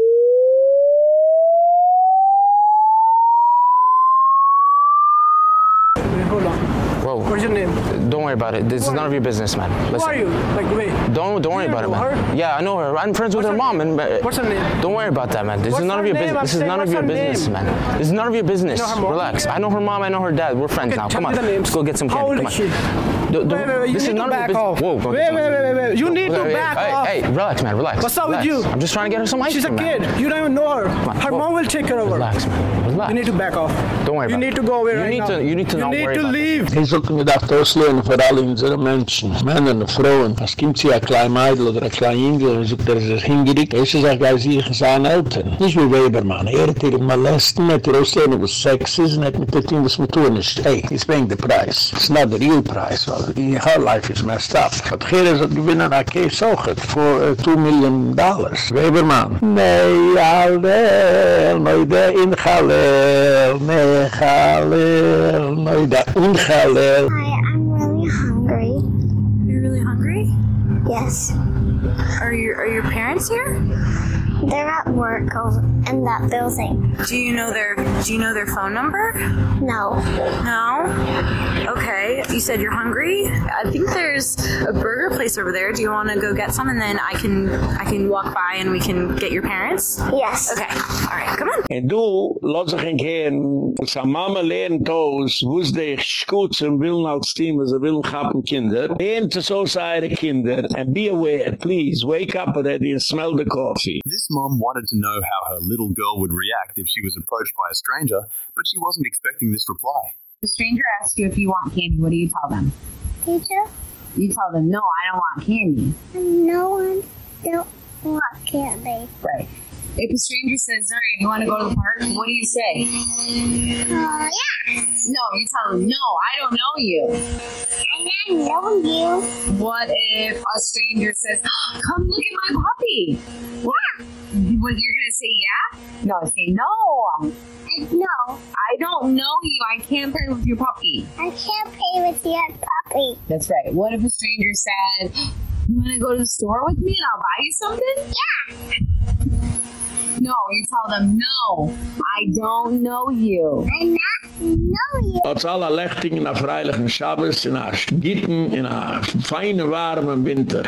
Name? Don't worry about it. This is none of your business, man. Who are you? Like, wait. Don't don't worry about it, man. her? Yeah, I know her. I'm friends with her mom, and uh, What's her name? Don't worry about that, man. This What's is none of your business. This is none of your business, name? man. This is none of your business. You know? Relax. I know her mom. I know her dad. We're friends Okay, now. Come on. Let's go get some How candy. old Come is on. she? Don't- don't- Wait, wait, wait. You this is need to none of your back business. off. Whoa, Wait, wait, wait, wait, wait. You need to back off. Hey, relax, man. Relax. What's up with you? I'm just trying to get her some ice She's a kid. You don't even know her. Her mom will take her over. Relax, man. Relax. You need to back off. Don't worry You need to go away You right need now. to- you need to not need worry to leave. Ich sollte mir gedacht auslehnen für alle unsere Menschen, Männer und Frauen. Es kommt sie ein klein Mädel oder ein klein Ingel und sagt, er ist er hingerickt. Es ist auch gar sicher seine Eltern. Nicht wie Webermann. Er hat ihr molesten, hat ihr auslehnen, was Sex ist und hat mit dem Team, was man tun ist. Hey, he's paying the price. It's not the real price. Well, her life is messed up. But here is it gewinnen a case auch for uh, 2 million dollars. Webermann. Nee, alle, noi de in Chalel, nee, Chalel, noi de un Chalel. Hi, I'm really hungry. You're really hungry? Yes. Are your are your parents here? They're at work over in that building. Do you know their Do you know their phone number? No. No. Okay. You said you're hungry. I think there's a burger place over there. Do you want to go get some and then I can I can walk by and we can get your parents? Yes. Okay. All right. Come on. En du, lass sich ein gehen, sa Mama lernt aus, wuss dich schutz und willen als Team, sie willen haben Kinder. Lernt es aus ihre Kinder, and be aware, please, wake up already and smell the coffee. This mom wanted to know how her little girl would react if she was approached by a stranger, but she wasn't expecting this reply. The stranger asks you if you want candy. What do you tell them? Teacher? You tell them, no, I don't want candy. No one don't want candy. Right. If a stranger says, Zarian, you want to go to the park? What do you say? Uh, yeah. No, you tell them, no, I don't know you. I don't know you. What if a stranger says, come look at my puppy? What? Mm-hmm. What, you're going to say yeah? No, I say no. I know. I don't know you. I can't play with your puppy. I can't play with your puppy. That's right. What if a stranger said, you want to go to the store with me and I'll buy you something? Yeah. No, you tell them, no, I don't know you. I not know you. Als alle Lechting in a freilichen Shabbos, in a Gitten, in a feine warmen Winter.